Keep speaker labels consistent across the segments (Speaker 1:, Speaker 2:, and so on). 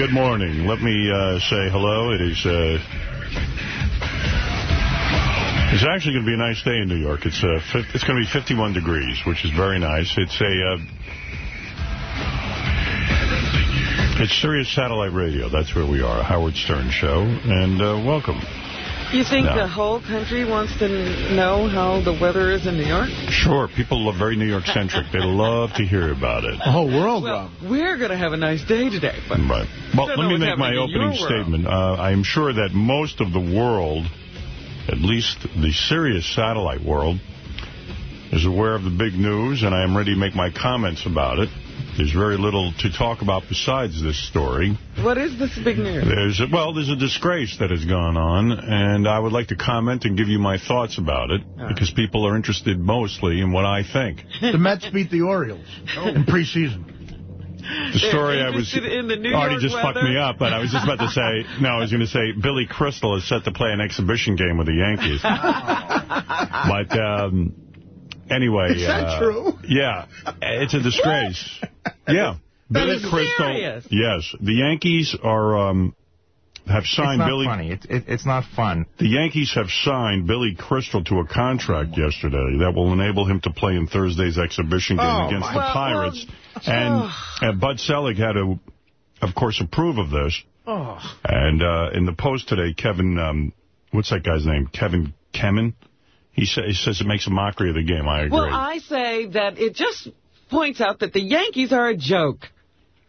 Speaker 1: good morning. Let me uh, say hello. It is... Uh, it's actually going to be a nice day in New York. It's uh, it's going to be 51 degrees, which is very nice. It's a... Uh, it's Sirius Satellite Radio. That's where we are, Howard Stern Show. And uh, welcome.
Speaker 2: You think
Speaker 1: No.
Speaker 2: the whole country wants to know how the weather is in New York?
Speaker 1: Sure, people are very New York-centric. They love to hear about it.
Speaker 3: The whole world,
Speaker 2: Well, we're going to have a nice day today. But
Speaker 1: Right. Well, let me make my opening statement. Uh, I am sure that most of the world, at least the serious satellite world, is aware of the big news, and I am ready to make my comments about it. There's very little to talk about besides this story.
Speaker 2: what is this big news?
Speaker 1: There's a, well, there's a disgrace that has gone on, and I would like to comment and give you my thoughts about it, because people are interested mostly in what I think.
Speaker 3: the Mets beat the Orioles in preseason.
Speaker 1: The story I was
Speaker 2: in the New
Speaker 1: already
Speaker 2: York
Speaker 1: just fucked me up, but I was just about to say, no, I was going to say Billy Crystal is set to play an exhibition game with the Yankees. but um, anyway.
Speaker 3: Is that
Speaker 1: uh,
Speaker 3: true?
Speaker 1: Yeah, it's a disgrace. Yeah.
Speaker 2: That
Speaker 1: Billy
Speaker 2: is
Speaker 1: Crystal.
Speaker 2: serious.
Speaker 1: Yes, the Yankees are um, have
Speaker 4: It's
Speaker 1: signed
Speaker 4: not
Speaker 1: Billy.
Speaker 4: funny. It, it, it's not fun.
Speaker 1: The Yankees have signed Billy Crystal to a contract yesterday that will enable him to play in Thursday's exhibition game
Speaker 3: Oh,
Speaker 1: against
Speaker 3: my-
Speaker 1: the
Speaker 2: Well,
Speaker 1: Pirates.
Speaker 2: well,
Speaker 1: and uh, Bud Selig had to, of course, approve of this.
Speaker 3: Oh.
Speaker 1: And uh, in the post today, Kevin, um, what's that guy's name? Kevin Kemen? He, sa he says it makes a mockery of the game. I agree.
Speaker 2: Well, I say that it just points out that the Yankees are a joke.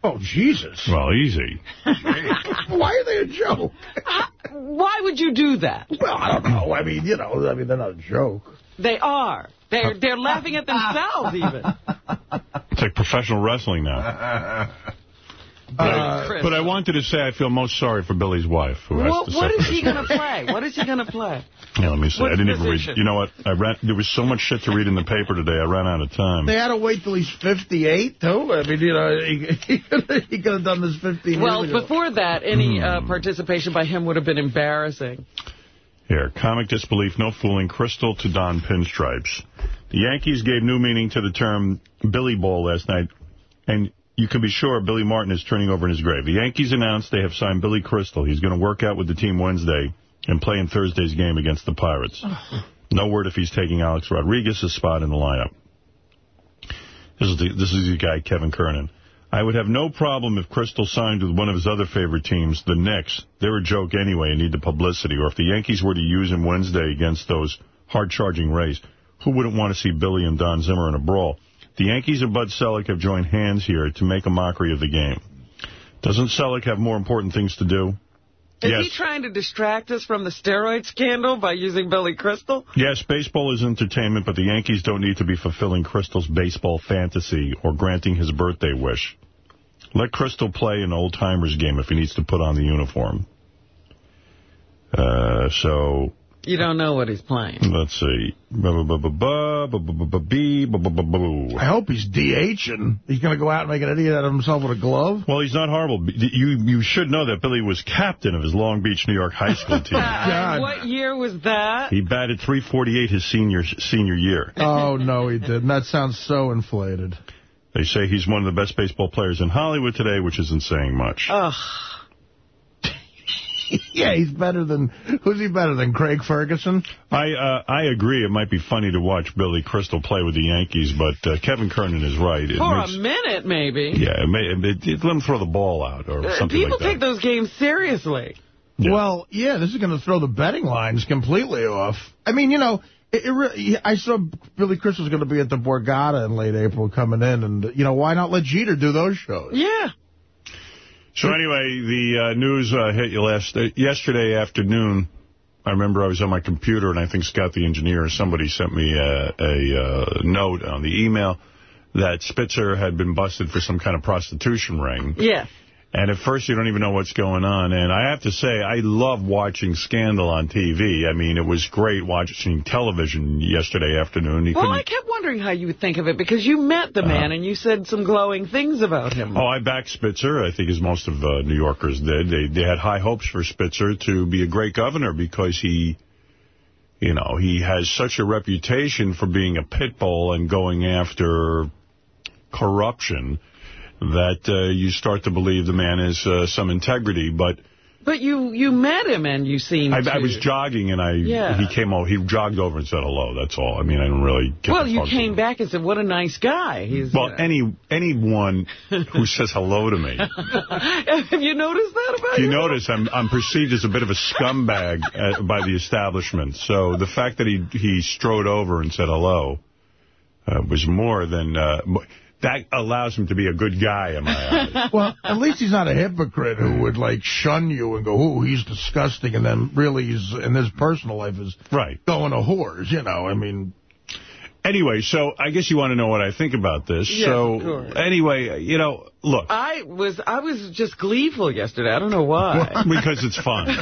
Speaker 3: Oh, Jesus.
Speaker 1: well, easy.
Speaker 3: Why are they a joke?
Speaker 2: Uh, why would you do that?
Speaker 3: Well, I don't know. I mean, you know, I mean, they're not a joke.
Speaker 2: They are. They're, they're laughing at themselves, even.
Speaker 1: It's like professional wrestling now. But, I, but I wanted to say I feel most sorry for Billy's wife. Who has
Speaker 2: What,
Speaker 1: to
Speaker 2: what
Speaker 1: suffer
Speaker 2: is he
Speaker 1: this.
Speaker 2: going to play? What is he going to play?
Speaker 1: Yeah, let me see.
Speaker 2: What
Speaker 1: I didn't even read. You know what? I ran. There was so much shit to read in the paper today. I ran out of time.
Speaker 3: They had to wait till he's 58, too. I mean, you know, he, he, could, have done this 15
Speaker 2: Well,
Speaker 3: years ago.
Speaker 2: before that, any
Speaker 1: Hmm.
Speaker 2: uh, participation by him would have been embarrassing.
Speaker 1: Here, comic disbelief, no fooling, crystal to Don pinstripes. The Yankees gave new meaning to the term Billy Ball last night, and you can be sure Billy Martin is turning over in his grave. The Yankees announced they have signed Billy Crystal. He's going to work out with the team Wednesday and play in Thursday's game against the Pirates. No word if he's taking Alex Rodriguez's spot in the lineup. This is the, this is the guy, Kevin Kernan. I would have no problem if Crystal signed with one of his other favorite teams, the Knicks. They're a joke anyway and need the publicity. Or if the Yankees were to use him Wednesday against those hard-charging Rays, who wouldn't want to see Billy and Don Zimmer in a brawl? The Yankees and Bud Selig have joined hands here to make a mockery of the game. Doesn't Selig have more important things to do?
Speaker 2: Is
Speaker 1: yes.
Speaker 2: he trying to distract us from the steroid scandal by using Billy Crystal?
Speaker 1: Yes, baseball is entertainment, but the Yankees don't need to be fulfilling Crystal's baseball fantasy or granting his birthday wish. Let Crystal play an old-timers game if he needs to put on the uniform. Uh, so,
Speaker 2: You don't know what he's playing.
Speaker 1: let's see.
Speaker 3: I hope he's DHing. He's going to go out and make an idiot out of himself with a glove.
Speaker 1: Well, he's not horrible. You you should know that Billy was captain of his Long Beach, New York high school team.
Speaker 3: God.
Speaker 2: What year was that?
Speaker 1: He batted 348 his senior senior year.
Speaker 3: Oh, no, he didn't. That sounds so inflated.
Speaker 1: They say he's one of the best baseball players in Hollywood today, which isn't saying much.
Speaker 2: Ugh.
Speaker 3: yeah, he's better than... Who's he better than, Craig Ferguson?
Speaker 1: I uh, I agree. It might be funny to watch Billy Crystal play with the Yankees, but uh, Kevin Kernan is right. It
Speaker 2: For
Speaker 1: makes,
Speaker 2: a minute, maybe.
Speaker 1: yeah, it may, it, it, let him throw the ball out or
Speaker 2: Uh,
Speaker 1: something
Speaker 2: People
Speaker 1: like that.
Speaker 2: take those games seriously.
Speaker 1: Yeah.
Speaker 3: Well, yeah, this is going to throw the betting lines completely off. I mean, you know, it, it re I saw Billy Crystal's going to be at the Borgata in late April coming in, and, you know, why not let Jeter do those shows?
Speaker 2: Yeah.
Speaker 1: So anyway, the uh, news uh, hit you last uh, yesterday afternoon. I remember I was on my computer, and I think Scott, the engineer, or somebody sent me a, a uh, note on the email that Spitzer had been busted for some kind of prostitution ring.
Speaker 2: Yeah.
Speaker 1: And at first, you don't even know what's going on. And I have to say, I love watching Scandal on TV. I mean, it was great watching television yesterday afternoon. You
Speaker 2: Well, I kept wondering how you would think of it because you met the man and you said some glowing things about him.
Speaker 1: Oh, I backed Spitzer, I think as most of uh, New Yorkers did. They, they had high hopes for Spitzer to be a great governor because he, you know, he has such a reputation for being a pit bull and going after corruption. That uh, you start to believe the man has uh, some integrity. But
Speaker 2: but you you met him and you seemed.
Speaker 1: I, I was jogging and I
Speaker 2: yeah.
Speaker 1: he came over. He jogged over and said hello. That's all. I mean, I didn't really. Get
Speaker 2: well, you came back and said, "What a nice guy." He's.
Speaker 1: Well, any anyone who says hello to me.
Speaker 2: Have you noticed that about
Speaker 1: you?
Speaker 2: You
Speaker 1: notice I'm I'm perceived as a bit of a scumbag uh, by the establishment. So the fact that he he strode over and said hello uh, was more than. Uh, that allows him to be a good guy in my eyes.
Speaker 3: Well, at least he's not a hypocrite who would, like, shun you and go, oh, he's disgusting, and then really he's, in his personal life is
Speaker 1: right.
Speaker 3: going to whores, you know, I mean...
Speaker 1: Anyway, so I guess you want to know what I think about this.
Speaker 2: Yeah,
Speaker 1: so anyway, you know, look.
Speaker 2: I was I was just gleeful yesterday. I don't know why.
Speaker 1: because it's fun.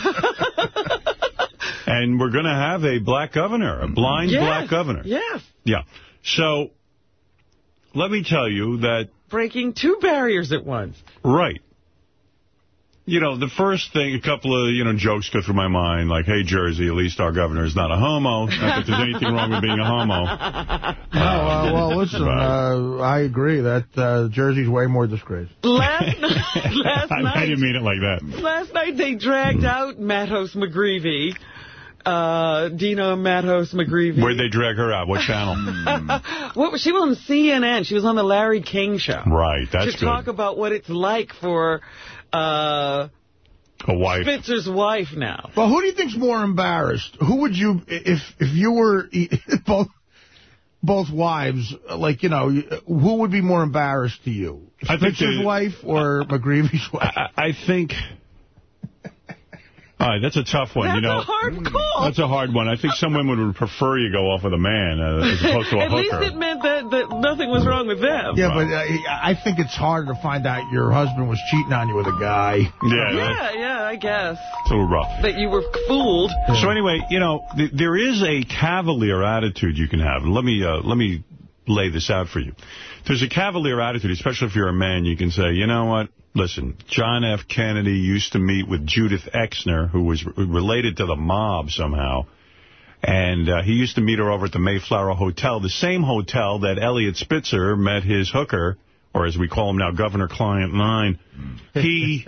Speaker 1: and we're going to have a black governor, a blind
Speaker 2: yes,
Speaker 1: black governor.
Speaker 2: Yes.
Speaker 1: Yeah. So let me tell you that...
Speaker 2: Breaking two barriers at once.
Speaker 1: Right. You know, the first thing, a couple of, you know, jokes go through my mind, like, hey, Jersey, at least our governor is not a homo. Not that there's anything wrong with being a homo.
Speaker 3: No, uh, well, listen, uh, I agree that uh, Jersey's way more disgraced.
Speaker 2: Last, night, last night...
Speaker 1: I didn't mean it like that.
Speaker 2: Last night they dragged out Matos McGreevey uh, Dina Matos McGreevey.
Speaker 1: Where'd they drag her out? What channel?
Speaker 2: what was she was on CNN? She was on the Larry King show.
Speaker 1: Right, that's
Speaker 2: To talk about what it's like for uh,
Speaker 1: a wife.
Speaker 2: Spitzer's wife now.
Speaker 3: Well, who do you think's more embarrassed? Who would you, if if you were both both wives, like, you know, who would be more embarrassed to you?
Speaker 1: I
Speaker 3: Spitzer's wife or McGreevey's wife?
Speaker 1: I, I think... All right, that's a tough one.
Speaker 2: That's
Speaker 1: you know,
Speaker 2: a hard call.
Speaker 1: That's a hard one. I think some women would prefer you go off with a man uh, as opposed to a
Speaker 2: At
Speaker 1: hooker.
Speaker 2: least it meant that, that nothing was wrong with them.
Speaker 3: Yeah, but uh, I think it's harder to find out your husband was cheating on you with a guy.
Speaker 1: Yeah,
Speaker 2: yeah, yeah, I guess.
Speaker 1: It's a little rough.
Speaker 2: That you were fooled.
Speaker 1: So anyway, you know, th there is a cavalier attitude you can have. Let me uh, let me lay this out for you. There's a cavalier attitude, especially if you're a man. You can say, you know what? Listen, John F. Kennedy used to meet with Judith Exner, who was related to the mob somehow. And uh, he used to meet her over at the Mayflower Hotel, the same hotel that Eliot Spitzer met his hooker, or as we call him now, Governor Client 9. He...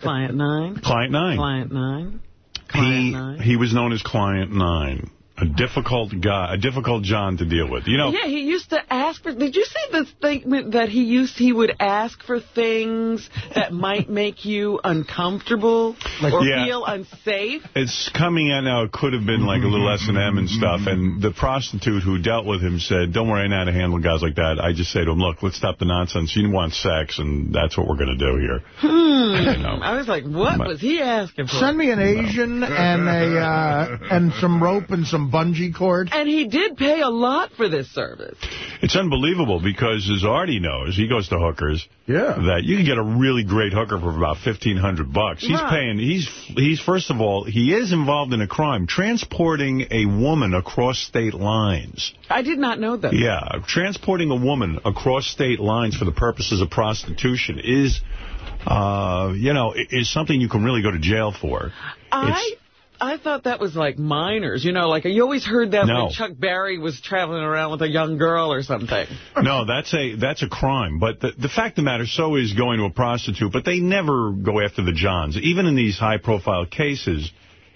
Speaker 2: Client 9?
Speaker 1: Client 9.
Speaker 2: Client 9?
Speaker 1: Client he, 9? He was known as Client 9. A difficult guy, a difficult John to deal with. You know.
Speaker 2: Yeah, he used to ask for. Did you see the statement that he used? He would ask for things that might make you uncomfortable like, or yeah. feel unsafe.
Speaker 1: It's coming out now. It could have been like a little S and M and stuff. And the prostitute who dealt with him said, "Don't worry, I know how to handle guys like that." I just say to him, "Look, let's stop the nonsense. You want sex, and that's what we're going to do here."
Speaker 2: Hmm. You know. I was like, "What but, was he asking for?"
Speaker 3: Send me an Asian no. and a uh, and some rope and some bungee cord.
Speaker 2: And he did pay a lot for this service.
Speaker 1: It's unbelievable because, as Artie knows, he goes to hookers.
Speaker 3: Yeah.
Speaker 1: That you can get a really great hooker for about 1,500 bucks. He's
Speaker 2: right.
Speaker 1: paying, he's, he's first of all, he is involved in a crime, transporting a woman across state lines.
Speaker 2: I did not know that.
Speaker 1: Yeah. Transporting a woman across state lines for the purposes of prostitution is, uh, you know, is something you can really go to jail for.
Speaker 2: I it's, I thought that was like minors. You know, like you always heard that
Speaker 1: no.
Speaker 2: when Chuck Berry was traveling around with a young girl or something.
Speaker 1: No, that's a that's a crime. But the, the fact of the matter, so is going to a prostitute. But they never go after the Johns. Even in these high-profile cases,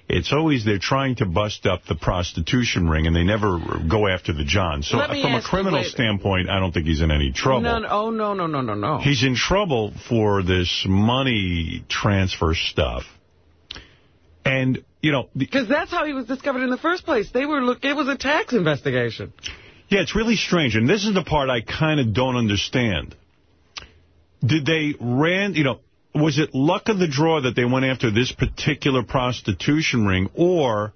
Speaker 1: it's always they're trying to bust up the prostitution ring, and they never go after the Johns. So from a criminal standpoint, I don't think he's in any trouble.
Speaker 2: No, no, oh, no, no, no, no, no.
Speaker 1: He's in trouble for this money transfer stuff. And, you know...
Speaker 2: Because that's how he was discovered in the first place. They were look. It was a tax investigation.
Speaker 1: Yeah, it's really strange. And this is the part I kind of don't understand. Did they ran, you know, was it luck of the draw that they went after this particular prostitution ring, or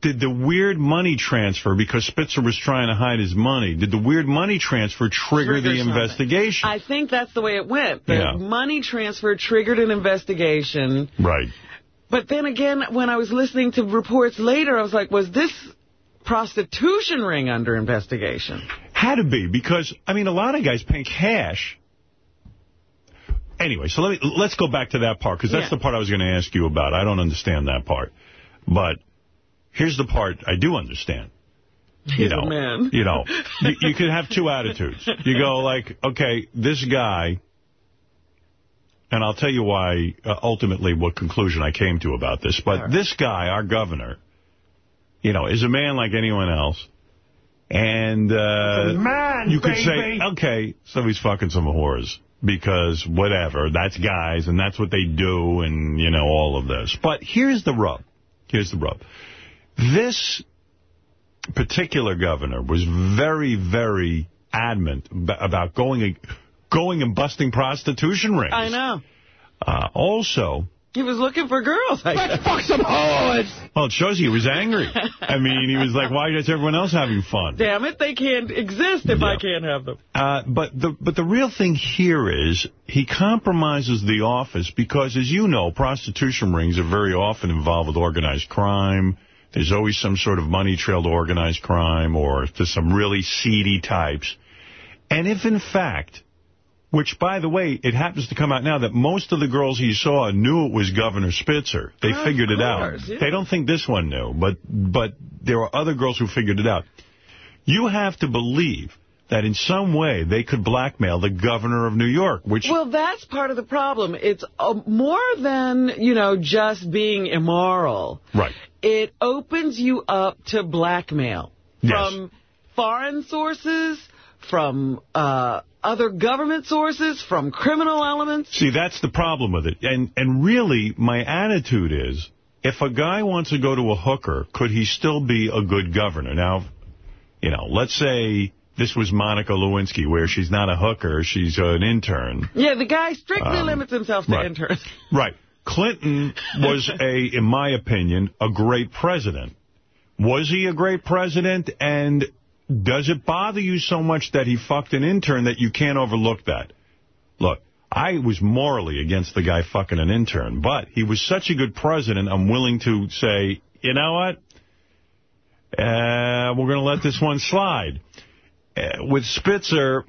Speaker 1: did the weird money transfer, because Spitzer was trying to hide his money, did the weird money transfer trigger, trigger the something. investigation?
Speaker 2: I think that's the way it went. The
Speaker 1: yeah.
Speaker 2: money transfer triggered an investigation.
Speaker 1: Right.
Speaker 2: But then again, when I was listening to reports later, I was like, was this prostitution ring under investigation?
Speaker 1: Had to be, because, I mean, a lot of guys pay cash. Anyway, so let me, let's go back to that part, because that's yeah. the part I was going to ask you about. I don't understand that part. But here's the part I do understand.
Speaker 2: He's
Speaker 1: you know,
Speaker 2: man.
Speaker 1: You know, you, you could have two attitudes. You go like, okay, this guy and I'll tell you why, uh, ultimately, what conclusion I came to about this. But right. this guy, our governor, you know, is a man like anyone else. And uh,
Speaker 3: man,
Speaker 1: you could
Speaker 3: baby.
Speaker 1: say, okay, so he's fucking some whores. Because whatever, that's guys, and that's what they do, and, you know, all of this. But here's the rub. Here's the rub. This particular governor was very, very adamant about going going and busting prostitution rings.
Speaker 2: I know.
Speaker 1: Uh, also,
Speaker 2: he was looking for girls.
Speaker 3: I Let's fuck some hoes.
Speaker 1: Well, it shows he was angry. I mean, he was like, why is everyone else having fun?
Speaker 2: Damn it, they can't exist if yeah. I can't have them.
Speaker 1: Uh, but the but the real thing here is he compromises the office because, as you know, prostitution rings are very often involved with organized crime. There's always some sort of money trail to organized crime or to some really seedy types. And if, in fact, which, by the way, it happens to come out now that most of the girls he saw knew it was Governor Spitzer. They oh, figured it out. Yeah. They don't think this one knew, but but there were other girls who figured it out. You have to believe that in some way they could blackmail the governor of New York, which...
Speaker 2: Well, that's part of the problem. It's uh, more than, you know, just being immoral.
Speaker 1: Right.
Speaker 2: It opens you up to blackmail.
Speaker 1: Yes.
Speaker 2: From foreign sources, from uh, other government sources, from criminal elements.
Speaker 1: See, that's the problem with it. And and really, my attitude is, if a guy wants to go to a hooker, could he still be a good governor? Now, you know, let's say this was Monica Lewinsky, where she's not a hooker, she's an intern.
Speaker 2: Yeah, the guy strictly um, limits himself to
Speaker 1: right.
Speaker 2: interns.
Speaker 1: Right. Clinton was, a, in my opinion, a great president. Was he a great president? And does it bother you so much that he fucked an intern that you can't overlook that? Look, I was morally against the guy fucking an intern, but he was such a good president, I'm willing to say, you know what? Uh, we're going to let this one slide. Uh, with Spitzer,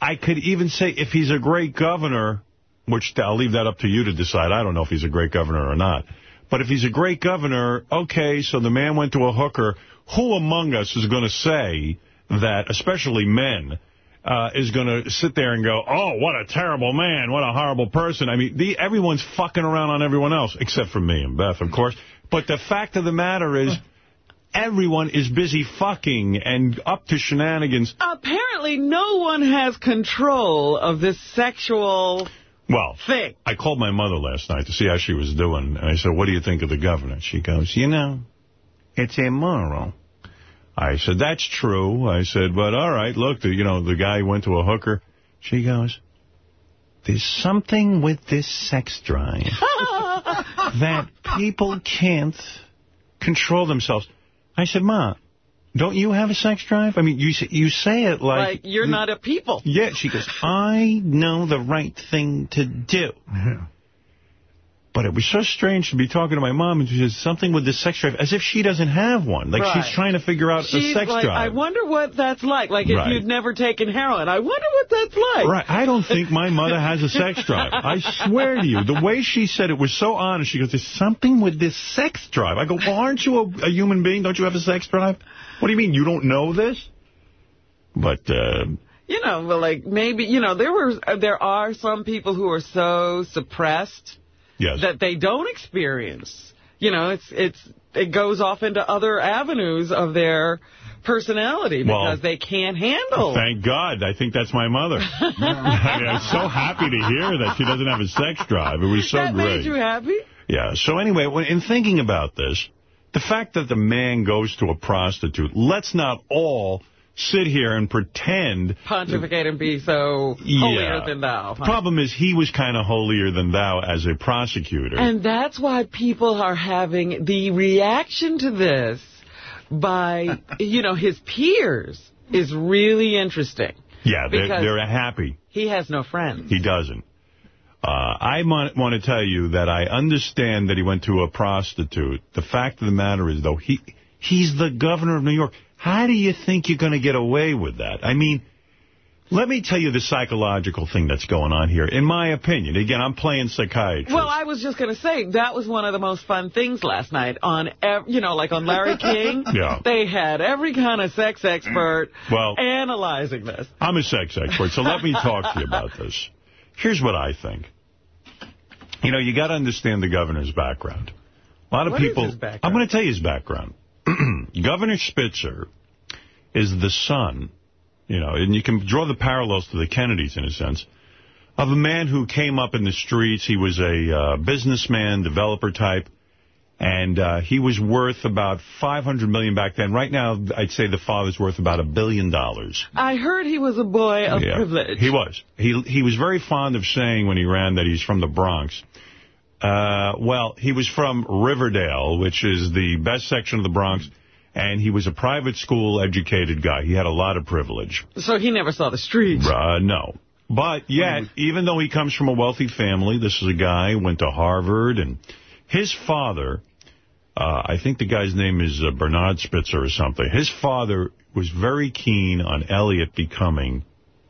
Speaker 1: I could even say if he's a great governor, which I'll leave that up to you to decide. I don't know if he's a great governor or not. But if he's a great governor, okay, so the man went to a hooker who among us is going to say that, especially men, uh, is going to sit there and go, oh, what a terrible man, what a horrible person. I mean, the, everyone's fucking around on everyone else, except for me and Beth, of course. But the fact of the matter is, everyone is busy fucking and up to shenanigans.
Speaker 2: Apparently, no one has control of this sexual
Speaker 1: well,
Speaker 2: thing.
Speaker 1: I called my mother last night to see how she was doing. And I said, what do you think of the governor? She goes, you know, it's immoral. I said, that's true. I said, but all right, look, the, you know, the guy went to a hooker. She goes, there's something with this sex drive that people can't control themselves. I said, Ma, don't you have a sex drive? I mean, you say, you say it like...
Speaker 2: Like you're not a people.
Speaker 1: Yeah, she goes, I know the right thing to do. Yeah. But it was so strange to be talking to my mom and she says something with this sex drive, as if she doesn't have one. Like right. she's trying to figure out
Speaker 2: she's
Speaker 1: a sex
Speaker 2: like,
Speaker 1: drive.
Speaker 2: I wonder what that's like. Like if right. you'd never taken heroin. I wonder what that's like.
Speaker 1: Right. I don't think my mother has a sex drive. I swear to you, the way she said it was so honest. She goes, there's something with this sex drive. I go, well, aren't you a, a human being? Don't you have a sex drive? What do you mean? You don't know this? But... Uh,
Speaker 2: you know, well, like maybe, you know, there were there are some people who are so suppressed
Speaker 1: yes.
Speaker 2: that they don't experience. You know, it's it's it goes off into other avenues of their personality because well, they can't handle.
Speaker 1: Thank God. I think that's my mother. I mean, I'm so happy to hear that she doesn't have a sex drive. It was so
Speaker 2: that
Speaker 1: great.
Speaker 2: That made you happy?
Speaker 1: Yeah. So anyway, when, in thinking about this, the fact that the man goes to a prostitute, let's not all sit here and pretend...
Speaker 2: Pontificate and be so holier yeah. than thou.
Speaker 1: Huh? Problem is, he was kind of holier than thou as a prosecutor.
Speaker 2: And that's why people are having the reaction to this by, you know, his peers is really interesting.
Speaker 1: Yeah, they're, they're happy.
Speaker 2: He has no friends.
Speaker 1: He doesn't. Uh, I want, want to tell you that I understand that he went to a prostitute. The fact of the matter is, though, he he's the governor of New York. How do you think you're going to get away with that? I mean, let me tell you the psychological thing that's going on here, in my opinion. Again, I'm playing psychiatrist.
Speaker 2: Well, I was just going to say, that was one of the most fun things last night on, you know, like on Larry King.
Speaker 1: yeah.
Speaker 2: They had every kind of sex expert mm.
Speaker 1: well,
Speaker 2: analyzing this.
Speaker 1: I'm a sex expert, so let me talk to you about this. Here's what I think. You know, you got to understand the governor's background. A lot of
Speaker 2: what
Speaker 1: people.
Speaker 2: I'm
Speaker 1: going to tell you his background. Governor Spitzer is the son, you know, and you can draw the parallels to the Kennedys in a sense, of a man who came up in the streets. He was a uh, businessman, developer type, and uh, he was worth about 500 million back then. Right now, I'd say the father's worth about a billion dollars.
Speaker 2: I heard he was a boy of
Speaker 1: yeah,
Speaker 2: privilege.
Speaker 1: He was. He, he was very fond of saying when he ran that he's from the Bronx. Uh, well, he was from Riverdale, which is the best section of the Bronx, and he was a private school educated guy. He had a lot of privilege.
Speaker 2: So he never saw the streets?
Speaker 1: Uh, no. But yet, even though he comes from a wealthy family, this is a guy who went to Harvard, and his father, uh, I think the guy's name is uh, Bernard Spitzer or something, his father was very keen on Eliot becoming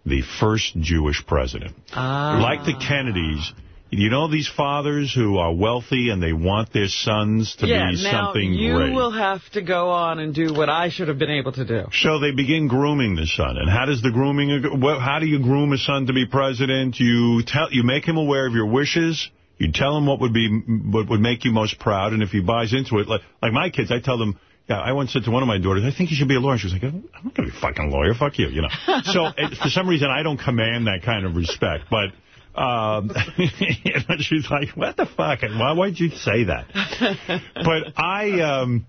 Speaker 1: the first Jewish president.
Speaker 2: Ah.
Speaker 1: Like the Kennedys, you know these fathers who are wealthy and they want their sons to
Speaker 2: yeah,
Speaker 1: be something
Speaker 2: you
Speaker 1: great.
Speaker 2: will have to go on and do what I should have been able to do.
Speaker 1: So they begin grooming the son. And how does the grooming, how do you groom a son to be president? You tell, you make him aware of your wishes. You tell him what would be, what would make you most proud. And if he buys into it, like, like my kids, I tell them, yeah, I once said to one of my daughters, I think you should be a lawyer. She was like, I'm not going to be a fucking lawyer. Fuck you, you know. so for some reason, I don't command that kind of respect. But um, she's like, what the fuck? Why would you say that? but I, um,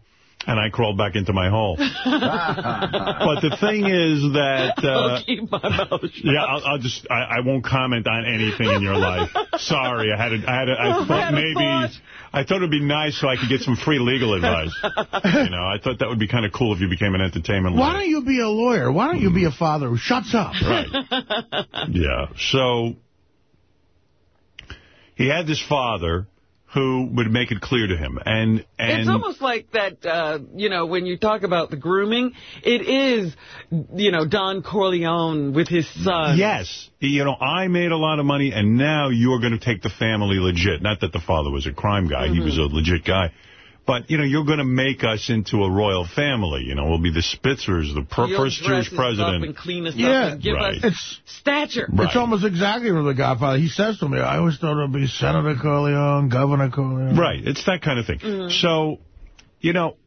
Speaker 1: and I crawled back into my hole. but the thing is that... Uh,
Speaker 2: I'll keep my mouth shut.
Speaker 1: Yeah, I'll, I'll just, I, I, won't comment on anything in your life. Sorry, I had a, I had a, I
Speaker 2: oh,
Speaker 1: thought maybe,
Speaker 2: thought.
Speaker 1: I thought it would be nice so I could get some free legal advice. you know, I thought that would be kind of cool if you became an entertainment lawyer.
Speaker 3: Why don't you be a lawyer? Why don't you be a father who shuts up?
Speaker 1: Right. yeah, so he had this father who would make it clear to him. And, and
Speaker 2: It's almost like that, uh, you know, when you talk about the grooming, it is, you know, Don Corleone with his son.
Speaker 1: Yes. You know, I made a lot of money, and now you're going to take the family legit. Not that the father was a crime guy. Mm -hmm. He was a legit guy. But, you know, you're going to make us into a royal family. You know, we'll be the Spitzers, the first Jewish president.
Speaker 2: and clean us
Speaker 3: yeah,
Speaker 2: up and give
Speaker 1: right.
Speaker 2: us it's, stature.
Speaker 3: Right. It's almost exactly what the Godfather, he says to me, I always thought it would be Senator Corleone, Governor Corleone.
Speaker 1: Right, it's that kind of thing. Mm. So, you know,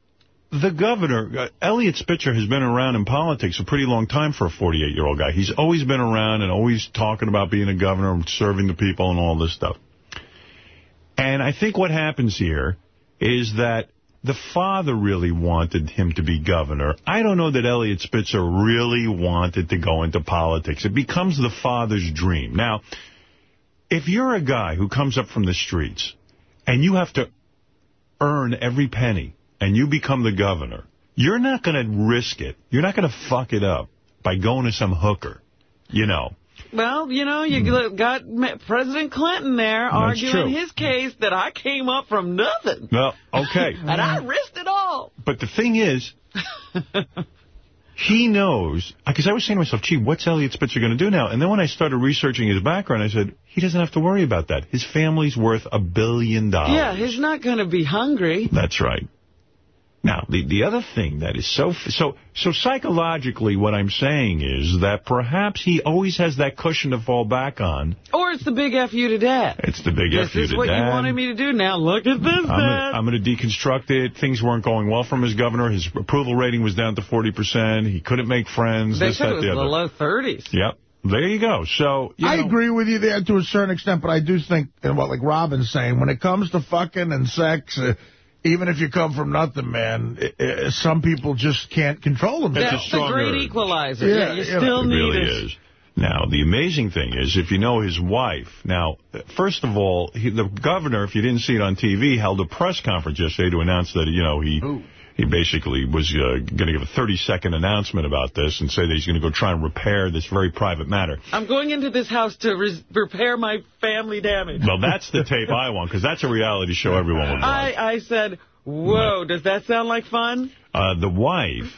Speaker 1: the governor, uh, Eliot Spitzer, has been around in politics a pretty long time for a 48-year-old guy. He's always been around and always talking about being a governor and serving the people and all this stuff. And I think what happens here is that the father really wanted him to be governor. I don't know that Eliot Spitzer really wanted to go into politics. It becomes the father's dream. Now, if you're a guy who comes up from the streets and you have to earn every penny and you become the governor, you're not going to risk it. You're not going to fuck it up by going to some hooker, you know.
Speaker 2: Well, you know, you mm. got President Clinton there
Speaker 1: That's
Speaker 2: arguing
Speaker 1: true.
Speaker 2: his case that I came up from nothing.
Speaker 1: Well, okay.
Speaker 2: and I risked it all.
Speaker 1: But the thing is, he knows, because I was saying to myself, gee, what's Eliot Spitzer going to do now? And then when I started researching his background, I said, he doesn't have to worry about that. His family's worth a billion dollars.
Speaker 2: Yeah, he's not going to be hungry.
Speaker 1: That's right. Now, the, the other thing that is so, so, so psychologically what I'm saying is that perhaps he always has that cushion to fall back on.
Speaker 2: Or it's the big F you to dad.
Speaker 1: It's the big
Speaker 2: this
Speaker 1: F you to dad.
Speaker 2: This is what you wanted me to do. Now look at this,
Speaker 1: I'm I'm going to deconstruct it. Things weren't going well from his governor. His approval rating was down to 40%. He couldn't make friends.
Speaker 2: They
Speaker 1: this,
Speaker 2: said
Speaker 1: that,
Speaker 2: it was
Speaker 1: the
Speaker 2: the low 30s.
Speaker 1: Yep. There you go. So you
Speaker 3: I
Speaker 1: know,
Speaker 3: agree with you there to a certain extent, but I do think, and what like Robin's saying, when it comes to fucking and sex, uh, even if you come from nothing, man, it, it, some people just can't control them.
Speaker 2: That's
Speaker 1: a strong
Speaker 2: the great equalizer.
Speaker 3: Yeah,
Speaker 2: Yeah, you
Speaker 3: yeah,
Speaker 2: still
Speaker 1: it
Speaker 2: need
Speaker 1: really
Speaker 2: it.
Speaker 1: is. Now, the amazing thing is, if you know his wife, now, first of all, he, the governor, if you didn't see it on TV, held a press conference yesterday to announce that, you know, he
Speaker 3: Ooh.
Speaker 1: He basically was uh, going to give a 30-second announcement about this and say that he's going to go try and repair this very private matter.
Speaker 2: I'm going into this house to repair my family damage.
Speaker 1: Well, that's the tape I want, because that's a reality show everyone would
Speaker 2: I. I said, whoa, does that sound like fun?
Speaker 1: Uh, the wife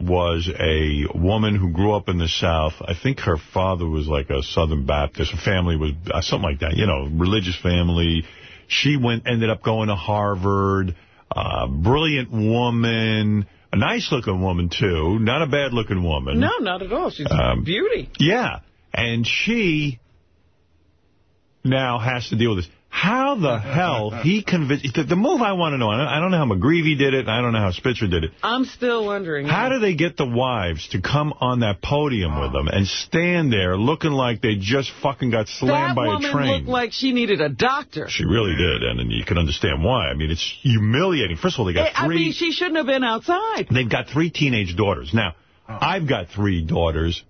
Speaker 1: was a woman who grew up in the South. I think her father was like a Southern Baptist. Her family was uh, something like that, you know, religious family. She went, ended up going to Harvard. Uh, brilliant woman. A nice-looking woman, too. Not a bad-looking woman.
Speaker 2: No, not at all. She's
Speaker 1: Um,
Speaker 2: a beauty.
Speaker 1: Yeah. And she now has to deal with this. How the hell he convinced... The, the move I want to know, I don't know how McGreevey did it, I don't know how Spitzer did it.
Speaker 2: I'm still wondering.
Speaker 1: How do they get the wives to come on that podium with them and stand there looking like they just fucking got slammed
Speaker 2: that
Speaker 1: by a train?
Speaker 2: That woman looked like she needed a doctor.
Speaker 1: She really did, and, and you can understand why. I mean, it's humiliating. First of all, they got eh,
Speaker 2: I
Speaker 1: three...
Speaker 2: mean, she shouldn't have been outside.
Speaker 1: They've got three teenage daughters. Now, I've got three daughters.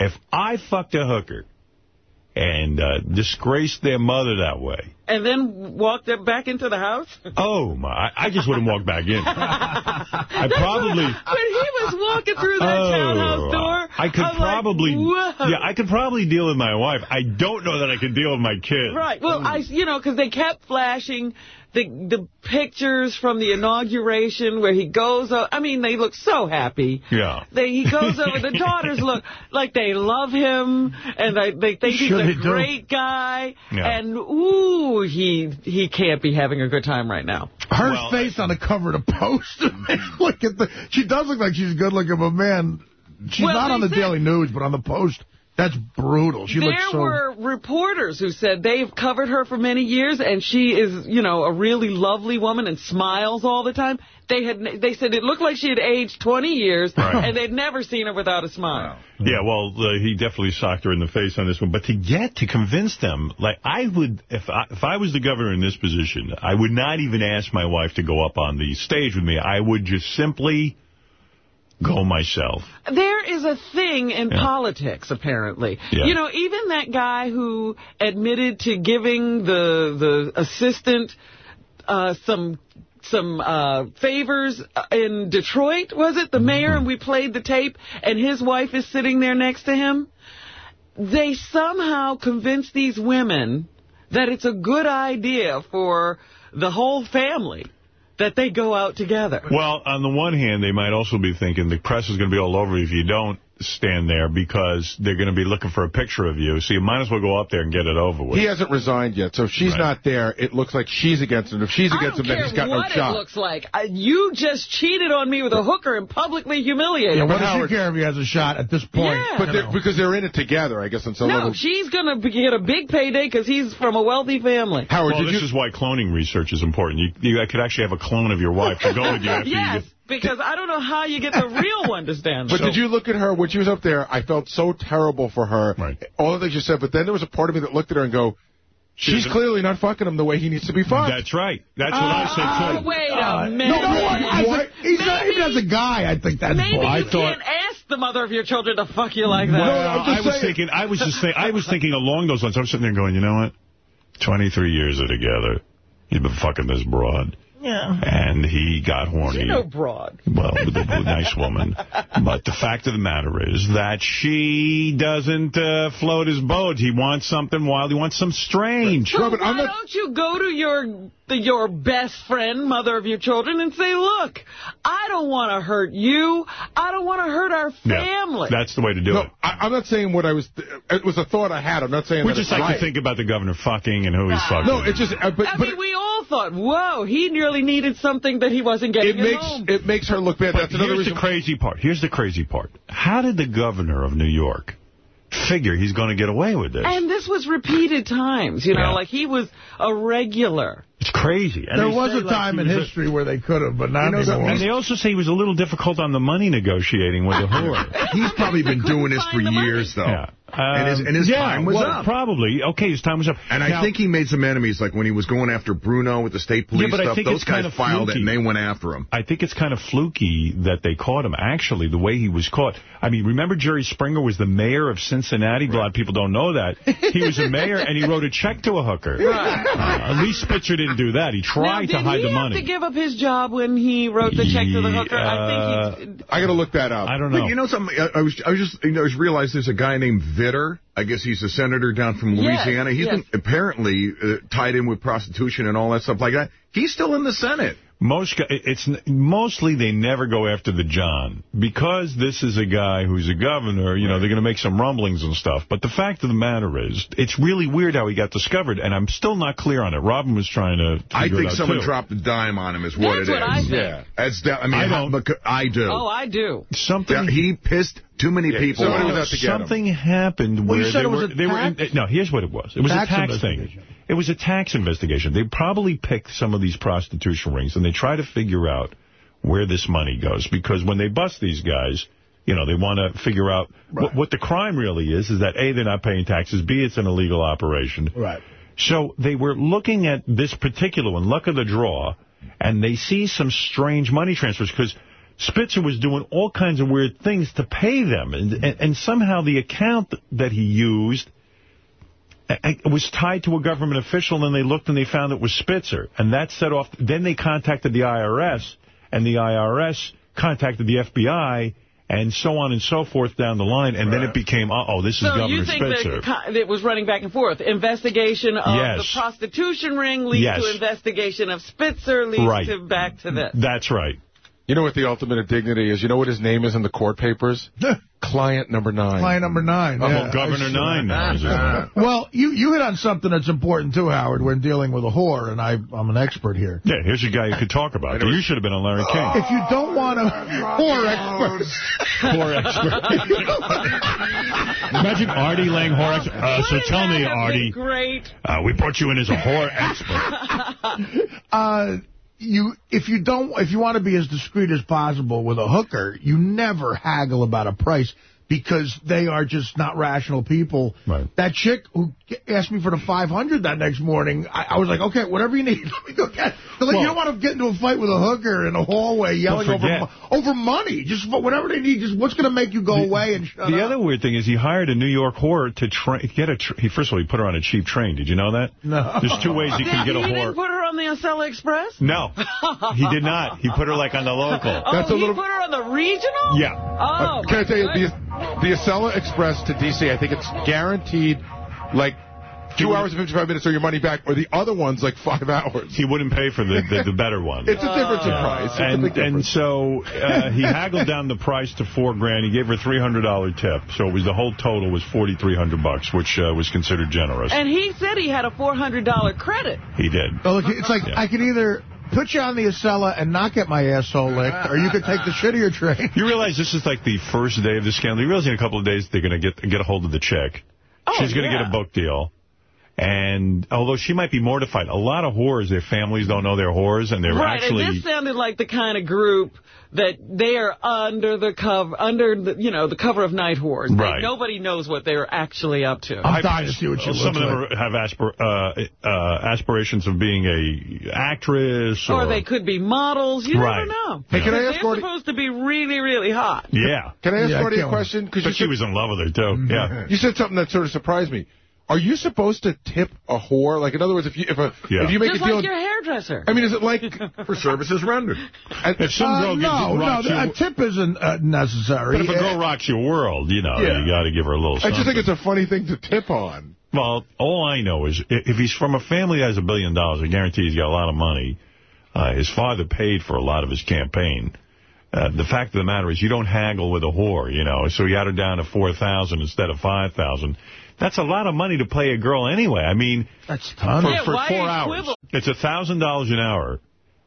Speaker 1: If I fucked a hooker and uh, disgraced their mother that way...
Speaker 2: And then walked back into the house?
Speaker 1: Oh, my. I just wouldn't walk back in. I probably...
Speaker 2: When he was walking through that
Speaker 1: oh,
Speaker 2: townhouse door,
Speaker 1: I could
Speaker 2: I'm
Speaker 1: probably...
Speaker 2: Like,
Speaker 1: yeah, I could probably deal with my wife. I don't know that I could deal with my kids.
Speaker 2: Right. Well, I, you know, because they kept flashing the the pictures from the inauguration where he goes over. I mean, they look so happy.
Speaker 1: Yeah.
Speaker 2: They, he goes over. The daughters look like they love him, and they, they think
Speaker 3: Sure
Speaker 2: he's a
Speaker 3: they do.
Speaker 2: great guy.
Speaker 1: Yeah.
Speaker 2: And, ooh, he he can't be having a good time right now.
Speaker 3: Her
Speaker 1: Well,
Speaker 3: face on the cover of the poster. look at the. She does look like she's good looking, but man, she's
Speaker 2: Well,
Speaker 3: not on the
Speaker 2: said-
Speaker 3: Daily News, but on the post, that's brutal. She
Speaker 2: there
Speaker 3: looks so.
Speaker 2: were reporters who said they've covered her for many years, and she is, you know, a really lovely woman and smiles all the time. They had, they said it looked like she had aged 20 years,
Speaker 1: Right.
Speaker 2: and they'd never seen her without a smile.
Speaker 1: Yeah, well, uh, he definitely socked her in the face on this one. But to get to convince them, like I would, if I, if I was the governor in this position, I would not even ask my wife to go up on the stage with me. I would just simply go myself.
Speaker 2: There is a thing in
Speaker 1: Yeah.
Speaker 2: politics, apparently.
Speaker 1: Yeah.
Speaker 2: You know, even that guy who admitted to giving the the assistant uh, some some uh, favors in Detroit, was it? The mayor, and we played the tape, and his wife is sitting there next to him. They somehow convince these women that it's a good idea for the whole family that they go out together.
Speaker 1: Well, on the one hand, they might also be thinking the press is going to be all over you if you don't stand there because they're going to be looking for a picture of you. So you might as well go up there and get it over with.
Speaker 5: He hasn't resigned yet, so if she's
Speaker 1: Right.
Speaker 5: not there, it looks like she's against him. If she's against him, then he's got no
Speaker 2: what
Speaker 5: shot.
Speaker 2: it looks like. Uh, you just cheated on me with a hooker and publicly humiliated
Speaker 3: yeah,
Speaker 2: me.
Speaker 3: what does
Speaker 5: Howard-
Speaker 3: she care if he has a shot at this point?
Speaker 2: Yeah.
Speaker 5: But
Speaker 3: You
Speaker 5: they're,
Speaker 3: know.
Speaker 5: because they're in it together, I guess, on some
Speaker 2: No,
Speaker 5: level.
Speaker 2: she's going to get a big payday because he's from a wealthy family.
Speaker 5: Howard,
Speaker 1: well,
Speaker 5: did
Speaker 1: this
Speaker 5: you...
Speaker 1: is why cloning research is important. You, you could actually have a clone of your wife to go with you after
Speaker 2: yes,
Speaker 1: you get...
Speaker 2: because I don't know how you get the real one to stand.
Speaker 5: But
Speaker 2: there.
Speaker 5: did you look at her when she was up there? I felt so terrible for her.
Speaker 1: Right.
Speaker 5: All the things you said, but then there was a part of me that looked at her and go, she's
Speaker 1: She's-
Speaker 5: clearly not fucking him the way he needs to be fucked.
Speaker 1: That's right. That's what
Speaker 2: Oh,
Speaker 1: I said, too.
Speaker 2: wait
Speaker 3: Uh,
Speaker 2: a
Speaker 3: you
Speaker 2: minute.
Speaker 3: know what? As a-
Speaker 5: What?
Speaker 3: he's not, even as a guy, I think that's
Speaker 2: Maybe you
Speaker 1: I thought-
Speaker 2: can't ask the mother of your children to fuck you like that.
Speaker 1: Well,
Speaker 5: I'm
Speaker 1: I was
Speaker 5: saying-
Speaker 1: thinking, I was just saying, I was thinking along those lines. I was sitting there going, you know what? 23 years are together. He's been fucking this broad.
Speaker 3: Yeah.
Speaker 1: And he got horny.
Speaker 2: you know, broad.
Speaker 1: Well, with a nice woman. But the fact of the matter is that she doesn't uh, float his boat. He wants something wild. He wants some strange.
Speaker 2: So
Speaker 5: Robert,
Speaker 2: why
Speaker 5: I'm not-
Speaker 2: don't you go to your the, your best friend, mother of your children, and say, look, I don't want to hurt you. I don't want to hurt our
Speaker 1: Yeah,
Speaker 2: family.
Speaker 1: that's the way to do
Speaker 5: no,
Speaker 1: it.
Speaker 5: I, I'm not saying what I was... it was a thought I had. I'm not saying
Speaker 1: We
Speaker 5: that
Speaker 1: just
Speaker 5: it's
Speaker 1: like
Speaker 5: right.
Speaker 1: to think about the governor fucking and who he's fucking.
Speaker 5: No, it's just... Uh, but,
Speaker 2: I
Speaker 5: but
Speaker 2: mean, we all thought, whoa, he nearly needed something that he wasn't getting
Speaker 5: it
Speaker 2: at
Speaker 5: makes
Speaker 2: home.
Speaker 5: it makes her look bad.
Speaker 1: But
Speaker 5: That's another
Speaker 1: here's
Speaker 5: reason.
Speaker 1: the crazy part. Here's the crazy part. How did the governor of New York figure he's going to get away with this?
Speaker 2: and this was repeated times, you know,
Speaker 1: Yeah.
Speaker 2: like he was a regular.
Speaker 1: it's crazy. And
Speaker 3: There was a
Speaker 1: like,
Speaker 3: time
Speaker 1: he
Speaker 3: in
Speaker 1: was a-
Speaker 3: history where they could have, but not
Speaker 5: You know,
Speaker 3: anymore.
Speaker 1: And they also say he was a little difficult on the money negotiating with the whore.
Speaker 6: He's probably been doing this for
Speaker 2: find the money.
Speaker 6: years, though.
Speaker 1: Yeah.
Speaker 6: And his, and his
Speaker 1: Um, yeah,
Speaker 6: time was
Speaker 1: well,
Speaker 6: up.
Speaker 1: Probably. Okay, his time was up.
Speaker 6: And I think he made some enemies, like when he was going after Bruno with the state police
Speaker 1: but I
Speaker 6: stuff.
Speaker 1: think
Speaker 6: Those
Speaker 1: it's
Speaker 6: guys
Speaker 1: kind of
Speaker 6: filed it,
Speaker 1: fluky.
Speaker 6: and they went after him.
Speaker 1: I think it's kind of fluky that they caught him. Actually, the way he was caught. I mean, remember Jerry Springer was the mayor of Cincinnati? A lot of people don't know that. He was a mayor, and he wrote a check to a hooker.
Speaker 2: Right.
Speaker 1: Uh, at least Spitzer didn't do that. He tried
Speaker 2: did
Speaker 1: to hide the money.
Speaker 2: did he
Speaker 1: the
Speaker 2: have to give up his job when he wrote the check to the hooker?
Speaker 1: Uh,
Speaker 2: I think he...
Speaker 5: I got to look that up.
Speaker 1: I don't know.
Speaker 6: But you know something? I, I was I was just you know I just realized there's a guy named I guess he's a senator down from
Speaker 2: Yes,
Speaker 6: Louisiana. He's
Speaker 2: yes.
Speaker 6: been apparently uh, tied in with prostitution and all that stuff like that. He's still in the Senate.
Speaker 1: Most it's mostly they never go after the John because this is a guy who's a governor. You know they're going to make some rumblings and stuff. But the fact of the matter is, it's really weird how he got discovered, and I'm still not clear on it. Robin was trying to.
Speaker 6: I
Speaker 1: figure it
Speaker 6: think
Speaker 1: out,
Speaker 6: someone
Speaker 1: too.
Speaker 6: dropped a dime on him. Is what
Speaker 2: That's
Speaker 6: it
Speaker 2: what
Speaker 6: is.
Speaker 2: I think.
Speaker 5: Yeah.
Speaker 6: That's that. I mean,
Speaker 1: I don't.
Speaker 6: because- I do.
Speaker 2: Oh, I do.
Speaker 1: something.
Speaker 6: Yeah, he pissed Too many people.
Speaker 5: Somebody was out to get him.
Speaker 1: Something happened
Speaker 3: Well,
Speaker 1: where
Speaker 3: you said
Speaker 1: they
Speaker 3: it was
Speaker 1: were,
Speaker 3: a
Speaker 1: they were in,
Speaker 3: tax-
Speaker 1: no, here's what it was. It was
Speaker 3: Tax
Speaker 1: a tax thing. It was a tax investigation. They probably picked some of these prostitution rings and they try to figure out where this money goes because when they bust these guys, you know, they want to figure out what, what the crime really is, is that A, they're not paying taxes, B, it's an illegal operation.
Speaker 3: Right.
Speaker 1: So they were looking at this particular one, luck of the draw, and they see some strange money transfers because Spitzer was doing all kinds of weird things to pay them. And, and, and somehow the account that he used uh, was tied to a government official, and then they looked and they found it was Spitzer. And that set off, then they contacted the IRS, and the IRS contacted the FBI, and so on and so forth down the line, and then it became, uh-oh, this is
Speaker 2: So
Speaker 1: Governor
Speaker 2: you think
Speaker 1: Spitzer.
Speaker 2: that it was running back and forth? Investigation of
Speaker 1: Yes.
Speaker 2: the prostitution ring leads
Speaker 1: Yes.
Speaker 2: to investigation of Spitzer leads
Speaker 1: Right.
Speaker 2: to back to this.
Speaker 1: That's right.
Speaker 5: You know what the ultimate indignity is? You know what his name is in the court papers? Client number nine.
Speaker 3: Client number nine.
Speaker 1: Oh,
Speaker 3: yeah,
Speaker 1: Governor Nine now.
Speaker 3: Well, you, you hit on something that's important, too, Howard, when dealing with a whore, and I, I'm an expert here.
Speaker 1: Yeah, here's a guy you could talk about. You should have been on Larry King.
Speaker 3: If you don't want to... Whore expert.
Speaker 1: Poor expert. Imagine Artie laying whore expert. Uh, so tell me,
Speaker 2: have
Speaker 1: Artie,
Speaker 2: Great.
Speaker 1: uh, we brought you in as a whore expert.
Speaker 3: Uh, you, if you don't, if you want to be as discreet as possible with a hooker, you never haggle about a price because they are just not rational people.
Speaker 1: Right.
Speaker 3: That chick who asked me for the 500 that next morning, I, I was like, okay, whatever you need, let me go get. Like,
Speaker 1: Well-
Speaker 3: you don't want to get into a fight with a hooker in a hallway yelling over over money. Just for whatever they need. Just what's going to make you go away and shut
Speaker 1: The
Speaker 3: up.
Speaker 1: other weird thing is he hired a New York whore to tra get a. Tra he first of all he put her on a cheap train. Did you know that?
Speaker 3: No.
Speaker 1: There's two ways you can get a
Speaker 2: he
Speaker 1: whore.
Speaker 2: didn't put her on the Acela Express?
Speaker 1: No, he did not. He put her like on the local.
Speaker 2: Oh,
Speaker 5: That's a
Speaker 2: he
Speaker 5: little-
Speaker 2: put her on the regional?
Speaker 1: Yeah.
Speaker 2: Oh,
Speaker 5: Uh, can I tell you, the,
Speaker 2: goodness.
Speaker 5: the Acela Express to D.C., I think it's guaranteed, like, two hours and 55 minutes or your money back, or the other one's like five hours.
Speaker 1: He wouldn't pay for the the, the better one.
Speaker 5: It's a difference in price. It's a
Speaker 1: and
Speaker 5: big
Speaker 1: and so uh, he haggled down the price to four grand. He gave her a three hundred dollar tip, so it was the whole total was forty three hundred bucks, which uh, was considered generous.
Speaker 2: And he said he had a $400 credit.
Speaker 1: he did.
Speaker 3: Oh, look, it's like
Speaker 1: Yeah.
Speaker 3: I can either put you on the Acela and not get my asshole licked, or you could take the shittier train.
Speaker 1: You realize this is like the first day of the scandal. You realize in a couple of days they're going to get get a hold of the chick.
Speaker 2: Oh,
Speaker 1: She's going to
Speaker 2: yeah.
Speaker 1: get a book deal. And although she might be mortified, a lot of whores, their families don't know they're whores, and they're
Speaker 2: Right,
Speaker 1: actually...
Speaker 2: and this sounded like the kind of group that they are under the cover, under the, you know, the cover of night whores. They-
Speaker 1: Right.
Speaker 2: nobody knows what they're actually up to.
Speaker 3: I'm dying to see what you
Speaker 1: Some of them
Speaker 3: like.
Speaker 1: have aspir uh, uh, aspirations of being a actress. Or,
Speaker 2: or they could be models. You
Speaker 1: Right.
Speaker 2: never know.
Speaker 5: Hey, can I ask
Speaker 2: They're
Speaker 5: ask Artie-
Speaker 2: supposed to be really, really hot.
Speaker 1: Yeah.
Speaker 5: Can I ask
Speaker 3: Yeah,
Speaker 5: Artie a question? Because you,
Speaker 1: But she
Speaker 5: said-
Speaker 1: was in love with her, too. Yeah.
Speaker 5: you said something that sort of surprised me. Are you supposed to tip a whore? Like, in other words, if you if a
Speaker 1: Yeah.
Speaker 5: if you make
Speaker 2: Just
Speaker 5: a deal,
Speaker 2: like your hairdresser.
Speaker 5: I mean, is it like
Speaker 6: for services rendered.
Speaker 1: If some
Speaker 3: Uh,
Speaker 1: girl gives
Speaker 3: no, no,
Speaker 1: rocks
Speaker 3: a tip isn't uh, necessary.
Speaker 1: but if a
Speaker 3: Uh,
Speaker 1: girl rocks your world, you know,
Speaker 5: Yeah.
Speaker 1: you got to give her a little Something.
Speaker 5: I just think it's a funny thing to tip on.
Speaker 1: Well, all I know is if he's from a family that has a billion dollars, I guarantee he's got a lot of money. Uh, his father paid for a lot of his campaign. Uh, the fact of the matter is you don't haggle with a whore, you know, so he had her down to 4000 instead of 5000 That's a lot of money to pay a girl anyway. I mean,
Speaker 3: That's ton.
Speaker 1: for,
Speaker 2: Yeah,
Speaker 1: for four hours. It's a $1,000 an hour.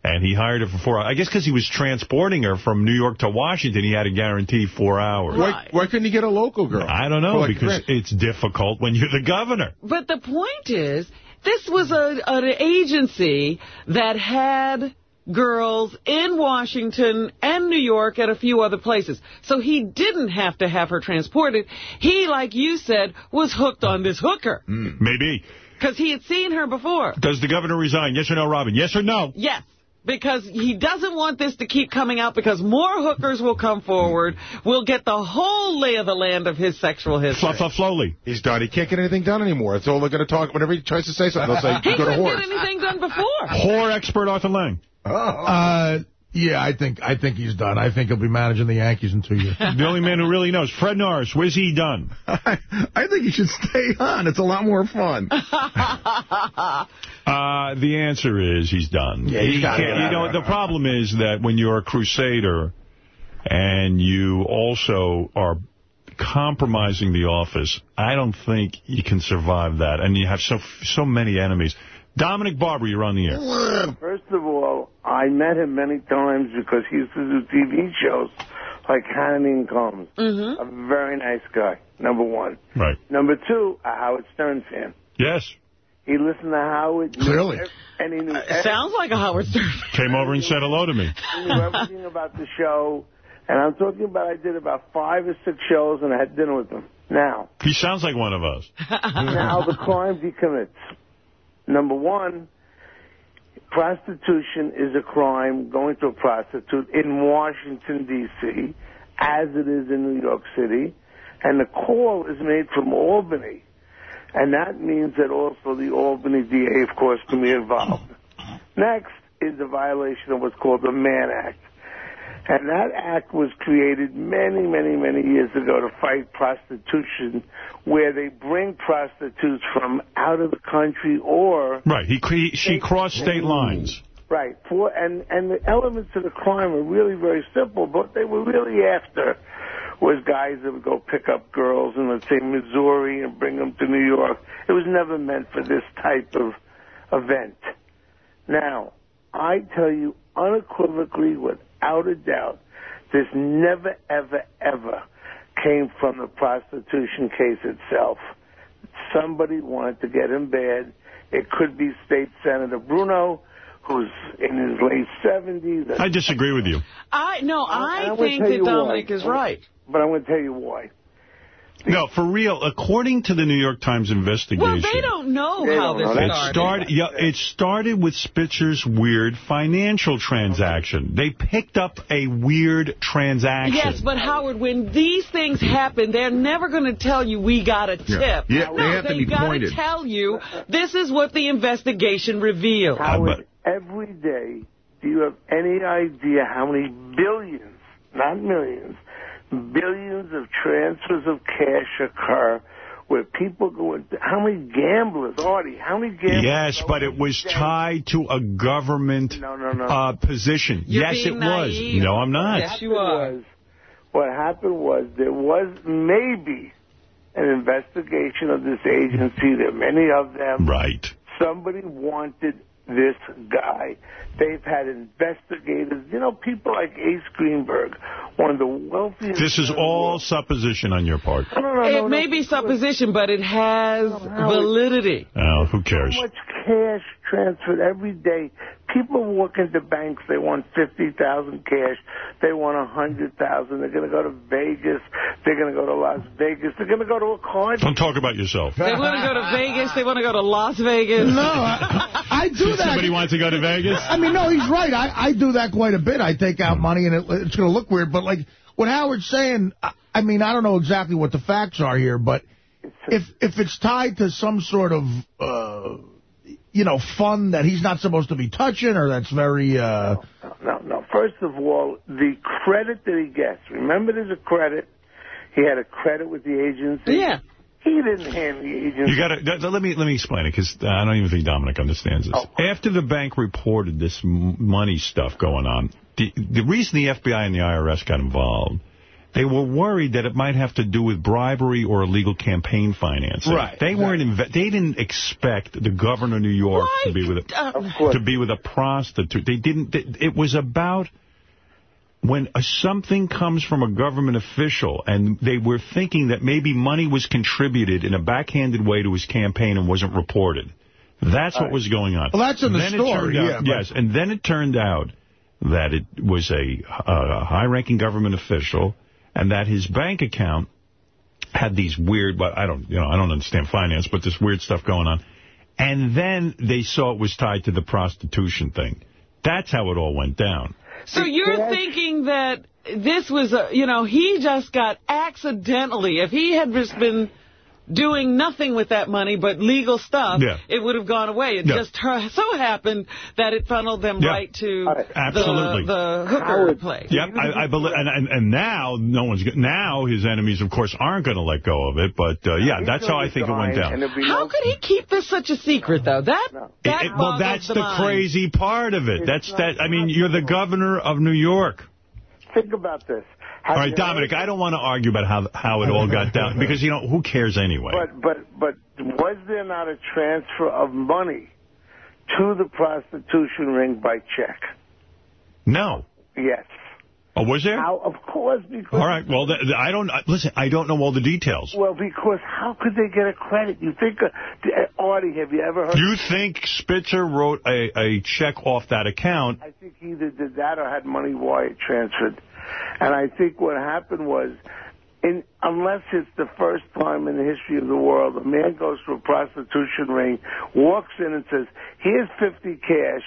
Speaker 1: And he hired her for four hours. I guess because he was transporting her from New York to Washington, he had a guarantee four hours.
Speaker 2: Right.
Speaker 5: Why, why couldn't you get a local girl?
Speaker 1: I don't know,
Speaker 5: like
Speaker 1: because
Speaker 5: Rick?
Speaker 1: it's difficult when you're the governor.
Speaker 2: But the point is, this was a, an agency that had girls in Washington and New York and a few other places. So he didn't have to have her transported. He, like you said, was hooked on this hooker. Hmm.
Speaker 1: Maybe.
Speaker 2: Because he had seen her before.
Speaker 1: Does the governor resign? Yes or no, Robin? Yes or no?
Speaker 2: Yes. Because he doesn't want this to keep coming out because more hookers will come forward. We'll get the whole lay of the land of his sexual history.
Speaker 1: Fluff, fluff, slowly.
Speaker 5: He's done. He can't get anything done anymore. It's all they're going to talk. Whenever he tries to say something, they'll say,
Speaker 2: He
Speaker 5: you go to
Speaker 2: couldn't
Speaker 5: horse.
Speaker 2: get anything done before.
Speaker 1: Whore expert Arthur Lange.
Speaker 3: Uh, yeah, I think I think he's done. I think he'll be managing the Yankees in two years.
Speaker 1: The only man who really knows. Fred Norris, where's he done?
Speaker 6: I, I think he should stay on. It's a lot more fun.
Speaker 1: Uh, the answer is he's done.
Speaker 3: Yeah, he's
Speaker 1: He
Speaker 3: gotta
Speaker 1: can't-
Speaker 3: get
Speaker 1: You know, the problem is that when you're a crusader and you also are compromising the office, I don't think you can survive that. And you have so so many enemies. Dominic Barbara, you're on the air.
Speaker 7: First of all, I met him many times because he used to do TV shows like Hannon Combs.
Speaker 2: Mm-hmm.
Speaker 7: A very nice guy, number one.
Speaker 1: Right.
Speaker 7: Number two, a Howard Stern fan.
Speaker 1: Yes.
Speaker 7: He listened to Howard.
Speaker 1: Clearly.
Speaker 7: And he knew,
Speaker 2: It sounds like a Howard Stern.
Speaker 1: Came over and said hello to me.
Speaker 7: he knew everything about the show. And I'm talking about I did about five or six shows, and I had dinner with him. Now,
Speaker 1: He sounds like one of us.
Speaker 7: now the crimes he commits. Number one, prostitution is a crime, going to a prostitute in Washington, D.C., as it is in New York City. And the call is made from Albany. And that means that also the Albany DA, of course, can be involved. Next is a violation of what's called the Mann Act. And that act was created many, many, many years ago to fight prostitution, where they bring prostitutes from out of the country or
Speaker 1: Right. He, he She crossed state lines.
Speaker 7: right for and and the elements of the crime are really very simple. But they were really after was guys that would go pick up girls in let's say Missouri and bring them to New York. It was never meant for this type of event. Now, I tell you unequivocally, without a doubt, this never, ever, ever came from the prostitution case itself. Somebody wanted to get in bed. It could be State Senator Bruno, who's in his late 70s.
Speaker 1: I disagree with you.
Speaker 2: I No, I
Speaker 7: I'm
Speaker 2: think
Speaker 7: tell
Speaker 2: that
Speaker 7: you why.
Speaker 2: Dominic is right.
Speaker 7: But I'm going to tell you why.
Speaker 1: No, for real. According to the New York Times investigation...
Speaker 2: Well, they don't know
Speaker 7: They
Speaker 2: how
Speaker 7: don't
Speaker 2: this
Speaker 7: know. That
Speaker 1: It
Speaker 2: started.
Speaker 1: started, yeah, it started with Spitzer's weird financial transaction. They picked up a weird transaction.
Speaker 2: Yes, but Howard, when these things happen, they're never going to tell you we got a tip.
Speaker 8: Yeah,
Speaker 2: no,
Speaker 8: they have to be
Speaker 2: got to
Speaker 8: pointed.
Speaker 2: tell you this is what the investigation revealed.
Speaker 7: Howard, every day, do you have any idea how many billions, not millions, billions of transfers of cash occur where people go into, how many gamblers, Artie, how many gamblers?
Speaker 1: Yes, but it was tied to a government
Speaker 7: No, no, no.
Speaker 1: Uh, position.
Speaker 2: You're
Speaker 1: yes,
Speaker 2: being
Speaker 1: it was.
Speaker 2: naive.
Speaker 1: No, I'm not.
Speaker 2: Yes, you are.
Speaker 7: Was, what happened was there was maybe an investigation of this agency. There are many of them.
Speaker 1: Right.
Speaker 7: Somebody wanted this guy. They've had investigators. You know, people like Ace Greenberg, one of the wealthiest.
Speaker 1: This is
Speaker 7: men in the
Speaker 1: all
Speaker 7: world.
Speaker 1: supposition on your part.
Speaker 7: No, no, no,
Speaker 2: It
Speaker 7: no,
Speaker 2: may
Speaker 7: no.
Speaker 2: be supposition, but it has validity.
Speaker 1: Oh, who cares?
Speaker 7: So much cash transferred every day. People walk into banks, they want 50000 cash, they want 100000 They're going to go to Vegas, they're going to go to Las Vegas, they're going to go to a card.
Speaker 1: Don't talk about yourself.
Speaker 2: They want to go to Vegas. They want to go to Las Vegas.
Speaker 3: No, I, I do that.
Speaker 1: Somebody wants to go to Vegas?
Speaker 3: I mean, no, he's right. I, I do that quite a bit. I take out money, and it, it's going to look weird. But, like, what Howard's saying, I, I mean, I don't know exactly what the facts are here, but if if it's tied to some sort of, uh, you know, fun that he's not supposed to be touching or that's very... Uh,
Speaker 7: No, no. First of all, the credit that he gets. Remember, there's a credit. He had a credit with the agency.
Speaker 2: Yeah.
Speaker 7: He didn't hand the agency.
Speaker 1: You got to let me let me explain it because I don't even think Dominic understands this.
Speaker 7: Oh.
Speaker 1: After the bank reported this money stuff going on, the the reason the FBI and the IRS got involved, they were worried that it might have to do with bribery or illegal campaign financing.
Speaker 3: Right.
Speaker 1: They weren't. Inve- they didn't expect the governor of New York to be with a
Speaker 2: Uh,
Speaker 7: Of course.
Speaker 1: to be with a prostitute. They didn't. It was about when a, something comes from a government official and they were thinking that maybe money was contributed in a backhanded way to his campaign and wasn't reported. That's what was going on.
Speaker 3: Well, that's in the story,
Speaker 1: out,
Speaker 3: yeah, but-
Speaker 1: Yes, and then it turned out that it was a, a high-ranking government official and that his bank account had these weird, but I don't, you know, I don't understand finance, but this weird stuff going on. And then they saw it was tied to the prostitution thing. That's how it all went down.
Speaker 2: So you're thinking that this was, a, you know, he just got accidentally, if he had just been doing nothing with that money but legal stuff,
Speaker 1: Yeah.
Speaker 2: it would have gone away. It
Speaker 1: Yeah.
Speaker 2: just so happened that it funneled them
Speaker 1: Yeah.
Speaker 2: right to
Speaker 1: Absolutely.
Speaker 2: the, the hooker
Speaker 7: Howard,
Speaker 2: place.
Speaker 1: Yep, I, I believe, and, and and now no one's go- now his enemies, of course, aren't going to let go of it. But uh, yeah, that's how I think it went down.
Speaker 7: and there'll be
Speaker 2: How could he keep this such a secret, though? That, that
Speaker 1: It- it- well, that's the,
Speaker 2: mind.
Speaker 1: crazy part of it.
Speaker 7: It's
Speaker 1: That's
Speaker 7: not
Speaker 1: that. I mean, you're the governor of New York.
Speaker 7: Think about this. Have
Speaker 1: All right, Dominic, I don't want to argue about how how it all got down because you know who cares anyway.
Speaker 7: But but but was there not a transfer of money to the prostitution ring by check?
Speaker 1: No,
Speaker 7: Yes.
Speaker 1: Oh, was there?
Speaker 7: How, of course, because...
Speaker 1: All right. Well, th I don't... Listen, I don't know all the details.
Speaker 7: Well, because how could they get a credit? You think... Uh, Artie, have you ever heard...
Speaker 1: You think Spitzer wrote a, a check off that account?
Speaker 7: I think he either did that or had money wire transferred. And I think what happened was... In, unless it's the first time in the history of the world, a man goes to a prostitution ring, walks in and says, here's 50 cash,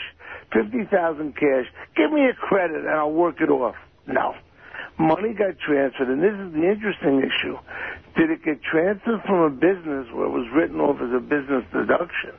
Speaker 7: 50,000 cash, give me a credit and I'll work it off. No. Money got transferred, and this is the interesting issue. Did it get transferred from a business where it was written off as a business deduction?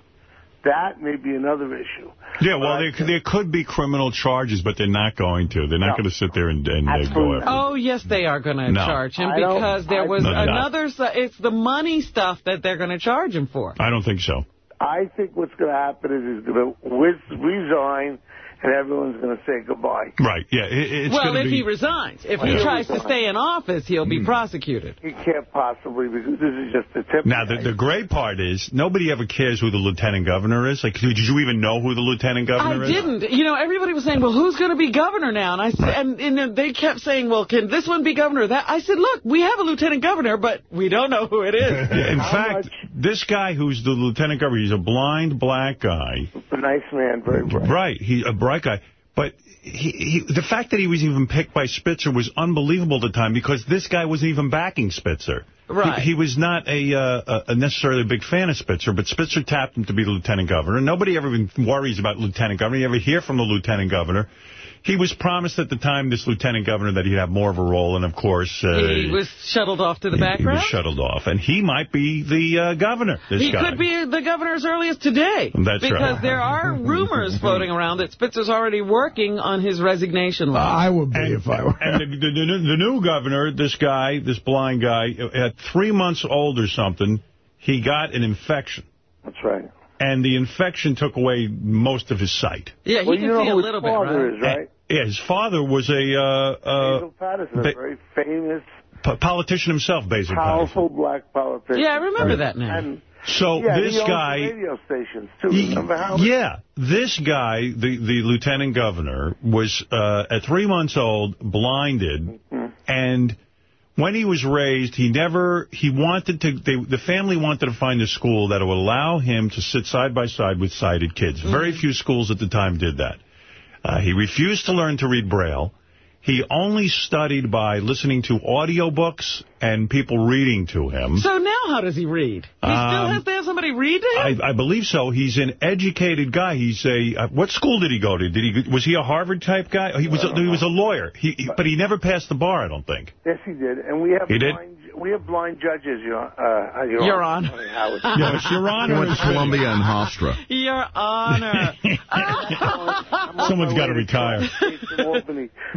Speaker 7: That may be another issue.
Speaker 1: Yeah, well, there, there could be criminal charges, but they're not going to. They're not
Speaker 7: No.
Speaker 1: going to sit there and, and uh, go after
Speaker 2: Oh, yes, they are going to
Speaker 1: No.
Speaker 2: charge him
Speaker 7: I
Speaker 2: because there
Speaker 7: I-
Speaker 2: was
Speaker 1: No, they're not.
Speaker 2: another... It's the money stuff that they're going to charge him for.
Speaker 1: I don't think so.
Speaker 7: I think what's going to happen is he's going to resign, and everyone's going to say goodbye.
Speaker 1: Right, yeah. It, it's
Speaker 2: well, if
Speaker 1: be,
Speaker 2: he resigns. If he
Speaker 1: Yeah.
Speaker 2: tries to stay in office, he'll be hmm. prosecuted.
Speaker 7: He can't possibly because this is just the tip.
Speaker 1: Now, the, the great part is, nobody ever cares who the lieutenant governor is. Like, did you even know who the lieutenant governor
Speaker 2: I
Speaker 1: is?
Speaker 2: didn't. You know, everybody was saying, well, who's going to be governor now? And I said, and, and then they kept saying, well, can this one be governor? That I said, look, we have a lieutenant governor, but we don't know who it is.
Speaker 1: Yeah, In
Speaker 7: How
Speaker 1: fact,
Speaker 7: much-
Speaker 1: this guy who's the lieutenant governor, he's a blind black guy.
Speaker 7: a nice man, very bright.
Speaker 1: Right, he's a bright guy. But he, he, the fact that he was even picked by Spitzer was unbelievable at the time because this guy wasn't even backing Spitzer.
Speaker 2: Right.
Speaker 1: He, he was not a, uh, a necessarily a big fan of Spitzer, but Spitzer tapped him to be the lieutenant governor. Nobody ever even worries about lieutenant governor. You ever hear from the lieutenant governor? He was promised at the time, this lieutenant governor, that he'd have more of a role, and of course... Uh,
Speaker 2: he was shuttled off to the
Speaker 1: he- he was shuttled off. And he might be the uh, governor, this
Speaker 2: He
Speaker 1: guy.
Speaker 2: could be the governor as early as today.
Speaker 1: That's
Speaker 2: because
Speaker 1: right.
Speaker 2: there are rumors floating around that Spitzer's already working on his resignation letter.
Speaker 3: I would be if I were.
Speaker 1: And the, the, the, new- the new governor, this guy, this blind guy, at three months old or something, he got an infection.
Speaker 7: That's right.
Speaker 1: And the infection took away most of his sight.
Speaker 2: yeah, he
Speaker 7: well,
Speaker 2: can
Speaker 7: you know
Speaker 2: see a little bit, right?
Speaker 7: is, right?
Speaker 1: Yeah, his father was a uh,
Speaker 7: Basil Paterson, a very famous,
Speaker 1: uh, politician himself, Basil
Speaker 7: powerful black politician.
Speaker 2: Yeah, I remember that name.
Speaker 7: And
Speaker 1: So
Speaker 7: yeah,
Speaker 1: this guy...
Speaker 7: radio stations too.
Speaker 1: Ye-
Speaker 7: Remember how?
Speaker 1: Yeah, this guy, the, the lieutenant governor, was uh, at three months old, blinded,
Speaker 7: Mm-hmm.
Speaker 1: and when he was raised, he never, he wanted to, they, the family wanted to find a school that would allow him to sit side by side with sighted kids. Very few schools at the time did that. Uh, he refused to learn to read Braille. He only studied by listening to audiobooks and people reading to him.
Speaker 2: So now how does he read? He still
Speaker 1: Um,
Speaker 2: has to have somebody read to him?
Speaker 1: I, I believe so. He's an educated guy. He's a uh, what school did he go to? Did he was he a Harvard type guy? He was a, he was a lawyer. He, he- but he never passed the bar. I don't think.
Speaker 7: Yes, he did. And we have
Speaker 1: He did?
Speaker 7: Blind, we have blind judges, Your, uh, Your,
Speaker 2: Your Honor.
Speaker 7: Honor. Howard.
Speaker 1: Yeah, it's Your
Speaker 8: He
Speaker 1: Honor.
Speaker 8: went to Columbia and Hofstra.
Speaker 2: Your Honor.
Speaker 1: Someone's got to retire.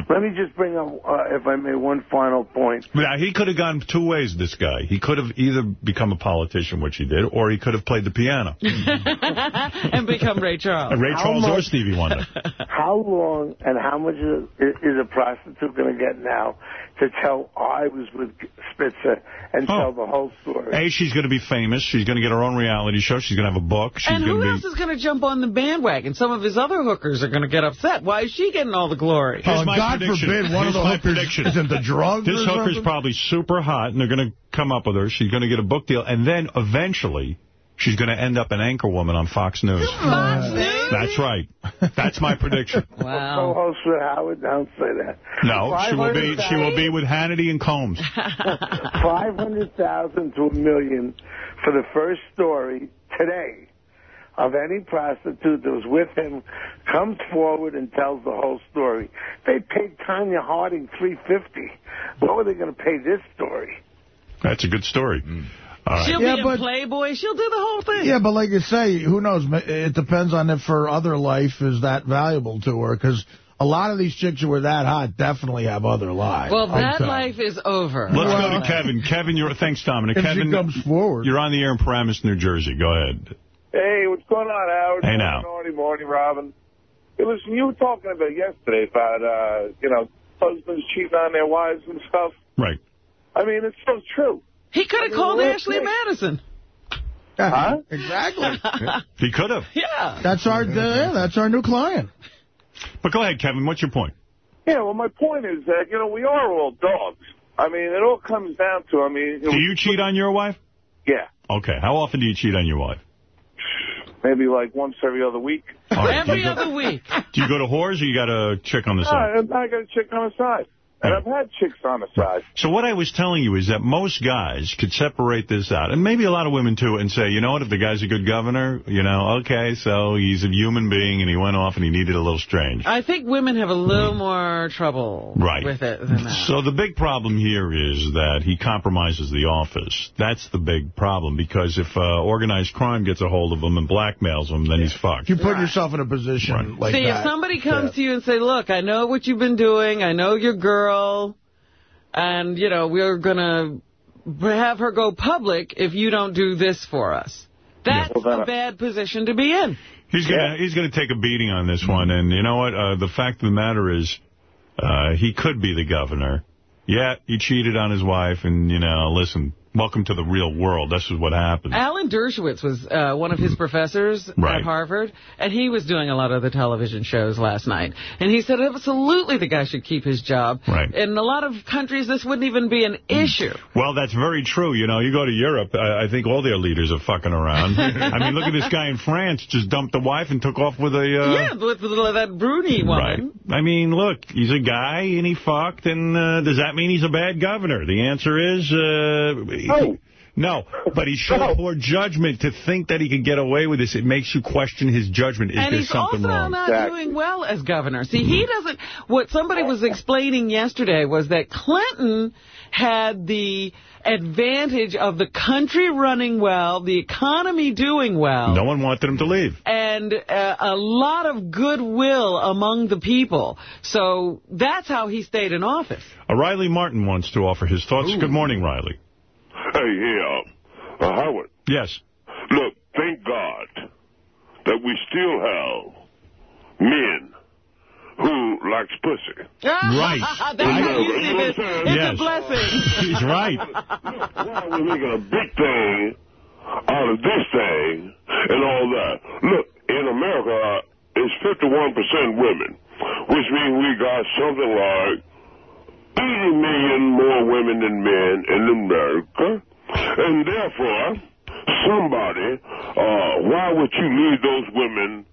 Speaker 7: Let me just bring up, uh, if I may, one final point.
Speaker 1: Now, he could have gone two ways, this guy. He could have either become a politician, which he did, or he could have played the piano.
Speaker 2: and become Ray Charles.
Speaker 1: Ray
Speaker 7: How
Speaker 1: Charles or Stevie Wonder.
Speaker 7: How long and how much is, is a prostitute going to get now to tell I was with Spitzer and
Speaker 1: Oh.
Speaker 7: tell the whole story?
Speaker 1: A, she's going to be famous. She's going to get her own reality show. She's going to have a book. She's
Speaker 2: And
Speaker 1: going
Speaker 2: who
Speaker 1: to
Speaker 2: else
Speaker 1: be...
Speaker 2: is going to jump on the bandwagon? Some of his other hookers are going to get upset. Why is she getting all the glory?
Speaker 1: Here's
Speaker 3: Oh,
Speaker 1: my
Speaker 3: God
Speaker 1: prediction.
Speaker 3: forbid one
Speaker 1: Here's
Speaker 3: of the hookers
Speaker 1: prediction.
Speaker 3: is into drugs
Speaker 1: This hooker's
Speaker 3: something?
Speaker 1: probably super hot, and they're going to come up with her. She's going to get a book deal, and then eventually she's going to end up an anchor woman on Fox News.
Speaker 2: Fox News?
Speaker 1: That's right. That's my prediction.
Speaker 2: Wow.
Speaker 7: Co-host with Howard, don't say that.
Speaker 1: No, she will be she will be with Hannity and Colmes.
Speaker 7: Five hundred thousand to a million for the first story today of any prostitute that was with him comes forward and tells the whole story. They paid Tonya Harding three fifty. What were they going to pay this story?
Speaker 1: That's a good story. All right.
Speaker 2: She'll
Speaker 3: Yeah,
Speaker 2: be
Speaker 3: but-
Speaker 2: in Playboy. She'll do the whole thing.
Speaker 3: Yeah, but like you say, who knows? It depends on if her other life is that valuable to her, because a lot of these chicks who are that hot definitely have other lives.
Speaker 2: Well, that
Speaker 3: tell
Speaker 2: life is over.
Speaker 1: Let's go to Kevin. Kevin, you're thanks, Dominic.
Speaker 3: If
Speaker 1: Kevin,
Speaker 3: she comes forward.
Speaker 1: you're on the air in Paramus, New Jersey. Go ahead.
Speaker 9: Hey, what's going on, Howard?
Speaker 1: Hey, now.
Speaker 9: Morning, morning, Robin. Hey, listen, you were talking about yesterday about, uh, you know, husbands cheating on their wives and stuff.
Speaker 1: Right.
Speaker 9: I mean, it's so true.
Speaker 2: He could have called Ashley
Speaker 9: quick.
Speaker 2: Madison.
Speaker 3: Yeah, Exactly.
Speaker 1: He could have.
Speaker 2: Yeah.
Speaker 3: That's our uh, that's our new client.
Speaker 1: But go ahead, Kevin. What's your point?
Speaker 10: Yeah, well, my point is that, you know, we are all dogs. I mean, it all comes down to, I mean...
Speaker 1: Do you cheat on your wife?
Speaker 10: Yeah.
Speaker 1: Okay. How often do you cheat on your wife?
Speaker 10: Maybe like once every other week.
Speaker 2: Every other week.
Speaker 1: Do you go to whores or you got a chick on the side?
Speaker 10: No, I got a chick on the side. And I've had chicks on the side.
Speaker 1: So what I was telling you is that most guys could separate this out, and maybe a lot of women too, and say, you know what, if the guy's a good governor, you know, okay, so he's a human being and he went off and he needed a little strange.
Speaker 2: I think women have a little more trouble
Speaker 1: Right.
Speaker 2: with it than that.
Speaker 1: So the big problem here is that he compromises the office. That's the big problem, because if uh, organized crime gets a hold of him and blackmails him, then he's fucked.
Speaker 3: You put yourself in a position like
Speaker 2: See,
Speaker 3: that.
Speaker 2: if somebody comes to you and say, look, I know what you've been doing, I know your girl, and, you know, we're going to have her go public if you don't do this for us. That's
Speaker 10: well, then
Speaker 2: a
Speaker 10: I-
Speaker 2: bad position to be in.
Speaker 1: He's gonna he's gonna take a beating on this one, and you know what? Uh, the fact of the matter is, uh, he could be the governor. Yeah, he cheated on his wife, and you know, listen, welcome to the real world. This is what happens.
Speaker 2: Alan Dershowitz was uh, one of his professors
Speaker 1: Right.
Speaker 2: at Harvard, and he was doing a lot of the television shows last night. And he said absolutely the guy should keep his job.
Speaker 1: Right.
Speaker 2: In a lot of countries, this wouldn't even be an issue.
Speaker 1: Well, that's very true. You know, you go to Europe, I, I think all their leaders are fucking around. I mean, look at this guy in France, just dumped the wife and took off with a... Uh,
Speaker 2: yeah, with the, that Bruni
Speaker 1: Right. I mean, look, he's a guy and he fucked, and uh, does that mean he's a bad governor? The answer is...
Speaker 10: No.
Speaker 1: No, but he showed
Speaker 10: No.
Speaker 1: poor judgment to think that he could get away with this. It makes you question his judgment. Is
Speaker 2: and
Speaker 1: there
Speaker 2: he's also
Speaker 1: something wrong?
Speaker 2: not
Speaker 10: Exactly.
Speaker 2: doing well as governor. See, he doesn't... What somebody was explaining yesterday was that Clinton had the advantage of the country running well, the economy doing well.
Speaker 1: No one wanted him to leave.
Speaker 2: and uh, a lot of goodwill among the people. So that's how he stayed in office.
Speaker 1: Uh, Riley Martin wants to offer his thoughts. Good morning, Riley.
Speaker 11: Hey, yeah, uh, Howard.
Speaker 1: Yes.
Speaker 11: Look, thank God that we still have men who likes pussy.
Speaker 1: Right.
Speaker 2: that's how you see this. It's
Speaker 1: Yes.
Speaker 2: a blessing.
Speaker 1: He's right.
Speaker 11: Why are we making a big thing out of this thing and all that? Look, in America, it's 51% women, which means we got something like 80 million more women than men in America. And therefore, somebody, uh, why would you leave those women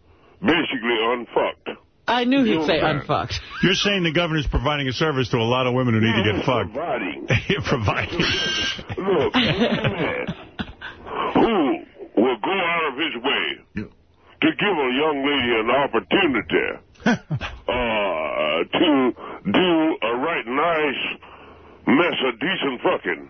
Speaker 11: basically unfucked?
Speaker 2: I knew he'd say
Speaker 11: Okay.
Speaker 2: unfucked.
Speaker 1: You're saying the governor's providing a service to a lot of women who need to get fucked.
Speaker 11: Providing.
Speaker 1: Providing.
Speaker 11: Look, man who will go out of his way to give a young lady an opportunity uh, to do a right nice mess of decent fucking.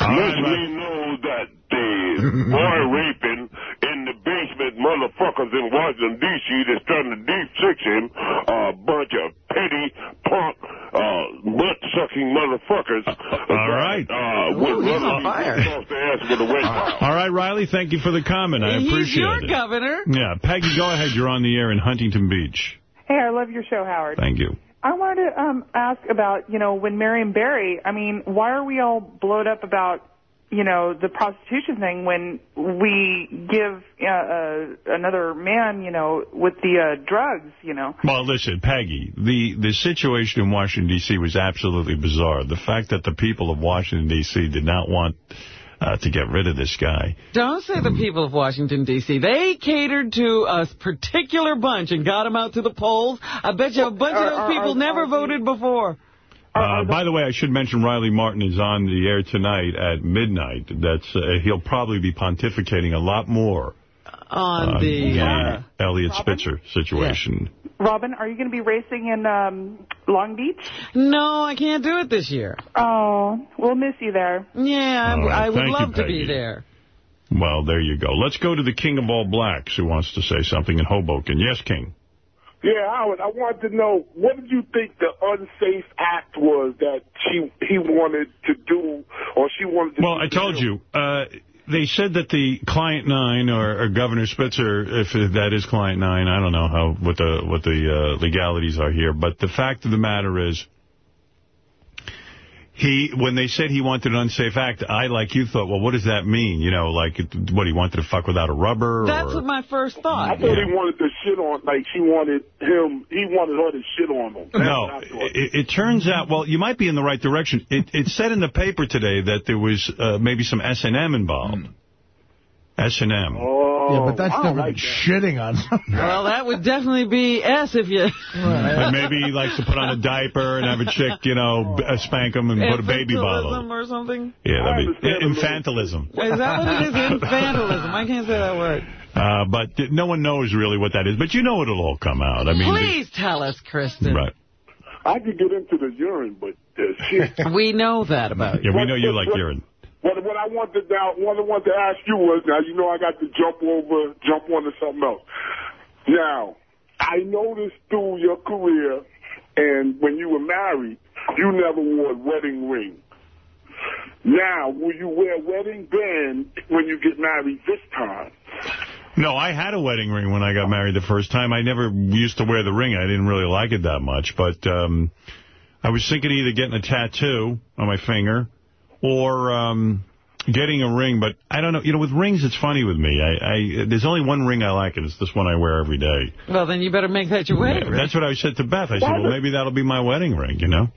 Speaker 11: Let me know that the boy raping in the basement motherfuckers in Washington, D.C. that's trying to deep-six him a bunch of petty, punk, uh, butt-sucking motherfuckers.
Speaker 1: All right.
Speaker 11: Uh,
Speaker 2: Ooh,
Speaker 11: would
Speaker 2: he's
Speaker 11: run
Speaker 2: on fire.
Speaker 11: off the ass with a wet towel.
Speaker 1: All right, Riley, thank you for the comment. I
Speaker 2: He's
Speaker 1: appreciate
Speaker 2: your
Speaker 1: it.
Speaker 2: governor.
Speaker 1: Yeah, Peggy, go ahead. You're on the air in Huntington Beach.
Speaker 12: Hey, I love your show, Howard.
Speaker 1: Thank you.
Speaker 12: I wanted to um, ask about, you know, when Marion Barry, I mean, why are we all blowed up about, you know, the prostitution thing when we give uh, uh, another man, you know, with the uh, drugs, you know?
Speaker 1: Well, listen, Peggy, the, the situation in Washington, D.C. was absolutely bizarre. The fact that the people of Washington, D.C. did not want uh, to get rid of this guy.
Speaker 2: Don't say the people of Washington, D.C. They catered to a particular bunch and got them out to the polls. I bet you a bunch of those people never voted before.
Speaker 1: Uh, by the way, I should mention Riley Martin is on the air tonight at midnight. That's uh, He'll probably be pontificating a lot more
Speaker 2: On
Speaker 1: on
Speaker 2: the...
Speaker 1: the
Speaker 2: Uh,
Speaker 1: Eliot Spitzer situation.
Speaker 12: Robin, are you going to be racing in um, Long Beach?
Speaker 2: no, I can't do it this year.
Speaker 12: Oh, we'll miss you there.
Speaker 2: Yeah, I, I would
Speaker 1: Thank you,
Speaker 2: love to be there.
Speaker 1: Well, there you go. Let's go to the King of All Blacks who wants to say something in Hoboken. Yes, King.
Speaker 10: Yeah, Howard, I wanted to know, what did you think the unsafe act was that she he wanted to do, or she wanted to do?
Speaker 1: Well, I told
Speaker 10: to
Speaker 1: you. Uh, they said that the Client 9 or, or Governor Spitzer, if that is Client 9, I don't know how what the what the uh, legalities are here, but the fact of the matter is He, when they said he wanted an unsafe act, I, like you, thought, well, what does that mean? You know, like, what, he wanted to fuck without a rubber?
Speaker 2: That's
Speaker 1: or...
Speaker 2: what my first thought.
Speaker 9: I thought he wanted to shit on, like she wanted him, he wanted her to shit on him. That's
Speaker 1: No,
Speaker 9: what I thought.
Speaker 1: it, it turns out, well, you might be in the right direction. It, it said in the paper today that there was uh, maybe some S&M involved. S&M.
Speaker 9: Oh,
Speaker 3: Yeah, but that's
Speaker 9: I
Speaker 3: different
Speaker 9: like
Speaker 3: than
Speaker 9: that.
Speaker 3: shitting on something.
Speaker 2: Well, that would definitely be S if you...
Speaker 1: Like maybe he likes to put on a diaper and have a chick, you know, b- uh, spank him and put a baby bottle.
Speaker 2: Infantilism or something?
Speaker 1: Yeah, that'd be
Speaker 9: understand a little-
Speaker 1: infantilism.
Speaker 2: Is that what it is? Infantilism. I can't say that word.
Speaker 1: Uh, but no one knows really what that is. But you know it'll all come out. I mean,
Speaker 2: Please tell us, Kristen.
Speaker 1: right.
Speaker 9: I could get into the urine, but uh, shit.
Speaker 2: We know that about you.
Speaker 1: Yeah, we know you like urine.
Speaker 9: What, what I wanted now, what I wanted to ask you was, now you know I got to jump over, jump onto something else. Now, I noticed through your career, and when you were married, you never wore a wedding ring. Now, will you wear a wedding band when you get married this time?
Speaker 1: No, I had a wedding ring when I got married the first time. I never used to wear the ring. I didn't really like it that much. But um, I was thinking either getting a tattoo on my finger or um, getting a ring. But I don't know. You know, with rings, it's funny with me. I, I There's only one ring I like, and it's this one I wear every day.
Speaker 2: Well, then you better make that your wedding ring.
Speaker 1: That's what I said to Beth. I said, well, maybe that'll be my wedding ring, you know?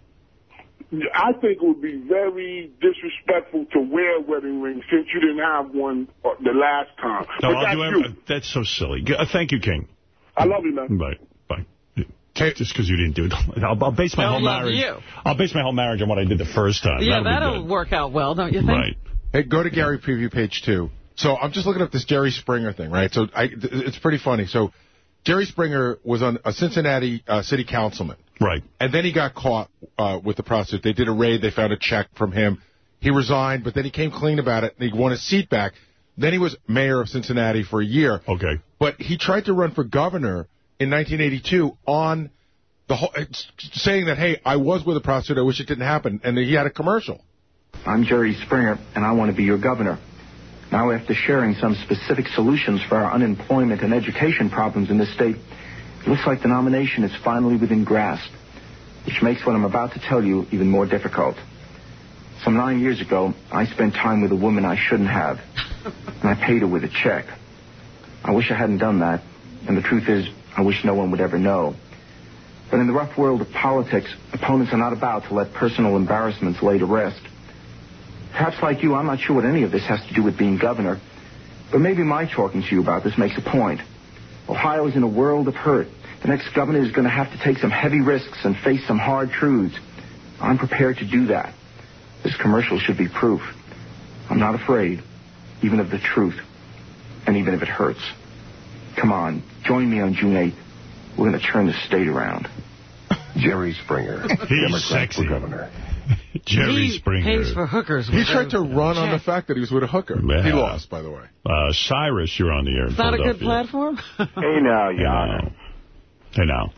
Speaker 9: I think it would be very disrespectful to wear a wedding ring since you didn't have one uh, the last time.
Speaker 1: No,
Speaker 9: but
Speaker 1: I'll
Speaker 9: that's
Speaker 1: do
Speaker 9: you.
Speaker 1: That's so silly. Uh, thank you, King.
Speaker 9: I love you, man.
Speaker 1: Bye. Bye. Just because you didn't do it. I'll, I'll base my
Speaker 2: They'll
Speaker 1: whole
Speaker 2: love
Speaker 1: marriage.
Speaker 2: you.
Speaker 1: I'll base my whole marriage on what I did the first time.
Speaker 2: Yeah,
Speaker 1: That'll
Speaker 2: that'll work out well, don't you think?
Speaker 1: Right.
Speaker 5: Hey, go to Gary Preview page two. So I'm just looking up this Jerry Springer thing, right? So I, it's pretty funny. So Jerry Springer was on a Cincinnati uh, city councilman.
Speaker 1: Right.
Speaker 5: And then he got caught uh, with the prostitute. They did a raid. They found a check from him. He resigned, but then he came clean about it, and he won his seat back. Then he was mayor of Cincinnati for a year.
Speaker 1: Okay.
Speaker 5: But he tried to run for governor in 1982 on the saying that, hey, I was with a prostitute. I wish it didn't happen. And he had a commercial.
Speaker 13: I'm Jerry Springer, and I want to be your governor. Now, after sharing some specific solutions for our unemployment and education problems in this state, it looks like the nomination is finally within grasp, which makes what I'm about to tell you even more difficult. Some nine years ago, I spent time with a woman I shouldn't have, and I paid her with a check. I wish I hadn't done that, and the truth is, I wish no one would ever know. But in the rough world of politics, opponents are not about to let personal embarrassments lay to rest. Perhaps like you, I'm not sure what any of this has to do with being governor, but maybe my talking to you about this makes a point. Ohio is in a world of hurt. The next governor is going to have to take some heavy risks and face some hard truths. I'm prepared to do that. This commercial should be proof. I'm not afraid, even of the truth, and even if it hurts. Come on, join me on June 8th. We're going to turn the state around.
Speaker 14: Jerry Springer,
Speaker 1: He's
Speaker 14: Democrat
Speaker 1: sexy.
Speaker 14: for governor.
Speaker 1: Jerry
Speaker 2: he
Speaker 1: Springer.
Speaker 2: pays for hookers.
Speaker 5: He tried to
Speaker 2: a
Speaker 5: run on the fact that he was with a hooker.
Speaker 1: Yeah.
Speaker 5: He lost, by the way.
Speaker 1: Uh, Cyrus, you're on the air in
Speaker 2: It's not a good platform?
Speaker 15: Hey now,
Speaker 1: Hey
Speaker 15: y'all.
Speaker 1: now. Hey now.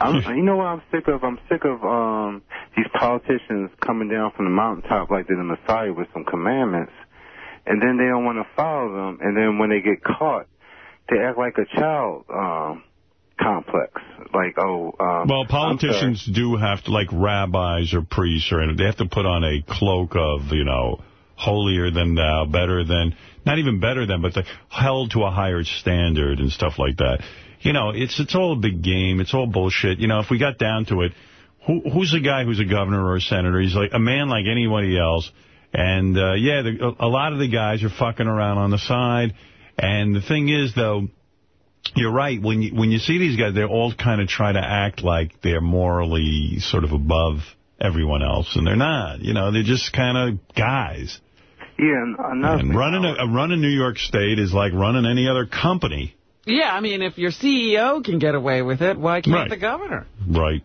Speaker 15: I'm, you know what I'm sick of? I'm sick of um these politicians coming down from the mountaintop like they're the Messiah with some commandments, and then they don't want to follow them, and then when they get caught, they act like a child um complex. Like, oh, um,
Speaker 1: Well, politicians do have to, like rabbis or priests, or they have to put on a cloak of, you know, holier than thou, better than, not even better than, but the, held to a higher standard and stuff like that. You know, it's it's all a big game. It's all bullshit. You know, if we got down to it, who, who's a guy who's a governor or a senator? He's like a man like anybody else. And, uh, yeah, the, a lot of the guys are fucking around on the side. And the thing is, though, you're right. When you, when you see these guys, they all kind of try to act like they're morally sort of above everyone else, and they're not. You know, they're just kind of guys.
Speaker 15: Yeah, uh, and another
Speaker 1: And
Speaker 15: thing,
Speaker 1: running a, running New York State is like running any other company.
Speaker 2: Yeah, I mean, if your CEO can get away with it, why can't
Speaker 1: Right.
Speaker 2: the governor?
Speaker 1: Right.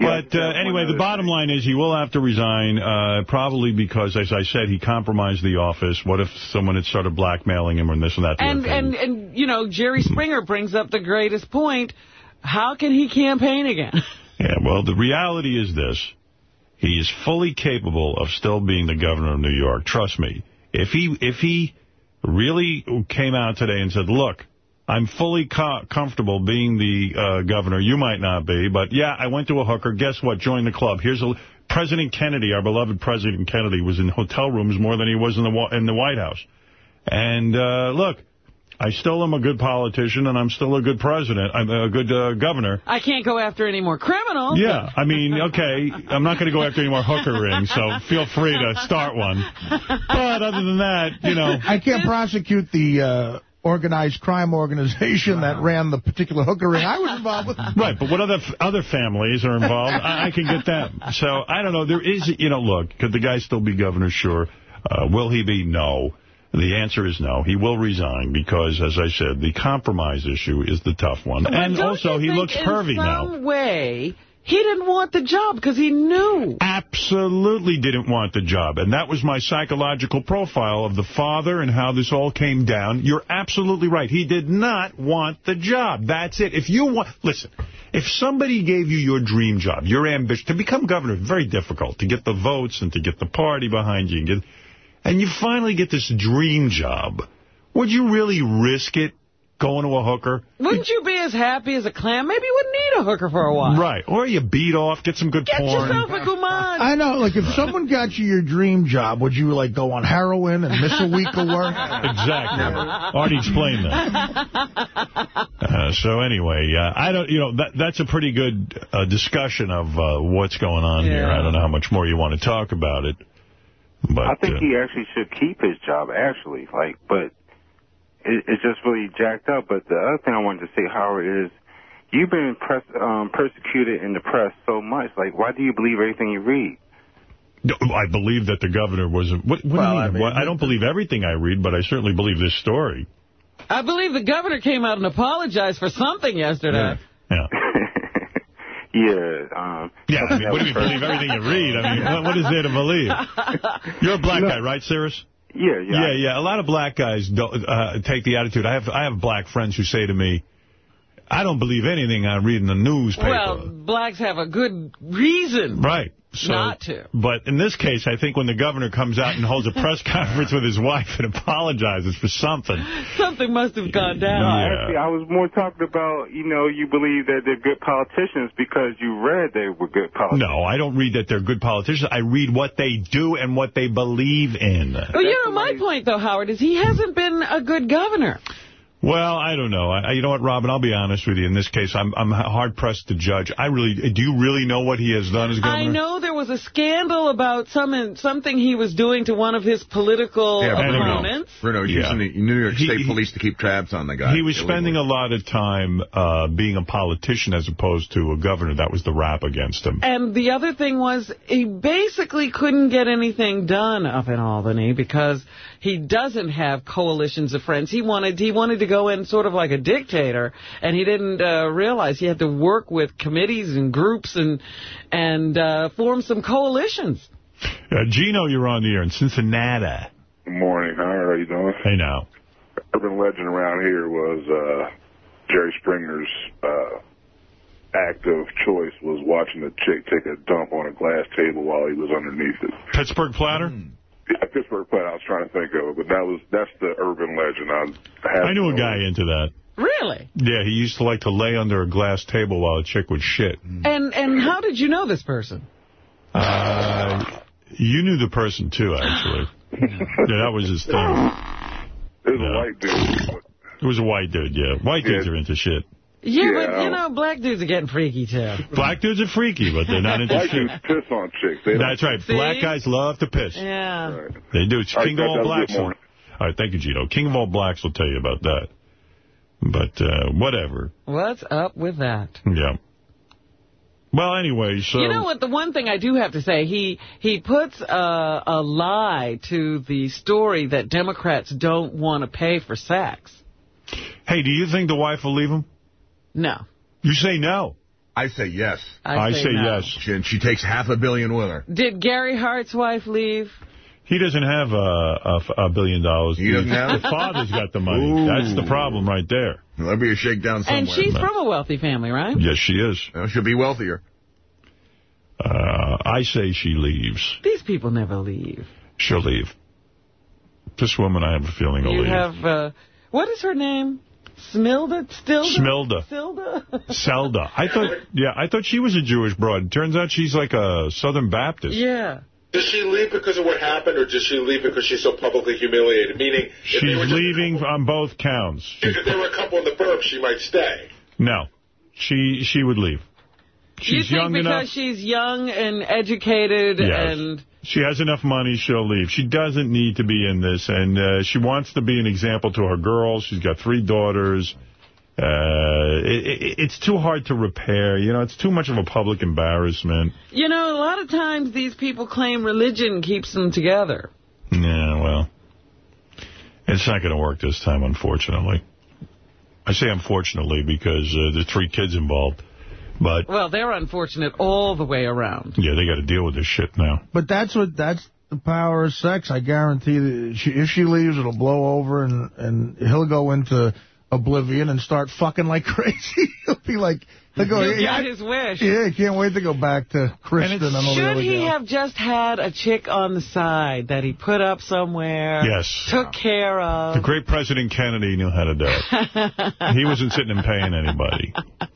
Speaker 1: But uh, anyway, the bottom line is he will have to resign, uh, probably because, as I said, he compromised the office. What if someone had started blackmailing him and this and that? the
Speaker 2: And, and, and you know, Jerry Springer brings up the greatest point. How can he campaign again?
Speaker 1: Yeah, well, the reality is this. He is fully capable of still being the governor of New York. Trust me. If he if he really came out today and said, look, I'm fully co comfortable being the uh, governor. You might not be, but yeah, I went to a hooker. Guess what? Join the club. Here's a President Kennedy, our beloved President Kennedy, was in hotel rooms more than he was in the in the White House. And uh, look, I still am a good politician, and I'm still a good president. I'm a good uh, governor.
Speaker 2: I can't go after any more criminals.
Speaker 1: Yeah, I mean, okay, I'm not going to go after any more hooker rings, so feel free to start one. But other than that, you know...
Speaker 3: I can't prosecute the... Uh organized crime organization that ran the particular hooker ring I was involved with.
Speaker 1: Right, but what other other families are involved? I, I, can get that. So, I don't know. There is, you know, look, could the guy still be governor? Sure. Uh, will he be? No. The answer is no. He will resign because, as I said, the compromise issue is the tough one.
Speaker 2: But
Speaker 1: and also, he looks pervy now.
Speaker 2: in some way, he didn't want the job because he knew.
Speaker 1: Absolutely didn't want the job. And that was my psychological profile of the father and how this all came down. You're absolutely right. He did not want the job. That's it. If you want... Listen, if somebody gave you your dream job, your ambition... To become governor very difficult. To get the votes and to get the party behind you. And, get, and you finally get this dream job. Would you really risk it going to a hooker.
Speaker 2: Wouldn't you be as happy as a clam? Maybe you wouldn't need a hooker for a while.
Speaker 1: Right. Or you beat off, get some good
Speaker 2: get
Speaker 1: porn.
Speaker 2: Get yourself a guman.
Speaker 3: I know. Like, if someone got you your dream job, would you, like, go on heroin and miss a week of work?
Speaker 1: Exactly. Never. Already explained that. Uh, so anyway, uh, I don't, you know, that that's a pretty good uh, discussion of uh, what's going on
Speaker 2: yeah.
Speaker 1: here. I don't know how much more you want to talk about it. But,
Speaker 15: I think
Speaker 1: uh,
Speaker 15: he actually should keep his job, actually. Like, but it, it's just really jacked up. But the other thing I wanted to say, Howard, is you've been press, um, persecuted in the press so much. Like, why do you believe everything you read?
Speaker 1: I believe that the governor was... What, what
Speaker 3: well,
Speaker 1: do you mean?
Speaker 3: I, mean,
Speaker 1: well, I don't believe everything I read, but I certainly believe this story.
Speaker 2: I believe the governor came out and apologized for something yesterday.
Speaker 1: Yeah.
Speaker 15: Yeah. Um,
Speaker 1: yeah, I mean, what do you believe everything you read? I mean, what, what is there to believe? You're a black guy, right, Cyrus?
Speaker 15: Yeah, yeah.
Speaker 1: Yeah, yeah. A lot of black guys don't uh, take the attitude. I have I have black friends who say to me, I don't believe anything I read in the newspaper.
Speaker 2: Well, blacks have a good reason.
Speaker 1: Right. So,
Speaker 2: not to.
Speaker 1: But in this case, I think when the governor comes out and holds a press conference with his wife and apologizes for something.
Speaker 2: Something must have gone down.
Speaker 15: No, actually, I was more talking about, you know, you believe that they're good politicians because you read they were good politicians.
Speaker 1: No, I don't read that they're good politicians. I read what they do and what they believe in.
Speaker 2: Well, you know, my point, though, Howard, is he hasn't been a good governor.
Speaker 1: Well, I don't know. I, you know what, Robin? I'll be honest with you. In this case, I'm I'm hard pressed to judge. I really do. You really know what he has done as governor?
Speaker 2: I know there was a scandal about some something he was doing to one of his political
Speaker 6: yeah,
Speaker 2: opponents.
Speaker 6: Bruno, he's yeah. using the New York State he, Police to keep tabs on the guy.
Speaker 1: He was illegally. spending a lot of time uh, being a politician as opposed to a governor. That was the rap against him.
Speaker 2: And the other thing was he basically couldn't get anything done up in Albany because he doesn't have coalitions of friends. He wanted he wanted to go in sort of like a dictator, and he didn't uh, realize he had to work with committees and groups and and uh, form some coalitions.
Speaker 1: Uh, Gino, you're on the air in Cincinnati.
Speaker 16: Good morning. How are you doing?
Speaker 1: Hey, now.
Speaker 16: Urban legend around here was uh, Jerry Springer's uh, act of choice was watching a chick take a dump on a glass table while he was underneath it.
Speaker 1: Pittsburgh platter?
Speaker 16: Mm. Yeah, Pittsburgh platter. I was trying to think of it, but that was that's the urban legend. I,
Speaker 1: I knew a guy into that.
Speaker 2: Really?
Speaker 1: Yeah, he used to like to lay under a glass table while a chick would shit.
Speaker 2: And and how did you know this person?
Speaker 1: Uh, you knew the person, too, actually. yeah, that was his thing.
Speaker 16: It was yeah. a white dude.
Speaker 1: It was a white dude, yeah. White dudes are into shit.
Speaker 2: Yeah, yeah, but, you know, black dudes are getting freaky, too.
Speaker 1: Black dudes are freaky, but they're not into
Speaker 16: black
Speaker 1: shit.
Speaker 16: Black dudes piss on chicks. They
Speaker 1: That's right.
Speaker 2: See?
Speaker 1: Black guys love to piss.
Speaker 2: Yeah.
Speaker 16: Right.
Speaker 1: They do. It's King
Speaker 16: right,
Speaker 1: of all blacks. All right, thank you, Gino. King of all blacks will tell you about that. But uh, whatever.
Speaker 2: What's up with that?
Speaker 1: Yeah. Well, anyway, so...
Speaker 2: You know what? The one thing I do have to say, he he puts a, a lie to the story that Democrats don't want to pay for sex.
Speaker 1: Hey, do you think the wife will leave him?
Speaker 2: No.
Speaker 1: You say no.
Speaker 6: I say yes.
Speaker 2: I,
Speaker 1: I
Speaker 2: say,
Speaker 1: say
Speaker 2: no.
Speaker 1: yes.
Speaker 6: She, and she takes half a billion with her.
Speaker 2: Did Gary Hart's wife leave?
Speaker 1: He doesn't have a, a, a billion dollars.
Speaker 6: He doesn't have
Speaker 1: The father's got the money.
Speaker 6: Ooh.
Speaker 1: That's the problem right there.
Speaker 6: There'll be a shakedown somewhere.
Speaker 2: And she's from a wealthy family, right?
Speaker 1: Yes, she is.
Speaker 6: Well, she'll be wealthier.
Speaker 1: Uh, I say she leaves.
Speaker 2: These people never leave.
Speaker 1: She'll leave. This woman, I have a feeling, will
Speaker 2: you
Speaker 1: leave.
Speaker 2: have, uh, what is her name? Smilda? Stilda?
Speaker 1: Smilda.
Speaker 2: Silda?
Speaker 1: Selda. I thought, yeah, I thought she was a Jewish broad. Turns out she's like a Southern Baptist.
Speaker 2: Yeah.
Speaker 16: Does she leave because of what happened, or does she leave because she's so publicly humiliated? Meaning,
Speaker 1: She's
Speaker 16: they were just-
Speaker 1: leaving on both counts.
Speaker 16: if there were a couple in the burbs, she might stay.
Speaker 1: No, she she would leave. She's
Speaker 2: you think
Speaker 1: young
Speaker 2: because
Speaker 1: enough.
Speaker 2: she's young and educated
Speaker 1: Yes.
Speaker 2: and...
Speaker 1: She has enough money, she'll leave. She doesn't need to be in this, and uh, she wants to be an example to her girls. She's got three daughters. Uh, it, it, it's too hard to repair. You know, it's too much of a public embarrassment.
Speaker 2: You know, a lot of times these people claim religion keeps them together.
Speaker 1: Yeah, well, it's not going to work this time, unfortunately. I say unfortunately because uh, there's three kids involved. But,
Speaker 2: Well, they're unfortunate all the way around.
Speaker 1: yeah, they got to deal with this shit now.
Speaker 3: But that's what that's the power of sex. I guarantee that she, if she leaves, it'll blow over, and and he'll go into oblivion and start fucking like crazy. he'll be like, he'll go,
Speaker 2: He'll
Speaker 3: yeah,
Speaker 2: his wish.
Speaker 3: yeah, he can't wait to go back to Kristen and, all the
Speaker 2: Should he
Speaker 3: gals.
Speaker 2: have just had a chick on the side that he put up somewhere?
Speaker 1: Yes.
Speaker 2: Took care of.
Speaker 1: The great President Kennedy knew how to do it. He wasn't sitting and paying anybody.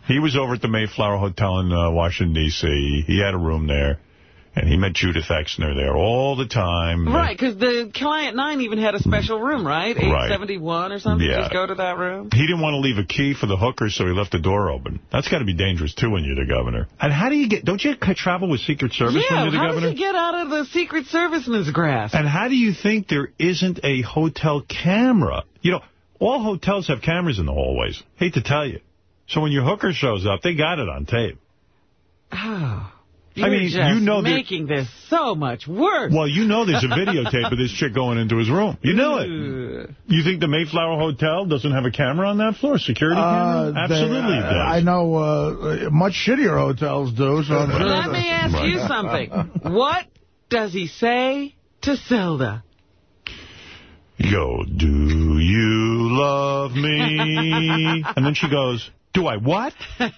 Speaker 1: He was over at the Mayflower Hotel in uh, Washington, D.C. He had a room there, and he met Judith Exner there all the time.
Speaker 2: Right, because the Client 9 even had a special room, right?
Speaker 1: Right.
Speaker 2: 871 or something?
Speaker 1: Yeah.
Speaker 2: Just go to that room?
Speaker 1: He didn't want to leave a key for the hooker, so he left the door open. That's got to be dangerous, too, when you're the governor. And how do you get... Don't you travel with Secret Service when you're the governor?
Speaker 2: Yeah, how
Speaker 1: governor?
Speaker 2: does he get out of the Secret Serviceman's grasp?
Speaker 1: And how do you think there isn't a hotel camera? You know, all hotels have cameras in the hallways. Hate to tell you. So when your hooker shows up, they got it on tape.
Speaker 2: Oh,
Speaker 1: I
Speaker 2: you're
Speaker 1: mean,
Speaker 2: just
Speaker 1: you know there-
Speaker 2: making this so much worse.
Speaker 1: Well, you know there's a videotape of this chick going into his room. You know it. You think the Mayflower Hotel doesn't have a camera on that floor? Security
Speaker 3: Uh,
Speaker 1: camera?
Speaker 3: they-
Speaker 1: Absolutely does.
Speaker 3: I know uh, much shittier hotels do. So I'm sure
Speaker 2: Let me ask you something. What does he say to Zelda?
Speaker 1: Yo, do you love me? And then she goes, do I what?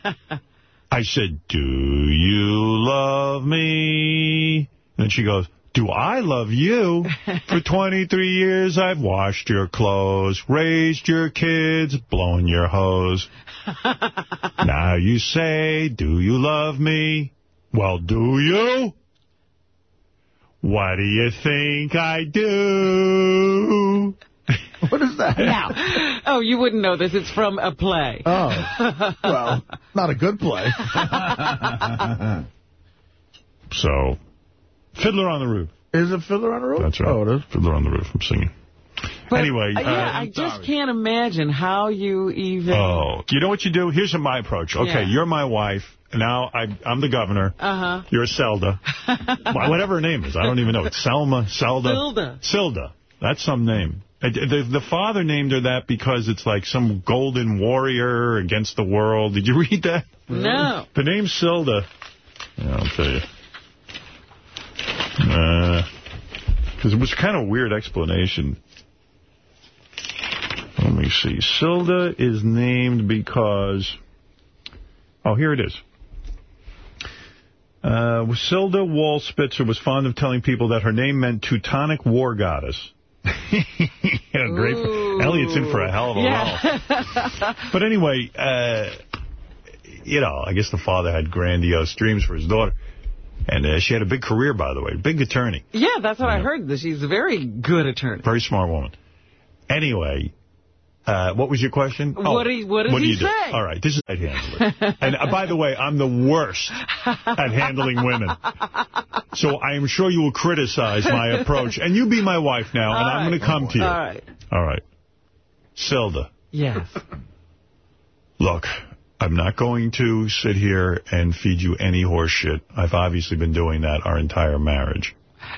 Speaker 1: I said, do you love me? And she goes, do I love you? For 23 years I've washed your clothes, raised your kids, blown your hose. now you say, do you love me? Well, do you? What do you think I do?
Speaker 3: What is that?
Speaker 2: Now, oh, you wouldn't know this. It's from a play.
Speaker 3: Oh, well, not a good play.
Speaker 1: So, Fiddler on the Roof.
Speaker 3: Is it Fiddler on the Roof?
Speaker 1: That's right.
Speaker 3: Oh, it is.
Speaker 1: Fiddler on the Roof. I'm singing.
Speaker 2: But,
Speaker 1: anyway.
Speaker 2: uh, yeah,
Speaker 1: uh,
Speaker 2: I just can't imagine how you even...
Speaker 1: Oh, you know what you do? Here's my approach. Okay,
Speaker 2: Yeah.
Speaker 1: you're my wife. Now I, I'm the governor.
Speaker 2: Uh-huh.
Speaker 1: You're Selda. Whatever her name is. I don't even know. It's Selma, Selda.
Speaker 2: Silda.
Speaker 1: Silda. That's some name. Uh, The, the father named her that because it's like some golden warrior against the world. Did you read that?
Speaker 2: No.
Speaker 1: The name's Silda. Yeah, I'll tell you. Because it was kind of a weird explanation. Let me see. Silda is named because... Oh, here it is. Uh, Silda Wall Spitzer was fond of telling people that her name meant Teutonic War Goddess. yeah, great. For, Eliot's in for a hell of a role. But anyway, uh, you know, I guess the father had grandiose dreams for his daughter. And uh, she had a big career, by the way, big attorney.
Speaker 2: yeah, that's what I heard. that She's a very good attorney.
Speaker 1: Very smart woman. Anyway, uh, what was your question?
Speaker 2: What do you- what does
Speaker 1: do
Speaker 2: he
Speaker 1: you do?
Speaker 2: say?
Speaker 1: All right, this is how I handle it. and uh, by the way, I'm the worst at handling women. So I am sure you will criticize my approach. And you be my wife now, and
Speaker 2: All
Speaker 1: I'm going to come to you.
Speaker 2: All right.
Speaker 1: All right. Silda.
Speaker 2: Yes.
Speaker 1: Look, I'm not going to sit here and feed you any horseshit. I've obviously been doing that our entire marriage.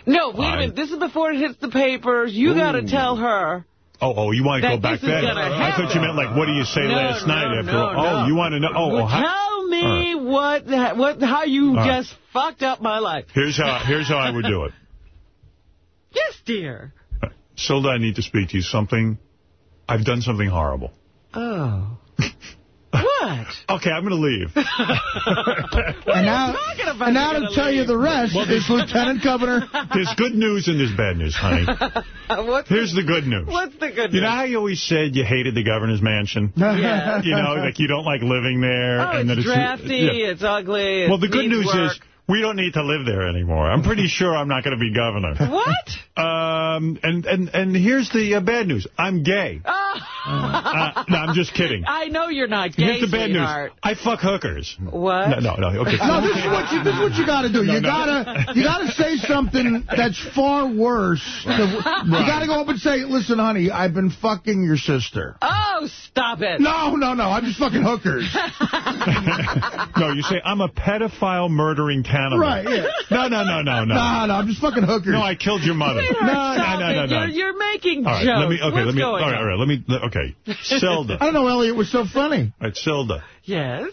Speaker 2: No, wait a
Speaker 1: I-
Speaker 2: minute. This is before it hits the papers. You got to tell her.
Speaker 1: Oh, oh, you want to go back then? I thought you meant like, what do you say
Speaker 2: No,
Speaker 1: last
Speaker 2: no,
Speaker 1: night after?
Speaker 2: no,
Speaker 1: oh,
Speaker 2: no.
Speaker 1: you want to know? Oh,
Speaker 2: Well,
Speaker 1: how,
Speaker 2: tell me what, what, how you
Speaker 1: All right.
Speaker 2: just fucked up my life.
Speaker 1: here's how here's how I would do it.
Speaker 2: Yes, dear.
Speaker 1: Uh, Silda, I need to speak to you. Something, I've done something horrible.
Speaker 2: Oh. What? What?
Speaker 1: Okay, I'm going to leave.
Speaker 3: and now,
Speaker 2: talking about
Speaker 3: and now to
Speaker 2: gonna
Speaker 3: tell you the rest
Speaker 1: Well,
Speaker 3: is Lieutenant Governor.
Speaker 1: There's good news and there's bad news, honey.
Speaker 2: What's
Speaker 1: Here's the good news.
Speaker 2: What's the good news?
Speaker 1: You
Speaker 2: news?
Speaker 1: know how you always said you hated the governor's mansion?
Speaker 2: Yeah.
Speaker 1: You know, like you don't like living there.
Speaker 2: Oh,
Speaker 1: and
Speaker 2: it's
Speaker 1: that
Speaker 2: drafty,
Speaker 1: yeah.
Speaker 2: it's ugly, it
Speaker 1: Well, the good news
Speaker 2: work.
Speaker 1: is we don't need to live there anymore. I'm pretty sure I'm not going to be governor.
Speaker 2: What?
Speaker 1: Um, and, and, and here's the uh, bad news. I'm gay. Uh, no, I'm just kidding.
Speaker 2: I know you're not gay,
Speaker 1: Here's the bad
Speaker 2: sweetheart.
Speaker 1: news. I fuck hookers.
Speaker 2: What?
Speaker 1: No, no, no. Okay.
Speaker 3: No, this is what you this is what you got to do.
Speaker 1: No,
Speaker 3: you
Speaker 1: no.
Speaker 3: gotta you gotta say something that's far worse. You gotta go up and say, "Listen, honey, I've been fucking your sister."
Speaker 2: Oh, stop it.
Speaker 3: No, no, no. I'm just fucking hookers.
Speaker 1: no, you say, I'm a pedophile murdering cannibal.
Speaker 3: Right, yeah.
Speaker 1: No, no, no, no, no.
Speaker 3: No, no, I'm just fucking hookers.
Speaker 1: No, I killed your mother.
Speaker 2: Sweetheart,
Speaker 1: no, no, no, no, no.
Speaker 2: You're, you're making
Speaker 1: All right,
Speaker 2: jokes.
Speaker 1: let me, okay,
Speaker 2: What's
Speaker 1: let me, all
Speaker 2: going
Speaker 1: right,
Speaker 2: on?
Speaker 1: all right, let me, okay. Silda.
Speaker 3: I don't know, Eliot was so funny.
Speaker 1: All right, Silda.
Speaker 2: Yes?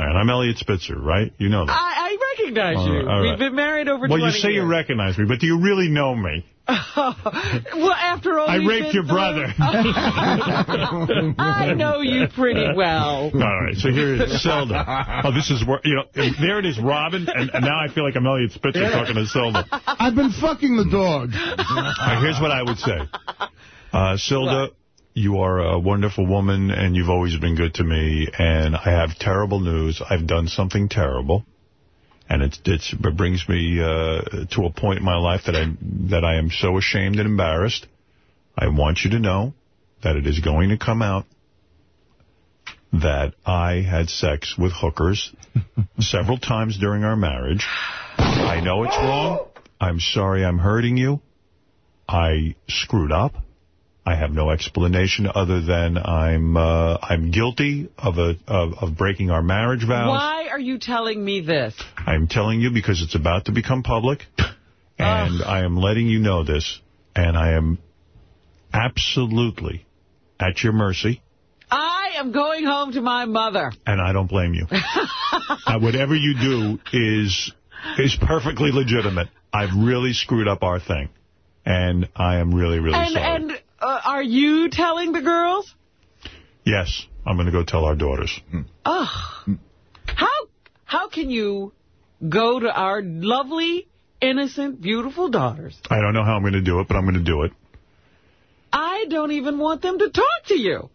Speaker 1: All right, I'm Eliot Spitzer, right? You know that.
Speaker 2: I, I recognize
Speaker 1: All
Speaker 2: you.
Speaker 1: right,
Speaker 2: We've
Speaker 1: right.
Speaker 2: been married over
Speaker 1: well,
Speaker 2: 20
Speaker 1: you say
Speaker 2: years.
Speaker 1: you recognize me, but do you really know me?
Speaker 2: well, after all
Speaker 1: I
Speaker 2: we've
Speaker 1: raped
Speaker 2: been
Speaker 1: your
Speaker 2: through-
Speaker 1: brother.
Speaker 2: I know you pretty well.
Speaker 1: All right, so here is Zelda. Oh, this is where, you know, there it is, Robin, and, and now I feel like I'm Eliot Spitzer talking to Zelda.
Speaker 3: I've been fucking the dog.
Speaker 1: All right, here's what I would say. Uh, Silda, you are a wonderful woman, and you've always been good to me, and I have terrible news. I've done something terrible, and it's, it's, it brings me uh, to a point in my life that I, that I am so ashamed and embarrassed. I want you to know that it is going to come out that I had sex with hookers several times during our marriage. I know it's wrong. I'm sorry I'm hurting you. I screwed up. I have no explanation other than I'm uh, I'm guilty of a of, of breaking our marriage vows.
Speaker 2: Why are you telling me this?
Speaker 1: I'm telling you because it's about to become public, and I am letting you know this, and I am absolutely at your mercy,
Speaker 2: I am going home to my mother.
Speaker 1: and I don't blame you. uh, whatever you do is is perfectly legitimate. I've really screwed up our thing, and I am really, really
Speaker 2: and
Speaker 1: sorry.
Speaker 2: and are you telling the girls?
Speaker 1: yes, I'm going to go tell our daughters. Hmm.
Speaker 2: Ugh. Hmm. How how can you go to our lovely, innocent, beautiful daughters?
Speaker 1: I don't know how I'm going to do it, but I'm going to do it.
Speaker 2: I don't even want them to talk to you.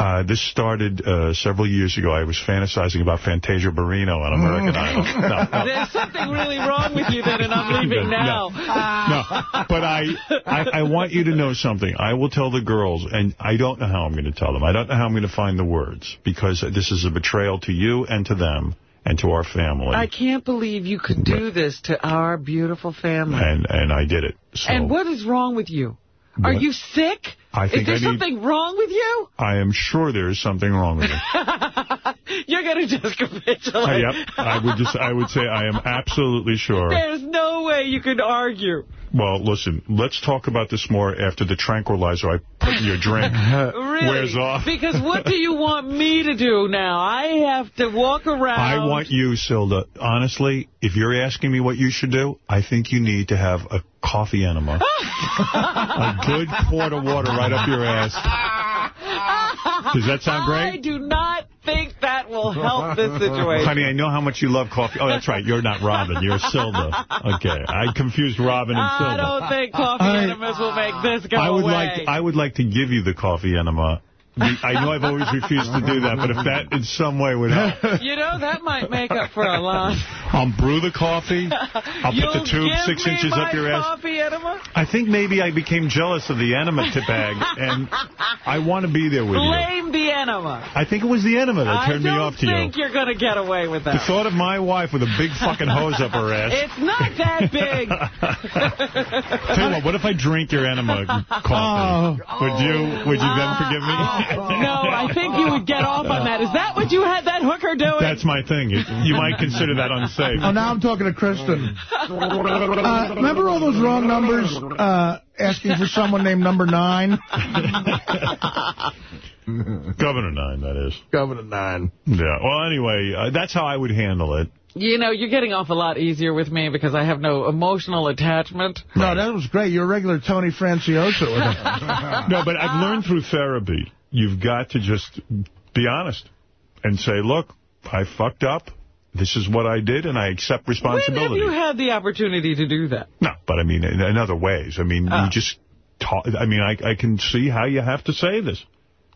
Speaker 1: Uh, this started uh, several years ago. I was fantasizing about Fantasia Barrino on American Idol. No, no.
Speaker 2: There's something really wrong with you then, and I'm leaving
Speaker 1: No.
Speaker 2: now.
Speaker 1: No, but I, I I want you to know something. I will tell the girls, and I don't know how I'm going to tell them. I don't know how I'm going to find the words, because this is a betrayal to you and to them and to our family.
Speaker 2: I can't believe you could do this to our beautiful family.
Speaker 1: and and I did it. So
Speaker 2: and what is wrong with you? Are you sick?
Speaker 1: I think
Speaker 2: is there
Speaker 1: I need-
Speaker 2: something wrong with you?
Speaker 1: I am sure there is something wrong with me.
Speaker 2: You're going to just
Speaker 1: Uh,
Speaker 2: capitulate.
Speaker 1: yep, I would just I would say I am absolutely sure.
Speaker 2: There's no way you could argue.
Speaker 1: Well, listen, let's talk about this more after the tranquilizer I put in your drink
Speaker 2: Really?
Speaker 1: wears off.
Speaker 2: Because what do you want me to do now? I have to walk around.
Speaker 1: I want you, Silda, honestly, if you're asking me what you should do, I think you need to have a coffee enema. a good quart of water right up your ass. Does that sound great?
Speaker 2: I do not think that will help this situation.
Speaker 1: Honey, I know how much you love coffee. Oh, that's right. You're not Robin. You're Silva. Okay. I confused Robin and
Speaker 2: Silva.
Speaker 1: I
Speaker 2: don't think coffee
Speaker 1: I-
Speaker 2: enemas will make this go
Speaker 1: I would
Speaker 2: away.
Speaker 1: like I would like to give you the coffee enema. I know I've always refused to do that, but if that in some way would help,
Speaker 2: you know, that might make up for a lot.
Speaker 1: I'll brew the coffee. I'll
Speaker 2: You'll
Speaker 1: put the tube six inches up your ass.
Speaker 2: coffee enema?
Speaker 1: I think maybe I became jealous of the enema tip bag, and I want to be there with you.
Speaker 2: Blame the enema.
Speaker 1: I think it was the enema that turned me off to you.
Speaker 2: I think you're going to get away with that.
Speaker 1: The thought of my wife with a big fucking hose up her ass.
Speaker 2: It's not that big.
Speaker 1: Tell you what, what if I drink your enema coffee? Would you Would you then forgive me? Oh, oh.
Speaker 2: no, I think you would get off on that. Is that what you had that hooker doing?
Speaker 1: That's my thing. You, you might consider that unsafe.
Speaker 3: Oh, now I'm talking to Kristen. Uh, remember all those wrong numbers uh, asking for someone named number nine?
Speaker 1: Governor Nine, that is.
Speaker 3: Governor Nine.
Speaker 1: Yeah. Well, anyway, uh, that's how I would handle it.
Speaker 2: You know, you're getting off a lot easier with me because I have no emotional attachment.
Speaker 3: No, that was great. You're a regular Tony Franciosa.
Speaker 1: No, but I've learned through therapy, you've got to just be honest. and say, look, I fucked up. This is what I did, and I accept responsibility.
Speaker 2: When have you had the opportunity to do that?
Speaker 1: No, but I mean, in, in other ways. I mean,
Speaker 2: Ah.
Speaker 1: you just talk. I mean, I, I can see how you have to say this.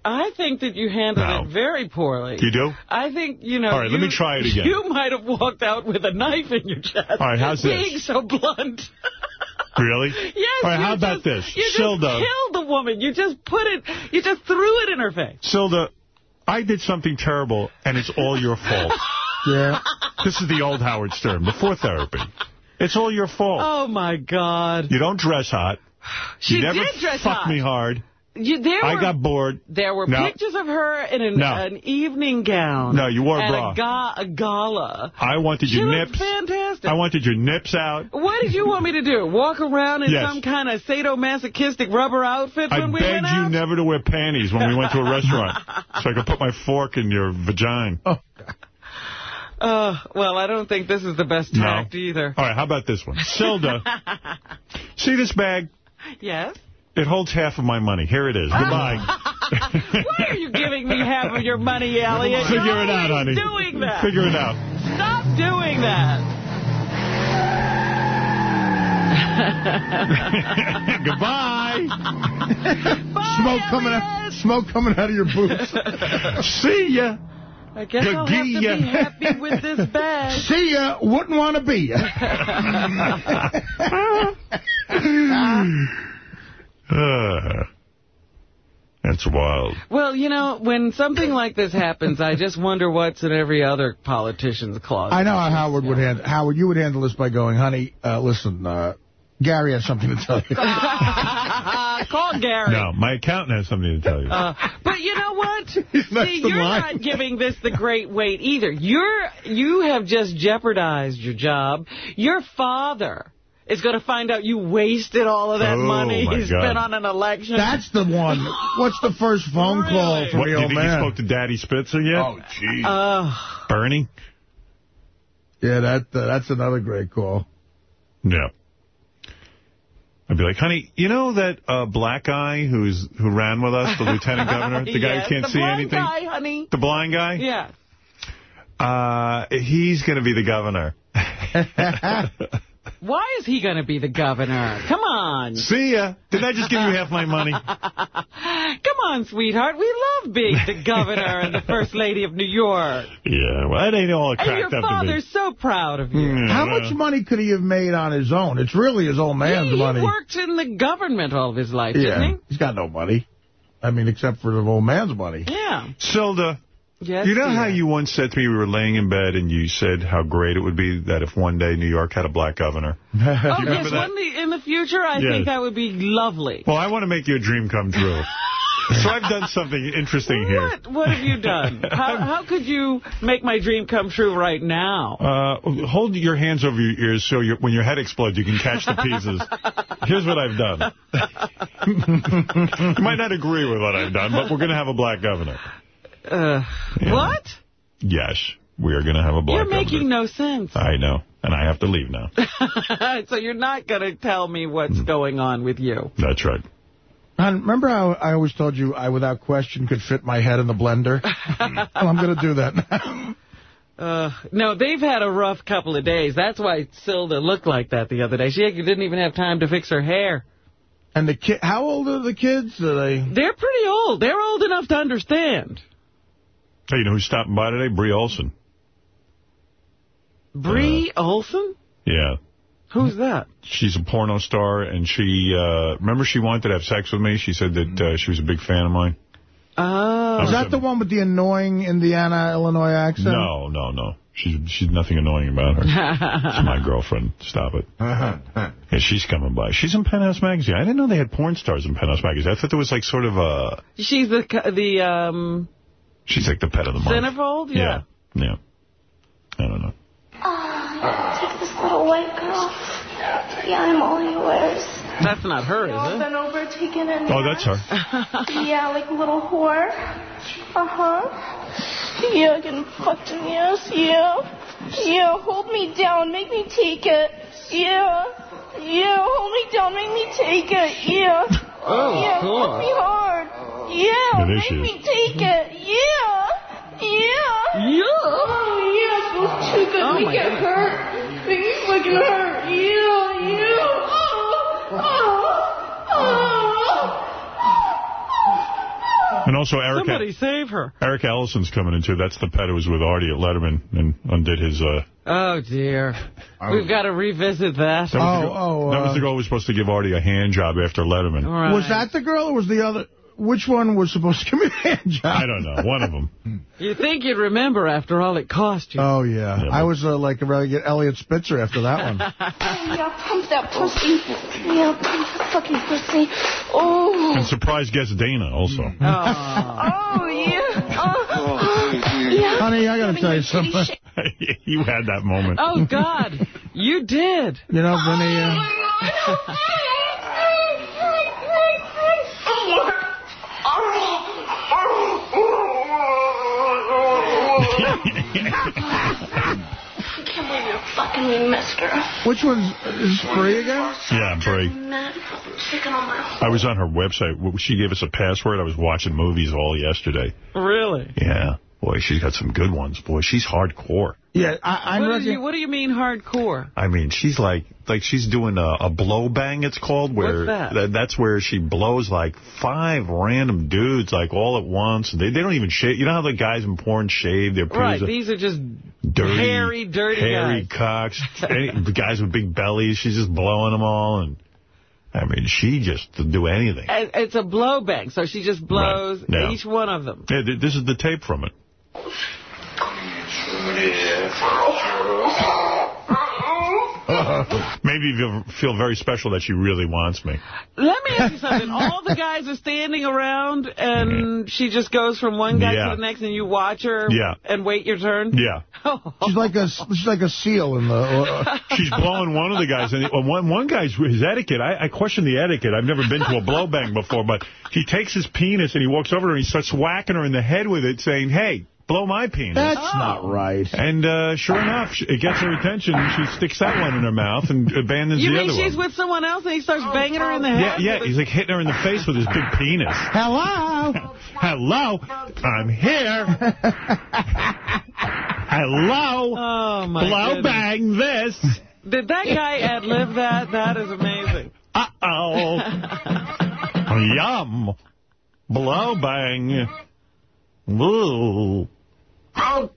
Speaker 2: I think that you handled
Speaker 1: No.
Speaker 2: it very poorly.
Speaker 1: You do?
Speaker 2: I think, you know...
Speaker 1: All right, let me try it again.
Speaker 2: You might have walked out with a knife in your chest.
Speaker 1: All right, how's this?
Speaker 2: Being so blunt.
Speaker 1: Really?
Speaker 2: Yes,
Speaker 1: All right,
Speaker 2: you
Speaker 1: how about
Speaker 2: just-
Speaker 1: this?
Speaker 2: You
Speaker 1: Silda.
Speaker 2: just killed the woman. You just put it... You just threw it in her face.
Speaker 1: Silda, I did something terrible, and it's all your fault.
Speaker 3: yeah.
Speaker 1: This is the old Howard Stern, before therapy. It's all your fault.
Speaker 2: Oh, my God.
Speaker 1: You don't dress hot.
Speaker 2: She
Speaker 1: you never
Speaker 2: did dress
Speaker 1: fuck
Speaker 2: hot.
Speaker 1: me hard.
Speaker 2: You, there
Speaker 1: I
Speaker 2: were,
Speaker 1: got bored.
Speaker 2: There were
Speaker 1: No.
Speaker 2: pictures of her in an,
Speaker 1: No.
Speaker 2: an evening gown.
Speaker 1: No, you wore a
Speaker 2: and
Speaker 1: bra.
Speaker 2: A, ga a gala.
Speaker 1: I wanted
Speaker 2: She
Speaker 1: your
Speaker 2: looked
Speaker 1: nips.
Speaker 2: fantastic.
Speaker 1: I wanted your nips out.
Speaker 2: What did you want me to do? Walk around in
Speaker 1: Yes.
Speaker 2: some kind of sadomasochistic rubber outfit
Speaker 1: I
Speaker 2: when we
Speaker 1: begged
Speaker 2: went
Speaker 1: you never to wear panties when we went to a restaurant, so I could put my fork in your vagina. Oh.
Speaker 2: Uh, well, I don't think this is the best
Speaker 1: No.
Speaker 2: tact either.
Speaker 1: All right, how about this one? Silda, see this bag?
Speaker 2: Yes?
Speaker 1: It holds half of my money. Here it is. Ah. Goodbye.
Speaker 2: Why are you giving me half of your money, Eliot?
Speaker 1: Figure
Speaker 2: You're
Speaker 1: it out, honey.
Speaker 2: doing that.
Speaker 1: Figure it out.
Speaker 2: Stop doing that.
Speaker 1: Goodbye.
Speaker 3: Smoke coming out, smoke coming out of your boots.
Speaker 1: See ya.
Speaker 2: I guess I'll have to be happy with this bag.
Speaker 3: See ya, wouldn't want to be ya.
Speaker 1: Uh, that's wild.
Speaker 2: Well, you know, when something like this happens, I just wonder what's in every other politician's closet.
Speaker 3: I know how Howard would handle. Howard, you would handle this by going, honey, uh, listen, uh, Gary has something to tell you.
Speaker 2: Call Gary.
Speaker 1: No, my accountant has something to tell you.
Speaker 2: Uh, but you know what?
Speaker 3: next
Speaker 2: See, you're
Speaker 3: line.
Speaker 2: not giving this the great weight either. You're you have just jeopardized your job. Your father is going to find out you wasted all of that
Speaker 1: Oh,
Speaker 2: money
Speaker 1: my
Speaker 2: he
Speaker 1: God.
Speaker 2: spent on an election.
Speaker 3: That's the one. What's the first phone call from
Speaker 1: what,
Speaker 3: the
Speaker 1: you
Speaker 3: old
Speaker 1: think you spoke to Daddy Spitzer yet?
Speaker 17: Oh, jeez.
Speaker 2: Uh,
Speaker 1: Bernie?
Speaker 3: Yeah, that uh, that's another great call.
Speaker 1: Yeah. I'd be like, honey, you know that uh, black guy who's who ran with us, the lieutenant governor, the guy
Speaker 2: Yes,
Speaker 1: who can't see anything?
Speaker 2: the
Speaker 1: see
Speaker 2: blind
Speaker 1: anything?
Speaker 2: guy, honey.
Speaker 1: The blind guy?
Speaker 2: Yeah.
Speaker 1: Uh, he's going to be the governor.
Speaker 2: Why is he going to be the governor? Come on.
Speaker 1: See ya. Did I just give you half my money?
Speaker 2: Come on, sweetheart. We love being the governor and the first lady of New York.
Speaker 1: Yeah, well, that ain't all
Speaker 2: And
Speaker 1: cracked
Speaker 2: your
Speaker 1: up to be.
Speaker 2: father's so proud of you.
Speaker 1: Mm,
Speaker 3: How
Speaker 1: well,
Speaker 3: much money could he have made on his own? It's really his old man's
Speaker 2: he,
Speaker 3: money.
Speaker 2: he worked in the government all of his life,
Speaker 3: yeah,
Speaker 2: didn't he?
Speaker 3: he's got no money. I mean, except for the old man's money.
Speaker 2: Yeah.
Speaker 1: Silda,
Speaker 2: Yes,
Speaker 1: you know
Speaker 2: dear.
Speaker 1: how you once said to me, we were laying in bed, and you said how great it would be that if one day New York had a black governor?
Speaker 2: Oh,
Speaker 1: remember
Speaker 2: yes,
Speaker 1: that?
Speaker 2: the, in the future, I
Speaker 1: Yes.
Speaker 2: think that would be lovely.
Speaker 1: Well, I want to make your dream come true. so I've done something interesting here.
Speaker 2: What? What have you done? how, how could you make my dream come true right now?
Speaker 1: Uh, hold your hands over your ears so your, when your head explodes, you can catch the pieces. Here's what I've done. you might not agree with what I've done, but we're going to have a black governor.
Speaker 2: Uh,
Speaker 1: Yeah.
Speaker 2: What?
Speaker 1: Yes, we are going to have a black
Speaker 2: You're making no sense.
Speaker 1: I know, and I have to leave now.
Speaker 2: so you're not going to tell me what's going on with you.
Speaker 1: That's right.
Speaker 3: And remember how I always told you I, without question, could fit my head in the blender? well, I'm going to do that now.
Speaker 2: Uh, no, they've had a rough couple of days. That's why Silda looked like that the other day. She didn't even have time to fix her hair.
Speaker 3: And the kid, how old are the kids? Are they?
Speaker 2: They're pretty old. They're old enough to understand.
Speaker 1: Hey, you know who's stopping by today? Bree Olson.
Speaker 2: Bree Olson?
Speaker 1: Yeah.
Speaker 2: Who's that?
Speaker 1: She's a porno star, and she, uh, remember she wanted to have sex with me? She said that uh, she was a big fan of mine.
Speaker 2: Oh.
Speaker 3: Is that the one with the annoying Indiana, Illinois accent?
Speaker 1: No, no, no. She's she's nothing annoying about her. She's my girlfriend. Stop it. Yeah, she's coming by. She's in Penthouse Magazine. I didn't know they had porn stars in Penthouse Magazine. I thought there was like sort of a...
Speaker 2: She's the the um
Speaker 1: She's like the pet of the month.
Speaker 2: centerfold?
Speaker 1: Yeah. Yeah. I don't know.
Speaker 18: Oh, take this little white girl. Yeah, I'm all yours.
Speaker 2: That's not her, is it?
Speaker 18: been over, taken in.
Speaker 1: Oh, that's her.
Speaker 18: yeah, like a little whore. Uh huh. Yeah, getting fucked in the ass. Yeah. Yeah, hold me down, make me take it. Yeah. Yeah, holy, don't make me take it. Yeah.
Speaker 2: Oh,
Speaker 18: yeah, God. me hard. Oh.
Speaker 1: Yeah,
Speaker 18: make
Speaker 1: issue.
Speaker 18: me take it. Yeah. Yeah. Yeah. Oh, yeah, those too good. Oh, we get God. hurt. Make me fucking hurt. Yeah, yeah. Oh, oh, oh.
Speaker 1: And also, Erica.
Speaker 2: Somebody save her.
Speaker 1: Eric Ellyson's coming in, too. That's the pet who was with Artie at Letterman and undid his uh,
Speaker 2: Oh, dear. We've got to revisit that.
Speaker 1: that was the girl, that was the girl who was supposed to give Artie a hand job after Letterman.
Speaker 3: Was that the girl or was the other? Which one was supposed to give me a hand job?
Speaker 1: I don't know. One of them.
Speaker 2: You think you'd remember after all it cost you.
Speaker 3: Oh, yeah. I was uh, like ready to get Eliot Spitzer after that one.
Speaker 18: Yeah, pump that pussy. Yeah, pump that fucking pussy. Oh.
Speaker 1: And surprise guest Dana, also.
Speaker 18: Oh, yeah. Oh, yeah.
Speaker 3: Honey, I got to tell you something.
Speaker 1: you had that moment.
Speaker 2: Oh, God. You did.
Speaker 3: You know, Vinny, uh,
Speaker 18: I can't believe you're fucking me, mister.
Speaker 3: which one's is free again?
Speaker 1: Yeah, I'm free.
Speaker 18: Mad. Chicken on my
Speaker 1: I was on her website. She gave us a password. I was watching movies all yesterday.
Speaker 2: Really?
Speaker 1: Yeah. Boy, she's got some good ones. Boy, she's hardcore.
Speaker 3: Yeah, I, I
Speaker 2: What,
Speaker 3: reckon.
Speaker 2: do you, what do you mean hardcore?
Speaker 1: I mean, she's like, like she's doing a, a blow bang, it's called, where
Speaker 2: What's that?
Speaker 1: that's where she blows like five random dudes like all at once. They they don't even shave. You know how the guys in porn shave their
Speaker 2: Right,
Speaker 1: penis?
Speaker 2: these are just
Speaker 1: dirty,
Speaker 2: hairy, dirty
Speaker 1: hairy
Speaker 2: guys.
Speaker 1: cocks, any, the guys with big bellies. She's just blowing them all, and I mean, she just to do anything.
Speaker 2: And It's a blow bang, so she just blows
Speaker 1: Right, yeah.
Speaker 2: each one of them.
Speaker 1: Yeah, th- this is the tape from it. Maybe you feel very special that she really wants me.
Speaker 2: Let me ask you something. All the guys are standing around, and she just goes from one guy
Speaker 1: Yeah.
Speaker 2: to the next, and you watch her
Speaker 1: Yeah.
Speaker 2: and wait your turn?
Speaker 1: Yeah.
Speaker 3: She's like a she's like a seal in the. Uh,
Speaker 1: She's blowing one of the guys. And well, one one guy's his etiquette. I, I question the etiquette. I've never been to a blow bang before, but he takes his penis and he walks over and he starts whacking her in the head with it, saying, "Hey, blow my penis."
Speaker 3: that's not right.
Speaker 1: And uh, sure enough, sh- it gets her attention. She sticks that one in her mouth and abandons
Speaker 2: You
Speaker 1: the
Speaker 2: mean she's with someone else, and he starts banging her in the
Speaker 1: Yeah,
Speaker 2: head?
Speaker 1: yeah. Yeah. He's like hitting her in the face with his big penis.
Speaker 3: Hello.
Speaker 1: Hello, I'm here. Hello.
Speaker 2: Oh, my
Speaker 1: Blow
Speaker 2: goodness.
Speaker 1: bang this.
Speaker 2: Did that guy ad-lib that? That is amazing.
Speaker 1: Uh-oh. Yum. Blow bang. Woo.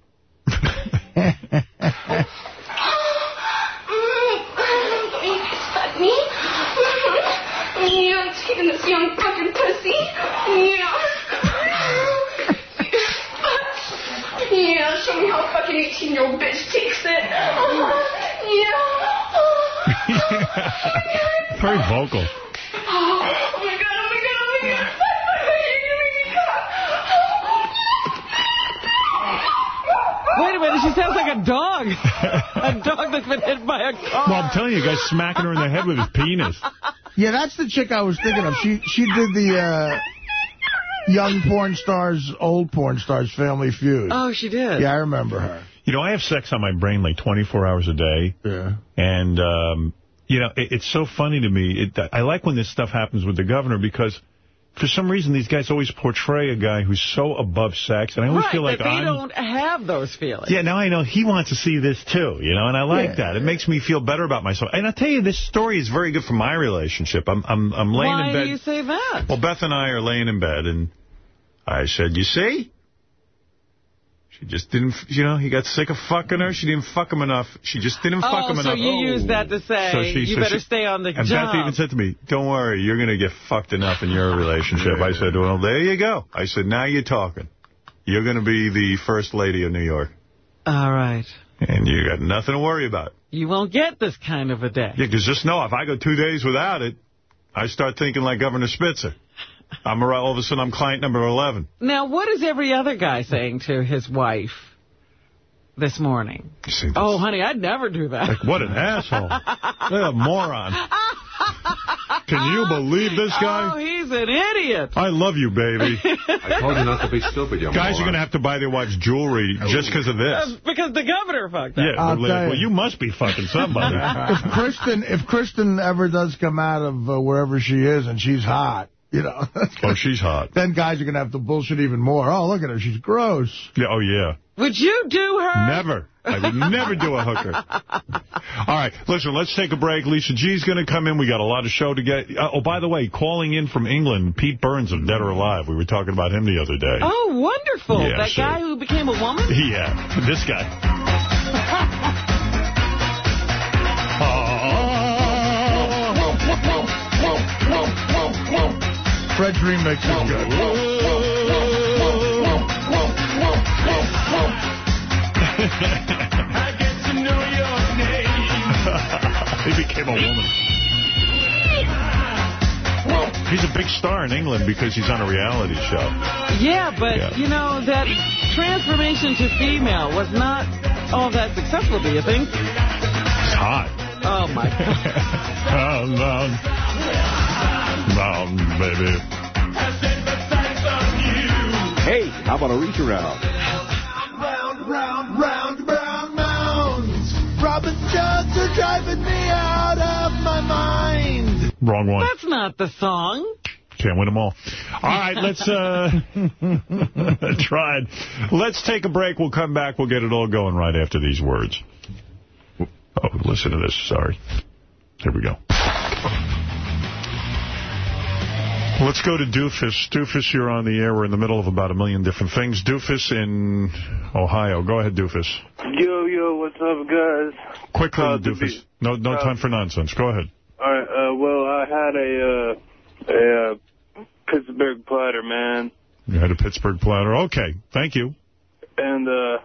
Speaker 18: Fuck me. Yeah, I'm taking this young fucking pussy. Yeah. Yeah, show me how fucking 18 year old bitch takes it. Yeah.
Speaker 1: Very vocal.
Speaker 18: Oh my god, oh my god, oh my god.
Speaker 2: Wait a minute, she sounds like a dog. a dog that's been hit by a car.
Speaker 1: Well, I'm telling you, a guys smacking her in the head with his penis.
Speaker 3: Yeah, that's the chick I was thinking of. She she did the uh, young porn stars, old porn stars Family Feud.
Speaker 2: Oh, she did?
Speaker 3: Yeah, I remember her.
Speaker 1: You know, I have sex on my brain like 24 hours a day.
Speaker 3: Yeah.
Speaker 1: And, um, you know, it, it's so funny to me. It, I like when this stuff happens with the governor because for some reason these guys always portray a guy who's so above sex. And I always
Speaker 2: right,
Speaker 1: feel like
Speaker 2: they
Speaker 1: I'm...
Speaker 2: don't have those feelings.
Speaker 1: Yeah, now I know he wants to see this too, you know, and I like
Speaker 2: Yeah.
Speaker 1: that. It makes me feel better about myself. And I'll tell you, this story is very good for my relationship. I'm I'm I'm laying
Speaker 2: Why
Speaker 1: in bed.
Speaker 2: Why do you say that?
Speaker 1: Well, Beth and I are laying in bed, and I said, you see? She just didn't, you know, he got sick of fucking her. She didn't fuck him enough. She just didn't oh, fuck
Speaker 2: oh,
Speaker 1: him
Speaker 2: so
Speaker 1: enough.
Speaker 2: you use that to say,
Speaker 1: So she-
Speaker 2: you
Speaker 1: so
Speaker 2: better
Speaker 1: she-
Speaker 2: stay on the
Speaker 1: and
Speaker 2: job.
Speaker 1: Beth even said to me, don't worry, you're going to get fucked enough in your relationship. I said, well, there you go. I said, now you're talking. You're going to be the first lady of New York.
Speaker 2: All right.
Speaker 1: And you got nothing to worry about.
Speaker 2: You won't get this kind of a day.
Speaker 1: Yeah, because just know, if I go two days without it, I start thinking like Governor Spitzer. I'm a- all of a sudden I'm client number 11.
Speaker 2: Now, what is every other guy saying to his wife this morning? Oh, honey, I'd never do that.
Speaker 1: Like, what an asshole. What a moron. Can you believe this guy?
Speaker 2: Oh, he's an idiot.
Speaker 1: I love you, baby.
Speaker 19: I told you not to be stupid, you
Speaker 1: Guys are going to have to buy their wives jewelry just because of this.
Speaker 2: Uh, because the governor fucked up.
Speaker 1: Yeah,
Speaker 3: I'll
Speaker 1: they're like,
Speaker 3: you.
Speaker 1: well, you must be fucking somebody.
Speaker 3: if Kristen if Kristen ever does come out of uh, wherever she is and she's hot, you know,
Speaker 1: oh, she's hot.
Speaker 3: then guys are going to have to bullshit even more. Oh, look at her. She's gross.
Speaker 1: Yeah, oh, yeah.
Speaker 2: Would you do her?
Speaker 1: Never. I would never do a hooker. All right, listen, let's take a break. Lisa G's going to come in. We got a lot of show to get. Uh, oh, by the way, calling in from England, Pete Burns of Dead or Alive. We were talking about him the other day.
Speaker 2: Oh, wonderful.
Speaker 1: Yeah,
Speaker 2: that
Speaker 1: sure.
Speaker 2: guy who became a woman?
Speaker 1: Yeah, this guy.
Speaker 3: Fred's makes is good.
Speaker 1: he became a woman. He's a big star in England because he's on a reality show.
Speaker 2: Yeah, but,
Speaker 1: Yeah.
Speaker 2: you know, that transformation to female was not all that successful, do you think?
Speaker 1: It's hot.
Speaker 2: Oh, my God.
Speaker 1: Round, round. Round, baby.
Speaker 20: Hey, how about a reach around?
Speaker 3: Round, round, round, round mounds. Robin Jugs are driving me out of my mind.
Speaker 1: Wrong one.
Speaker 2: That's not the song.
Speaker 1: Can't win them all. All right, let's uh try it. Let's take a break. We'll come back. We'll get it all going right after these words. Oh, listen to this. Sorry. Here we go. Let's go to Doofus. Doofus, you're on the air. We're in the middle of about a million different things. Doofus in Ohio. Go ahead, Doofus.
Speaker 10: Yo, yo, what's up, guys?
Speaker 1: Quickly,
Speaker 10: Uh,
Speaker 1: Doofus. No, no
Speaker 10: uh,
Speaker 1: time for nonsense. Go ahead.
Speaker 10: All right, uh, well, I had a, uh, a, uh, Pittsburgh platter, man.
Speaker 1: You had a Pittsburgh platter. Okay, thank you.
Speaker 10: And, uh,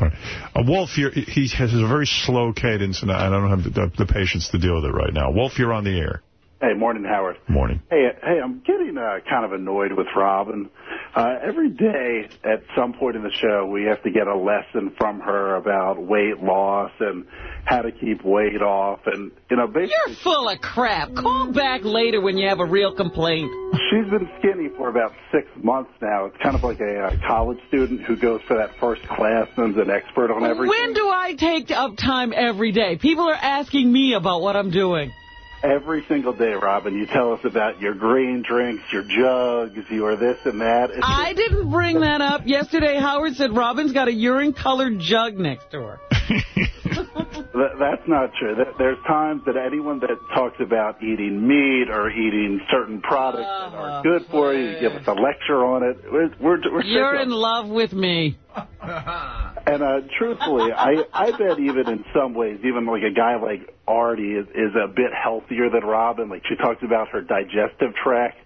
Speaker 1: Uh, Wolf, you're, he has a very slow cadence, and I don't have the, the patience to deal with it right now. Wolf, you're on the air.
Speaker 21: Hey, morning, Howard.
Speaker 1: Morning.
Speaker 21: Hey, hey, I'm getting uh, kind of annoyed with Robin. Uh, every day at some point in the show, we have to get a lesson from her about weight loss and how to keep weight off. And, you know, basically,
Speaker 2: You're full of crap. Call back later when you have a real complaint.
Speaker 21: she's been skinny for about six months now. It's kind of like a uh, college student who goes for that first class and is an expert on everything.
Speaker 2: When do I take up time every day? People are asking me about what I'm doing.
Speaker 21: Every single day, Robin, you tell us about your green drinks, your jugs, your this and that. It's
Speaker 2: I didn't bring that up. Yesterday, Howard said Robin's got a urine-colored jug next to her.
Speaker 21: That, that's not true. There- There's times that anyone that talks about eating meat or eating certain products that are good for you, you give us a lecture on it. We're, we're, we're
Speaker 2: You're in love with me.
Speaker 21: And uh, truthfully, I, I bet even in some ways, even like a guy like Artie is, is a bit healthier than Robin. Like she talks about her digestive tract.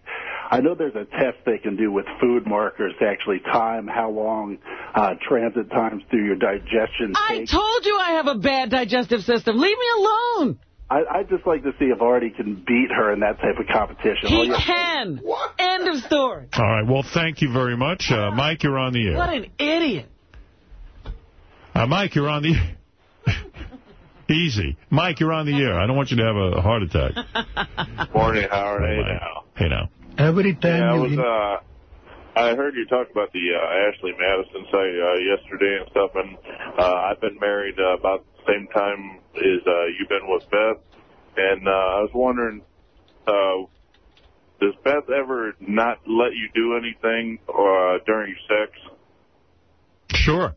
Speaker 21: I know there's a test they can do with food markers to actually time how long uh, transit times through your digestion
Speaker 2: I
Speaker 21: takes.
Speaker 2: told you I have a bad digestive system. Leave me alone.
Speaker 21: I, I'd just like to see if Artie can beat her in that type of competition. All
Speaker 2: He
Speaker 21: you-
Speaker 2: can. End of story.
Speaker 1: All right, well, thank you very much. Uh, Mike, you're on the air.
Speaker 2: What an idiot.
Speaker 1: Uh, Mike, you're on the Easy. Mike, you're on the air. I don't want you to have a heart attack.
Speaker 22: Morning, Howard.
Speaker 1: Hey,
Speaker 22: Hey,
Speaker 1: Mike.
Speaker 22: now.
Speaker 1: Hey, now.
Speaker 3: Every time
Speaker 22: Yeah, I was, uh, I heard you talk about the uh, Ashley Madison site uh, yesterday and stuff, and uh, I've been married uh, about the same time as uh, you've been with Beth, and uh, I was wondering, uh, does Beth ever not let you do anything uh, during sex?
Speaker 1: Sure.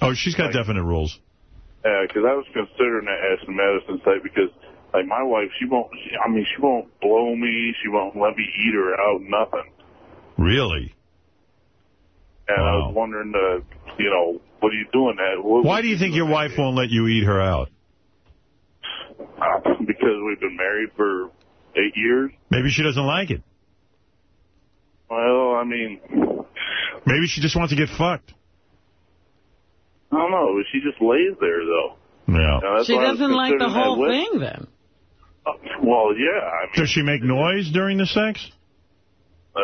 Speaker 1: Oh, she's got definite rules.
Speaker 22: Yeah, Because I was considering that Ashley Madison site because, like, my wife, she won't. She, I mean, she won't blow me. She won't let me eat her out. Nothing.
Speaker 1: Really?
Speaker 22: And I was wondering, uh, you know, what are you doing that? What,
Speaker 1: Why do you think your wife won't let you eat her out?
Speaker 22: Uh, because we've been married for eight years.
Speaker 1: Maybe she doesn't like it.
Speaker 22: Well, I mean,
Speaker 1: Maybe she just wants to get fucked.
Speaker 22: I don't know. She just lays there, though.
Speaker 1: Yeah.
Speaker 22: Now,
Speaker 2: She
Speaker 22: why I was
Speaker 2: doesn't like the whole thing, then.
Speaker 22: Uh, well, yeah. I mean,
Speaker 1: Does she make noise during the sex?
Speaker 22: uh,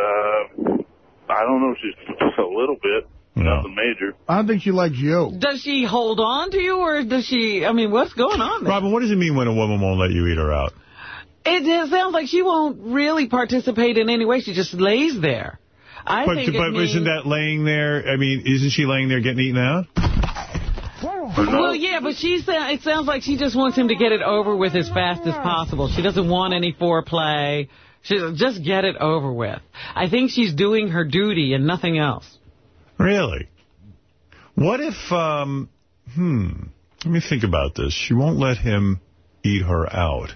Speaker 22: I don't know. She's a little bit. Nothing major.
Speaker 3: I don't think she likes you.
Speaker 2: Does she hold on to you, or does she, I mean, what's going on there?
Speaker 1: Robin, what does it mean when a woman won't let you eat her out?
Speaker 2: It just sounds like she won't really participate in any way. She just lays there. I
Speaker 1: but
Speaker 2: think
Speaker 1: but isn't that laying there? I mean, isn't she laying there getting eaten out?
Speaker 2: Well, yeah, but she sa- it sounds like she just wants him to get it over with as fast as possible. She doesn't want any foreplay. She just get it over with. I think she's doing her duty and nothing else.
Speaker 1: Really? What if, um, hmm, let me think about this. She won't let him eat her out.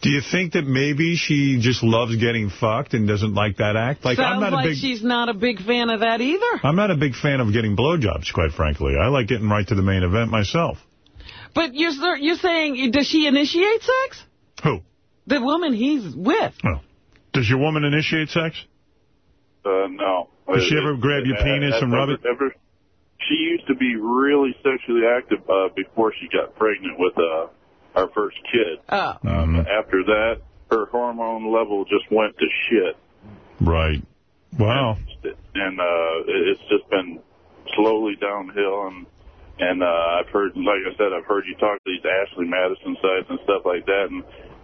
Speaker 1: Do you think that maybe she just loves getting fucked and doesn't like that act? Like
Speaker 2: Sounds
Speaker 1: I'm not
Speaker 2: like
Speaker 1: a big
Speaker 2: she's not a big fan of that either.
Speaker 1: I'm not a big fan of getting blowjobs, quite frankly. I like getting right to the main event myself.
Speaker 2: But you're you're saying, does she initiate sex?
Speaker 1: Who?
Speaker 2: The woman he's with.
Speaker 1: Oh. Does your woman initiate sex?
Speaker 22: Uh, no.
Speaker 1: Does she ever grab your penis and rub it?
Speaker 22: Ever, she used to be really sexually active uh, before she got pregnant with uh, our first kid.
Speaker 2: Oh.
Speaker 22: Um, after that, her hormone level just went to shit.
Speaker 1: Right. Wow.
Speaker 22: And, and uh, it's just been slowly downhill. And and uh, I've heard, like I said, I've heard you talk to these Ashley Madison sites and stuff like that. And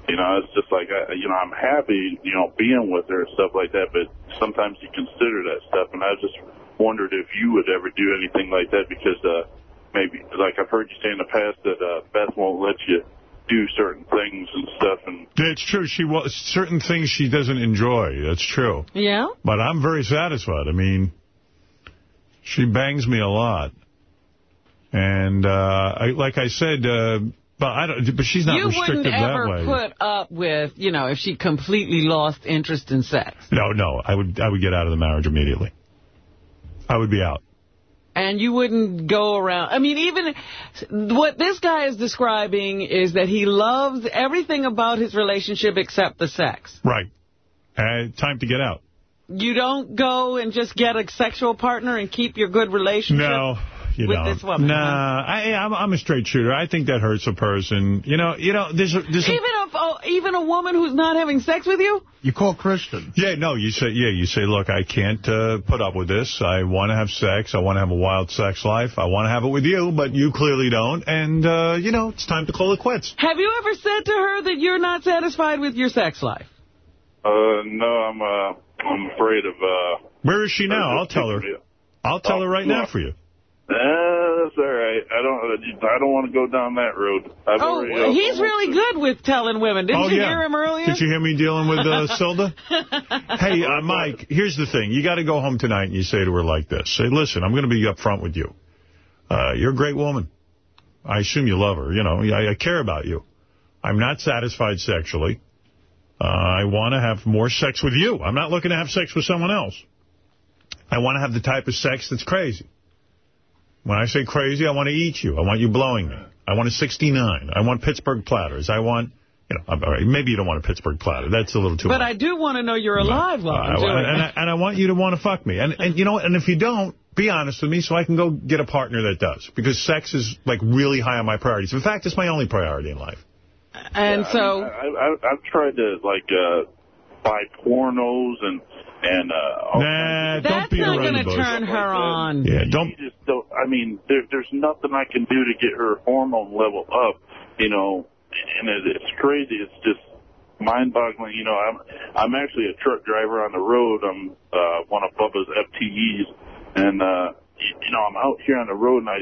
Speaker 22: you know, it's just like, I, you know, I'm happy, you know, being with her and stuff like that, but sometimes you consider that stuff, and I just wondered if you would ever do anything like that because uh, maybe, like I've heard you say in the past that uh, Beth won't let you do certain things and stuff. and
Speaker 1: It's true. She wa- Certain things she doesn't enjoy. That's true.
Speaker 2: Yeah?
Speaker 1: But I'm very satisfied. I mean, she bangs me a lot. And uh, I, like I said, uh, but I don't. But she's not
Speaker 2: you
Speaker 1: restricted
Speaker 2: wouldn't ever put up with, you know, if she completely lost interest in sex.
Speaker 1: No, no. I would. I would get out of the marriage immediately. I would be out.
Speaker 2: And you wouldn't go around. I mean, even what this guy is describing is that he loves everything about his relationship except the sex.
Speaker 1: Right. Uh, time to get out.
Speaker 2: You don't go and just get a sexual partner and keep your good relationship
Speaker 1: No. You
Speaker 2: with
Speaker 1: know,
Speaker 2: this woman.
Speaker 1: Nah, I, I'm, I'm a straight shooter. I think that hurts a person. You know, you know. There's a, there's a,
Speaker 2: Even if oh, even a woman who's not having sex with you?
Speaker 3: You call Christian.
Speaker 1: Yeah, no, you say, yeah, you say, look, I can't uh, put up with this. I want to have sex. I want to have a wild sex life. I want to have it with you, but you clearly don't. And, uh, you know, it's time to call it quits.
Speaker 2: Have you ever said to her that you're not satisfied with your sex life?
Speaker 22: uh, no, I'm uh, I'm afraid of. Uh,
Speaker 1: Where is she now? I'll tell her. I'll tell her right now for you.
Speaker 22: Uh, that's all right. I don't. I don't want to go down that road. I've
Speaker 2: Oh,
Speaker 22: already, uh,
Speaker 2: he's really good with telling women. Didn't
Speaker 1: oh,
Speaker 2: you
Speaker 1: yeah.
Speaker 2: hear him earlier?
Speaker 1: Did you hear me dealing with uh, Silda? hey, uh, Mike, here's the thing. You got to go home tonight and you say to her like this. Say, listen, I'm going to be up front with you. Uh, you're a great woman. I assume you love her. You know, I, I care about you. I'm not satisfied sexually. Uh, I want to have more sex with you. I'm not looking to have sex with someone else. I want to have the type of sex that's crazy. When I say crazy, I want to eat you. I want you blowing me. I want a 69. I want Pittsburgh platters. I want, you know, all right, maybe you don't want a Pittsburgh platter. That's a little too
Speaker 2: But
Speaker 1: much.
Speaker 2: I do want to know you're alive while
Speaker 1: I,
Speaker 2: I'm doing
Speaker 1: and,
Speaker 2: it.
Speaker 1: I, and I want you to want to fuck me. And, and you know, and if you don't, be honest with me so I can go get a partner that does. Because sex is, like, really high on my priorities. In fact, it's my only priority in life.
Speaker 2: And
Speaker 22: Yeah,
Speaker 2: so...
Speaker 22: I, I, I've tried to like uh, buy pornos and and uh, all
Speaker 1: Nah,
Speaker 22: kinds of-
Speaker 1: don't beat
Speaker 2: not gonna
Speaker 1: the bush.
Speaker 2: turn her on.
Speaker 1: Yeah, don't.
Speaker 22: You just don't. I mean, there, there's nothing I can do to get her hormone level up. You know, and it, it's crazy. It's just mind-boggling. You know, I'm I'm actually a truck driver on the road. I'm uh, one of Bubba's FTEs, and uh, you, you know, I'm out here on the road, and I,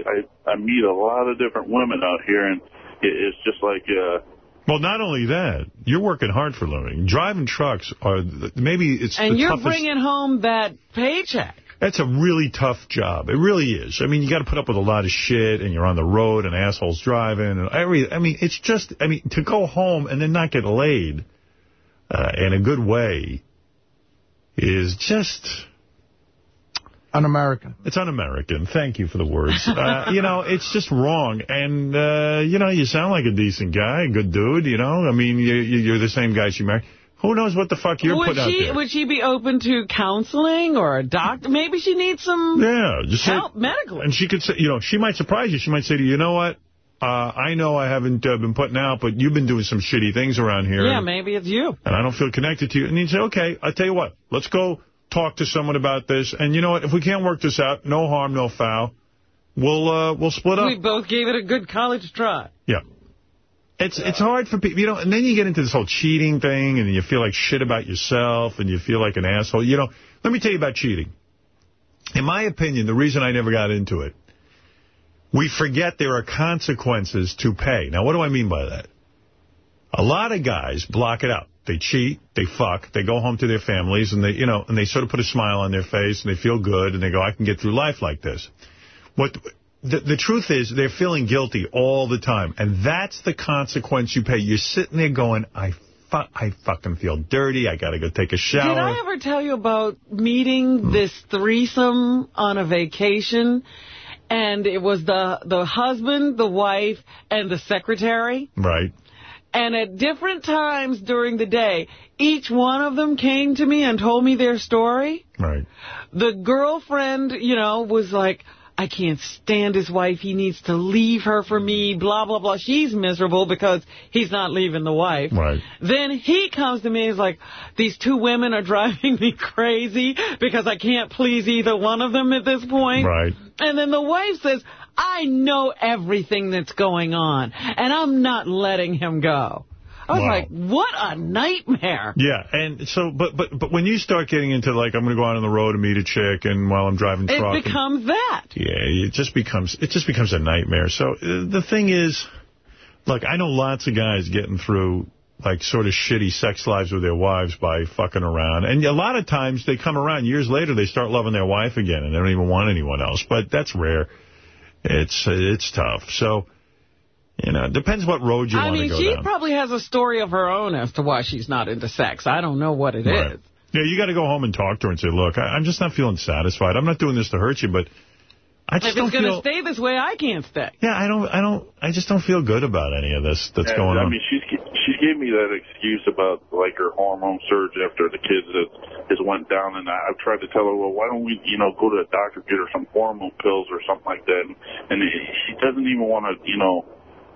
Speaker 22: I I meet a lot of different women out here, and it, it's just like. uh
Speaker 1: Well, not only that, you're working hard for a living. Driving trucks are, the- maybe it's
Speaker 2: And you're
Speaker 1: toughest.
Speaker 2: bringing home that paycheck.
Speaker 1: That's a really tough job. It really is. I mean, you got to put up with a lot of shit, and you're on the road, and assholes driving, and every. I mean, it's just. I mean, to go home and then not get laid uh, in a good way is just
Speaker 3: un-American.
Speaker 1: It's un-American. Thank you for the words. Uh, you know, it's just wrong. And uh, you know, you sound like a decent guy, a good dude. You know, I mean, you, you- you're the same guy she married. Who knows what the fuck you're
Speaker 2: would
Speaker 1: putting out
Speaker 2: she
Speaker 1: there?
Speaker 2: would she be open to counseling or a doctor? Maybe she needs some
Speaker 1: Yeah, just say-
Speaker 2: help medically.
Speaker 1: And she could say, you know, she might surprise you. She might say to you, you know what? Uh, I know I haven't uh, been putting out, but you've been doing some shitty things around here.
Speaker 2: Yeah, maybe it's you.
Speaker 1: and I don't feel connected to you. And you say, okay, I'll tell you what, let's go talk to someone about this. And you know what, if we can't work this out, no harm, no foul, we'll uh, we'll split up.
Speaker 2: We both gave it a good college try.
Speaker 1: Yeah. It's it's hard for people, you know, and then you get into this whole cheating thing, and you feel like shit about yourself, and you feel like an asshole. You know, let me tell you about cheating. In my opinion, the reason I never got into it, we forget there are consequences to pay. Now, what do I mean by that? A lot of guys block it out. They cheat, they fuck, they go home to their families, and they, you know, and they sort of put a smile on their face, and they feel good, and they go, I can get through life like this. what the, the truth is they're feeling guilty all the time. And that's the consequence you pay. You're sitting there going, I I fucking feel dirty. I got to go take a shower.
Speaker 2: Did I ever tell you about meeting hmm. this threesome on a vacation? And it was the, the husband, the wife, and the secretary.
Speaker 1: Right.
Speaker 2: And at different times during the day, each one of them came to me and told me their story.
Speaker 1: Right.
Speaker 2: The girlfriend, you know, was like, I can't stand his wife. He needs to leave her for me, blah, blah, blah. She's miserable because he's not leaving the wife.
Speaker 1: Right.
Speaker 2: Then he comes to me and is like, these two women are driving me crazy because I can't please either one of them at this point.
Speaker 1: Right.
Speaker 2: And then the wife says, I know everything that's going on, and I'm not letting him go. I was
Speaker 1: Wow.
Speaker 2: like, what a nightmare.
Speaker 1: Yeah, and so, but but but when you start getting into like, I'm going to go out on the road and meet a chick, and while I'm driving truck,
Speaker 2: It
Speaker 1: and-
Speaker 2: becomes that.
Speaker 1: Yeah, it just becomes it just becomes a nightmare. So uh, the thing is, look, I know lots of guys getting through like sort of shitty sex lives with their wives by fucking around. And a lot of times they come around years later, they start loving their wife again and they don't even want anyone else. But that's rare. It's it's tough. So, you know, it depends what road you
Speaker 2: I
Speaker 1: want to go down.
Speaker 2: I mean, she probably has a story of her own as to why she's not into sex. I don't know what it is.
Speaker 1: Right. Yeah, you got to go home and talk to her and say, look, I, I'm just not feeling satisfied. I'm not doing this to hurt you, but I just
Speaker 2: If
Speaker 1: don't
Speaker 2: it's going to stay this way, I can't stay.
Speaker 1: Yeah, I don't, I don't, I just don't feel good about any of this that's
Speaker 22: And,
Speaker 1: going
Speaker 22: I
Speaker 1: on.
Speaker 22: mean, she's she gave me that excuse about like her hormone surge after the kids has, has went down, and I, I've tried to tell her, well, why don't we, you know, go to a doctor get her some hormone pills or something like that, and, and she doesn't even want to, you know,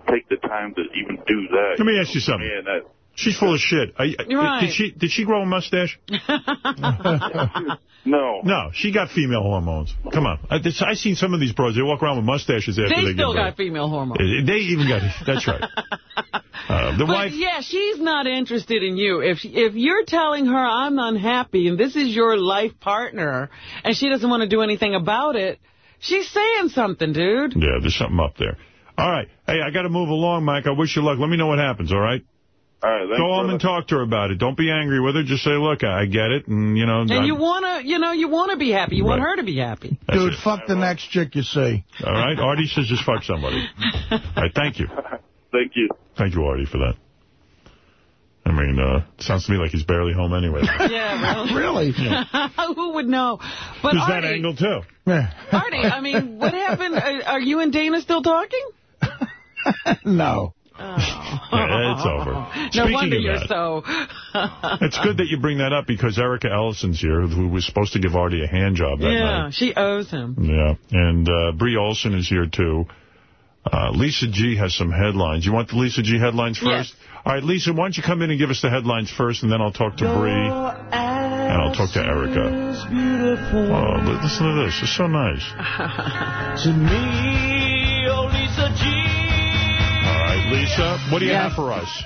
Speaker 22: take the time to even do that.
Speaker 1: Let me ask you something.
Speaker 22: Man, that
Speaker 1: She's full of shit. I, I-
Speaker 22: Right.
Speaker 1: Did she did she grow a mustache?
Speaker 22: no.
Speaker 1: No, she got female hormones. Come on. I, this, I seen some of these bros. They walk around with mustaches after
Speaker 2: They
Speaker 1: they,
Speaker 2: still
Speaker 1: give
Speaker 2: got
Speaker 1: birth.
Speaker 2: female hormones.
Speaker 1: They even got That's right. Uh, the
Speaker 2: but
Speaker 1: wife.
Speaker 2: yeah, she's not interested in you. If if you're telling her I'm unhappy and this is your life partner and she doesn't want to do anything about it, she's saying something, dude.
Speaker 1: Yeah, there's something up there. All right. Hey, I got to move along, Mike. I wish you luck. Let me know what happens, all right?
Speaker 22: All right, thanks,
Speaker 1: Go home
Speaker 22: brother.
Speaker 1: and talk to her about it. Don't be angry with her. Just say, look, I get it, and, you know...
Speaker 2: And
Speaker 1: I'm-
Speaker 2: you wanna, you know, you wanna be happy. You want her to be happy.
Speaker 3: Dude, fuck the next chick you see.
Speaker 1: All right? Artie says just fuck somebody. All right, thank you.
Speaker 22: Thank you.
Speaker 1: Thank you, Artie, for that. I mean, uh, sounds to me like he's barely home anyway.
Speaker 2: Yeah, really. Who would know? But
Speaker 1: There's that
Speaker 2: Artie,
Speaker 1: angle, too.
Speaker 2: Artie, I mean, what happened? Are, are you and Dana still talking?
Speaker 3: no.
Speaker 1: Yeah, it's over.
Speaker 2: No
Speaker 1: Speaking
Speaker 2: wonder
Speaker 1: of
Speaker 2: you're
Speaker 1: that,
Speaker 2: so...
Speaker 1: It's good that you bring that up because Erica Ellyson's here, who was supposed to give Artie a hand job that
Speaker 2: yeah,
Speaker 1: night.
Speaker 2: she owes him.
Speaker 1: Yeah, and uh, Bree Olson is here, too. Uh, Lisa G has some headlines. You want the Lisa G headlines first? Yes. All right, Lisa, why don't you come in and give us the headlines first, and then I'll talk to Bree, and I'll talk to Erica. Oh, li- listen to this. It's so nice.
Speaker 23: To me, oh Lisa G.
Speaker 1: Lisa, what do you
Speaker 24: Yes.
Speaker 1: have for us?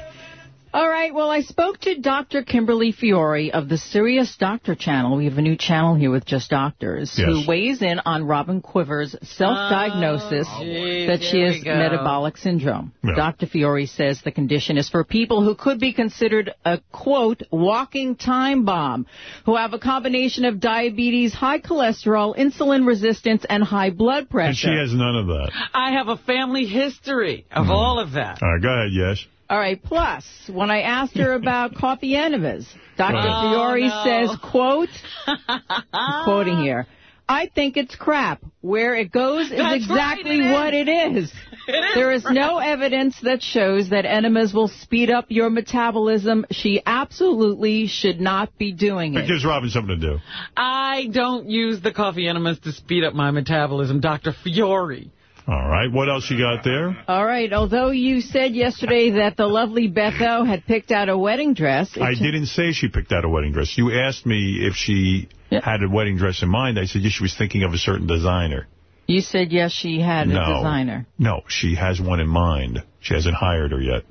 Speaker 24: All right, well, I spoke to Dr. Kimberly Fiore of the Sirius Doctor channel. We have a new channel here with just doctors
Speaker 23: Yes.
Speaker 24: who weighs in on Robin Quivers' self-diagnosis that she has metabolic syndrome.
Speaker 23: Yeah.
Speaker 24: Dr. Fiore says the condition is for people who could be considered a, quote, walking time bomb, who have a combination of diabetes, high cholesterol, insulin resistance, and high blood pressure.
Speaker 1: And she has none of that.
Speaker 2: I have a family history of
Speaker 1: Mm-hmm.
Speaker 2: all of that.
Speaker 1: All right, go ahead, yes.
Speaker 24: All right. Plus, when I asked her about coffee enemas, Dr.
Speaker 23: Oh,
Speaker 24: Fiore
Speaker 23: no.
Speaker 24: says, quote, quoting here, I think it's crap. Where it goes is
Speaker 23: That's
Speaker 24: exactly
Speaker 23: right, it
Speaker 24: what
Speaker 23: is.
Speaker 24: it is.
Speaker 23: It is
Speaker 24: There is no evidence that shows that enemas will speed up your metabolism. She absolutely should not be doing
Speaker 1: It
Speaker 24: it.
Speaker 1: gives Robin something to do.
Speaker 2: I don't use the coffee enemas to speed up my metabolism, Dr. Fiore.
Speaker 1: All right, what else you got there?
Speaker 24: All right. Although you said yesterday that the lovely Beth O had picked out a wedding dress,
Speaker 1: I didn't say she picked out a wedding dress. You asked me if she had a wedding dress in mind. I said, yes, she was thinking of a certain designer.
Speaker 24: You said yes, she had a
Speaker 1: No.
Speaker 24: designer.
Speaker 1: No, she has one in mind. She hasn't hired her yet.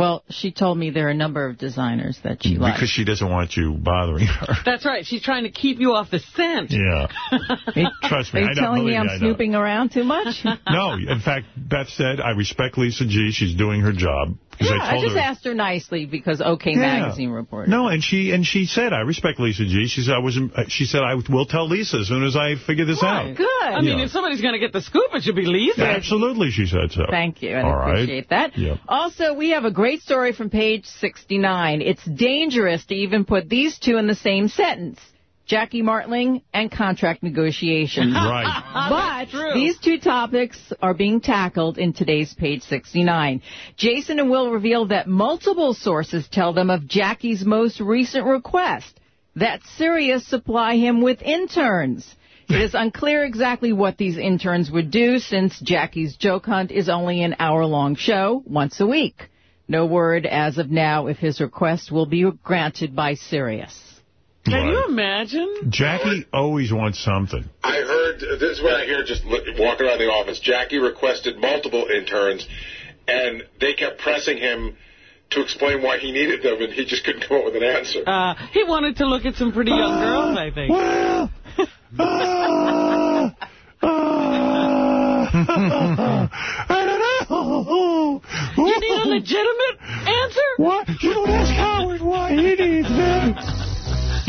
Speaker 24: Well, she told me there are a number of designers that she likes.
Speaker 1: Because she doesn't want you bothering her.
Speaker 2: That's right. She's trying to keep you off the scent.
Speaker 1: Yeah. Trust me,
Speaker 24: Are you
Speaker 1: don't
Speaker 24: telling me I'm
Speaker 1: I know.
Speaker 24: snooping around too much?
Speaker 1: No, in fact, Beth said, I respect Lisa G. She's doing her job. 'Cause
Speaker 24: Yeah,
Speaker 1: I
Speaker 24: I, just
Speaker 1: her.
Speaker 24: asked her nicely because OK
Speaker 1: Yeah.
Speaker 24: Magazine reported.
Speaker 1: No, and she and she said, I respect Lisa G. She said, I was. Uh, she said, I will tell Lisa as soon as I figure this out.
Speaker 24: Good.
Speaker 2: I mean,
Speaker 1: Yeah.
Speaker 2: if somebody's going to get the scoop, it should be Lisa.
Speaker 1: Absolutely, she said so.
Speaker 24: Thank you. I
Speaker 1: All right.
Speaker 24: appreciate that.
Speaker 1: Yep.
Speaker 24: Also, we have a great story from page 69. It's dangerous to even put these two in the same sentence. Jackie Martling and contract negotiations.
Speaker 1: Right.
Speaker 24: But these two topics are being tackled in today's page 69. Jason and Will reveal that multiple sources tell them of Jackie's most recent request that Sirius supply him with interns. It is unclear exactly what these interns would do since Jackie's joke hunt is only an hour-long show once a week. No word as of now if his request will be granted by Sirius.
Speaker 2: Can you imagine?
Speaker 1: Jackie always wants something.
Speaker 25: I heard, this is what I hear just walking around the office. Jackie requested multiple interns, and they kept pressing him to explain why he needed them, and he just couldn't come up with an answer.
Speaker 2: Uh, he wanted to look at some pretty young ah, girls, I think.
Speaker 26: Well, ah, ah. I don't know.
Speaker 2: You need a legitimate answer?
Speaker 26: What? You don't ask Howard why he needs them.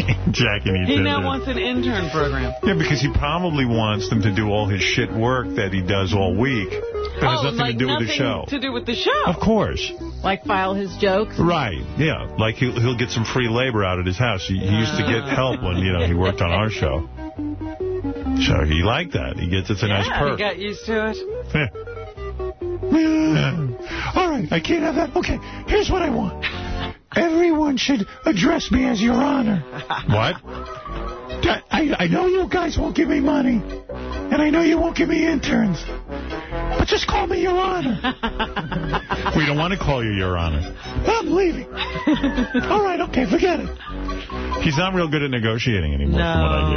Speaker 1: Jackie needs
Speaker 2: He
Speaker 1: it.
Speaker 2: now uh, wants an intern program.
Speaker 1: Yeah, because he probably wants them to do all his shit work that he does all week. That has
Speaker 2: oh,
Speaker 1: nothing
Speaker 2: like
Speaker 1: to do
Speaker 2: nothing
Speaker 1: with the show.
Speaker 2: to do with the show.
Speaker 1: Of course.
Speaker 24: Like file his jokes?
Speaker 1: Right, yeah. Like he'll, he'll get some free labor out at his house. He, he used to get ah. help when, you know, he worked on our show. So he liked that. He gets, it's a nice perk.
Speaker 2: yeah,
Speaker 1: perk.
Speaker 2: he got used to it.
Speaker 26: All right, I can't have that. Okay, here's what I want. Everyone should address me as Your Honor.
Speaker 1: What?
Speaker 26: I, I know you guys won't give me money, and I know you won't give me interns, but just call me Your Honor.
Speaker 1: We don't want to call you Your Honor.
Speaker 26: I'm leaving. All right, okay, forget it.
Speaker 1: He's not real good at negotiating anymore, from what I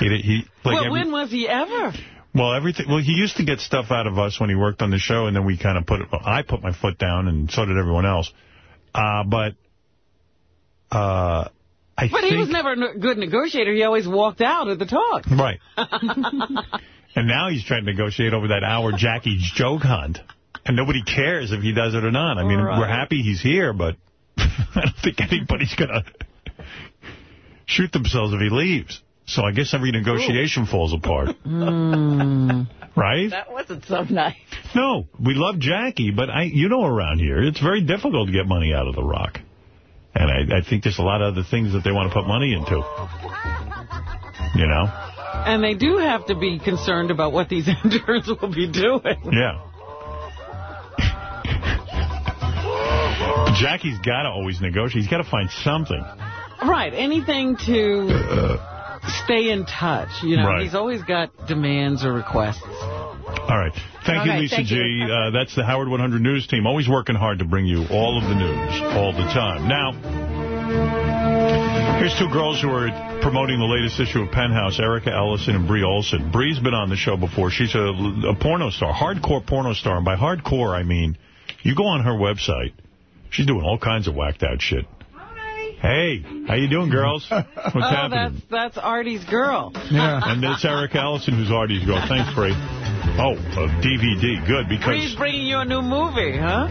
Speaker 1: hear. He, he, like
Speaker 2: well,
Speaker 1: every-
Speaker 2: when was he ever?
Speaker 1: Well, everything. Well, he used to get stuff out of us when he worked on the show, and then we kind of put. I put my foot down, and so did everyone else. Uh, but, uh, I
Speaker 2: But
Speaker 1: think
Speaker 2: he was never a good negotiator. He always walked out at the talk.
Speaker 1: right. and now he's trying to negotiate over that hour Jackie's joke hunt, and nobody cares if he does it or not. I mean,
Speaker 2: Right.
Speaker 1: we're happy he's here, but I don't think anybody's gonna shoot themselves if he leaves. So I guess every negotiation falls apart, right?
Speaker 24: That wasn't so nice.
Speaker 1: No, we love Jackie, but I, you know around here, it's very difficult to get money out of The Rock. And I, I think there's a lot of other things that they want to put money into. You know?
Speaker 2: And they do have to be concerned about what these interns will be doing.
Speaker 1: Yeah. Jackie's got to always negotiate. He's got to find something.
Speaker 2: Right, anything to uh, uh. stay in touch. You know,
Speaker 1: Right.
Speaker 2: he's always got demands or requests.
Speaker 1: All right. Thank you,
Speaker 2: Okay,
Speaker 1: Lisa
Speaker 2: thank
Speaker 1: G.
Speaker 2: you.
Speaker 1: Uh, that's the Howard 100 News team. Always working hard to bring you all of the news all the time. Now, here's two girls who are promoting the latest issue of Penthouse, Erica Ellyson and Bree Olson. Bree's been on the show before. She's a, a porno star, hardcore porno star. And by hardcore, I mean, you go on her website, she's doing all kinds of whacked out shit. Hey, how you doing, girls? What's
Speaker 2: oh,
Speaker 1: happening?
Speaker 2: that's that's Artie's girl.
Speaker 1: Yeah. And it's Erica Ellyson who's Artie's girl. Thanks, Bree. Oh, a DVD. Good, because...
Speaker 2: Bree's bringing you a new movie, huh?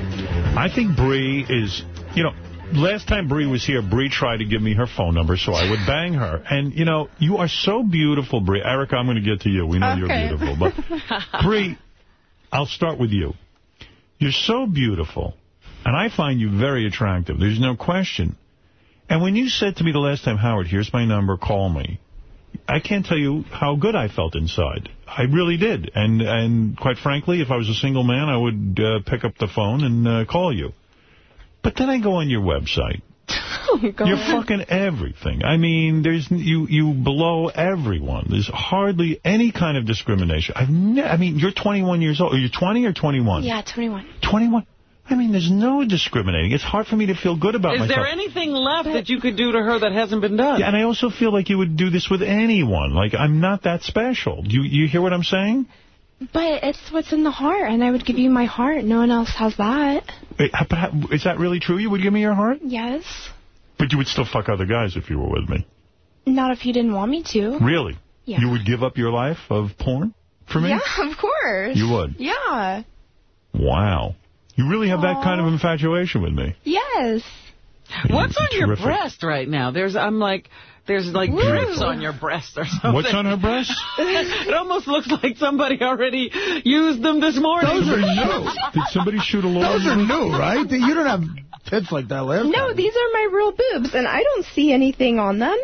Speaker 1: I think Bree is, you know, last time Bree was here, Bree tried to give me her phone number so I would bang her. And, you know, you are so beautiful, Bree. Erica, I'm going to get to you. We know you're beautiful. But, Bree, I'll start with you. You're so beautiful, and I find you very attractive. There's no question. And when you said to me the last time, Howard, here's my number, call me, I can't tell you how good I felt inside. I really did. And and quite frankly, if I was a single man, I would uh, pick up the phone and uh, call you. But then I go on your website. You're fucking everything. I mean, there's you you blow everyone. There's hardly any kind of discrimination. I've ne I mean, you're 21 years old. Are you 20 or 21?
Speaker 27: Yeah, 21.
Speaker 1: 21. I mean, there's no discriminating. It's hard for me to feel good about
Speaker 2: Is
Speaker 1: myself.
Speaker 2: there anything left that you could do to her that hasn't been done?
Speaker 1: Yeah, and I also feel like you would do this with anyone. Like, I'm not that special. You you hear what I'm saying?
Speaker 27: But it's what's in the heart, and I would give you my heart. No one else has that.
Speaker 1: Eh, Wait, how- but how- Is that really true? You would give me your heart?
Speaker 27: Yes.
Speaker 1: But you would still fuck other guys if you were with me.
Speaker 27: Not if you didn't want me to.
Speaker 1: Really?
Speaker 27: Yeah.
Speaker 1: You would give up your life of porn for me?
Speaker 27: Yeah, of course.
Speaker 1: You would?
Speaker 27: Yeah.
Speaker 1: Wow. You really have that kind of infatuation with me.
Speaker 27: Yes.
Speaker 2: What's on your breast right now? There's, I'm like, there's like drips on your breast or something.
Speaker 1: What's on her breast?
Speaker 2: it almost looks like somebody already used them this morning.
Speaker 3: Those are new.
Speaker 1: Did somebody shoot a law?
Speaker 3: Those are new, right? You don't have tits like that last
Speaker 27: No,
Speaker 3: time.
Speaker 27: these are my real boobs, and I don't see anything on them.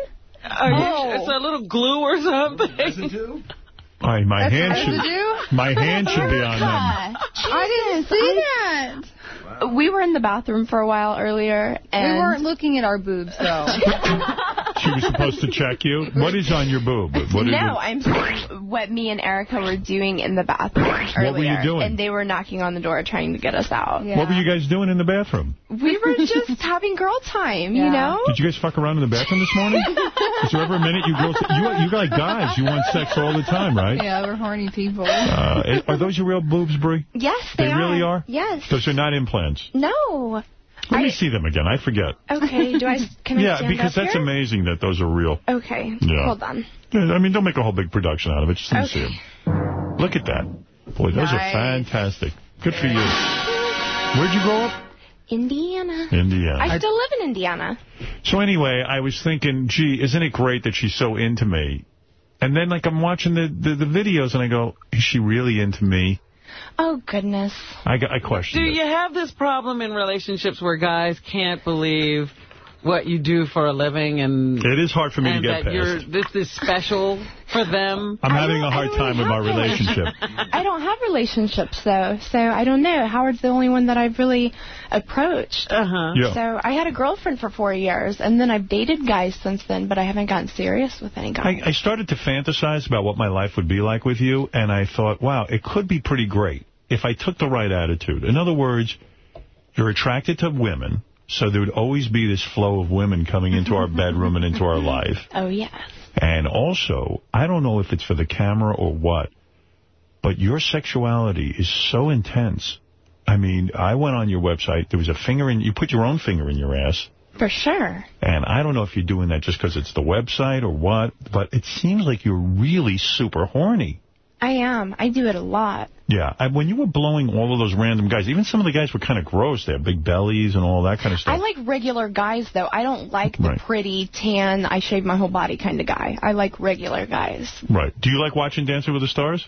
Speaker 2: Are you,
Speaker 27: Oh.
Speaker 2: it's a little glue or something.
Speaker 1: All right, my
Speaker 27: That's
Speaker 1: hand
Speaker 27: residue?
Speaker 1: should my hand should be on them.
Speaker 27: I didn't see that. We were in the bathroom for a while earlier, and
Speaker 28: We weren't looking at our boobs, though.
Speaker 1: She was supposed to check you. What is on your boob? What is
Speaker 27: no,
Speaker 1: it?
Speaker 27: I'm saying what me and Erica were doing in the bathroom earlier.
Speaker 1: What were you doing?
Speaker 27: And they were knocking on the door trying to get us out.
Speaker 1: What were you guys doing in the bathroom?
Speaker 27: We were just having girl time, you know?
Speaker 1: Did you guys fuck around in the bathroom this morning? Is there ever a minute you girls... You, you like guys. You want sex all the time, right?
Speaker 28: Yeah, we're horny people.
Speaker 1: Uh, are those your real boobs, Bree?
Speaker 27: Yes, they,
Speaker 1: They really are?
Speaker 27: Yes.
Speaker 1: Those are not implants.
Speaker 27: No.
Speaker 1: Let me see them again. I forget.
Speaker 27: Okay, do I, can I
Speaker 1: yeah, because that's
Speaker 27: here?
Speaker 1: amazing that those are real.
Speaker 27: Okay,
Speaker 1: Yeah.
Speaker 27: hold on.
Speaker 1: Yeah, I mean, don't make a whole big production out of it. Just let me see them. Look at that. Boy, those are fantastic. Good for you. Where'd you grow up?
Speaker 27: Indiana.
Speaker 1: Indiana.
Speaker 27: I still live in Indiana.
Speaker 1: So anyway, I was thinking, gee, isn't it great that she's so into me? And then, like, I'm watching the, the, the videos, and I go, is she really into me?
Speaker 27: Oh, goodness.
Speaker 1: I, I question
Speaker 2: Do
Speaker 1: it.
Speaker 2: you have this problem in relationships where guys can't believe what you do for a living and
Speaker 1: It is hard for me to get
Speaker 2: that you're
Speaker 1: past.
Speaker 2: this is special for them?
Speaker 1: I'm having a hard time with my relationship.
Speaker 27: I don't have relationships, though, so I don't know. Howard's the only one that I've really approached.
Speaker 2: Uh-huh.
Speaker 1: Yeah.
Speaker 27: So I had a girlfriend for four years, and then I've dated guys since then, but I haven't gotten serious with any guy.
Speaker 1: I, I started to fantasize about what my life would be like with you, and I thought, wow, it could be pretty great if I took the right attitude. In other words, you're attracted to women, so there would always be this flow of women coming into our bedroom and into our life.
Speaker 27: Oh, yes.
Speaker 1: And also, I don't know if it's for the camera or what, but your sexuality is so intense. I mean, I went on your website. There was a finger in, you put your own finger in your ass.
Speaker 27: For sure.
Speaker 1: And I don't know if you're doing that just because it's the website or what, but it seems like you're really super horny.
Speaker 27: I am. I do it a lot.
Speaker 1: Yeah, I, when you were blowing all of those random guys, even some of the guys were kind of gross. They have big bellies and all that kind of stuff.
Speaker 27: I like regular guys, though. I don't like the
Speaker 1: Right.
Speaker 27: pretty, tan, I shave my whole body kind of guy. I like regular guys.
Speaker 1: Right. Do you like watching Dancing with the Stars?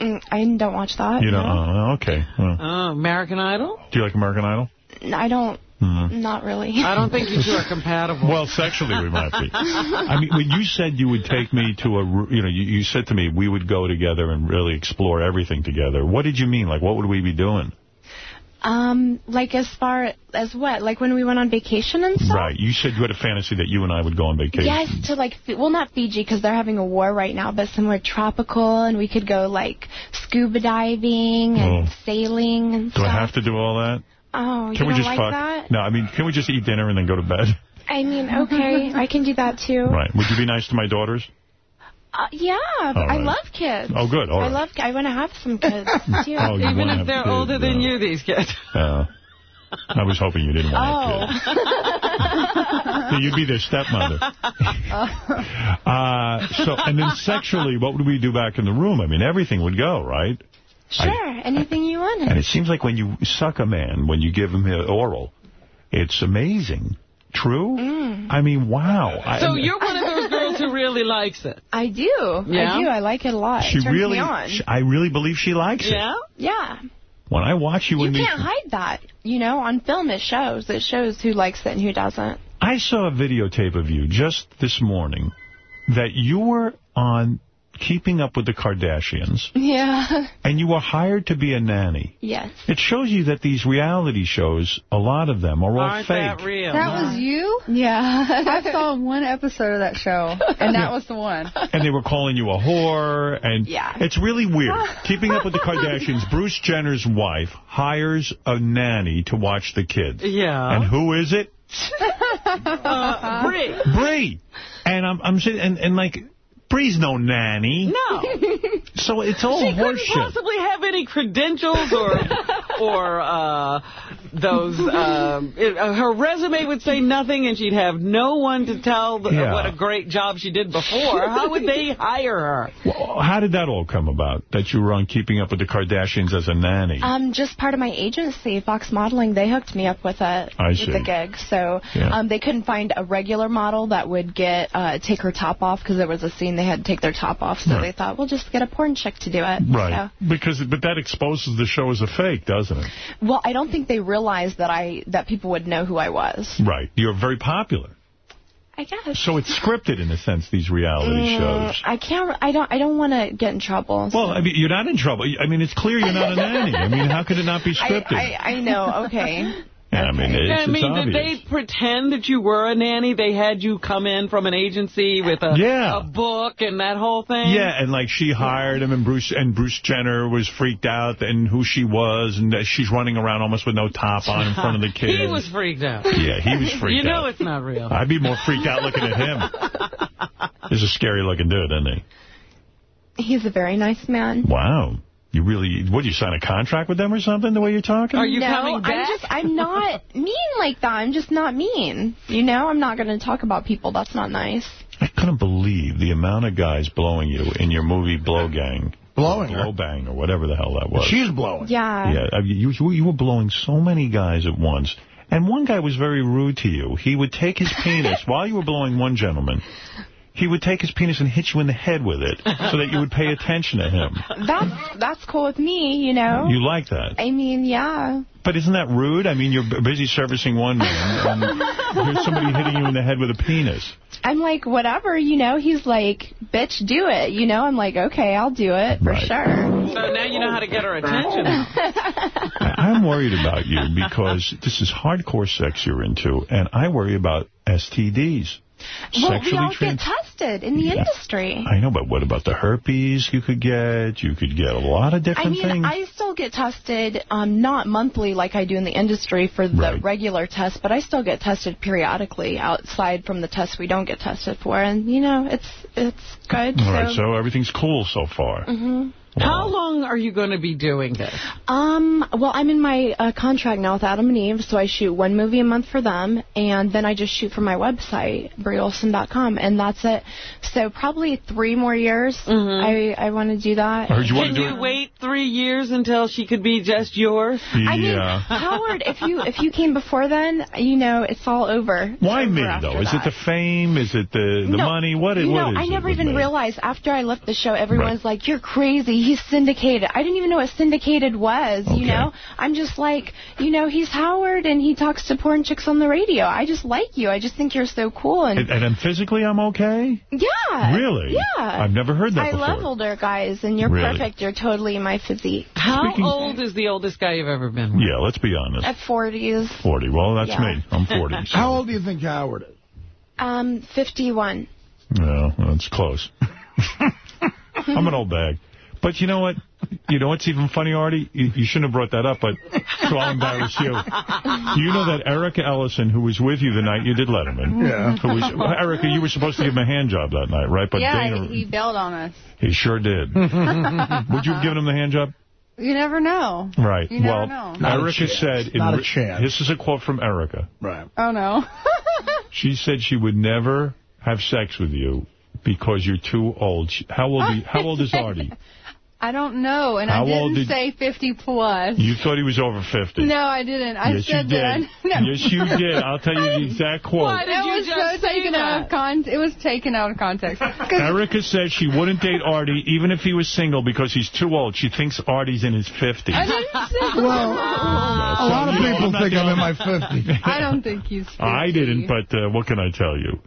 Speaker 27: Mm, I don't watch that.
Speaker 1: You know,
Speaker 27: no.
Speaker 1: oh, okay. Well,
Speaker 2: Oh, American Idol?
Speaker 1: do you like American Idol?
Speaker 27: I don't.
Speaker 1: Mhm.
Speaker 27: Not really.
Speaker 2: I don't think you two are compatible.
Speaker 1: Well, sexually we might be. I mean, when you said you would take me to a, you know, you, you said to me we would go together and really explore everything together. What did you mean? Like, what would we be doing?
Speaker 27: Um, like as far as what? Like when we went on vacation and stuff?
Speaker 1: Right. You said you had a fantasy that you and I would go on vacation.
Speaker 27: Yes, to like, Fi- well, not Fiji because they're having a war right now, but somewhere tropical, and we could go like scuba diving and
Speaker 1: Oh.
Speaker 27: sailing and
Speaker 1: Do
Speaker 27: stuff.
Speaker 1: I have to do all that?
Speaker 27: Oh, you
Speaker 1: Can we
Speaker 27: don't
Speaker 1: just
Speaker 27: like
Speaker 1: fuck?
Speaker 27: that?
Speaker 1: No, I mean, can we just eat dinner and then go to bed?
Speaker 27: I mean, okay, I can do that too.
Speaker 1: Right. Would you be nice to my daughters?
Speaker 27: Uh, yeah, but
Speaker 1: All
Speaker 27: I love kids.
Speaker 1: Oh, good. All
Speaker 27: I
Speaker 1: right.
Speaker 27: love. I want to have some kids too.
Speaker 1: Oh,
Speaker 2: Even if they're
Speaker 1: kids,
Speaker 2: older than
Speaker 1: uh,
Speaker 2: you, these kids.
Speaker 1: Uh, I was hoping you didn't want
Speaker 27: Oh.
Speaker 1: a kid. You'd be their stepmother. Uh, so, and then sexually, what would we do back in the room? I mean, everything would go, right?
Speaker 27: Sure, anything you want.
Speaker 1: And it seems like when you suck a man, when you give him oral, it's amazing. True?
Speaker 27: Mm.
Speaker 1: I mean, wow. I-
Speaker 2: So you're one of those girls who really likes it.
Speaker 27: I do.
Speaker 2: Yeah?
Speaker 27: I do. I like it a lot.
Speaker 1: she
Speaker 27: it turns
Speaker 1: really,
Speaker 27: me on.
Speaker 1: sh- I really believe she likes it.
Speaker 2: Yeah?
Speaker 27: yeah.
Speaker 1: When I watch you,
Speaker 27: You
Speaker 1: in
Speaker 27: can't hide that. You know, on film it shows. It shows who likes it and who doesn't.
Speaker 1: I saw a videotape of you just this morning that you were on Keeping Up with the Kardashians,
Speaker 27: Yeah.
Speaker 1: and you were hired to be a nanny.
Speaker 27: yes.
Speaker 1: It shows you that these reality shows, a lot of them are all
Speaker 2: Aren't
Speaker 1: fake.
Speaker 2: that real?
Speaker 28: That was you?
Speaker 27: Yeah.
Speaker 28: I saw one episode of that show, and that was the one.
Speaker 1: and they were calling you a whore, and
Speaker 27: Yeah.
Speaker 1: it's really weird. Keeping Up with the Kardashians, Bruce Jenner's wife hires a nanny to watch the kids.
Speaker 2: Yeah.
Speaker 1: And who is it?
Speaker 2: Uh, Brie.
Speaker 1: Bree. And I'm, I'm sitting, and, and like, Bree's no nanny.
Speaker 2: No.
Speaker 1: So it's all
Speaker 2: she couldn't
Speaker 1: horseshit.
Speaker 2: possibly have any credentials or or uh, those. Um, it, uh, her resume would say nothing, and she'd have no one to tell the,
Speaker 1: Yeah.
Speaker 2: what a great job she did before. How would they hire her?
Speaker 1: Well, how did that all come about, that you were on Keeping Up with the Kardashians as a nanny?
Speaker 27: Um, just part of my agency, Fox Modeling, they hooked me up with a
Speaker 1: I
Speaker 27: with the gig. So
Speaker 1: Yeah.
Speaker 27: um, they couldn't find a regular model that would get uh, take her top off because there was a scene they had to take their top off. So
Speaker 1: Right.
Speaker 27: they thought, we'll just get a porn chick to do it.
Speaker 1: Right. Because, but that exposes the show as a fake, doesn't it?
Speaker 27: Well, I don't think they realized that I that people would know who I was.
Speaker 1: Right. You're very popular.
Speaker 27: I guess.
Speaker 1: So it's scripted in a sense, these reality
Speaker 27: Mm,
Speaker 1: shows.
Speaker 27: I can't. I don't. I don't want to get in trouble.
Speaker 1: Well, I mean, you're not in trouble. I mean, it's clear you're not a nanny. I mean, how could it not be
Speaker 27: I,
Speaker 1: scripted?
Speaker 27: I, I know. Okay.
Speaker 1: Yeah, I mean, it's,
Speaker 2: I mean,
Speaker 1: it's
Speaker 2: did they pretend that you were a nanny? They had you come in from an agency with a,
Speaker 1: Yeah.
Speaker 2: a book and that whole thing?
Speaker 1: Yeah, and like she hired him, and Bruce and Bruce Jenner was freaked out and who she was, and she's running around almost with no top on in front of the kids.
Speaker 2: He was freaked out.
Speaker 1: Yeah, he was freaked
Speaker 2: You know
Speaker 1: out.
Speaker 2: it's not real.
Speaker 1: I'd be more freaked out looking at him. He's a scary looking dude, isn't he?
Speaker 27: He's a very nice man.
Speaker 1: Wow. You really, what, you sign a contract with them or something, the way you're talking?
Speaker 27: Are you no, I'm just, I'm not mean like that. I'm just not mean. You know, I'm not going to talk about people. That's not nice.
Speaker 1: I couldn't believe the amount of guys blowing you in your movie Blow Gang.
Speaker 3: Blowing
Speaker 1: Blow Bang, or whatever the hell that was.
Speaker 3: She's blowing.
Speaker 27: Yeah.
Speaker 1: Yeah, I mean, you, you you were blowing so many guys at once. And one guy was very rude to you. He would take his penis, while you were blowing one gentleman, he would take his penis and hit you in the head with it so that you would pay attention to him.
Speaker 27: That's that's cool with me. You know.
Speaker 1: You like that.
Speaker 27: I mean, yeah.
Speaker 1: But isn't that rude? I mean, you're busy servicing one man, and here's somebody hitting you in the head with a penis.
Speaker 27: I'm like, whatever. You know. He's like, bitch, do it. You know. I'm like, okay, I'll do it for sure.
Speaker 2: So now you know how to get her attention.
Speaker 1: I'm worried about you because this is hardcore sex you're into, and I worry about STDs.
Speaker 27: Well, we all get tested in the industry.
Speaker 1: I know, but what about the herpes you could get? You could get a lot of
Speaker 27: I
Speaker 1: different
Speaker 27: mean,
Speaker 1: things.
Speaker 27: I still get tested, um, not monthly like I do in the industry for the regular test, but I still get tested periodically outside from the tests we don't get tested for, and you know, it's it's good.
Speaker 1: All right, so everything's cool so far.
Speaker 27: hmm
Speaker 2: How long are you going to be doing this?
Speaker 27: Um, well, I'm in my uh, contract now with Adam and Eve, so I shoot one movie a month for them, and then I just shoot for my website, BreeOlson.com, and that's it. So probably three more years. I I want to do that.
Speaker 2: Can you wait three years until she could be just yours?
Speaker 27: I mean, Howard, if you if you came before then, you know, it's all over.
Speaker 1: Why
Speaker 27: over
Speaker 1: me,
Speaker 27: after
Speaker 1: though? Is it the fame? Is it the, the
Speaker 27: No,
Speaker 1: money? What is,
Speaker 27: you know,
Speaker 1: what is
Speaker 27: I
Speaker 1: it
Speaker 27: never even
Speaker 1: me?
Speaker 27: realized after I left the show, everyone's like, "You're crazy. He's syndicated." I didn't even know what syndicated was. You know, I'm just like, you know, he's Howard and he talks to porn chicks on the radio. I just like you. I just think you're so cool and.
Speaker 1: And, and then physically I'm okay?
Speaker 27: yeah.
Speaker 1: Really?
Speaker 27: Yeah.
Speaker 1: I've never heard that
Speaker 27: I
Speaker 1: before.
Speaker 27: love older guys, and you're
Speaker 1: Really?
Speaker 27: perfect. You're totally my physique.
Speaker 2: How old is the oldest guy you've ever been with?
Speaker 1: Yeah, let's be honest.
Speaker 27: At 40s.
Speaker 1: 40. Well, that's
Speaker 27: Yeah.
Speaker 1: me. I'm 40. So.
Speaker 3: How old do you think Howard is?
Speaker 27: Um, 51.
Speaker 1: No, that's close. I'm an old bag. But you know what? You know what's even funny, Artie? You, you shouldn't have brought that up, but so I'll embarrass you. You know that Erica Ellyson, who was with you the night you did Letterman.
Speaker 3: Yeah.
Speaker 1: Who was, well, Erica, you were supposed to give him a hand job that night, right? But
Speaker 28: yeah,
Speaker 1: Dana,
Speaker 28: he bailed on us.
Speaker 1: he sure did. Would you have given him the hand job?
Speaker 28: You never know.
Speaker 1: Right.
Speaker 28: You never
Speaker 1: well,
Speaker 28: know.
Speaker 3: Not a
Speaker 1: Erica said... in
Speaker 3: Not a chance.
Speaker 1: This is a quote from Erica.
Speaker 3: Right.
Speaker 28: Oh, no.
Speaker 1: She said she would never have sex with you because you're too old. How old? Are you, how old is Artie?
Speaker 28: I don't know, and
Speaker 1: How
Speaker 28: I didn't
Speaker 1: did-
Speaker 28: say 50 plus.
Speaker 1: You thought he was over 50.
Speaker 28: No, I didn't. I
Speaker 1: yes,
Speaker 28: said
Speaker 1: you did.
Speaker 28: that. I, no.
Speaker 1: Yes, you did. I'll tell you the exact quote.
Speaker 28: Why did you was so taken out of con- It was taken out of context.
Speaker 1: Erica said she wouldn't date Artie even if he was single because he's too old. She thinks Artie's in his 50s.
Speaker 28: I didn't say
Speaker 3: Well, a lot of people think I'm in my 50s.
Speaker 28: I don't think he's 50.
Speaker 1: I didn't, but uh, what can I tell you?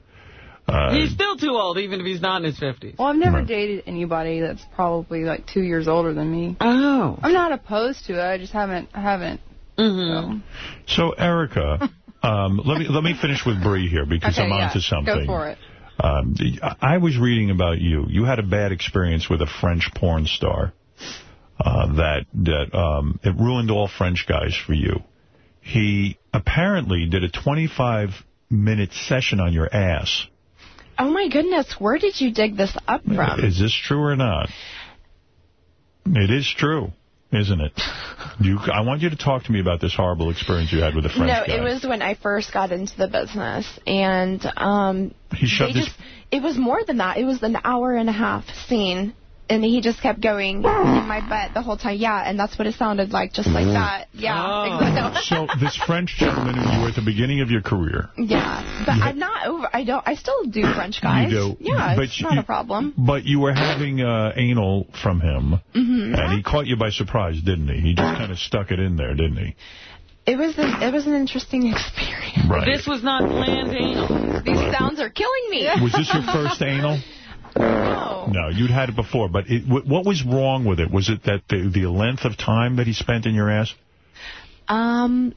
Speaker 1: Uh,
Speaker 2: He's still too old, even if he's not in his 50s.
Speaker 28: Well, I've never dated anybody that's probably like two years older than me.
Speaker 2: Oh.
Speaker 28: I'm not opposed to it. I just haven't I haven't.
Speaker 2: Mm-hmm.
Speaker 1: so, Erica, um, let me let me finish with Bree here because
Speaker 28: Okay,
Speaker 1: I'm
Speaker 28: yeah.
Speaker 1: onto something.
Speaker 28: Go for it.
Speaker 1: Um, I was reading about you. You had a bad experience with a French porn star uh, that that um, it ruined all French guys for you. He apparently did a 25-minute session on your ass.
Speaker 27: Oh my goodness, where did you dig this up from?
Speaker 1: Is this true or not? It is true. isn't it? You, I want you to talk to me about this horrible experience you had with a French
Speaker 27: no,
Speaker 1: guy.
Speaker 27: it was when I first got into the business, and um,
Speaker 1: He shoved
Speaker 27: they
Speaker 1: his-
Speaker 27: just, it was more than that. It was an hour and a half scene, and he just kept going in my butt the whole time. Yeah, and that's what it sounded like, just like that. Yeah, exactly.
Speaker 1: so this French gentleman who you were at the beginning of your career,
Speaker 27: Yeah, but I'm not over. I don't. I still do French guys.
Speaker 1: You do.
Speaker 27: Yeah,
Speaker 1: But
Speaker 27: it's
Speaker 1: you-
Speaker 27: not a problem.
Speaker 1: but you were having uh, anal from him,
Speaker 27: hmm
Speaker 1: and he caught you by surprise, didn't he? He just kind of stuck it in there, didn't he?
Speaker 27: It was a, it was an interesting experience.
Speaker 1: Right.
Speaker 2: This was not planned anal.
Speaker 27: These sounds are killing me.
Speaker 1: Was this your first anal?
Speaker 27: No.
Speaker 1: No, you'd had it before, but it, what was wrong with it? Was it that the, the length of time that he spent in your ass?
Speaker 27: Um,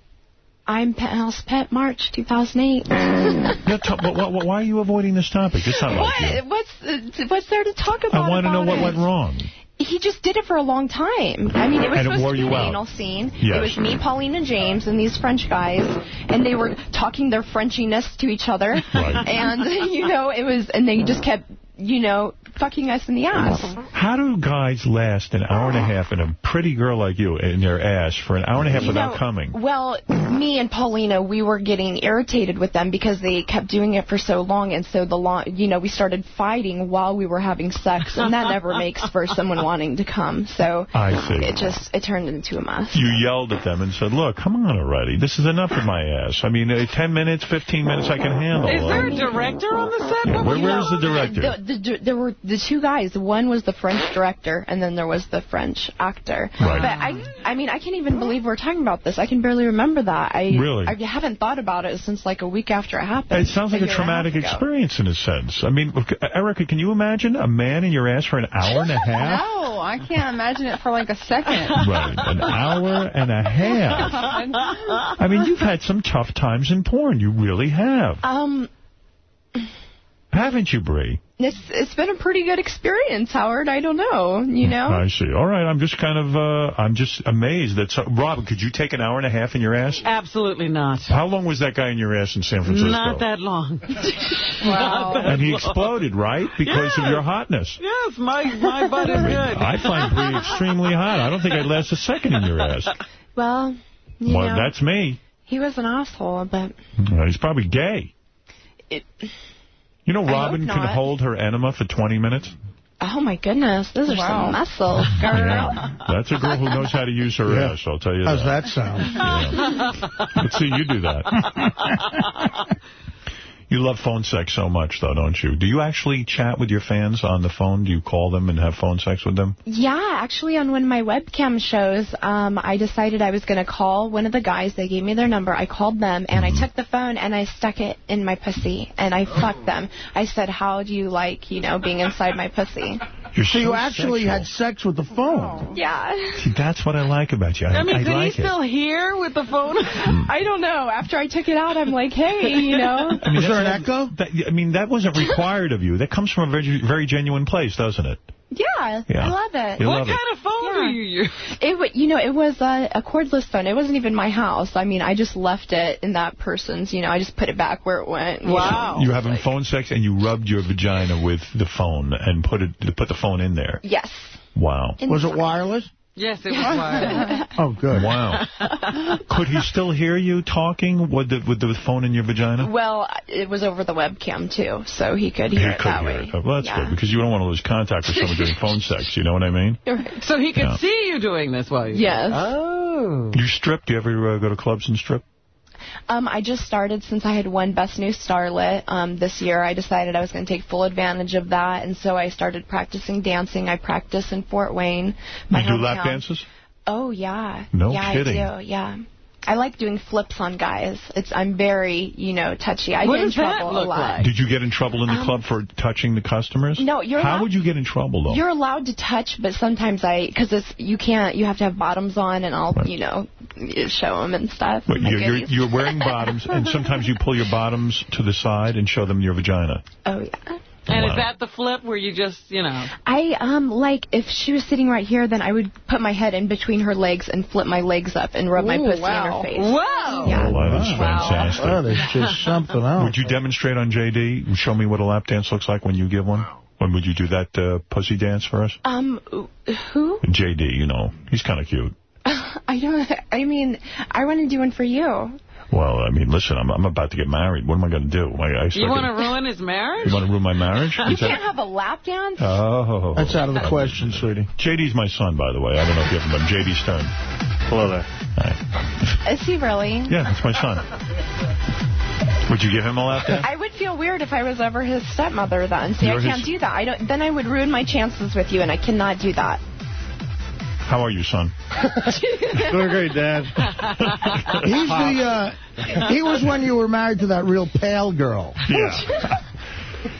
Speaker 27: I'm Penthouse Pet March 2008.
Speaker 1: No, but wh- wh- why are you avoiding this topic? It's not like you.
Speaker 27: What's what's there to talk about?
Speaker 1: I want to know what
Speaker 27: it?
Speaker 1: went wrong.
Speaker 27: He just did it for a long time. I mean, it was
Speaker 1: And it
Speaker 27: supposed
Speaker 1: wore
Speaker 27: to be an
Speaker 1: out.
Speaker 27: anal scene.
Speaker 1: Yes.
Speaker 27: It was me, Pauline, and James, and these French guys, and they were talking their Frenchiness to each other.
Speaker 1: Right.
Speaker 27: And you know, it was, and they just kept, you know, fucking us in the ass.
Speaker 1: How do guys last an hour and a half in a pretty girl like you in their ass for an hour and a half
Speaker 27: You
Speaker 1: without
Speaker 27: know,
Speaker 1: coming?
Speaker 27: Well, me and Paulina, we were getting irritated with them because they kept doing it for so long, and so the long, you know, we started fighting while we were having sex, and that never makes for someone wanting to come. So
Speaker 1: I see.
Speaker 27: it just it turned into a mess.
Speaker 1: You yelled at them and said, look, come on already. This is enough of my ass. I mean, uh, 10 minutes, 15 minutes I can handle.
Speaker 2: Is there a director on the set? What
Speaker 1: Where, where's the director?
Speaker 27: The, the, there were the two guys. One was the French director, and then there was the French actor.
Speaker 1: Right.
Speaker 27: But I, I mean, I can't even believe we're talking about this. I can barely remember that. I
Speaker 1: Really?
Speaker 27: I haven't thought about it since like a week after it happened.
Speaker 1: It sounds like a
Speaker 27: year
Speaker 1: traumatic experience in a sense. I mean, Erica, can you imagine a man in your ass for an hour and a half?
Speaker 28: No, I can't imagine it for like a second.
Speaker 1: Right, an hour and a half. I mean, you've had some tough times in porn. You really have.
Speaker 27: Um,
Speaker 1: Haven't you, Bree?
Speaker 27: it's it's been a pretty good experience, Howard. I don't know, you know.
Speaker 1: I see. All right, I'm just kind of, uh, I'm just amazed that, so, Robin, could you take an hour and a half in your ass?
Speaker 2: Absolutely not.
Speaker 1: How long was that guy in your ass in San Francisco?
Speaker 2: Not that long.
Speaker 28: Wow.
Speaker 1: And he exploded, right? Because of your hotness.
Speaker 2: Yes, my, my butt is good.
Speaker 1: I find Bree extremely hot. I don't think I'd last a second in your ass.
Speaker 27: Well, you
Speaker 1: Well,
Speaker 27: know,
Speaker 1: that's me.
Speaker 27: he was an asshole, but
Speaker 1: Uh, he's probably gay.
Speaker 27: it.
Speaker 1: You know, Robin can hold her enema for 20 minutes.
Speaker 27: Oh my goodness, those are
Speaker 28: Wow.
Speaker 27: some muscles, girl.
Speaker 1: Yeah. That's a girl who knows how to use her
Speaker 3: Yeah.
Speaker 1: ass, I'll tell you
Speaker 3: How's
Speaker 1: that.
Speaker 3: that sound?
Speaker 1: Let's see you do that. You love phone sex so much, though, don't you? Do you actually chat with your fans on the phone? Do you call them and have phone sex with them?
Speaker 27: Yeah, actually, on one of my webcam shows, um, I decided I was going to call one of the guys. They gave me their number. I called them, and I took the phone and I stuck it in my pussy, and I fucked them. I said, "How do you like, you know, being inside my pussy?"
Speaker 1: You're
Speaker 3: So you actually
Speaker 1: sexual.
Speaker 3: had sex with the phone?
Speaker 27: Oh, yeah.
Speaker 1: See, that's what I like about you. I,
Speaker 2: I mean,
Speaker 1: I
Speaker 2: did
Speaker 1: like
Speaker 2: he
Speaker 1: it.
Speaker 2: still hear with the phone? Hmm.
Speaker 27: I don't know. After I took it out, I'm like, "Hey, you know."
Speaker 1: I mean,
Speaker 3: Was there an echo?
Speaker 1: That, I mean, that wasn't required of you. That comes from a very, very genuine place, doesn't it?
Speaker 27: Yeah,
Speaker 1: Yeah.
Speaker 27: I love it.
Speaker 1: You
Speaker 2: what
Speaker 1: love it.
Speaker 2: kind of phone do you use?
Speaker 27: It, you know, it was a, a cordless phone. It wasn't even my house. I mean, I just left it in that person's. You know, I just put it back where it went. you
Speaker 2: Wow.
Speaker 27: know.
Speaker 1: You having phone sex and you rubbed your vagina with the phone and put it put the phone in there.
Speaker 27: Yes.
Speaker 1: Wow.
Speaker 3: Was it wireless?
Speaker 2: Yes, it was wired.
Speaker 3: Oh, good.
Speaker 1: Wow. Could he still hear you talking with the with the phone in your vagina?
Speaker 27: Well, it was over the webcam too, so he could
Speaker 1: He
Speaker 27: hear it
Speaker 1: could
Speaker 27: that
Speaker 1: hear
Speaker 27: way.
Speaker 1: it. Well, that's
Speaker 27: Yeah.
Speaker 1: good because you don't want to lose contact with someone doing phone sex. You know what I mean?
Speaker 2: So he could
Speaker 1: Yeah.
Speaker 2: see you doing this while you
Speaker 27: Yes.
Speaker 2: Oh.
Speaker 1: You strip? Do you ever uh, go to clubs and strip?
Speaker 27: Um, I just started since I had won Best New Starlet um, this year. I decided I was going to take full advantage of that, and so I started practicing dancing. I practice in Fort Wayne. My
Speaker 1: you do
Speaker 27: hometown.
Speaker 1: lap dances?
Speaker 27: Oh yeah.
Speaker 1: No
Speaker 27: yeah,
Speaker 1: kidding.
Speaker 27: I do. Yeah. I like doing flips on guys. It's I'm very you know touchy. I
Speaker 2: What
Speaker 27: get in trouble a lot.
Speaker 2: like?
Speaker 1: Did you get in trouble in the
Speaker 27: Um,
Speaker 1: club for touching the customers?
Speaker 27: No, you're
Speaker 1: How
Speaker 27: not-
Speaker 1: would you get in trouble though?
Speaker 27: You're allowed to touch, but sometimes I, because it's you can't, you have to have bottoms on, and I'll, you know, show them and stuff.
Speaker 1: But
Speaker 27: My
Speaker 1: you're, you're, you're wearing bottoms, and sometimes you pull your bottoms to the side and show them your vagina.
Speaker 27: Oh yeah.
Speaker 2: And
Speaker 1: Wow.
Speaker 2: is that the flip where you just, you know...
Speaker 27: I um like if she was sitting right here, then I would put my head in between her legs and flip my legs up and rub my pussy
Speaker 2: wow.
Speaker 27: in her face.
Speaker 2: Wow.
Speaker 27: Yeah.
Speaker 1: Oh, that is fantastic.
Speaker 3: Well, there's just something else.
Speaker 1: Would you demonstrate on JD? And show me what a lap dance looks like when you give one? When would you do that uh, pussy dance for us?
Speaker 27: Um, who?
Speaker 1: JD, you know, he's kind of cute.
Speaker 27: I don't. I mean, I want to do one for you.
Speaker 1: Well, I mean, listen, I'm I'm about to get married. What am I going to do? I, I
Speaker 2: You want to ruin his marriage?
Speaker 1: You want to ruin my marriage?
Speaker 27: You
Speaker 1: Is that-
Speaker 27: can't have a lap dance.
Speaker 1: Oh.
Speaker 3: That's out of the question, sweetie.
Speaker 1: JD's my son, by the way. I don't know if you ever met him. JD Stern. Hello there. Hi.
Speaker 27: Is he really?
Speaker 1: Yeah, that's my son. Would you give him a lap dance?
Speaker 27: I would feel weird if I was ever his stepmother then. See,
Speaker 1: You're
Speaker 27: I can't
Speaker 1: his-
Speaker 27: do that. I don't. Then I would ruin my chances with you, and I cannot do that.
Speaker 1: How are you, son?
Speaker 3: Doing great, Dad. He's the, uh, he was when you were married to that real pale girl.
Speaker 1: Yeah.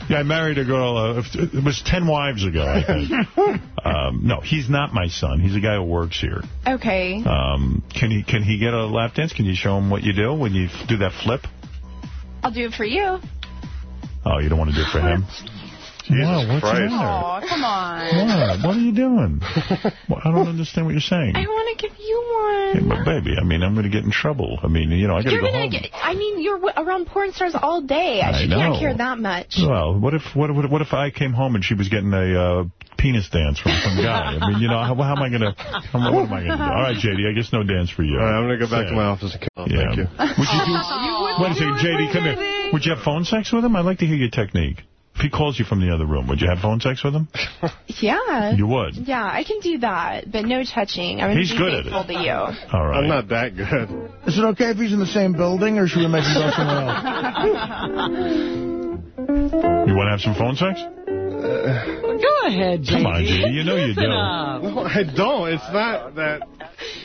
Speaker 1: Yeah, I married a girl, uh, it was 10 wives ago, I think. Um, no, he's not my son. He's a guy who works here.
Speaker 27: Okay.
Speaker 1: Um, can he can he get a lap dance? Can you show him what you do when you do that flip?
Speaker 27: I'll do it for you.
Speaker 1: Oh, you don't want to do it for him? Wow, what's the matter?
Speaker 28: Aw, come on.
Speaker 1: What? What are you doing? Well, I don't understand what you're saying.
Speaker 27: I want to give you
Speaker 1: Hey,
Speaker 27: one.
Speaker 1: but baby, I mean, I'm going to get in trouble. I mean, you know, I got to
Speaker 27: You're
Speaker 1: go
Speaker 27: gonna
Speaker 1: home.
Speaker 27: get. I mean, you're w- around porn stars all day. I,
Speaker 1: I
Speaker 27: she can't care that much.
Speaker 1: Well, what if what if, what if I came home and she was getting a uh, penis dance from some guy? I mean, you know, how, how am I going to, what am I going to do? All right, JD, I guess no dance for you.
Speaker 29: All right, I'm going to go back
Speaker 1: Sad.
Speaker 29: to my office and come.
Speaker 1: Yeah.
Speaker 29: Thank you.
Speaker 1: Would you do, wait a second, JD, come here. Would you have phone sex with him? I'd like to hear your technique. If he calls you from the other room, would you have phone sex with him?
Speaker 27: Yeah.
Speaker 1: You would?
Speaker 27: Yeah, I can do that, but no touching. I'm
Speaker 1: He's good at
Speaker 27: faithful
Speaker 1: it.
Speaker 27: to you.
Speaker 1: All right.
Speaker 29: I'm not that good.
Speaker 3: Is it okay if he's in the same building, or should we make him go somewhere else?
Speaker 1: You want to have some phone sex?
Speaker 2: Go ahead, JD.
Speaker 1: Come on, JD, you know you do.
Speaker 2: up.
Speaker 29: No, I don't. It's not that,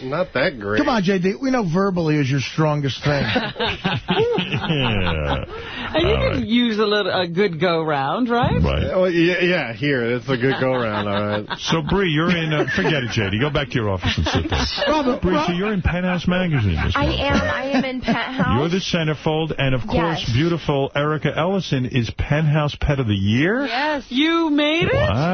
Speaker 29: not that great.
Speaker 3: Come on, JD. We know verbally is your strongest thing.
Speaker 1: yeah.
Speaker 2: And you
Speaker 1: All
Speaker 2: can
Speaker 1: right.
Speaker 2: use a little a good go round, right?
Speaker 1: Right.
Speaker 29: Well, yeah, yeah, here. It's a good go-round, all right.
Speaker 1: So, Bree, you're in, uh, forget it, JD. Go back to your office and sit there.
Speaker 3: Robert,
Speaker 1: Bree, so you're in Penthouse Magazine this
Speaker 27: I
Speaker 1: month.
Speaker 27: am. I am in Penthouse.
Speaker 1: You're the centerfold, and of course,
Speaker 27: Yes.
Speaker 1: beautiful Erica Ellyson is Penthouse Pet of the Year.
Speaker 28: Yes.
Speaker 2: You made it?
Speaker 1: Wow,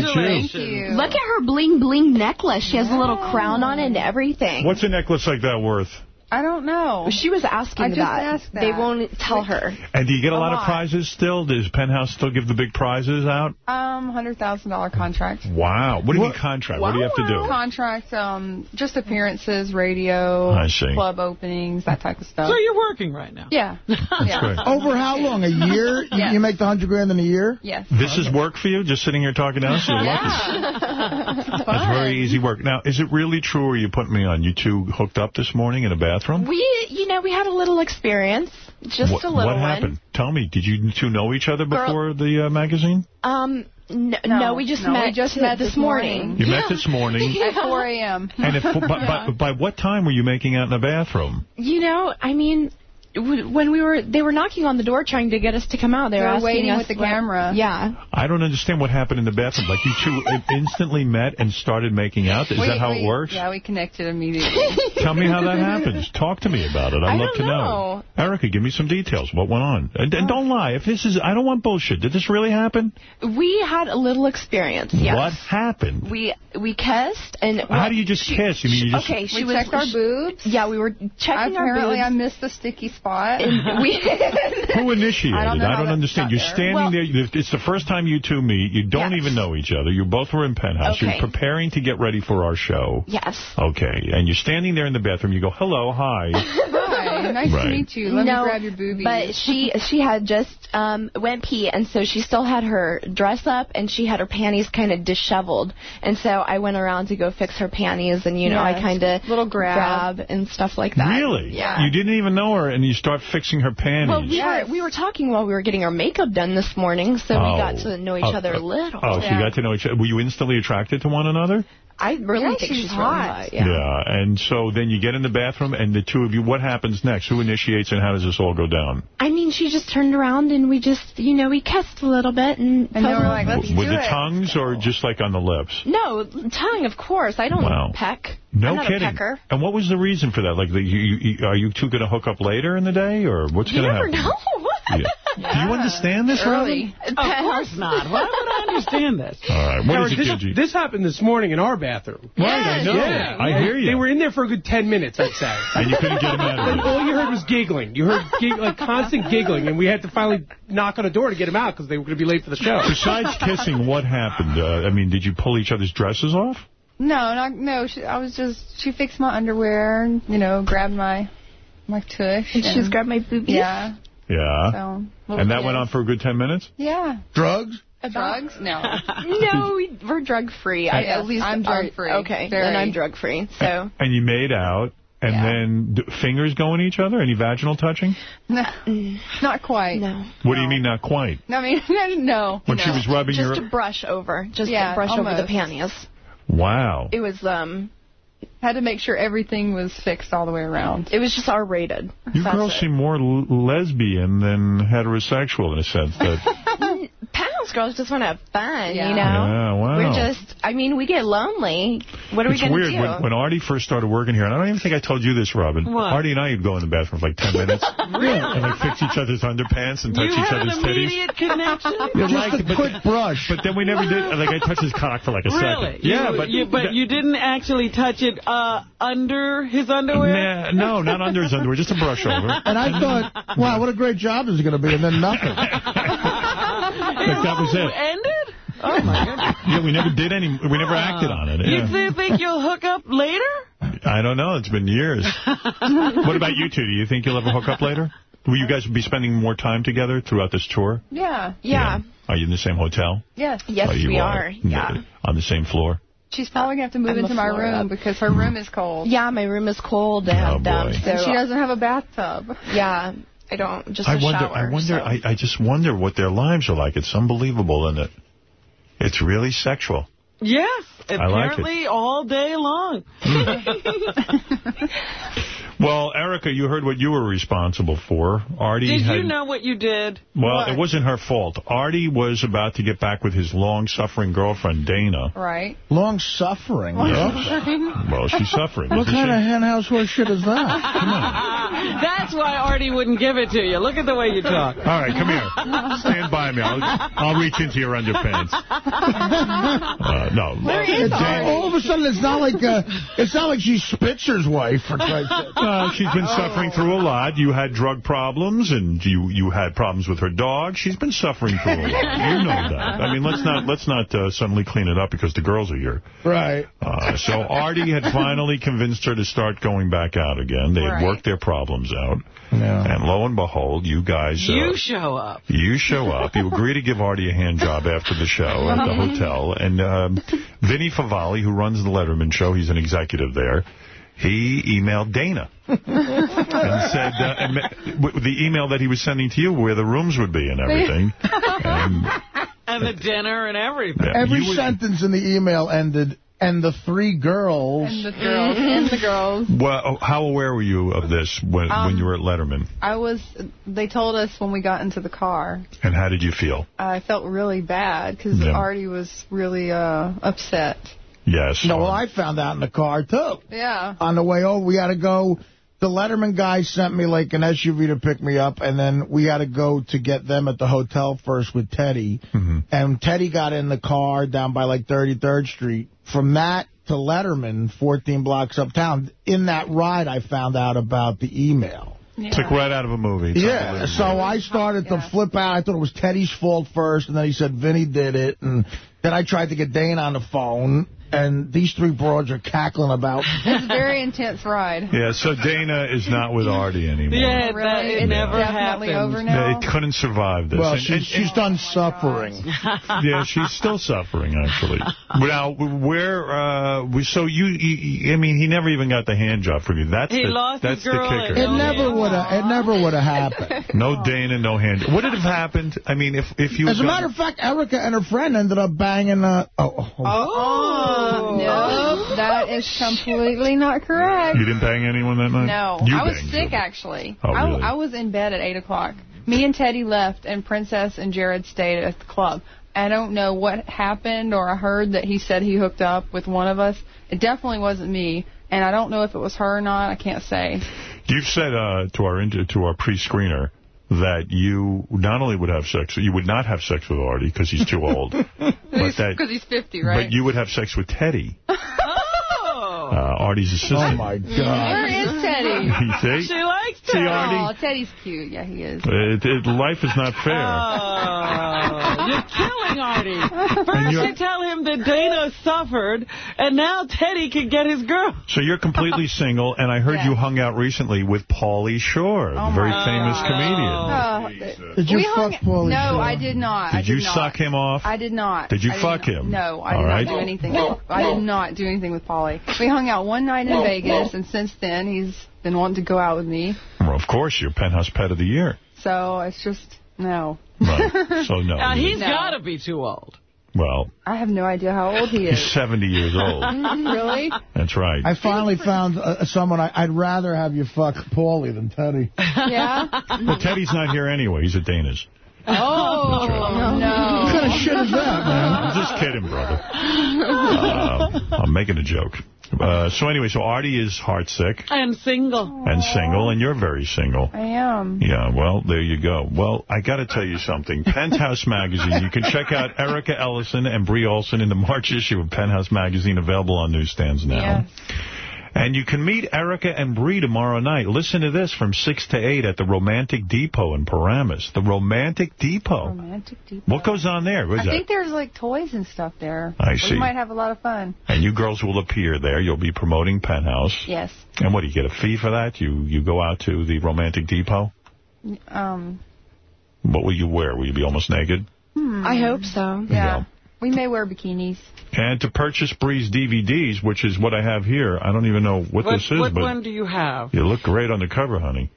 Speaker 1: look at you.
Speaker 27: Look at her bling bling necklace. She has a little crown on it and everything.
Speaker 1: What's a necklace like that worth?
Speaker 28: I don't know.
Speaker 27: She was asking
Speaker 28: I just
Speaker 27: that.
Speaker 28: asked that.
Speaker 27: They won't tell her.
Speaker 1: And do you get a,
Speaker 28: A
Speaker 1: lot, of prizes still? Does Penthouse still give the big prizes out?
Speaker 28: Um, hundred thousand dollar contract.
Speaker 1: Wow. What do you mean contract? What do you have to do?
Speaker 28: Contract, um, just appearances, radio,
Speaker 1: I see.
Speaker 28: club openings, that type of stuff.
Speaker 2: So you're working right now?
Speaker 28: yeah. yeah.
Speaker 1: great.
Speaker 3: Over how long? A year? You-
Speaker 28: Yes.
Speaker 3: You make the hundred grand in a year?
Speaker 28: Yes.
Speaker 1: This is work for you, just sitting here talking to us? You're lucky. That's very easy work. Now, is it really true, or you put me on? You two hooked up this morning in a bathroom?
Speaker 27: We, you know, we had a little experience, just
Speaker 1: what,
Speaker 27: a little
Speaker 1: what
Speaker 27: one.
Speaker 1: happened? Tell me, did you two know each other
Speaker 27: Girl-
Speaker 1: before the uh, magazine?
Speaker 27: Um, n- no,
Speaker 28: No,
Speaker 27: we just
Speaker 28: no,
Speaker 27: met.
Speaker 28: we just met
Speaker 27: this
Speaker 28: this
Speaker 27: morning.
Speaker 28: morning.
Speaker 1: You met this morning.
Speaker 28: At 4 a.m.
Speaker 1: And if, by, by, by what time were you making out in the bathroom?
Speaker 27: You know, I mean, w- when we were, they were knocking on the door trying to get us to come out. They,
Speaker 28: They were
Speaker 27: asking
Speaker 28: waiting
Speaker 27: us
Speaker 28: with the
Speaker 27: what-
Speaker 28: camera.
Speaker 27: Yeah.
Speaker 1: I don't understand what happened in the bathroom. Like you two instantly met and started making out? Is
Speaker 28: We-
Speaker 1: that how
Speaker 28: we-
Speaker 1: it works?
Speaker 28: Yeah, we connected immediately.
Speaker 1: Tell me how that happens. Talk to me about it. I'd
Speaker 28: I
Speaker 1: love to know.
Speaker 28: know.
Speaker 1: Erica, give me some details. What went on? And, and don't lie. If this is, I don't want bullshit. Did this really happen?
Speaker 27: We had a little experience, yes.
Speaker 1: What happened?
Speaker 27: We we kissed and
Speaker 1: How do you just kiss? You mean you just?
Speaker 27: okay, she
Speaker 28: we
Speaker 27: was
Speaker 28: checked our
Speaker 27: she-
Speaker 28: boobs.
Speaker 27: Yeah, we were checking our boobs. Apparently.
Speaker 28: I missed the sticky spot.
Speaker 27: And we
Speaker 1: Who initiated?
Speaker 28: I don't know how that
Speaker 1: understand. You're
Speaker 28: there.
Speaker 1: standing
Speaker 27: Well-
Speaker 1: there. It's the first time you two meet. You don't
Speaker 27: Yes.
Speaker 1: even know each other. You both were in penthouse.
Speaker 27: Okay.
Speaker 1: You're preparing to get ready for our show.
Speaker 27: yes.
Speaker 1: Okay, and you're standing there in the bathroom. You go, "Hello, hi."
Speaker 28: Hi, nice
Speaker 1: Right.
Speaker 28: to meet you. Let
Speaker 27: no,
Speaker 28: me grab your boobies.
Speaker 27: But she she had just um went pee and so she still had her dress up and she had her panties kind of disheveled. And so I went around to go fix her panties and you know I kind of
Speaker 28: Little grab.
Speaker 27: and stuff like that.
Speaker 1: Really?
Speaker 27: Yeah.
Speaker 1: You didn't even know her, and you start fixing her panties.
Speaker 27: well, we were we were talking while we were getting our makeup done this morning, so we got oh. to know each
Speaker 1: Oh,
Speaker 27: other a
Speaker 1: oh,
Speaker 27: little.
Speaker 1: Oh, so you got to know each other. Were you instantly attracted to one another?
Speaker 27: I really
Speaker 28: Yeah,
Speaker 27: think
Speaker 28: she's
Speaker 27: she's,
Speaker 28: hot.
Speaker 27: really hot. Yeah.
Speaker 1: And so then you get in the bathroom, and the two of you, what happens next? Who initiates, and how does this all go down?
Speaker 27: I mean, she just turned around and we just, you know, we kissed a little bit and.
Speaker 28: And then we're like, let's
Speaker 1: With
Speaker 28: do
Speaker 1: the tongues, or just like on the lips?
Speaker 27: No, tongue, of course. I don't
Speaker 1: Wow.
Speaker 27: peck.
Speaker 1: No
Speaker 27: I'm not
Speaker 1: kidding.
Speaker 27: A pecker.
Speaker 1: And what was the reason for that? Like, the, you, you, are you two going to hook up later in the day, or what's going to happen?
Speaker 27: You never
Speaker 1: happen?
Speaker 27: know.
Speaker 1: Yeah. Do you understand this,
Speaker 28: Early.
Speaker 1: Robin?
Speaker 2: Of course not. Why would I understand this.
Speaker 1: All right. What
Speaker 30: Howard,
Speaker 1: is it,
Speaker 30: this,
Speaker 1: Gigi?
Speaker 30: this happened this morning in our bathroom.
Speaker 1: Right, I know.
Speaker 30: Yeah.
Speaker 1: I hear you.
Speaker 30: They were in there for a good 10 minutes, I'd say.
Speaker 1: And you couldn't get them out of there.
Speaker 30: all you heard was giggling. You heard gig, like constant giggling, and we had to finally knock on the door to get them out because they were going to be late for the show.
Speaker 1: Besides kissing, what happened? Uh, I mean, did you pull each other's dresses off?
Speaker 28: No, not, no. She, I was just, she fixed my underwear, and, you know, grabbed my, my tush.
Speaker 27: And she just grabbed my boobies?
Speaker 28: Yeah.
Speaker 1: Yeah.
Speaker 28: So,
Speaker 1: and that went on for a good 10 minutes?
Speaker 28: Yeah.
Speaker 3: Drugs?
Speaker 28: Drugs? No.
Speaker 27: no, we- we're drug free. I,
Speaker 28: Yes,
Speaker 27: at least
Speaker 28: I'm drug-free.
Speaker 27: Okay,
Speaker 28: Very.
Speaker 27: then I'm drug free. So
Speaker 1: And you made out, and then d fingers going each other? Any vaginal touching?
Speaker 28: No, not quite.
Speaker 27: No.
Speaker 1: What do you mean not quite?
Speaker 28: I mean, no.
Speaker 1: When she was rubbing
Speaker 27: just
Speaker 1: your...
Speaker 27: a brush over, just
Speaker 28: Yeah,
Speaker 27: a brush over the
Speaker 28: almost.
Speaker 27: panties.
Speaker 1: Wow.
Speaker 27: It was um,
Speaker 28: Had to make sure everything was fixed all the way around.
Speaker 27: it was just R rated.
Speaker 1: You girls seem more l lesbian than heterosexual in a sense that...
Speaker 27: Pounds girls just want to have fun,
Speaker 28: Yeah.
Speaker 27: you know.
Speaker 1: Yeah, wow.
Speaker 27: We're just, I mean, we get lonely. What are
Speaker 1: it's
Speaker 27: we going to
Speaker 1: weird.
Speaker 27: do?
Speaker 1: When, when Artie first started working here, and I don't even think I told you this, Robin.
Speaker 27: What?
Speaker 1: Artie and I would go in the bathroom for like 10 minutes.
Speaker 27: Really?
Speaker 1: And like fix each other's underpants and touch
Speaker 2: You
Speaker 1: each
Speaker 2: had an
Speaker 1: other's titties.
Speaker 2: immediate connection?
Speaker 1: You
Speaker 3: Just
Speaker 1: liked
Speaker 3: a
Speaker 1: it, but-
Speaker 3: quick brush.
Speaker 1: But then we never did. Like I touched his cock for like a
Speaker 2: Really?
Speaker 1: second. Yeah, but
Speaker 2: you, but you didn't actually touch it uh, under his underwear.
Speaker 1: Nah, no, not under his underwear, just a brush over.
Speaker 3: And I thought, wow, what a great job this is going to be, and then nothing.
Speaker 1: Like, that was it.
Speaker 2: Ended? Oh my goodness.
Speaker 1: Yeah, we never did any. We never acted on it.
Speaker 2: You
Speaker 1: Yeah.
Speaker 2: still think you'll hook up later?
Speaker 1: I don't know. It's been years. what about you two? Do you think you'll ever hook up later? Will you guys be spending more time together throughout this tour?
Speaker 28: Yeah.
Speaker 27: Yeah.
Speaker 1: Are you in the same hotel?
Speaker 28: Yes.
Speaker 27: Yes,
Speaker 1: Are you,
Speaker 27: we are. Yeah.
Speaker 1: On the same floor?
Speaker 28: She's probably going to have to move
Speaker 27: I'm
Speaker 28: into my room
Speaker 27: up.
Speaker 28: because her room is cold.
Speaker 27: Yeah, my room is cold, and
Speaker 1: Oh,
Speaker 27: um, so
Speaker 28: And she doesn't have a bathtub.
Speaker 27: Yeah, I don't. Just
Speaker 1: I wonder.
Speaker 27: shower.
Speaker 1: I wonder.
Speaker 27: so.
Speaker 1: I, I just wonder what their lives are like. It's unbelievable, isn't it? It's really sexual.
Speaker 2: Yes,
Speaker 1: I like
Speaker 2: apparently all day long.
Speaker 1: Well, Erica, you heard what you were responsible for. Artie
Speaker 2: Did
Speaker 1: had.
Speaker 2: you know what you did?
Speaker 1: Well,
Speaker 28: What?
Speaker 1: it wasn't her fault. Artie was about to get back with his long-suffering girlfriend, Dana.
Speaker 28: Right.
Speaker 3: Long suffering.
Speaker 1: Yes. Well, she's suffering.
Speaker 3: What
Speaker 1: isn't
Speaker 3: kind
Speaker 1: she?
Speaker 3: of henhouse horse shit is that?
Speaker 2: That's why Artie wouldn't give it to you. Look at the way you talk.
Speaker 1: All right, come here. Stand by me. I'll, I'll reach into your underpants. Uh, no.
Speaker 3: It's all, all of a sudden, it's not like uh, it's not like she's Spitzer's wife for Christ's sake.
Speaker 1: Uh, she's been suffering through a lot. You had drug problems, and you you had problems with her dog. She's been suffering through a lot. You know that. I mean, let's not let's not uh, suddenly clean it up because the girls are here.
Speaker 3: Right.
Speaker 1: Uh, so Artie had finally convinced her to start going back out again. They had
Speaker 2: Right.
Speaker 1: worked their problems out.
Speaker 3: Yeah.
Speaker 1: And lo and behold, you guys... Uh,
Speaker 2: You show up.
Speaker 1: You show up. You agree to give Artie a hand job after the show at the hotel. And um, Vinny Favale, who runs the Letterman show, he's an executive there, he emailed Dana and said, uh, and the email that he was sending to you where the rooms would be and everything. and
Speaker 2: And the dinner and everything.
Speaker 3: Every
Speaker 1: you would-
Speaker 3: sentence in the email ended, and the three girls.
Speaker 28: And the girls. and the girls.
Speaker 1: well, oh, how aware were you of this when, when
Speaker 28: Um,
Speaker 1: you were at Letterman?
Speaker 28: I was, they told us when we got into the car.
Speaker 1: And how did you feel?
Speaker 28: I felt really bad because
Speaker 1: Yeah.
Speaker 28: Artie was really uh, upset.
Speaker 1: Yes.
Speaker 3: No, well,
Speaker 1: um,
Speaker 3: I found out in the car, too.
Speaker 28: Yeah.
Speaker 3: On the way over, we had to go. The Letterman guy sent me, like, an SUV to pick me up, and then we had to go to get them at the hotel first with Teddy.
Speaker 1: Mm-hmm.
Speaker 3: And Teddy got in the car down by, like, 33rd Street. From that to Letterman, 14 blocks uptown. In that ride, I found out about the email.
Speaker 1: It's like right out of a movie. It's
Speaker 3: Yeah, so I started to flip out. I thought it was Teddy's fault first, and then he said Vinny did it, and then I tried to get Dane on the phone, and these three broads are cackling about.
Speaker 28: It's a very intense ride.
Speaker 1: Yeah, so Dana is not with Artie anymore.
Speaker 2: Yeah, that,
Speaker 28: Really?
Speaker 2: it
Speaker 28: It's
Speaker 2: never happened.
Speaker 28: over
Speaker 1: Yeah,
Speaker 28: now.
Speaker 1: it couldn't survive this.
Speaker 3: Well,
Speaker 1: And-
Speaker 3: she's,
Speaker 1: and-
Speaker 3: she's done suffering.
Speaker 1: yeah, she's still suffering, actually. Now, where, uh, so you, you, I mean, he never even got the hand job from you. That's
Speaker 2: He
Speaker 1: the,
Speaker 2: lost
Speaker 1: that's
Speaker 2: his
Speaker 1: the
Speaker 2: girl
Speaker 1: kicker.
Speaker 2: and
Speaker 3: It never would have. It never would have happened.
Speaker 1: No Dana, no hand. Job. Would it have happened? I mean, if if you
Speaker 3: As a matter of fact, Erica and her friend ended up banging. Uh, oh, oh.
Speaker 28: Oh, no, that is completely not correct.
Speaker 1: you didn't bang anyone that night.
Speaker 28: No,
Speaker 1: you
Speaker 28: I was sick
Speaker 1: them.
Speaker 28: actually.
Speaker 1: Oh,
Speaker 28: I,
Speaker 1: really?
Speaker 28: I was in bed at 8 o'clock. Me and Teddy left, and Princess and Jared stayed at the club. I don't know what happened, or I heard that he said he hooked up with one of us. It definitely wasn't me, and I don't know if it was her or not. I can't say.
Speaker 1: You've said uh, to our to our pre-screener that you not only would have sex, you would not have sex with Artie because he's too old, but
Speaker 28: Because he's 50, right?
Speaker 1: but you would have sex with Teddy. uh, Artie's assistant.
Speaker 3: Oh, my God.
Speaker 28: Where is Teddy?
Speaker 1: You see?
Speaker 2: She likes
Speaker 1: See,
Speaker 2: Teddy.
Speaker 1: Artie?
Speaker 28: Oh, Teddy's cute. Yeah, he is.
Speaker 1: It, it, life is not fair.
Speaker 2: Oh, you're killing Artie. First
Speaker 1: you're-
Speaker 2: tell him that Dana suffered, and now Teddy can get his girl.
Speaker 1: So you're completely single, and I heard
Speaker 28: Yes.
Speaker 1: you hung out recently with Pauly Shore, the very
Speaker 28: my
Speaker 1: famous
Speaker 28: God.
Speaker 1: comedian.
Speaker 28: Oh,
Speaker 3: Did you
Speaker 28: we
Speaker 3: fuck
Speaker 28: hung-
Speaker 3: Pauly
Speaker 28: No,
Speaker 3: Shore?
Speaker 28: I did not. I
Speaker 1: Did you
Speaker 28: not.
Speaker 1: suck him off?
Speaker 28: I did not.
Speaker 1: Did you
Speaker 28: I
Speaker 1: fuck
Speaker 28: not-
Speaker 1: him?
Speaker 28: No, I
Speaker 1: All
Speaker 28: did
Speaker 1: right.
Speaker 28: not do anything. I did not do anything with Pauly. We hung out one night in Vegas, and since then he's been wanting to go out with me.
Speaker 1: Well, of course, you're Penthouse Pet of the Year.
Speaker 28: So it's just no.
Speaker 1: Right. So no.
Speaker 2: Now, he's
Speaker 28: No.
Speaker 2: got to be too old.
Speaker 1: Well,
Speaker 28: I have no idea how old he is.
Speaker 1: he's 70 years old.
Speaker 28: really?
Speaker 1: That's right.
Speaker 3: I finally found uh, someone I, I'd rather have you fuck Pauly than Teddy.
Speaker 28: Yeah.
Speaker 1: Well, Teddy's not here anyway. He's at Dana's.
Speaker 28: Oh no.
Speaker 3: What kind of shit is that, man?
Speaker 1: I'm just kidding, brother. Uh, I'm making a joke. Uh, so anyway, so Artie is heartsick
Speaker 2: And single.
Speaker 1: and single, and you're very single.
Speaker 28: I am.
Speaker 1: Yeah, well, there you go. Well, I got to tell you something. Penthouse Magazine. You can check out Erica Ellyson and Bree Olson in the March issue of Penthouse Magazine, available on newsstands now.
Speaker 28: Yes.
Speaker 1: And you can meet Erica and Brie tomorrow night. Listen to this from 6 to 8 at the Romantic Depot in Paramus. The Romantic Depot.
Speaker 28: Romantic deep.
Speaker 1: What goes on there? What
Speaker 28: I
Speaker 1: is
Speaker 28: think
Speaker 1: that?
Speaker 28: there's like toys and stuff there.
Speaker 1: I see.
Speaker 28: We might have a lot of fun.
Speaker 1: And you girls will appear there. You'll be promoting Penthouse.
Speaker 28: Yes.
Speaker 1: And what, do you get a fee for that? You you go out to the Romantic Depot?
Speaker 28: Um.
Speaker 1: What will you wear? Will you be almost naked?
Speaker 28: hmm.
Speaker 27: I hope so.
Speaker 28: Yeah. We may wear bikinis.
Speaker 1: And to purchase Bree's DVDs, which is what I have here, I don't even know what,
Speaker 2: What,
Speaker 1: this is,
Speaker 2: what
Speaker 1: but
Speaker 2: one do you have?
Speaker 1: you look great on the cover, honey.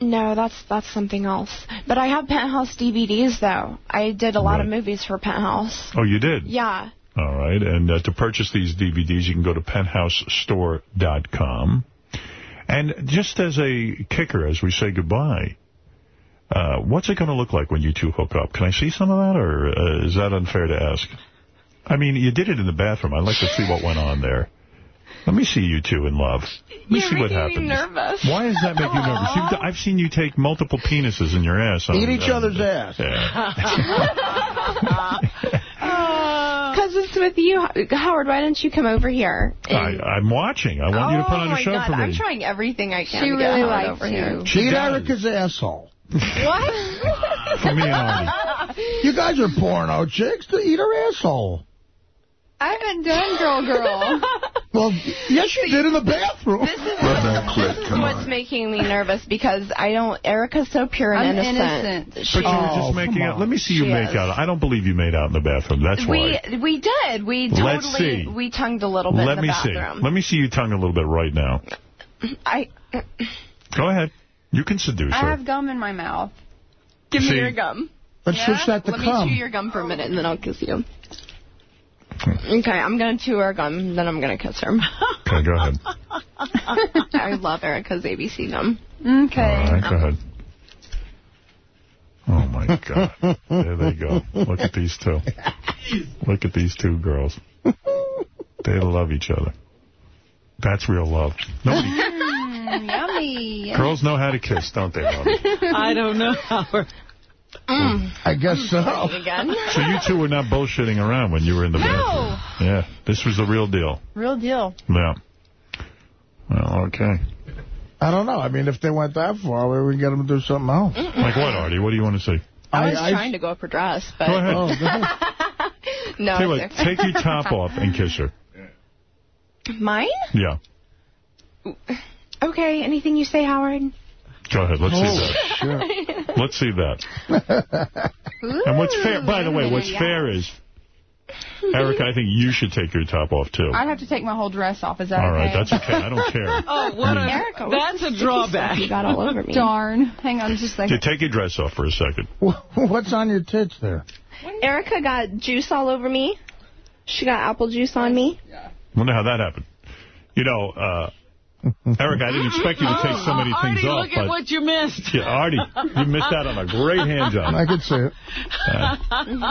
Speaker 27: No, that's that's something else. But I have Penthouse DVDs, though. I did a lot of movies for Penthouse.
Speaker 1: Oh, you did?
Speaker 27: Yeah.
Speaker 1: All right. And uh, to purchase these DVDs, you can go to penthousestore.com. And just as a kicker, as we say goodbye, uh, what's it going to look like when you two hook up? Can I see some of that, or uh, is that unfair to ask? I mean, you did it in the bathroom. I'd like to see what went on there. Let me see you two in love. Let me
Speaker 27: You're
Speaker 1: see what
Speaker 27: making me
Speaker 1: happens.
Speaker 27: nervous.
Speaker 1: Why does that make you nervous? You've, I've seen you take multiple penises in your ass. on-
Speaker 3: Eat each
Speaker 1: on-
Speaker 3: other's ass.
Speaker 27: Because it's with you, Howard. Why don't you come over here?
Speaker 1: I, I'm watching. I want you to put on
Speaker 27: oh
Speaker 1: a
Speaker 27: my
Speaker 1: show
Speaker 27: God,
Speaker 1: for me.
Speaker 27: I'm trying everything I can
Speaker 28: She
Speaker 27: to get
Speaker 28: really
Speaker 27: Howard
Speaker 28: likes
Speaker 27: over here.
Speaker 28: you.
Speaker 1: She
Speaker 3: Eat
Speaker 1: does.
Speaker 3: Erica's asshole.
Speaker 27: What?
Speaker 1: For me and Artie.
Speaker 3: You guys are porno chicks to eat her asshole.
Speaker 28: I haven't done girl girl.
Speaker 3: Well, yes, you did in the bathroom.
Speaker 27: This is, this is what's making me nervous because I don't. Erica's so pure and
Speaker 28: I'm
Speaker 27: innocent.
Speaker 28: innocent.
Speaker 27: She-
Speaker 1: But you were
Speaker 3: Oh,
Speaker 1: just making out. Let me see you
Speaker 27: She
Speaker 1: make
Speaker 27: is.
Speaker 1: out. I don't believe you made out in the bathroom. That's
Speaker 27: we
Speaker 1: why.
Speaker 27: we did. We
Speaker 1: Let's
Speaker 27: totally
Speaker 1: see.
Speaker 27: we tongued a little bit
Speaker 1: Let
Speaker 27: in the
Speaker 1: me see.
Speaker 27: bathroom.
Speaker 1: Let me see you tongue a little bit right now.
Speaker 27: I
Speaker 1: Go ahead. You can seduce
Speaker 28: I
Speaker 1: her.
Speaker 28: have gum in my mouth.
Speaker 27: give
Speaker 1: See?
Speaker 27: me your gum.
Speaker 3: Let's
Speaker 28: Yeah?
Speaker 3: switch that to
Speaker 27: Let
Speaker 3: cum.
Speaker 27: me chew your gum for a minute and then I'll kiss you. Okay, I'm gonna chew her gum, then I'm gonna kiss her.
Speaker 1: Okay, go ahead.
Speaker 27: I love Erica's ABC gum.
Speaker 28: Okay.
Speaker 1: All right, go ahead. Oh, my God. There they go. Look at these two. Look at these two girls. They love each other. That's real love. Nobody,
Speaker 28: Mm, yummy.
Speaker 1: girls know how to kiss, don't they, Robin?
Speaker 2: I don't know, Howard.
Speaker 27: Mm.
Speaker 3: I guess so.
Speaker 1: So you two were not bullshitting around when you were in the
Speaker 28: No.
Speaker 1: bathroom? Yeah, this was the real deal.
Speaker 28: Real deal.
Speaker 1: Yeah. Well, okay.
Speaker 3: I don't know. I mean, if they went that far, we would get them to do something else.
Speaker 1: Like what, Artie? What do you want to say?
Speaker 27: I was
Speaker 3: I-
Speaker 27: trying to go up her dress, but
Speaker 1: Go ahead.
Speaker 3: Oh, go ahead.
Speaker 27: no.
Speaker 1: Tell you what, take your top off and kiss her.
Speaker 27: Mine?
Speaker 1: Yeah.
Speaker 27: Okay. Anything you say, Howard.
Speaker 1: Go ahead. Let's see
Speaker 3: Oh,
Speaker 1: that.
Speaker 3: shit.
Speaker 1: Let's see that. And what's fair, by the way, what's fair is, Erica, I think you should take your top off, too.
Speaker 28: I'd have to take my whole dress off. Is that
Speaker 1: All
Speaker 28: okay?
Speaker 1: right, that's okay. I don't care.
Speaker 2: Oh, what a,
Speaker 27: Erica, what's
Speaker 2: that's a
Speaker 27: sticky
Speaker 2: drawback.
Speaker 27: You got all over me.
Speaker 28: Darn. Hang on just a
Speaker 1: Okay,
Speaker 28: second.
Speaker 1: take your dress off for a second.
Speaker 3: What's on your tits there?
Speaker 27: Erica got juice all over me. She got apple juice on me. Yeah.
Speaker 1: wonder how that happened. You know, uh, Eric, I didn't expect you to take so many things
Speaker 2: Artie,
Speaker 1: off.
Speaker 2: look at
Speaker 1: but
Speaker 2: what you missed.
Speaker 1: Yeah, Artie, you missed out on a great hand job.
Speaker 3: I could see it.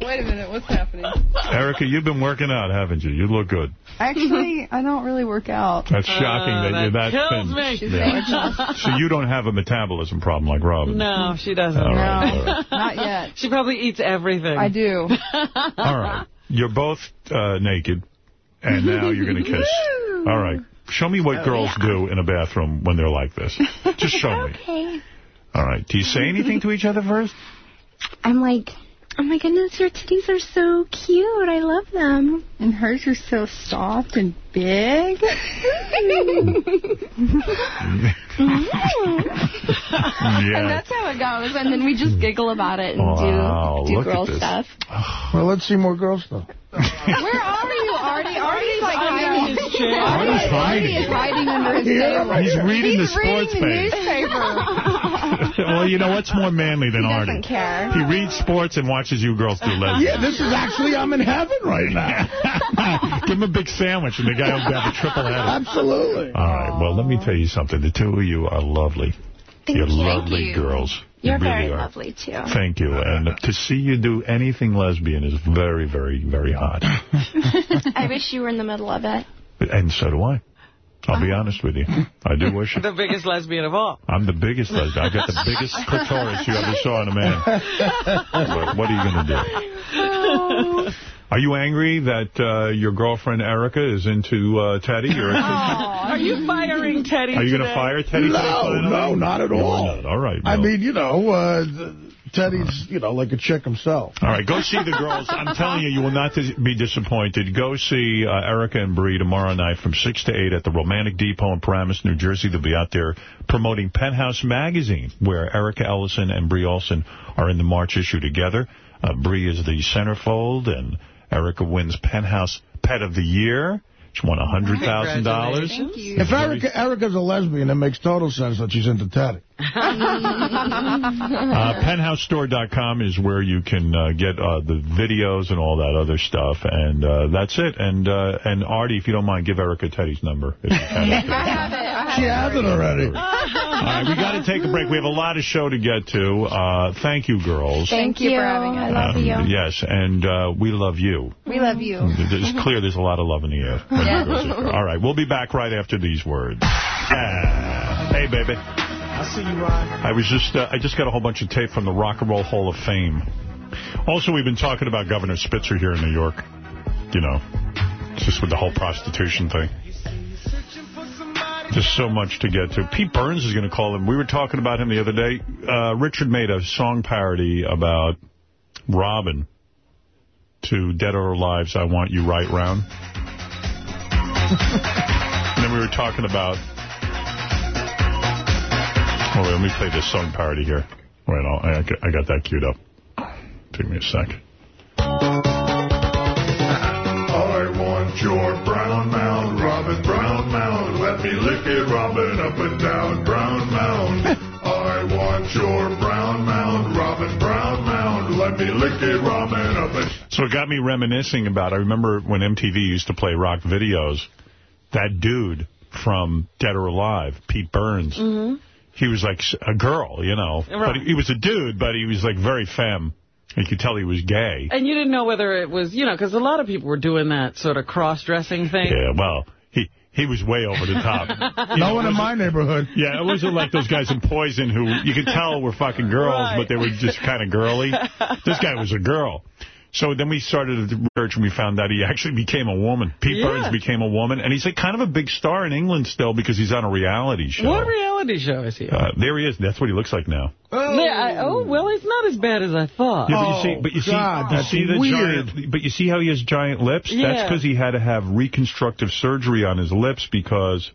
Speaker 28: Wait a minute, what's happening?
Speaker 1: Erica, you've been working out, haven't you? You look good.
Speaker 28: Actually, I don't really work out.
Speaker 1: That's shocking
Speaker 2: Uh,
Speaker 1: that,
Speaker 2: that
Speaker 1: you're that
Speaker 2: kills
Speaker 1: thin.
Speaker 2: me.
Speaker 1: Yeah. so you don't have a metabolism problem like Robin.
Speaker 2: No, she doesn't.
Speaker 1: All right, all right.
Speaker 28: Not yet.
Speaker 2: She probably eats everything.
Speaker 28: I do.
Speaker 1: All right. You're both uh, naked, and now you're going to kiss. All right. Show me what oh, girls do in a bathroom when they're like this. Just show me.
Speaker 27: Okay.
Speaker 1: All right. Do you say anything to each other first?
Speaker 27: I'm like, oh my goodness, your titties are so cute. I love them.
Speaker 28: And hers are so soft and big. Mm.
Speaker 27: And that's how it goes. And then we just giggle about it and
Speaker 3: Wow,
Speaker 27: do, do girl stuff.
Speaker 3: Well, let's see more girl stuff.
Speaker 28: Where are you, Artie? Artie's like
Speaker 2: under
Speaker 28: hiding
Speaker 2: his chair.
Speaker 28: Artie's,
Speaker 1: Artie's hiding.
Speaker 28: Artie is hiding under his
Speaker 3: Yeah,
Speaker 28: table.
Speaker 1: He's reading the
Speaker 28: He's reading
Speaker 1: sports
Speaker 28: the
Speaker 1: page.
Speaker 28: newspaper.
Speaker 1: well, you know what's more manly than
Speaker 27: He
Speaker 1: Artie?
Speaker 27: doesn't care.
Speaker 1: He reads sports and watches you girls do lesbians.
Speaker 3: Yeah, this is actually, I'm in heaven right now.
Speaker 1: Give him a big sandwich and the guy will have a triple header.
Speaker 3: Absolutely.
Speaker 1: All right. Well, let me tell you something. The two of you are lovely.
Speaker 27: Thank
Speaker 1: You're
Speaker 27: you.
Speaker 1: lovely
Speaker 27: Thank you.
Speaker 1: girls. You
Speaker 27: You're
Speaker 1: really
Speaker 27: very
Speaker 1: are.
Speaker 27: lovely, too.
Speaker 1: Thank you. And to see you do anything lesbian is very, very, very hot.
Speaker 27: I wish you were in the middle of it.
Speaker 1: And so do I. I'll be uh-huh. honest with you. I do wish it.
Speaker 2: The biggest lesbian of all.
Speaker 1: I'm the biggest lesbian. I've got the biggest clitoris you ever saw in a man. What, what are you going to do? Are you angry that uh, your girlfriend Erica is into uh, Teddy? Or
Speaker 2: Are you firing Teddy
Speaker 1: Are you going to fire Teddy?
Speaker 3: No, no, not at all.
Speaker 1: Not. All right.
Speaker 3: I mean, you know, uh, Teddy's, you know, like a chick himself.
Speaker 1: All right, go see the girls. I'm telling you, you will not dis- be disappointed. Go see uh, Erica and Bree tomorrow night from 6 to 8 at the Romantic Depot in Paramus, New Jersey. They'll be out there promoting Penthouse Magazine, where Erica Ellyson and Bree Olson are in the March issue together. Uh, Bree is the centerfold, and Erica wins Penthouse Pet of the Year. She won $100,000.
Speaker 3: If Erica, Erica's a lesbian, it makes total sense that she's into Teddy.
Speaker 1: Uh, PenthouseStore.com is where you can uh, get uh, the videos and all that other stuff, and uh, that's it. And uh, and Artie, if you don't mind, give Erica Teddy's number. If you can.
Speaker 28: I have it. I have
Speaker 3: She
Speaker 28: it.
Speaker 3: has it already.
Speaker 1: all right, we got to take a break. We have a lot of show to get to. Uh, thank you, girls.
Speaker 28: Thank you for having us.
Speaker 27: I love
Speaker 1: Um,
Speaker 27: you.
Speaker 1: Yes, and uh, we love you.
Speaker 28: We love you.
Speaker 1: It's clear there's a lot of love in the air. when you girls are- All right, we'll be back right after these words. Ah, hey, baby.
Speaker 31: I see you, Ryan.
Speaker 1: I was just uh, I just got a whole bunch of tape from the Rock and Roll Hall of Fame. Also, we've been talking about Governor Spitzer here in New York. You know, just with the whole prostitution thing. Just so much to get to. Pete Burns is going to call him. We were talking about him the other day. Uh, Richard made a song parody about Robin to Dead or Alive's I Want You Right Round. and then we were talking about Oh, wait, let me play this song parody here. Wait, I'll, I, I got that queued up. Take me a sec. I want your brown mound, Robin Brown Mound. Robin, up and down, brown mound. I want your brown mound, Robin Brown Mound. Let me lick it, Robin, up and... So it got me reminiscing about, I remember when MTV used to play rock videos, that dude from Dead or Alive, Pete Burns, mm-hmm. he was like a girl, you know. But
Speaker 2: Right.
Speaker 1: he was a dude, but he was like very femme. You could tell he was gay.
Speaker 2: And you didn't know whether it was, you know, because a lot of people were doing that sort of cross-dressing thing.
Speaker 1: Yeah, well, he he was way over the top. You
Speaker 3: No
Speaker 1: know,
Speaker 3: one in my neighborhood.
Speaker 1: Yeah, it wasn't like those guys in Poison who you could tell were fucking girls,
Speaker 2: Right.
Speaker 1: but they were just kind of girly. This guy was a girl. So then we started the research and we found out he actually became a woman. Pete
Speaker 2: Yeah.
Speaker 1: Burns became a woman, and he's like kind of a big star in England still because he's on a reality show.
Speaker 2: What reality show is he on?
Speaker 1: Uh, there he is. That's what he looks like now.
Speaker 2: Yeah, I, oh, well, it's not as bad as I thought.
Speaker 1: Yeah, but you see, but you see, you see the
Speaker 3: weird.
Speaker 1: giant. But you see how he has giant lips. That's because he had to have reconstructive surgery on his lips because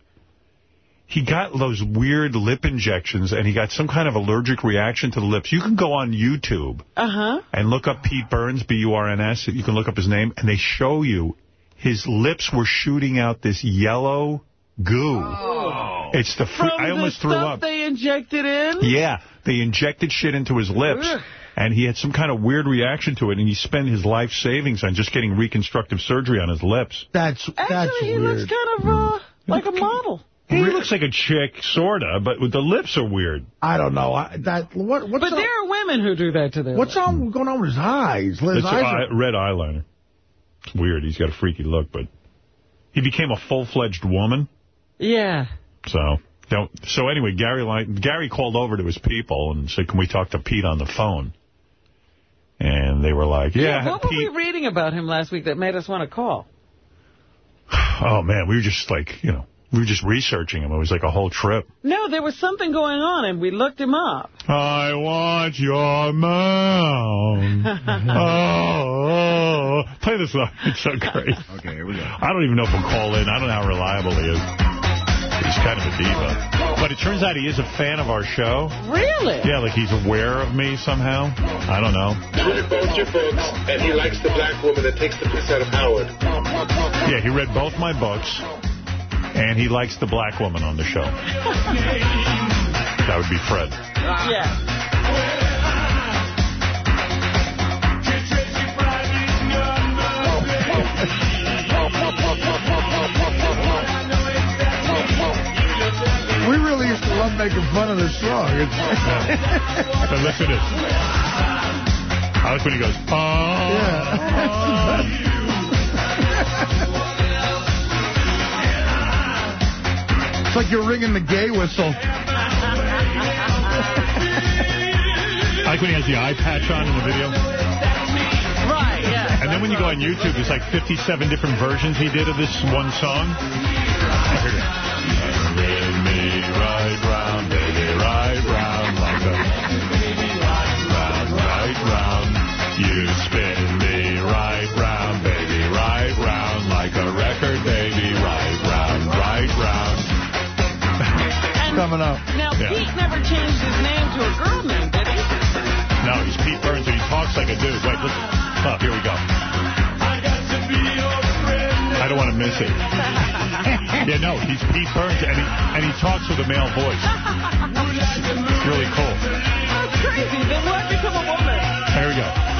Speaker 1: he got those weird lip injections and he got some kind of allergic reaction to the lips. You can go on YouTube
Speaker 2: Uh-huh.
Speaker 1: and look up Pete Burns, B-U-R-N-S. You can look up his name, and they show you his lips were shooting out this yellow goo. Oh. It's the fr-
Speaker 2: From
Speaker 1: I almost
Speaker 2: the
Speaker 1: threw
Speaker 2: stuff
Speaker 1: up.
Speaker 2: they injected in?
Speaker 1: Yeah, they injected shit into his lips.
Speaker 2: Ugh.
Speaker 1: And he had some kind of weird reaction to it, and he spent his life savings on just getting reconstructive surgery on his lips.
Speaker 3: That's that's
Speaker 2: Actually, he
Speaker 3: weird.
Speaker 2: looks kind of, uh, Like a model.
Speaker 1: He looks like a chick, sort of, but with the lips are weird.
Speaker 3: I don't know. I, that what, what's
Speaker 2: But
Speaker 3: up,
Speaker 2: there are women who do that to their
Speaker 3: what's on, going on with his eyes? His
Speaker 1: It's uh,
Speaker 3: eyes
Speaker 1: eye,
Speaker 3: are-
Speaker 1: red eyeliner. It's weird. He's got a freaky look, but he became a full-fledged woman.
Speaker 2: Yeah.
Speaker 1: So don't. So anyway, Gary Gary called over to his people and said, "Can we talk to Pete on the phone?" And they were like, "Yeah,
Speaker 2: what were
Speaker 1: Pete."
Speaker 2: we reading about him last week that made us want to call?
Speaker 1: Oh man, we were just like, you know, we were just researching him. It was like a whole trip.
Speaker 2: No, there was something going on, and we looked him up.
Speaker 1: I want your man. oh, oh, play this song. It's so great.
Speaker 6: Okay, here we go.
Speaker 1: I don't even know if he'll call in. I don't know how reliable he is. He's kind of a diva. But it turns out he is a fan of our show.
Speaker 2: Really?
Speaker 1: Yeah, like he's aware of me somehow. I don't know.
Speaker 4: He both your books, and he likes the black woman that takes the piss out of Howard.
Speaker 1: Yeah, he read both my books, and he likes the black woman on the show. That would be Fred.
Speaker 2: Yeah.
Speaker 3: We really used to love making fun of this song. It's
Speaker 1: But listen to this. I like when he goes,
Speaker 3: It's like you're ringing the gay whistle.
Speaker 1: I like when he has the eye patch on in the video.
Speaker 2: Right, yeah.
Speaker 1: And then when you go on YouTube, there's like 57 different versions he did of this one song. Oh, here
Speaker 3: Coming up.
Speaker 2: Now,
Speaker 1: Yeah.
Speaker 2: Pete never changed his name to a girl name, did he?
Speaker 1: No, he's Pete Burns, and he talks like a dude. Wait, listen. Oh, here we go. I don't want to miss it. Yeah, no, he's Pete Burns, and he, and he talks with a male voice. It's really cool.
Speaker 2: That's crazy. Then what become a woman?
Speaker 1: Here we go.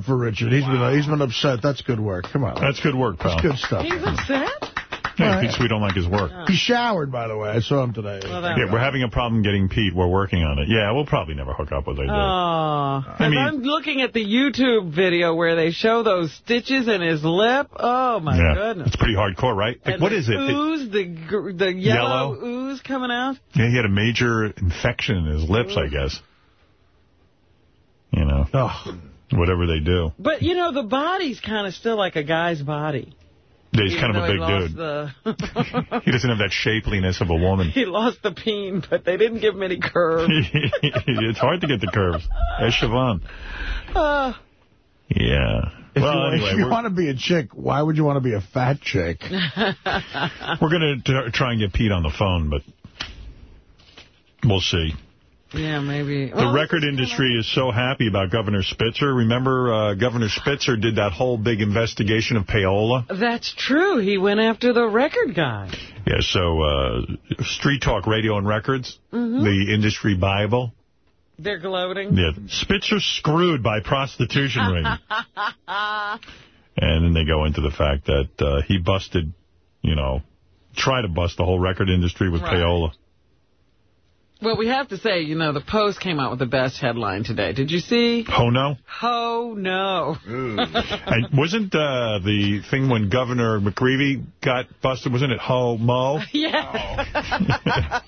Speaker 1: Up
Speaker 3: for Richard. He's been he's been upset. That's good work. Come on.
Speaker 1: That's good work, pal.
Speaker 3: That's good stuff.
Speaker 2: He's upset?
Speaker 1: Yeah, he thinks we don't like his work. Oh.
Speaker 3: He showered, by the way. I saw him today.
Speaker 1: Yeah, we're having a problem getting Pete. We're working on it. Yeah, we'll probably never hook up with it.
Speaker 2: Oh,
Speaker 1: I
Speaker 2: I
Speaker 1: mean-
Speaker 2: am looking at the YouTube video where they show those stitches in his lip. Oh, my
Speaker 1: yeah,
Speaker 2: goodness.
Speaker 1: it's pretty hardcore, right? Like,
Speaker 2: And
Speaker 1: what
Speaker 2: the
Speaker 1: is it? It-
Speaker 2: Ooze, the, the yellow, ooze coming out.
Speaker 1: Yeah, he had a major infection in his lips, I guess. You know, whatever they do.
Speaker 2: But, you know, the body's kind of still like a guy's body.
Speaker 1: Yeah, He's
Speaker 2: Even
Speaker 1: kind of a big
Speaker 2: he
Speaker 1: dude.
Speaker 2: The
Speaker 1: He doesn't have that shapeliness of a woman.
Speaker 2: he lost the peen, but they didn't give him any curves.
Speaker 1: it's hard to get the curves. There's Siobhan.
Speaker 2: Uh,
Speaker 1: Yeah.
Speaker 3: If
Speaker 1: well,
Speaker 3: you,
Speaker 1: anyway,
Speaker 3: if you want to be a chick, why would you want to be a fat chick?
Speaker 1: we're going to try and get Pete on the phone, but we'll see.
Speaker 2: Yeah, maybe.
Speaker 1: The
Speaker 2: Well,
Speaker 1: record industry is so happy about Governor Spitzer. Remember, uh, Governor Spitzer did that whole big investigation of payola?
Speaker 2: That's true. He went after the record guy.
Speaker 1: Yeah, so uh, Street Talk Radio and Records,
Speaker 2: Mhm.
Speaker 1: the industry Bible,
Speaker 2: They're gloating.
Speaker 1: Yeah, Spitzer screwed by prostitution ring. And then they go into the fact that uh, he busted, you know, tried to bust the whole record industry with
Speaker 2: Right.
Speaker 1: payola.
Speaker 2: Well, we have to say, you know, the Post came out with the best headline today. Did you see?
Speaker 1: Oh, no?
Speaker 2: Oh, no.
Speaker 1: And wasn't uh, the thing when Governor McGreevey got busted, wasn't it Ho Mo?
Speaker 2: yeah.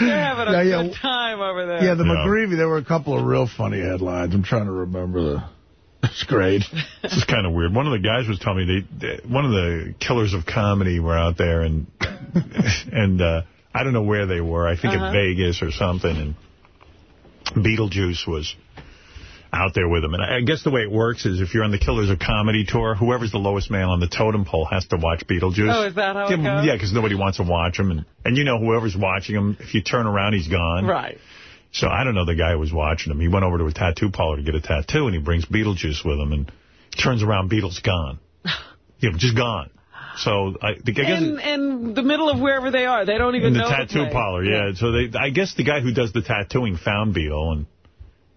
Speaker 2: They're having a
Speaker 3: Yeah, yeah.
Speaker 2: good time over there.
Speaker 3: Yeah, the
Speaker 1: Yeah.
Speaker 3: McGreevey, there were a couple of real funny headlines. I'm trying to remember the... It's great.
Speaker 1: This is kind of weird. One of the guys was telling me they, they one of the killers of comedy were out there, and and uh, I don't know where they were. I think
Speaker 2: Uh-huh.
Speaker 1: in Vegas or something, and Beetlejuice was out there with them. And I guess the way it works is if you're on the Killers of Comedy tour, whoever's the lowest man on the totem pole has to watch Beetlejuice.
Speaker 2: Oh, is that how it
Speaker 1: yeah,
Speaker 2: goes?
Speaker 1: Yeah, because nobody wants to watch him. And, and you know whoever's watching him, if you turn around, he's gone.
Speaker 2: Right.
Speaker 1: So I don't know the guy who was watching him. He went over to a tattoo parlor to get a tattoo, and he brings Beetlejuice with him, and turns around, Beetle's gone. you know, just gone. So I, I guess
Speaker 2: In, in the middle of wherever they are. They don't even
Speaker 1: in the
Speaker 2: know
Speaker 1: tattoo parlor, yeah. So they, I guess the guy who does the tattooing found Beetle, and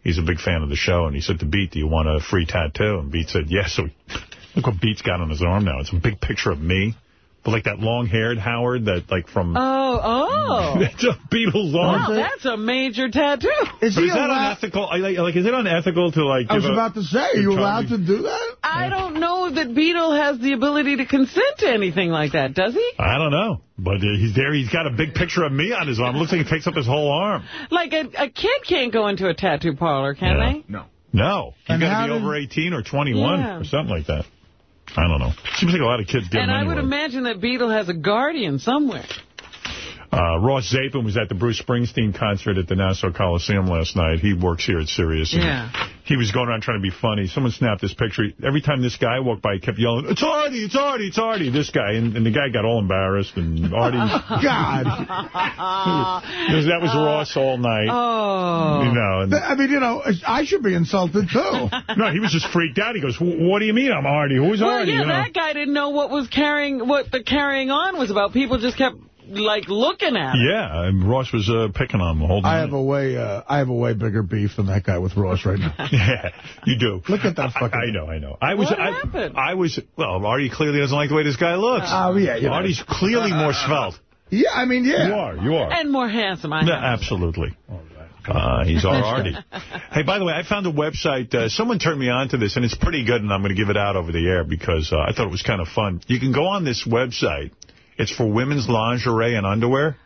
Speaker 1: he's a big fan of the show. And he said to Beat, "Do you want a free tattoo?" And Beat said, "Yes." So look what Beat's got on his arm now. It's a big picture of me, but like that long-haired Howard, that like from
Speaker 2: Oh, oh.
Speaker 1: it's a Beetle's arm.
Speaker 2: Wow, that's a major tattoo.
Speaker 3: Is he
Speaker 1: is that unethical? Like, like, is it unethical to like?
Speaker 3: I was
Speaker 1: give a-
Speaker 3: about to say, are you allowed to do that?
Speaker 2: I don't know that Beetle has the ability to consent to anything like that, does he?
Speaker 1: I don't know, but uh, he's there. He's got a big picture of me on his arm. It Looks like it takes up his whole arm.
Speaker 2: Like, a, a kid can't go into a tattoo parlor, can
Speaker 1: Yeah.
Speaker 2: they?
Speaker 8: No.
Speaker 1: No, you
Speaker 2: And
Speaker 1: got to be
Speaker 2: did-
Speaker 1: over 18 or 21
Speaker 2: Yeah.
Speaker 1: or something like that. I don't know. Seems like a lot of kids get
Speaker 2: And I would imagine that Beetle has a guardian somewhere.
Speaker 1: Uh, Ross Zapin was at the Bruce Springsteen concert at the Nassau Coliseum last night. He works here at Sirius.
Speaker 2: Yeah.
Speaker 1: He was going around trying to be funny. Someone snapped this picture. Every time this guy walked by, he kept yelling, it's Artie, it's Artie, it's Artie, this guy. And, and the guy got all embarrassed. And Artie...
Speaker 3: God.
Speaker 1: That was uh, Ross all night.
Speaker 2: Oh.
Speaker 1: You know, and,
Speaker 3: I mean, you know, I should be insulted, too.
Speaker 1: no, he was just freaked out. He goes, what do you mean I'm Artie? Who's
Speaker 2: Well,
Speaker 1: Artie?
Speaker 2: yeah,
Speaker 1: you know?
Speaker 2: that guy didn't know what was carrying, what the carrying on was about. People just kept, like, looking at him.
Speaker 1: Yeah, and Ross was uh, picking on him, holding
Speaker 3: I have a way, uh, I have a way bigger beef than that guy with Ross right now.
Speaker 1: Yeah, you do.
Speaker 3: Look at that fucking.
Speaker 1: I know, I know. I was,
Speaker 2: What
Speaker 1: I,
Speaker 2: happened?
Speaker 1: I was, well, Artie clearly doesn't like the way this guy looks.
Speaker 3: Oh, yeah, you know.
Speaker 1: Artie's clearly more svelte.
Speaker 3: Yeah, I mean, yeah.
Speaker 1: You are, you are.
Speaker 2: And more handsome, I
Speaker 1: No,
Speaker 2: know.
Speaker 1: absolutely. Uh, he's our Artie. hey, by the way, I found a website. Uh, someone turned me on to this, and it's pretty good, and I'm going to give it out over the air because uh, I thought it was kind of fun. You can go on this website. It's for women's lingerie and underwear.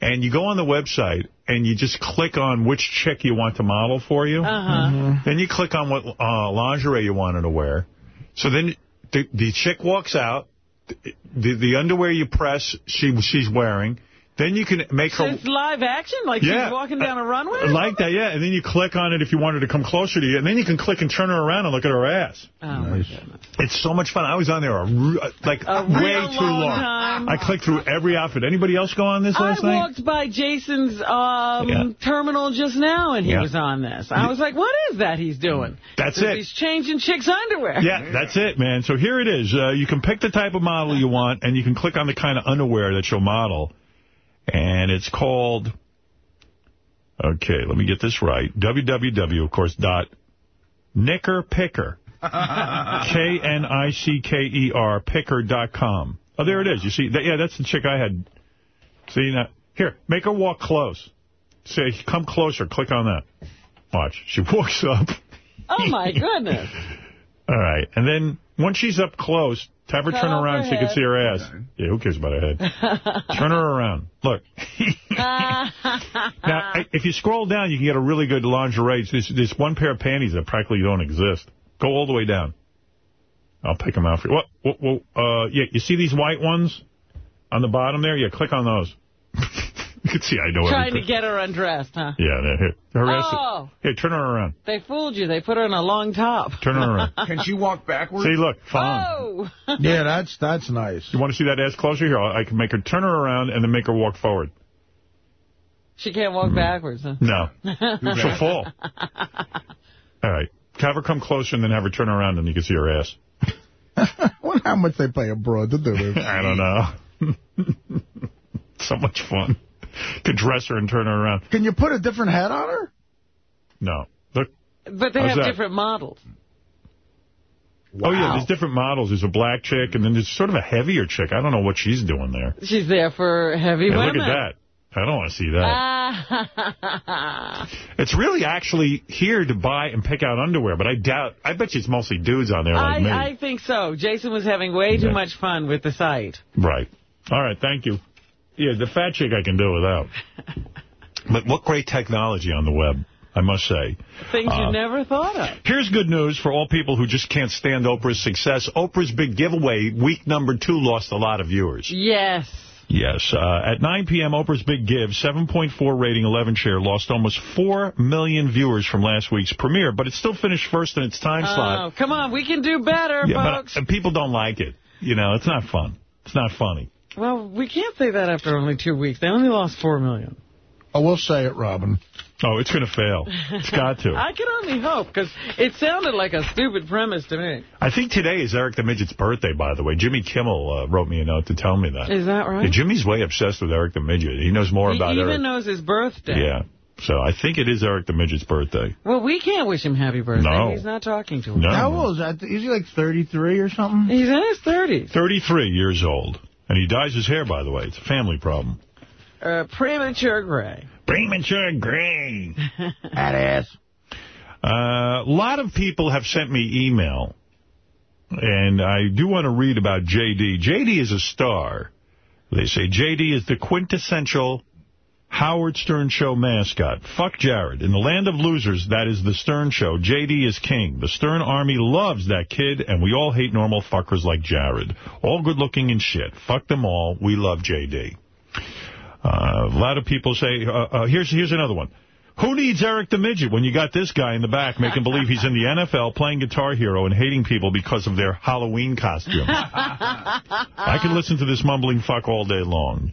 Speaker 1: And you go on the website, and you just click on which chick you want to model for you.
Speaker 2: Uh-huh.
Speaker 1: Then you click on what uh, lingerie you want her to wear. So then the, the chick walks out. The, the underwear you press, she she's wearing. Then you can make
Speaker 2: So
Speaker 1: her...
Speaker 2: it's live action? Like
Speaker 1: Yeah.
Speaker 2: she's walking down a runway?
Speaker 1: Like that, yeah. And then you click on it if you want her to come closer to you. And then you can click and turn her around and look at her ass.
Speaker 2: Oh, my goodness.
Speaker 1: It's so much fun. I was on there a, like
Speaker 2: A
Speaker 1: way
Speaker 2: real
Speaker 1: too
Speaker 2: long
Speaker 1: long.
Speaker 2: time.
Speaker 1: I clicked through every outfit. Anybody else go on this last night?
Speaker 2: I walked by Jason's um,
Speaker 1: Yeah.
Speaker 2: terminal just now, and he
Speaker 1: Yeah.
Speaker 2: was on this. I was like, what is that he's doing?
Speaker 1: That's
Speaker 2: So
Speaker 1: it.
Speaker 2: He's changing chicks' underwear.
Speaker 1: Yeah, that's it, man. So here it is. Uh, you can pick the type of model you want, and you can click on the kind of underwear that you'll model. And it's called, okay, let me get this right, www, of course, dot knickerpicker, K-N-I-C-K-E-R, picker.com. Oh, there it is. You see, that, yeah, that's the chick I had. See, now, here, make her walk close. Say, come closer. Click on that. Watch. She walks up.
Speaker 2: Oh, my goodness.
Speaker 1: All right. And then once she's up close, have her turn
Speaker 2: off
Speaker 1: around
Speaker 2: her
Speaker 1: so you can see her ass. Yeah, who cares about her head? turn her around. Look. Now, if you scroll down, you can get a really good lingerie. There's, there's one pair of panties that practically don't exist. Go all the way down. I'll pick them out for you. What? what, what uh, yeah, you see these white ones on the bottom there? Yeah, click on those. you can see I know
Speaker 2: Trying
Speaker 1: everything.
Speaker 2: to get her undressed, huh?
Speaker 1: Yeah, there. Here. Her ass.
Speaker 2: Oh.
Speaker 1: Here, turn her around.
Speaker 2: They fooled you. They put her in a long top.
Speaker 1: Turn her around.
Speaker 8: Can she walk backwards?
Speaker 1: See, look, fine.
Speaker 2: Oh!
Speaker 3: Yeah, that's that's nice.
Speaker 1: You want to see that ass closer? Here, I can make her turn her around and then make her walk forward.
Speaker 2: She can't walk mm. backwards, huh?
Speaker 1: No. She'll fall. All right. Have her come closer and then have her turn around and you can see her ass.
Speaker 3: I wonder how much they pay a broad to do this.
Speaker 1: I don't know. so much fun. Could dress her and turn her around.
Speaker 3: Can you put a different head on her?
Speaker 1: No. Look.
Speaker 2: But they
Speaker 1: How's
Speaker 2: have
Speaker 1: that?
Speaker 2: different models.
Speaker 1: Oh, yeah, there's different models. There's a black chick, and then there's sort of a heavier chick. I don't know what she's doing there.
Speaker 2: She's there for heavy
Speaker 1: Hey,
Speaker 2: women.
Speaker 1: look at that. I don't want to see that.
Speaker 2: Ah.
Speaker 1: It's really actually here to buy and pick out underwear, but I doubt, I bet you it's mostly dudes on there like me.
Speaker 2: I, I think so. Jason was having way too much fun with the site.
Speaker 1: Right. All right, thank you. Yeah, the fat chick I can do without. but what great technology on the web, I must say.
Speaker 2: Things
Speaker 1: Uh,
Speaker 2: you never thought of.
Speaker 1: Here's good news for all people who just can't stand Oprah's success. Oprah's big giveaway, week number two, lost a lot of viewers.
Speaker 2: Yes.
Speaker 1: Yes. Uh, at 9 p.m., Oprah's Big Give, 7.4 rating, 11 share, lost almost 4 million viewers from last week's premiere, but it still finished first in its time slot.
Speaker 2: Oh, come on. We can do better,
Speaker 1: Yeah,
Speaker 2: folks.
Speaker 1: but uh, people don't like it. You know, it's not fun. It's not funny.
Speaker 2: Well, we can't say that after only two weeks. They only lost $4 million.
Speaker 3: I will say it, Robin.
Speaker 1: Oh, it's going to fail. It's got to.
Speaker 2: I can only hope, because it sounded like a stupid premise to me.
Speaker 1: I think today is Eric the Midget's birthday, by the way. Jimmy Kimmel uh, wrote me a note to tell me that.
Speaker 2: Is that right?
Speaker 1: Yeah, Jimmy's way obsessed with Eric the Midget. He knows more about.
Speaker 2: he
Speaker 1: about
Speaker 2: even
Speaker 1: Eric.
Speaker 2: knows his birthday.
Speaker 1: Yeah. So I think it is Eric the Midget's birthday.
Speaker 2: Well, we can't wish him happy birthday.
Speaker 1: No.
Speaker 2: He's not talking to him.
Speaker 1: No.
Speaker 3: How old is that? Is he like 33 or something?
Speaker 2: He's in his 30s.
Speaker 1: 33 years old. And he dyes his hair, by the way. It's a family problem.
Speaker 2: Uh, premature gray.
Speaker 1: Premature gray.
Speaker 3: That ass.
Speaker 1: Uh, a lot of people have sent me email, and I do want to read about J.D. J.D. is a star. They say J.D. is the quintessential Howard Stern Show mascot. Fuck Jared. In the land of losers, that is the Stern Show. J.D. is king. The Stern Army loves that kid, and we all hate normal fuckers like Jared. All good-looking and shit. Fuck them all. We love J.D. Uh, a lot of people say, uh, uh, here's here's another one. Who needs Eric the Midget when you got this guy in the back making believe he's in the NFL playing Guitar Hero and hating people because of their Halloween costume? I can listen to this mumbling fuck all day long.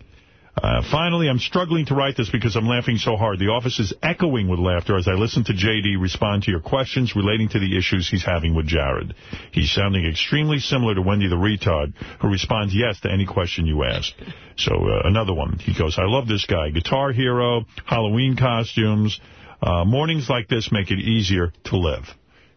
Speaker 1: Uh, finally, I'm struggling to write this because I'm laughing so hard. The office is echoing with laughter as I listen to J.D. respond to your questions relating to the issues he's having with Jared. He's sounding extremely similar to Wendy the retard, who responds yes to any question you ask. So uh, another one. He goes, I love this guy. Guitar hero, Halloween costumes. Uh, mornings like this make it easier to live.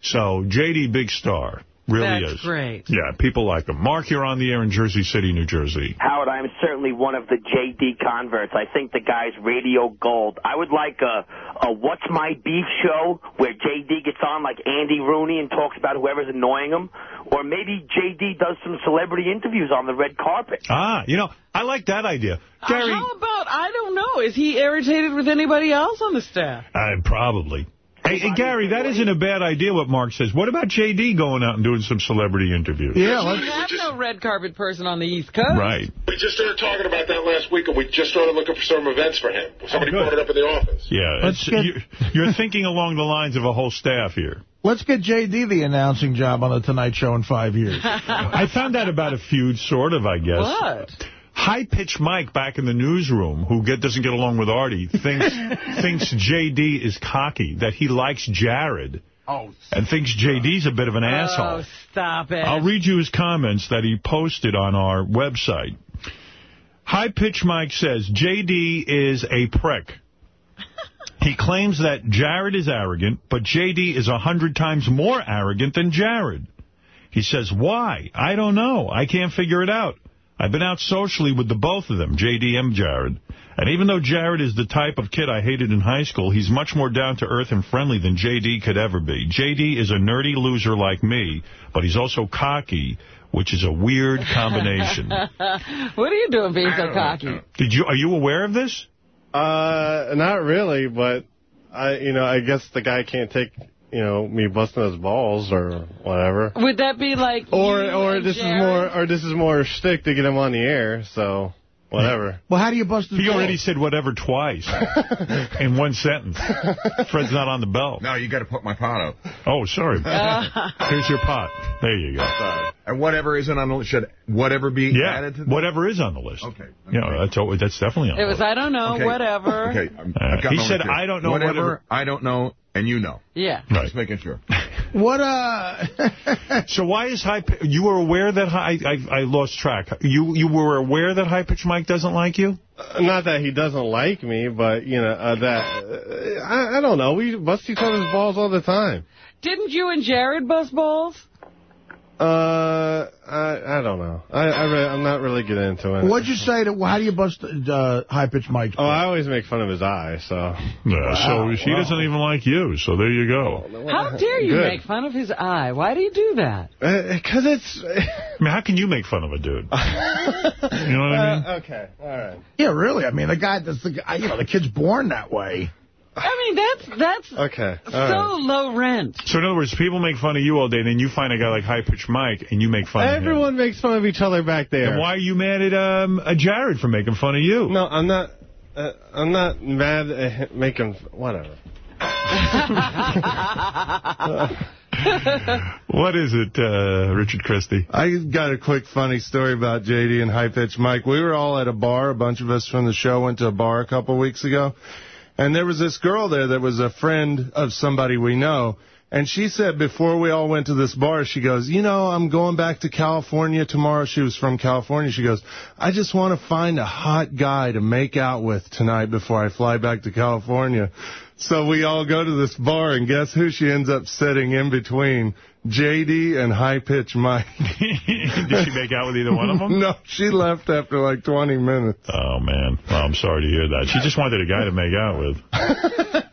Speaker 1: So J.D. Big Star. Really
Speaker 2: That's
Speaker 1: is.
Speaker 2: great.
Speaker 1: Yeah, people like him. Mark, you're on the air in Jersey City, New Jersey.
Speaker 32: Howard, I'm certainly one of the JD converts. I think the guy's radio gold. I would like a, a What's My Beef show where JD gets on like Andy Rooney and talks about whoever's annoying him. Or maybe JD does some celebrity interviews on the red carpet.
Speaker 1: Ah, you know, I like that idea.
Speaker 2: Uh, how about, I don't know, is he irritated with anybody else on the staff?
Speaker 1: Uh, probably. Hey, hey, Gary, that isn't a bad idea what Mark says. What about J.D. going out and doing some celebrity interviews?
Speaker 2: Yeah, we have no red carpet person on the East Coast.
Speaker 1: Right.
Speaker 25: We just started talking about that last week, and we just started looking for some events for him. Oh, Somebody
Speaker 1: Oh,
Speaker 25: brought it up in the office.
Speaker 1: Yeah,
Speaker 3: Let's get-
Speaker 1: you, you're thinking along the lines of a whole staff here.
Speaker 3: Let's get J.D. the announcing job on The Tonight Show in five years.
Speaker 1: I found out about a feud, sort of, I guess.
Speaker 2: What?
Speaker 1: High-pitched Mike back in the newsroom, who get, doesn't get along with Artie, thinks thinks J.D. is cocky, that he likes Jared,
Speaker 3: Oh,
Speaker 1: and thinks J.D.'s a bit of an asshole.
Speaker 2: Oh, stop it.
Speaker 1: I'll read you his comments that he posted on our website. High Pitch Mike says, JD is a prick. He claims that Jared is arrogant, but JD is a hundred times more arrogant than Jared. He says, why? I don't know. I can't figure it out. I've been out socially with the both of them, JD and Jared. And even though Jared is the type of kid I hated in high school, he's much more down-to-earth and friendly than JD could ever be. JD is a nerdy loser like me, but he's also cocky, which is a weird combination.
Speaker 2: what are you doing being so cocky?
Speaker 1: Did you Are you aware of this?
Speaker 29: Uh, not really, but I, you know, I guess the guy can't take, you know, me busting his balls or whatever.
Speaker 2: Would that be like
Speaker 29: Or,
Speaker 2: you
Speaker 29: or
Speaker 2: and
Speaker 29: this is more, or this is more shtick to get him on the air. So, whatever.
Speaker 3: Well, how do you bust his
Speaker 1: He
Speaker 3: balls?
Speaker 1: already said whatever twice in one sentence. Fred's not on the belt.
Speaker 8: No, you got to put my pot up.
Speaker 1: Oh, sorry. Here's your pot. There you go.
Speaker 8: And whatever isn't on the list, should whatever be
Speaker 1: Yeah,
Speaker 8: added to the
Speaker 1: whatever is on the list.
Speaker 8: Okay.
Speaker 1: You know, that's, al- that's definitely on
Speaker 2: It
Speaker 1: the
Speaker 2: was,
Speaker 1: list.
Speaker 2: I don't know,
Speaker 8: Okay.
Speaker 2: whatever.
Speaker 8: Okay. I'm,
Speaker 1: Uh, he said. I don't know
Speaker 8: Whatever,
Speaker 1: whatever-
Speaker 8: I don't know, and you know.
Speaker 2: Yeah.
Speaker 1: Right.
Speaker 8: Just making sure.
Speaker 3: What, uh...
Speaker 1: so why is high... You were aware that... High, I, I lost track. You you were aware that High Pitch Mike doesn't like you?
Speaker 29: Uh, not that he doesn't like me, but, you know, uh, that... Uh, I, I don't know. We bust each other's balls all the time.
Speaker 2: Didn't you and Jared bust balls?
Speaker 29: Uh, I I don't know. I, I really, I'm not really getting into it.
Speaker 3: What'd you say to, how do you bust uh, high-pitched Mike?
Speaker 29: Oh, I always make fun of his eye, so.
Speaker 1: Yeah,
Speaker 3: Wow,
Speaker 1: so she
Speaker 3: wow.
Speaker 1: doesn't even like you, so there you go.
Speaker 2: How dare you
Speaker 29: Good.
Speaker 2: make fun of his eye? Why do you do that?
Speaker 29: Because it's...
Speaker 1: I mean, how can you make fun of a dude? you know what I mean?
Speaker 29: Uh, okay, all right.
Speaker 3: Yeah, really. I mean, the guy, that's the guy, you know, the kid's born that way.
Speaker 2: I mean, that's that's
Speaker 29: Okay, all
Speaker 2: so
Speaker 29: right.
Speaker 2: low rent.
Speaker 1: So in other words, people make fun of you all day, and then you find a guy like High Pitch Mike, and you make fun of him.
Speaker 29: Everyone makes fun of each other back there.
Speaker 1: And why are you mad at um, uh, Jared for making fun of you?
Speaker 29: No, I'm not. Uh, I'm not mad at him making whatever.
Speaker 1: What is it, uh, Richard Christie?
Speaker 5: I got a quick funny story about JD and High Pitch Mike. We were all at a bar. A bunch of us from the show went to a bar a couple weeks ago. And there was this girl there that was a friend of somebody we know. And she said before we all went to this bar, she goes, you know, I'm going back to California tomorrow. She was from California. She goes, I just want to find a hot guy to make out with tonight before I fly back to California. So we all go to this bar, and guess who she ends up sitting in between? JD and High Pitch Mike.
Speaker 1: Did she make out with either one of them?
Speaker 5: No, she left after like 20 minutes.
Speaker 1: Oh, man. Well, I'm sorry to hear that. She just wanted a guy to make out with.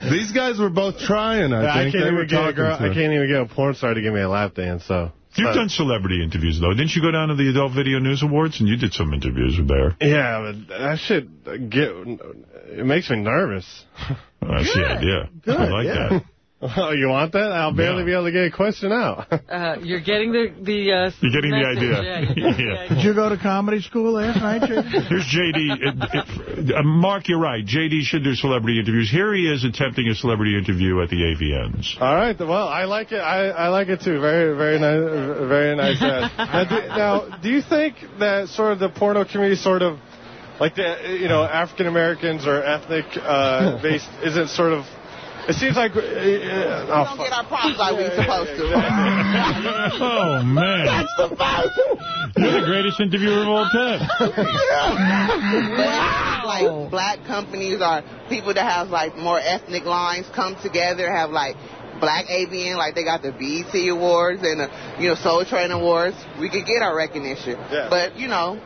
Speaker 5: These guys were both trying, I
Speaker 29: Yeah, I can't
Speaker 5: they were
Speaker 29: even get a
Speaker 5: talking
Speaker 29: girl.
Speaker 5: to
Speaker 29: I can't even get a porn star to give me a lap dance. So
Speaker 1: You've done celebrity interviews, though. Didn't you go down to the Adult Video News Awards, and you did some interviews there?
Speaker 29: yeah, but that shit get it makes me nervous.
Speaker 1: That's the idea.
Speaker 29: Good,
Speaker 1: I like
Speaker 29: yeah.
Speaker 1: that.
Speaker 29: Oh, you want that? I'll barely be able to get a question out.
Speaker 2: Uh, you're getting the the. Uh,
Speaker 1: You're getting the idea.
Speaker 2: Yeah, you're the idea.
Speaker 3: Did you go to comedy school last night, JD?
Speaker 1: Here's J.D. Uh, uh, Mark, you're right. J.D. should do celebrity interviews. Here he is attempting a celebrity interview at the AVNs.
Speaker 29: All right. Well, I like it. I, I like it too. Very, very nice. Very nice. now, do, now, do you think that sort of the porno community, sort of like the you know African Americans or ethnic uh, based, isn't sort of? It seems like. Uh, uh, oh,
Speaker 33: don't get our props like we supposed to.
Speaker 1: oh, man.
Speaker 33: That's the most.
Speaker 1: You're the greatest interviewer of all time.
Speaker 33: like black companies or people that have like more ethnic lines come together, have like black AVN, like they got the BET Awards and the, you know, Soul Train Awards. We could get our recognition.
Speaker 29: Yeah.
Speaker 33: But, you know,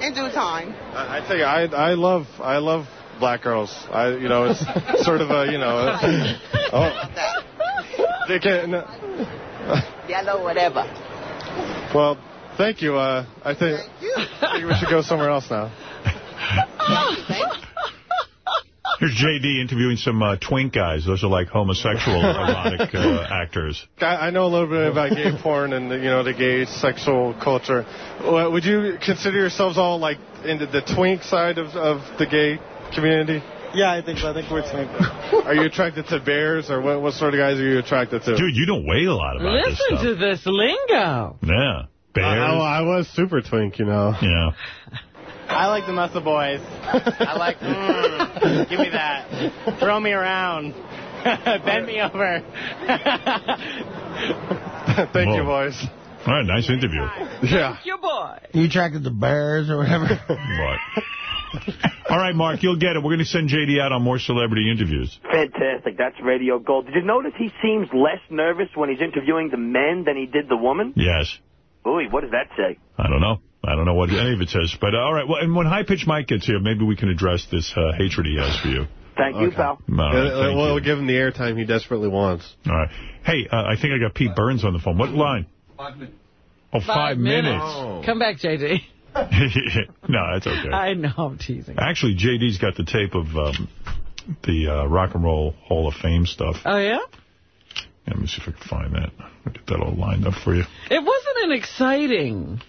Speaker 33: in due time.
Speaker 29: I, I tell you, I I love I love black girls. I you know it's sort of a you know. oh, they can.
Speaker 33: Yellow, whatever.
Speaker 29: Well, thank you. Uh, I think, I think we should go somewhere else now.
Speaker 1: Here's J.D. interviewing some uh, twink guys. Those are like homosexual erotic uh, actors.
Speaker 29: I, I know a little bit about gay porn and the, you know the gay sexual culture. Would you consider yourselves all like into the twink side of, of the gay community?
Speaker 34: Yeah, I think so. I think we're twink.
Speaker 29: Are you attracted to bears, or what, what sort of guys are you attracted to?
Speaker 1: Dude, you don't weigh a lot about this
Speaker 2: Listen to this lingo.
Speaker 1: Yeah. Bears.
Speaker 29: I, I was super twink, you know.
Speaker 1: Yeah.
Speaker 34: I like the muscle boys. I like, mm, give me that. Throw me around. Bend me over.
Speaker 29: Thank you, boys.
Speaker 1: All right, nice interview.
Speaker 29: Yeah.
Speaker 2: Your boy.
Speaker 3: You attracted to bears or whatever?
Speaker 1: What? All right, Mark, you'll get it. We're going to send J.D. out on more celebrity interviews.
Speaker 32: Fantastic. That's radio gold. Did you notice he seems less nervous when he's interviewing the men than he did the woman?
Speaker 1: Yes.
Speaker 32: Ooh, what does that say?
Speaker 1: I don't know. I don't know what any of it says. But, uh, all right. Well, and when High Pitch Mike gets here, maybe we can address this uh, hatred he has for you.
Speaker 32: Thank you, pal.
Speaker 1: All right, thank
Speaker 29: we'll
Speaker 1: you.
Speaker 29: give him the airtime he desperately wants.
Speaker 1: All right. Hey, uh, I think I got Pete Burns on the phone. What line?
Speaker 35: Five minutes.
Speaker 1: Oh, five minutes.
Speaker 2: Come back, J.D.
Speaker 1: no, that's okay.
Speaker 2: I know, I'm teasing.
Speaker 1: Actually, J.D.'s got the tape of um, the uh, Rock and Roll Hall of Fame stuff.
Speaker 2: Oh, yeah?
Speaker 1: Let me see if I can find that. I'll get that all lined up for you.
Speaker 2: It wasn't an exciting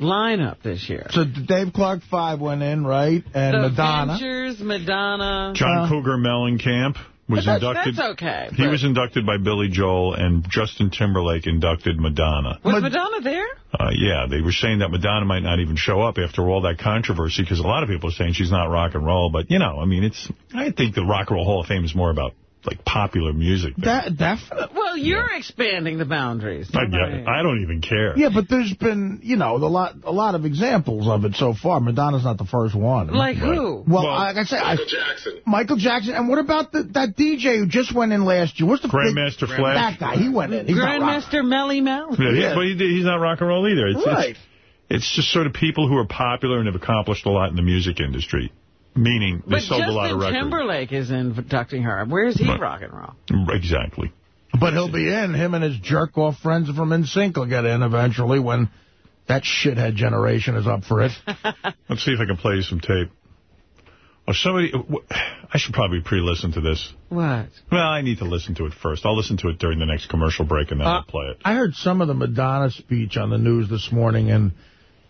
Speaker 2: lineup this year.
Speaker 3: So Dave Clark 5 went in, right? And
Speaker 2: the
Speaker 3: Madonna.
Speaker 2: Ventures, Madonna.
Speaker 1: John Cougar Mellencamp was
Speaker 2: That's-
Speaker 1: inducted.
Speaker 2: that's okay,
Speaker 1: He was inducted by Billy Joel, and Justin Timberlake inducted Madonna.
Speaker 2: Was Madonna there?
Speaker 1: Uh, yeah, they were saying that Madonna might not even show up after all that controversy, because a lot of people are saying she's not rock and roll. But, you know, I mean, it's. I think the Rock and Roll Hall of Fame is more about, like, popular music.
Speaker 3: That, definitely.
Speaker 2: Well, Well, you're expanding the boundaries.
Speaker 1: I get it. I don't even care.
Speaker 3: Yeah, but there's been, you know, a lot, a lot of examples of it so far. Madonna's not the first one.
Speaker 2: Like who?
Speaker 3: Well, like I say,
Speaker 25: Michael
Speaker 3: I,
Speaker 25: Jackson.
Speaker 3: Michael Jackson. And what about the, that DJ who just went in last year? What's the
Speaker 1: Grandmaster
Speaker 3: big,
Speaker 1: Flash.
Speaker 3: That guy, he went in. He's
Speaker 2: Grandmaster Melle Mel.
Speaker 1: Yeah, he-
Speaker 3: Yeah.
Speaker 1: but he, he's not rock and roll either. It's,
Speaker 3: Right.
Speaker 1: it's, it's just sort of people who are popular and have accomplished a lot in the music industry. Meaning, they
Speaker 2: But
Speaker 1: sold a lot of
Speaker 2: Justin
Speaker 1: records.
Speaker 2: Timberlake is inducting her. Where's he
Speaker 1: Right.
Speaker 2: rock and roll?
Speaker 1: Exactly.
Speaker 3: But he'll be in. Him and his jerk-off friends from NSYNC will get in eventually when that shithead generation is up for it.
Speaker 1: Let's see if I can play you some tape. Oh, somebody, I should probably pre-listen to this.
Speaker 2: What?
Speaker 1: Well, I need to listen to it first. I'll listen to it during the next commercial break, and then
Speaker 3: Uh,
Speaker 1: I'll play it.
Speaker 3: I heard some of the Madonna speech on the news this morning, and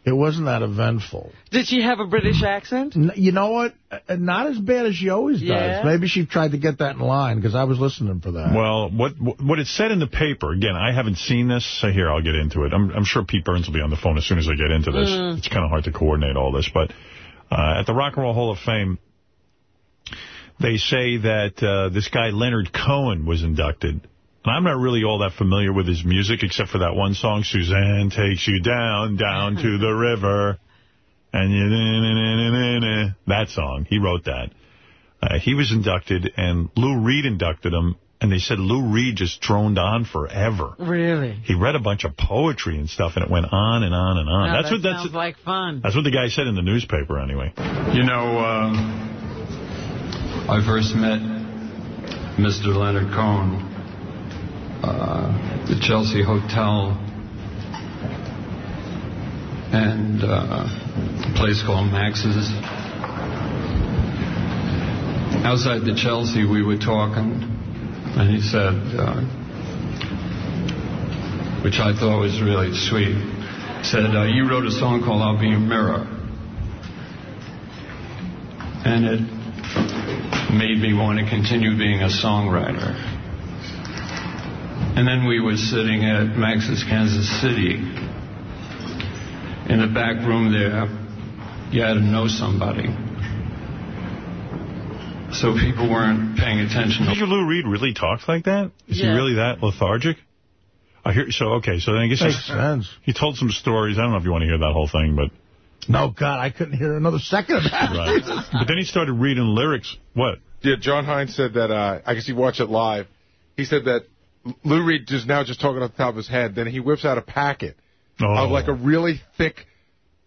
Speaker 3: it wasn't that eventful.
Speaker 2: Did she have a British accent?
Speaker 3: N- You know what? Uh, Not as bad as she always does. Maybe she tried to get that in line, because I was listening for that.
Speaker 1: Well, what what it said in the paper, again, I haven't seen this, so here, I'll get into it. I'm, I'm sure Pete Burns will be on the phone as soon as I get into this.
Speaker 2: Mm.
Speaker 1: It's kind of hard to coordinate all this, but uh, at the Rock and Roll Hall of Fame, they say that uh, this guy Leonard Cohen was inducted. And I'm not really all that familiar with his music, except for that one song, Suzanne Takes You Down, Down to the River. And you, na, na, na, na, na, that song, he wrote that. Uh, he was inducted, and Lou Reed inducted him, and they said Lou Reed just droned on forever.
Speaker 2: Really?
Speaker 1: He read a bunch of poetry and stuff, and it went on and on and on.
Speaker 2: Now,
Speaker 1: that's
Speaker 2: that
Speaker 1: what that's
Speaker 2: sounds like fun.
Speaker 1: that's what the guy said in the newspaper, anyway.
Speaker 36: You know, uh, I first met Mr. Leonard Cohen uh, the Chelsea Hotel and uh, a place called Max's. Outside the Chelsea, we were talking, and he said, uh, which I thought was really sweet, said, uh, you wrote a song called I'll Be a Mirror. And it made me want to continue being a songwriter. And then we were sitting at Max's Kansas City. In the back room there, you had to know somebody. So people weren't paying attention.
Speaker 1: Did Lou Reed really talk like that? Is he really that lethargic? I hear. So okay. So then I guess
Speaker 3: Makes
Speaker 1: he's-
Speaker 3: sense.
Speaker 1: he told some stories. I don't know if you want to hear that whole thing, but
Speaker 3: No, God, I couldn't hear another second of that.
Speaker 1: right. but then he started reading lyrics. What?
Speaker 8: Yeah, John Hines said that, uh, I guess he watched it live. He said that Lou Reed is now just talking off the top of his head. Then he whips out a packet
Speaker 1: Oh.
Speaker 8: of like a oh. really thick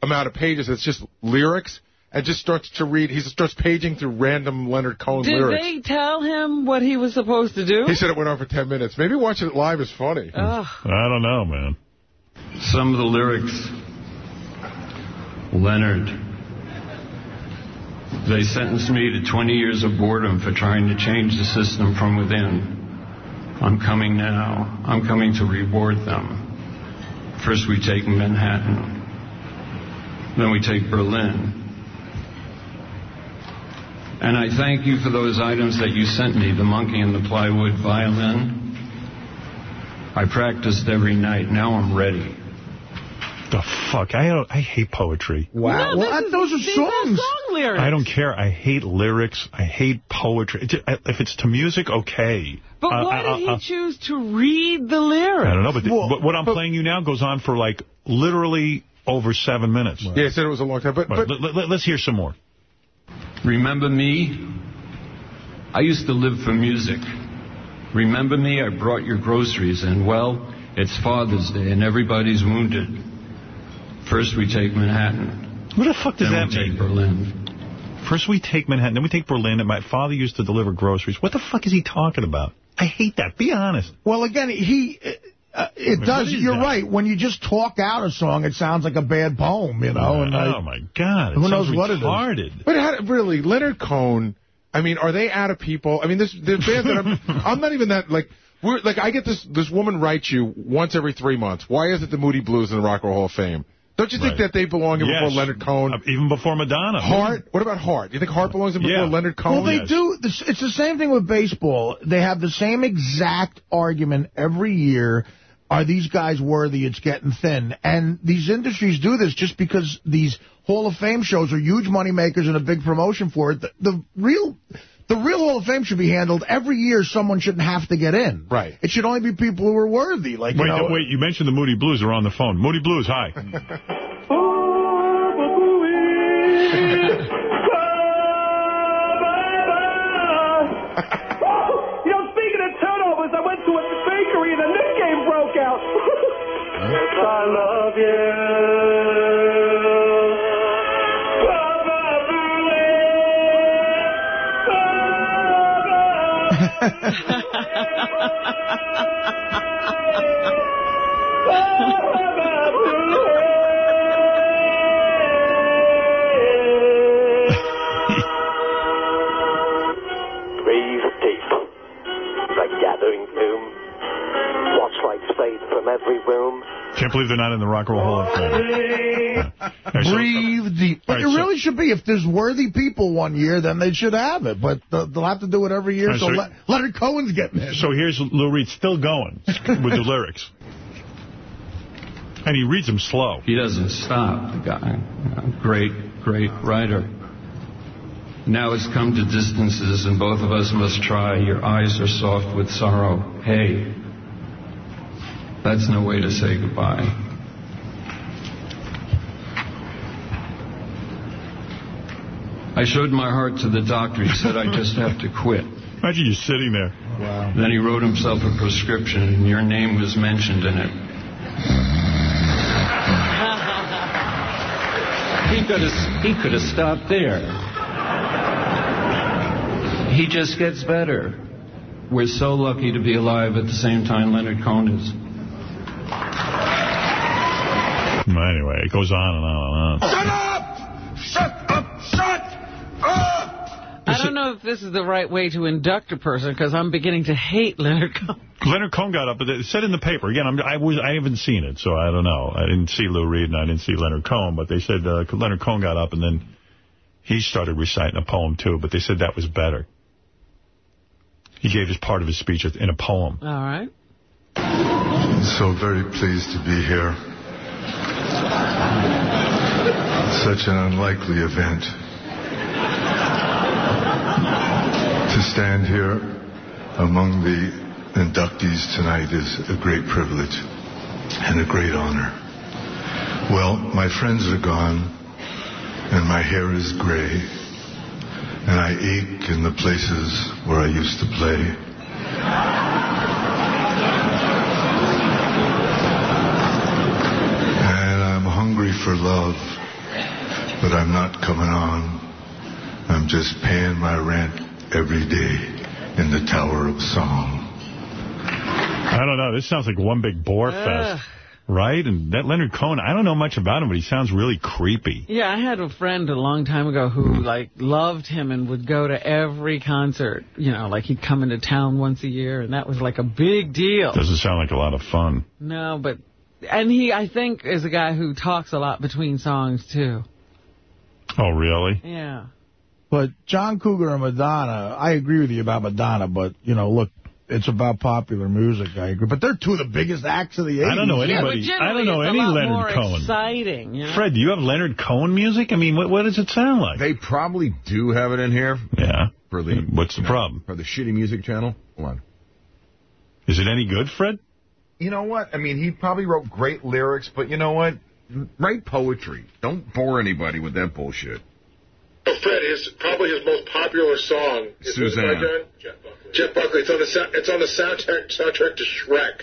Speaker 8: amount of pages that's just lyrics and just starts to read. He starts paging through random Leonard Cohen
Speaker 2: Did
Speaker 8: lyrics.
Speaker 2: Did they tell him what he was supposed to do?
Speaker 8: He said it went on for 10 minutes. Maybe watching it live is funny.
Speaker 2: Ugh.
Speaker 1: I don't know, man.
Speaker 36: Some of the lyrics, Leonard, they sentenced me to 20 years of boredom for trying to change the system from within. I'm coming now. I'm coming to reward them. First we take Manhattan. Then we take Berlin. And I thank you for those items that you sent me, the monkey and the plywood violin. I practiced every night. Now I'm ready.
Speaker 1: The fuck? I don't, I hate poetry.
Speaker 3: Wow.
Speaker 2: No,
Speaker 3: well,
Speaker 2: this
Speaker 3: those are songs.
Speaker 2: song lyrics.
Speaker 1: I don't care. I hate lyrics. I hate poetry. If it's to music, okay.
Speaker 2: But
Speaker 1: Uh,
Speaker 2: why
Speaker 1: I-
Speaker 2: did he
Speaker 1: I-
Speaker 2: choose to read the lyrics?
Speaker 1: I don't know, but the-
Speaker 8: Well,
Speaker 1: what- what I'm playing you now goes on for like literally over seven minutes.
Speaker 8: Yeah, I said it was a long time. But,
Speaker 1: Right,
Speaker 8: but
Speaker 1: let, let, let's hear some more.
Speaker 36: Remember me? I used to live for music. Remember me? I brought your groceries and, Well, it's Father's Day and everybody's wounded. First we take Manhattan.
Speaker 1: What the fuck does
Speaker 36: then
Speaker 1: that
Speaker 36: we take
Speaker 1: mean?
Speaker 36: Berlin.
Speaker 1: First we take Manhattan, then we take Berlin, and my father used to deliver groceries. What the fuck is he talking about? I hate that. Be honest.
Speaker 3: Well, again, he... Uh, it
Speaker 1: mean,
Speaker 3: does. You're
Speaker 1: that?
Speaker 3: right. When you just talk out a song, it sounds like a bad poem, you know. and
Speaker 1: oh,
Speaker 3: I-
Speaker 1: my God. It
Speaker 3: Who knows
Speaker 1: sounds
Speaker 3: what it is?
Speaker 1: retarded.
Speaker 8: But how, really, Leonard Cohen, I mean, are they out of people? I mean, this the band that I'm, I'm not even that, like, we're like, I get this, this woman writes you once every three months. Why is it the Moody Blues in the Rock and Roll Hall of Fame? Don't you think
Speaker 1: Right.
Speaker 8: that they belong in before
Speaker 1: Yes.
Speaker 8: Leonard Cohen?
Speaker 1: Uh, Even before Madonna.
Speaker 8: Heart? What about Heart? Do you think Heart belongs in before
Speaker 1: Yeah.
Speaker 8: Leonard Cohen?
Speaker 3: Well, they do. It's the same thing with baseball. They have the same exact argument every year. Are these guys worthy? It's getting thin. And these industries do this just because these Hall of Fame shows are huge money makers and a big promotion for it. The, the real the real Hall of Fame should be handled every year. Someone shouldn't have to get in.
Speaker 8: Right.
Speaker 3: It should only be people who are worthy. Like
Speaker 1: Wait,
Speaker 3: you know,
Speaker 1: wait, you mentioned the Moody Blues are on the phone. Moody Blues, hi.
Speaker 37: You know, speaking of turnovers, I went to a bakery and a Knick game broke out. I love you.
Speaker 38: Gathering gloom. Watch lights fade from every room.
Speaker 1: Can't believe they're not in the Rock and Roll Hall of Fame.
Speaker 3: Breathe deep. But
Speaker 1: All
Speaker 3: it
Speaker 1: right, so-
Speaker 3: really should be. If there's worthy people one year, then they should have it. But they'll have to do it every year.
Speaker 1: All right,
Speaker 3: so
Speaker 1: so-
Speaker 3: Le- Leonard Cohen's getting it.
Speaker 1: So here's Lou Reed still going with the lyrics. And he reads them slow.
Speaker 36: He doesn't stop, the guy. Great, great writer. Now it's come to distances, and both of us must try. Your eyes are soft with sorrow. Hey, that's no way to say goodbye. I showed my heart to the doctor. He said I just have to quit.
Speaker 1: Imagine you sitting there.
Speaker 3: Wow.
Speaker 36: Then he wrote himself a prescription, and your name was mentioned in it. He could have he could have stopped there. He just gets better. We're so lucky to be alive at the same time Leonard Cohen is.
Speaker 1: Anyway, it goes on and on and on.
Speaker 37: Shut up! Shut up! Shut up!
Speaker 2: I don't know if this is the right way to induct a person because I'm beginning to hate Leonard Cohen.
Speaker 1: Leonard Cohen got up, but it said in the paper, again, I'm, I was I haven't seen it, so I don't know. I didn't see Lou Reed and I didn't see Leonard Cohen, but they said uh, Leonard Cohen got up and then he started reciting a poem too, but they said that was better. He gave his part of his speech in a poem.
Speaker 2: All right.
Speaker 33: So very pleased to be here. Such an unlikely event. To stand here among the inductees tonight is a great privilege and a great honor. Well, my friends are gone, and my hair is gray, and I ache in the places where I used to play. And I'm hungry for love, but I'm not coming on. I'm just paying my rent every day in the Tower of Song.
Speaker 1: I don't know. This sounds like one big bore fest. Right? And that Leonard Cohen, I don't know much about him, but he sounds really creepy.
Speaker 2: Yeah, I had a friend a long time ago who, hmm. like, loved him and would go to every concert. You know, like, he'd come into town once a year, and that was, like, a big deal.
Speaker 1: Doesn't sound like a lot of fun.
Speaker 2: No, but... And he, I think, is a guy who talks a lot between songs, too.
Speaker 1: Oh, really?
Speaker 2: Yeah.
Speaker 3: But John Cougar and Madonna, I agree with you about Madonna, but, you know, look, it's about popular music, I agree. But they're two of the biggest acts of the 80s.
Speaker 1: I don't know
Speaker 2: Yeah,
Speaker 1: anybody. I don't know any
Speaker 2: it's a lot
Speaker 1: Leonard
Speaker 2: more
Speaker 1: Cohen.
Speaker 2: exciting, you know?
Speaker 1: Fred, do you have Leonard Cohen music? I mean, what, what does it sound like?
Speaker 6: They probably do have it in here.
Speaker 1: Yeah.
Speaker 6: For the
Speaker 1: What's the
Speaker 6: know,
Speaker 1: problem?
Speaker 6: For the shitty music channel. Hold on.
Speaker 1: Is it any good, Fred?
Speaker 6: You know what? I mean, he probably wrote great lyrics, but you know what? Write poetry. Don't bore anybody with that bullshit.
Speaker 25: Fred, his probably his most popular song is
Speaker 6: Suzanne.
Speaker 25: Right, John? Jeff Buckley. It's on the sou- it's on the soundtrack soundtrack to Shrek,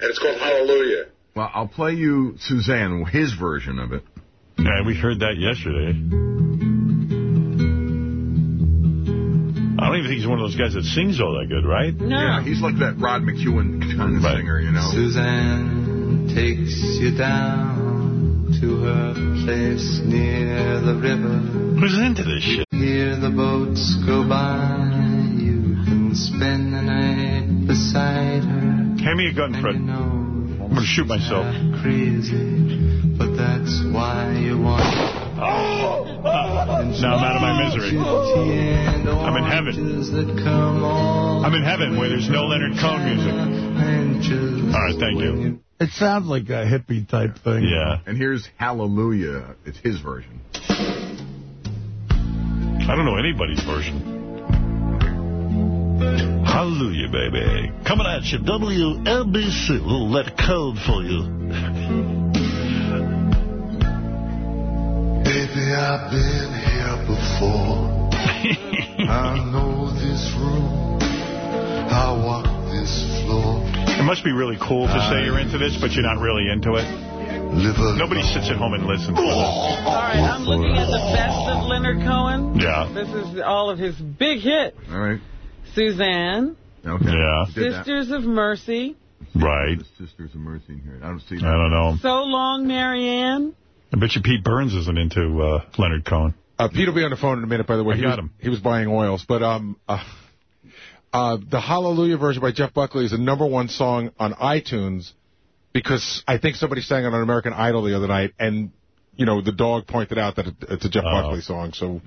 Speaker 25: and it's called Hallelujah.
Speaker 6: Well, I'll play you Suzanne, his version of it.
Speaker 1: Yeah, we heard that yesterday. I don't even think he's one of those guys that sings all that good, right?
Speaker 6: Yeah, he's like that Rod McKuen kind of singer, you know.
Speaker 39: Suzanne takes you down to her place near the river.
Speaker 1: Who's into this shit?
Speaker 39: Hear the boats go by. You can spend the night beside her.
Speaker 1: Hand me a gun, Fred. I'm going to shoot myself.
Speaker 39: Crazy, but that's why you want.
Speaker 1: Now I'm out of my misery. I'm in heaven. I'm in heaven where there's no Leonard Cohen music. All right, thank you.
Speaker 3: It sounds like a hippie type thing.
Speaker 1: Yeah.
Speaker 6: And here's Hallelujah. It's his version.
Speaker 1: I don't know anybody's version.
Speaker 40: Hallelujah, baby. Coming at you, WLBC. A little let code for you.
Speaker 33: Baby, I've been here before. I know this room. I walk this floor.
Speaker 1: It must be really cool to say you're into this, but you're not really into it. Nobody sits at home and listens to.
Speaker 2: All right, I'm looking at the best of Leonard Cohen.
Speaker 1: Yeah.
Speaker 2: This is all of his big hits.
Speaker 6: All right.
Speaker 2: Suzanne,
Speaker 6: Okay.
Speaker 1: Yeah.
Speaker 2: Sisters of Mercy,
Speaker 1: Right.
Speaker 6: Sisters of Mercy in here. I don't see
Speaker 1: I don't know.
Speaker 2: So Long, Marianne.
Speaker 1: I bet you Pete Burns isn't into uh, Leonard Cohen.
Speaker 8: Uh, Pete will be on the phone in a minute, by the way.
Speaker 1: I
Speaker 8: he
Speaker 1: got
Speaker 8: was,
Speaker 1: him.
Speaker 8: He was buying oils. But um, uh, uh, the Hallelujah version by Jeff Buckley is the number one song on iTunes because I think somebody sang it on American Idol the other night, and, you know, the dog pointed out that it's a Jeff
Speaker 1: Oh.
Speaker 8: Buckley song. So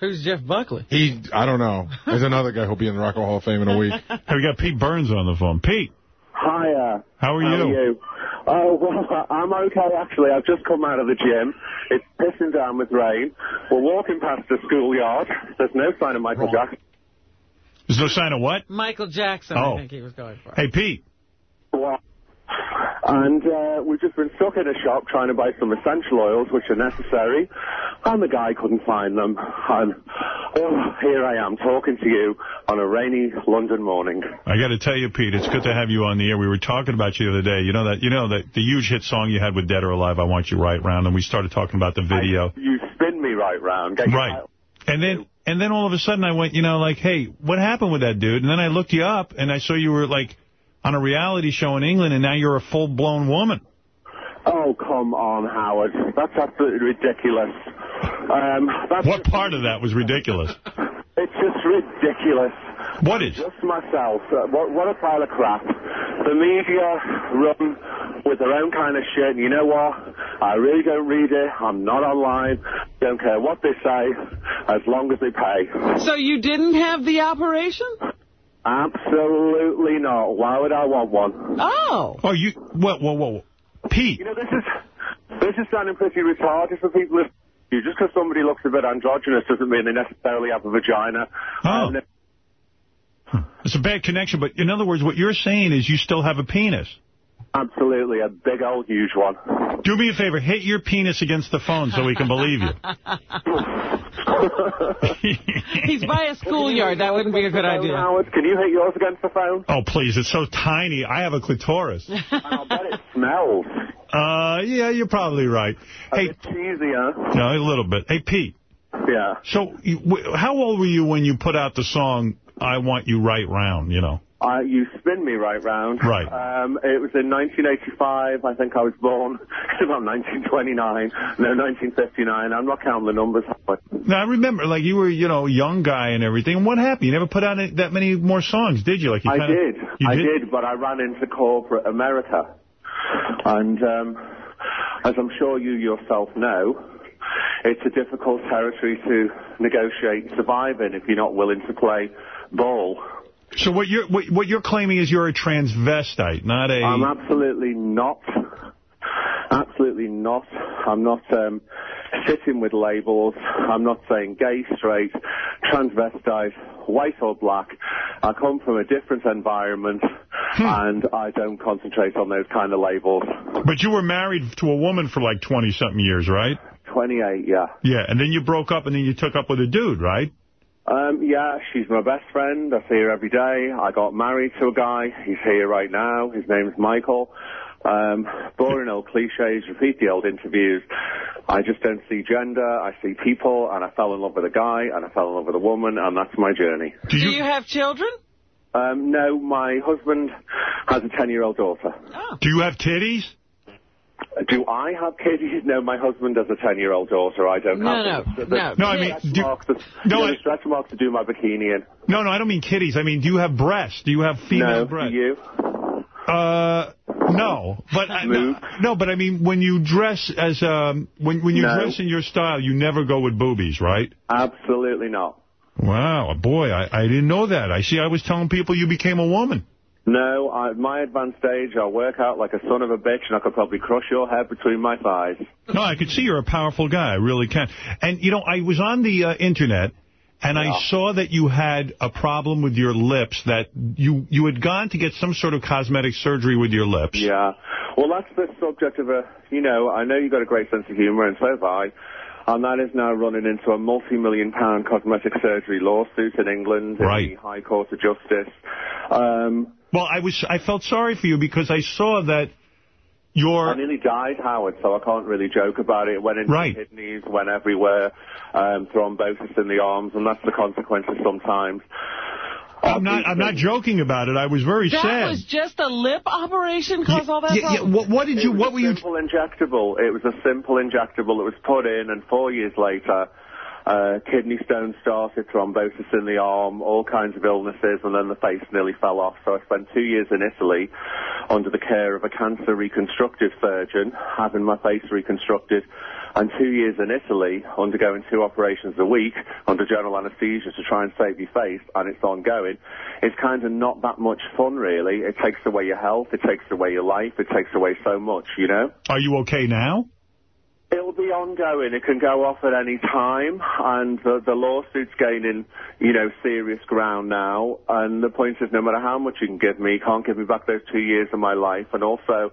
Speaker 2: Who's Jeff Buckley?
Speaker 8: he, I don't know. There's another guy who'll be in the Rock and Roll Hall of Fame in a week.
Speaker 1: Hey, we got Pete Burns on the phone. Pete,
Speaker 41: Hiya.
Speaker 1: how are
Speaker 41: How
Speaker 1: you?
Speaker 41: are you? Oh, well, I'm okay, actually. I've just come out of the gym. It's pissing down with rain. We're walking past the schoolyard. There's no sign of Michael Jackson.
Speaker 1: There's no sign of what?
Speaker 2: Michael Jackson,
Speaker 1: Oh.
Speaker 2: I think he was going for.
Speaker 1: Hey, Pete.
Speaker 41: And uh, we've just been stuck in a shop trying to buy some essential oils, which are necessary. And the guy couldn't find them. And oh, here I am talking to you on a rainy London morning.
Speaker 1: I got to tell you, Pete, it's good to have you on the air. We were talking about you the other day. You know that you know that the huge hit song you had with Dead or Alive, I Want You Right Round, and we started talking about the video.
Speaker 41: You spin me right round.
Speaker 1: Right. And then and then all of a sudden I went, you know, like, hey, what happened with that dude? And then I looked you up, and I saw you were, like, on a reality show in England, and now you're a full-blown woman.
Speaker 41: Oh, come on, Howard. That's absolutely ridiculous. Um, that's
Speaker 1: What part of that was ridiculous?
Speaker 41: It's just ridiculous.
Speaker 1: What is?
Speaker 41: Just myself. Uh, what, what a pile of crap. The media run with their own kind of shit, and you know what? I really don't read it. I'm not online. Don't care what they say, as long as they pay.
Speaker 2: So you didn't have the operation?
Speaker 41: Absolutely not. Why would I want one?
Speaker 2: Oh.
Speaker 1: Oh, you... Whoa, whoa, whoa. Pete.
Speaker 41: You know, this is this is sounding pretty retarded for people. listening to you. Just because somebody looks a bit androgynous doesn't mean they necessarily have a vagina.
Speaker 1: Oh.
Speaker 41: Um,
Speaker 1: It's a bad connection, but in other words, what you're saying is you still have a penis.
Speaker 41: Absolutely, a big old huge one.
Speaker 1: Do me a favor, hit your penis against the phone so we can believe you.
Speaker 2: He's by a schoolyard. That wouldn't be a good idea.
Speaker 41: Howard, can you hit yours against the phone?
Speaker 1: Oh, please, it's so tiny. I have a clitoris.
Speaker 41: I'll bet it smells.
Speaker 1: Uh, yeah, you're probably right. Hey,
Speaker 41: cheesy, huh?
Speaker 1: no, a little bit. Hey, Pete.
Speaker 41: Yeah.
Speaker 1: So, you, how old were you when you put out the song "I Want You Right Round"? You know.
Speaker 41: Uh, you spin me right round.
Speaker 1: Right.
Speaker 41: Um, it was in 1985. I think I was born. It's about 1929. No, 1959. I'm not counting the numbers.
Speaker 1: Now, I remember, like, you were, you know, a young guy and everything. And what happened? You never put out that many more songs, did you? Like, you
Speaker 41: I
Speaker 1: kinda,
Speaker 41: did.
Speaker 1: You
Speaker 41: I
Speaker 1: did?
Speaker 41: did, but I ran into corporate America. And um, as I'm sure you yourself know, it's a difficult territory to negotiate survive in if you're not willing to play ball.
Speaker 1: So what you're what, what you're claiming is you're a transvestite, not a.
Speaker 41: I'm absolutely not. Absolutely not. I'm not um, sitting with labels. I'm not saying gay, straight, transvestite, white or black. I come from a different environment, and I don't concentrate on those kind of labels.
Speaker 1: But you were married to a woman for like 20-something years, right?
Speaker 41: 28, yeah.
Speaker 1: Yeah, and then you broke up, and then you took up with a dude, right?
Speaker 41: Um, yeah, she's my best friend. I see her every day. I got married to a guy. He's here right now. His name's Michael. Um, boring old cliches, repeat the old interviews. I just don't see gender. I see people, and I fell in love with a guy, and I fell in love with a woman, and that's my journey.
Speaker 2: Do you, have children?
Speaker 41: Um, no, my husband has a 10-year-old daughter.
Speaker 1: Do you have titties?
Speaker 41: Do I have kids? No, my husband has a 10-year-old daughter. I don't
Speaker 2: No,
Speaker 41: have
Speaker 2: no,
Speaker 41: them. The-
Speaker 2: no.
Speaker 1: No, I mean,
Speaker 41: stretch
Speaker 1: do-
Speaker 41: marks, the,
Speaker 1: no,
Speaker 41: yeah,
Speaker 1: I-
Speaker 41: the stretch marks to do my bikini in.
Speaker 1: No, no, I don't mean kitties. I mean, do you have breasts? Do you have female
Speaker 41: No,
Speaker 1: breasts?
Speaker 41: do you?
Speaker 1: Uh, no, but I, no, no, but I mean, when you dress as um, when when you
Speaker 41: No.
Speaker 1: dress in your style, you never go with boobies, right?
Speaker 41: Absolutely not.
Speaker 1: Wow, boy, I, I didn't know that. I see. I was telling people you became a woman.
Speaker 41: No, I, at my advanced age, I'll work out like a son of a bitch, and I could probably crush your head between my thighs.
Speaker 1: No, I could see you're a powerful guy. I really can. And you know, I was on the uh, internet. and I saw that you had a problem with your lips, that you, you had gone to get some sort of cosmetic surgery with your lips.
Speaker 41: Yeah. Well, that's the subject of a, you know, I know you've got a great sense of humour, and so have I. And that is now running into a multi-million pound cosmetic surgery lawsuit in England in the High Court of Justice. Um,
Speaker 1: Well, I was I felt sorry for you because I saw that your...
Speaker 41: I nearly died, Howard, so I can't really joke about it. It went into
Speaker 1: Right.
Speaker 41: the kidneys, went everywhere, um, thrombosis in the arms, and that's the consequences sometimes.
Speaker 1: I'm not I'm not joking about it. I was very
Speaker 2: That
Speaker 1: sad.
Speaker 2: was just a lip operation cause all that
Speaker 1: yeah, yeah, what, what did you,
Speaker 41: It was
Speaker 1: what
Speaker 41: a
Speaker 1: were you...
Speaker 41: simple injectable. It was a simple injectable that was put in, and four years later, uh, kidney stones started, thrombosis in the arm, all kinds of illnesses, and then the face nearly fell off. So I spent two years in Italy under the care of a cancer reconstructive surgeon, having my face reconstructed, and two years in Italy undergoing two operations a week under general anaesthesia to try and save your face, and it's ongoing. It's kind of not that much fun, really. It takes away your health, it takes away your life, it takes away so much, you know?
Speaker 1: Are you okay now?
Speaker 41: It'll be ongoing. It can go off at any time, and the, the lawsuit's gaining, you know, serious ground now. And the point is, no matter how much you can give me, you can't give me back those two years of my life. And also,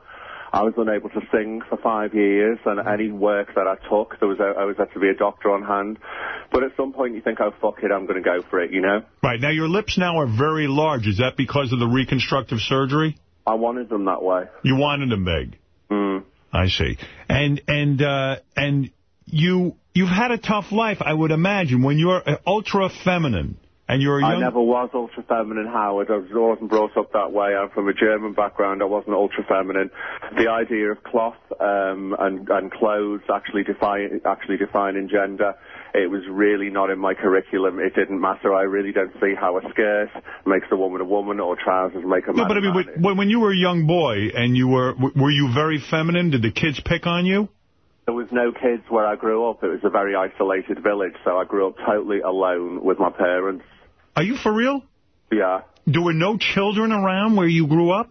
Speaker 41: I was unable to sing for five years, and any work that I took, there was a, I was had to be a doctor on hand. But at some point, you think, oh fuck it, I'm going to go for it, you know.
Speaker 1: Right, now your lips now are very large. Is that because of the reconstructive surgery?
Speaker 41: I wanted them that way.
Speaker 1: You wanted them big.
Speaker 41: Mm.
Speaker 1: I see. And and uh, and you you've had a tough life, I would imagine, when you're uh, ultra feminine and you're a
Speaker 41: I
Speaker 1: young.
Speaker 41: never was ultra feminine, Howard. I was- wasn't brought up that way. I'm from a German background. I wasn't ultra feminine. The idea of cloth um, and and clothes actually define actually defining gender. It was really not in my curriculum. It didn't matter. I really don't see how a skirt makes a woman a woman or trousers make a man.
Speaker 1: No, but I mean, when, when you were a young boy and you were were you very feminine? Did the kids pick on you?
Speaker 41: There was no kids where I grew up. It was a very isolated village, so I grew up totally alone with my parents.
Speaker 1: Are you for real?
Speaker 41: Yeah.
Speaker 1: There were no children around where you grew up?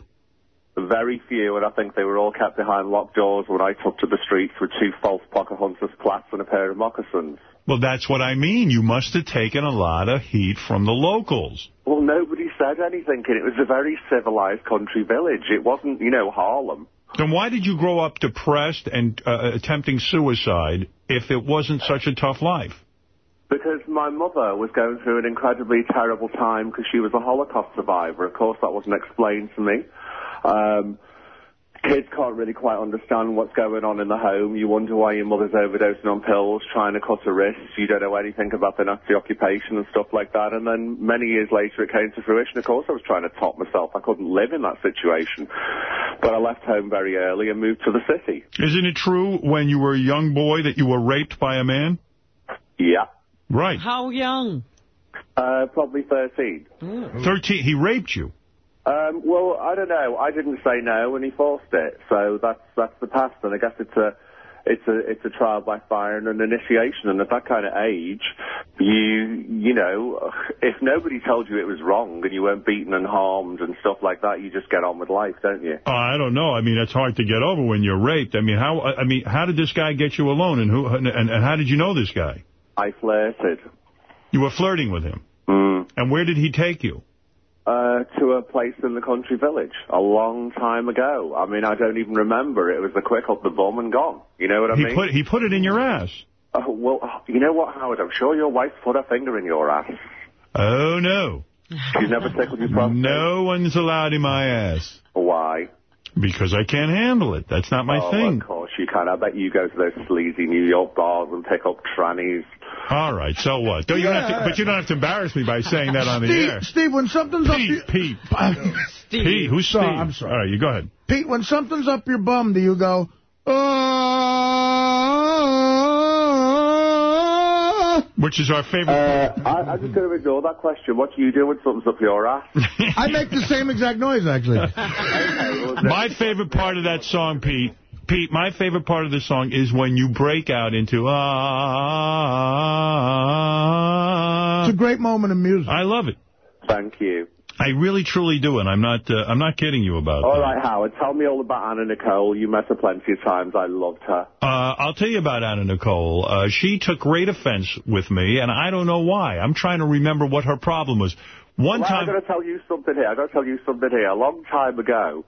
Speaker 41: Very few, and I think they were all kept behind locked doors when I took to the streets with two false Pocahontas plats and a pair of moccasins.
Speaker 1: Well, that's what I mean. You must have taken a lot of heat from the locals.
Speaker 41: Well, nobody said anything, and it was a very civilized country village. It wasn't, you know, Harlem.
Speaker 1: Then why did you grow up depressed and uh, attempting suicide if it wasn't such a tough life?
Speaker 41: Because my mother was going through an incredibly terrible time because she was a Holocaust survivor. Of course, that wasn't explained to me. Um, kids can't really quite understand what's going on in the home. You wonder why your mother's overdosing on pills, trying to cut her wrists. You don't know anything about the Nazi occupation and stuff like that. And then many years later, it came to fruition. Of course, I was trying to top myself. I couldn't live in that situation. But I left home very early and moved to the city.
Speaker 1: Isn't it true when you were a young boy that you were raped by a man?
Speaker 41: Yeah.
Speaker 1: Right.
Speaker 2: How young?
Speaker 41: Uh, probably 13.
Speaker 1: 13. He raped you.
Speaker 41: Um, well, I don't know. I didn't say no, and he forced it. So that's that's the past, and I guess it's a it's a it's a trial by fire and an initiation. And at that kind of age, you you know, if nobody told you it was wrong and you weren't beaten and harmed and stuff like that, you just get on with life, don't you?
Speaker 1: Uh, I don't know. I mean, it's hard to get over when you're raped. I mean, how I mean, how did this guy get you alone, and who and, and how did you know this guy?
Speaker 41: I flirted.
Speaker 1: You were flirting with him.
Speaker 41: Mm.
Speaker 1: And where did he take you?
Speaker 41: Uh, to a place in the country village a long time ago. I mean, I don't even remember. It was a quick up the bum and gone. You know what I
Speaker 1: he
Speaker 41: mean?
Speaker 1: put he put it in your ass.
Speaker 41: Oh, well, you know what, Howard? I'm sure your wife put her finger in your ass.
Speaker 1: Oh no.
Speaker 41: She's never tickled your prostate.
Speaker 1: No one's allowed in my ass.
Speaker 41: Why?
Speaker 1: Because I can't handle it. That's not my
Speaker 41: oh,
Speaker 1: thing.
Speaker 41: of course you can't. I bet you go to those sleazy New York bars and pick up trannies.
Speaker 1: All right, so what? Don't you have to, but you don't have to embarrass me by saying that on the air.
Speaker 3: Steve, when something's up your...
Speaker 1: Pete.
Speaker 3: Steve.
Speaker 1: Pete, who's Steve?
Speaker 3: Sorry, I'm sorry.
Speaker 1: All right, you go ahead.
Speaker 3: Pete, when something's up your bum, do you go, uh...
Speaker 1: Which is our favorite.
Speaker 41: Uh, I, I'm just going to ignore that question. What do you do when something's up your ass?
Speaker 3: I make the same exact noise, actually.
Speaker 1: My favorite part of that song, Pete, Pete, my favorite part of the song is when you break out into ah.
Speaker 3: It's a great moment in music.
Speaker 1: I love it.
Speaker 41: Thank you.
Speaker 1: I really, truly do, and I'm not uh, I'm not kidding you about
Speaker 41: All
Speaker 1: that.
Speaker 41: right, Howard, tell me all about Anna Nicole. You met her plenty of times. I loved her.
Speaker 1: Uh, I'll tell you about Anna Nicole. Uh, she took great offense with me, and I don't know why. I'm trying to remember what her problem was. One
Speaker 41: well,
Speaker 1: time...
Speaker 41: i got to tell you something here. i got to tell you something here. A long time ago,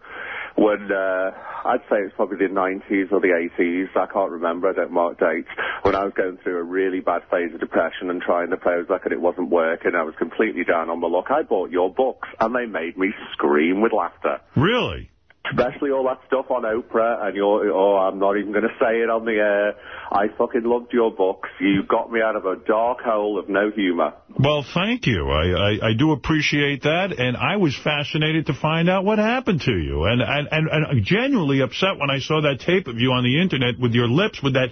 Speaker 41: when uh, I'd say it's probably the 90s or the 80s, I can't remember, I don't mark dates, when I was going through a really bad phase of depression and trying the Prozac and it wasn't working, I was completely down on the luck. I bought your books and they made me scream with laughter.
Speaker 1: Really?
Speaker 41: Especially all that stuff on Oprah and you're, oh, I'm not even going to say it on the air. I fucking loved your books. You got me out of a dark hole of no humor.
Speaker 1: Well, thank you. I, I, I do appreciate that, and I was fascinated to find out what happened to you. And, and, and, and genuinely upset when I saw that tape of you on the Internet with your lips, with that,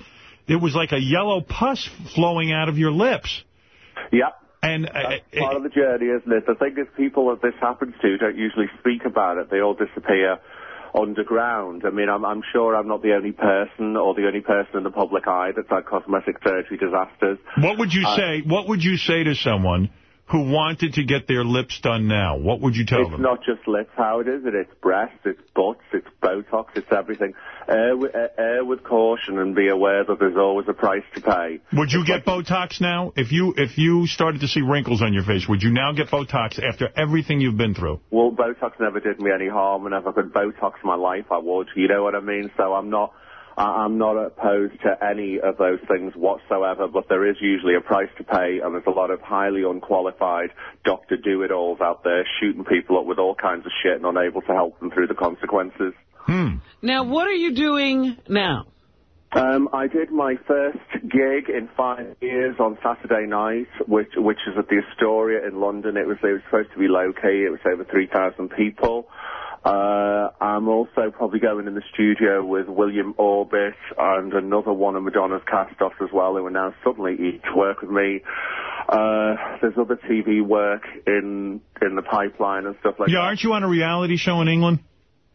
Speaker 1: it was like a yellow pus flowing out of your lips.
Speaker 41: Yep.
Speaker 1: And uh,
Speaker 41: That's part of the journey, isn't it? The thing is, people that this happens to don't usually speak about it. They all disappear underground. I mean, I'm, I'm sure I'm not the only person or the only person in the public eye that's had cosmetic surgery disasters.
Speaker 1: What would you
Speaker 41: Uh,
Speaker 1: say? What would you say to someone who wanted to get their lips done now? What would you tell
Speaker 41: It's
Speaker 1: them?
Speaker 41: It's not just lips, how it is it? It's breasts, it's butts, it's Botox, it's everything. Air with, air with caution and be aware that there's always a price to pay.
Speaker 1: Would you get Botox now? If you if you started to see wrinkles on your face, would you now get Botox after everything you've been through?
Speaker 41: Well, Botox never did me any harm, and if I could Botox my life, I would. You know what I mean? So I'm not, I'm not opposed to any of those things whatsoever. But there is usually a price to pay, and there's a lot of highly unqualified doctor do-it-alls out there shooting people up with all kinds of shit and unable to help them through the consequences.
Speaker 2: Now, what are you doing now?
Speaker 41: Um, I did my first gig in five years on Saturday night, which which is at the Astoria in London. It was it was supposed to be low key. It was over three thousand people. Uh, I'm also probably going in the studio with William Orbit and another one of Madonna's cast-offs as well, who are now suddenly each work with me. Uh, there's other TV work in in the pipeline and stuff like
Speaker 1: yeah,
Speaker 41: that.
Speaker 1: Yeah, aren't you on a reality show in England?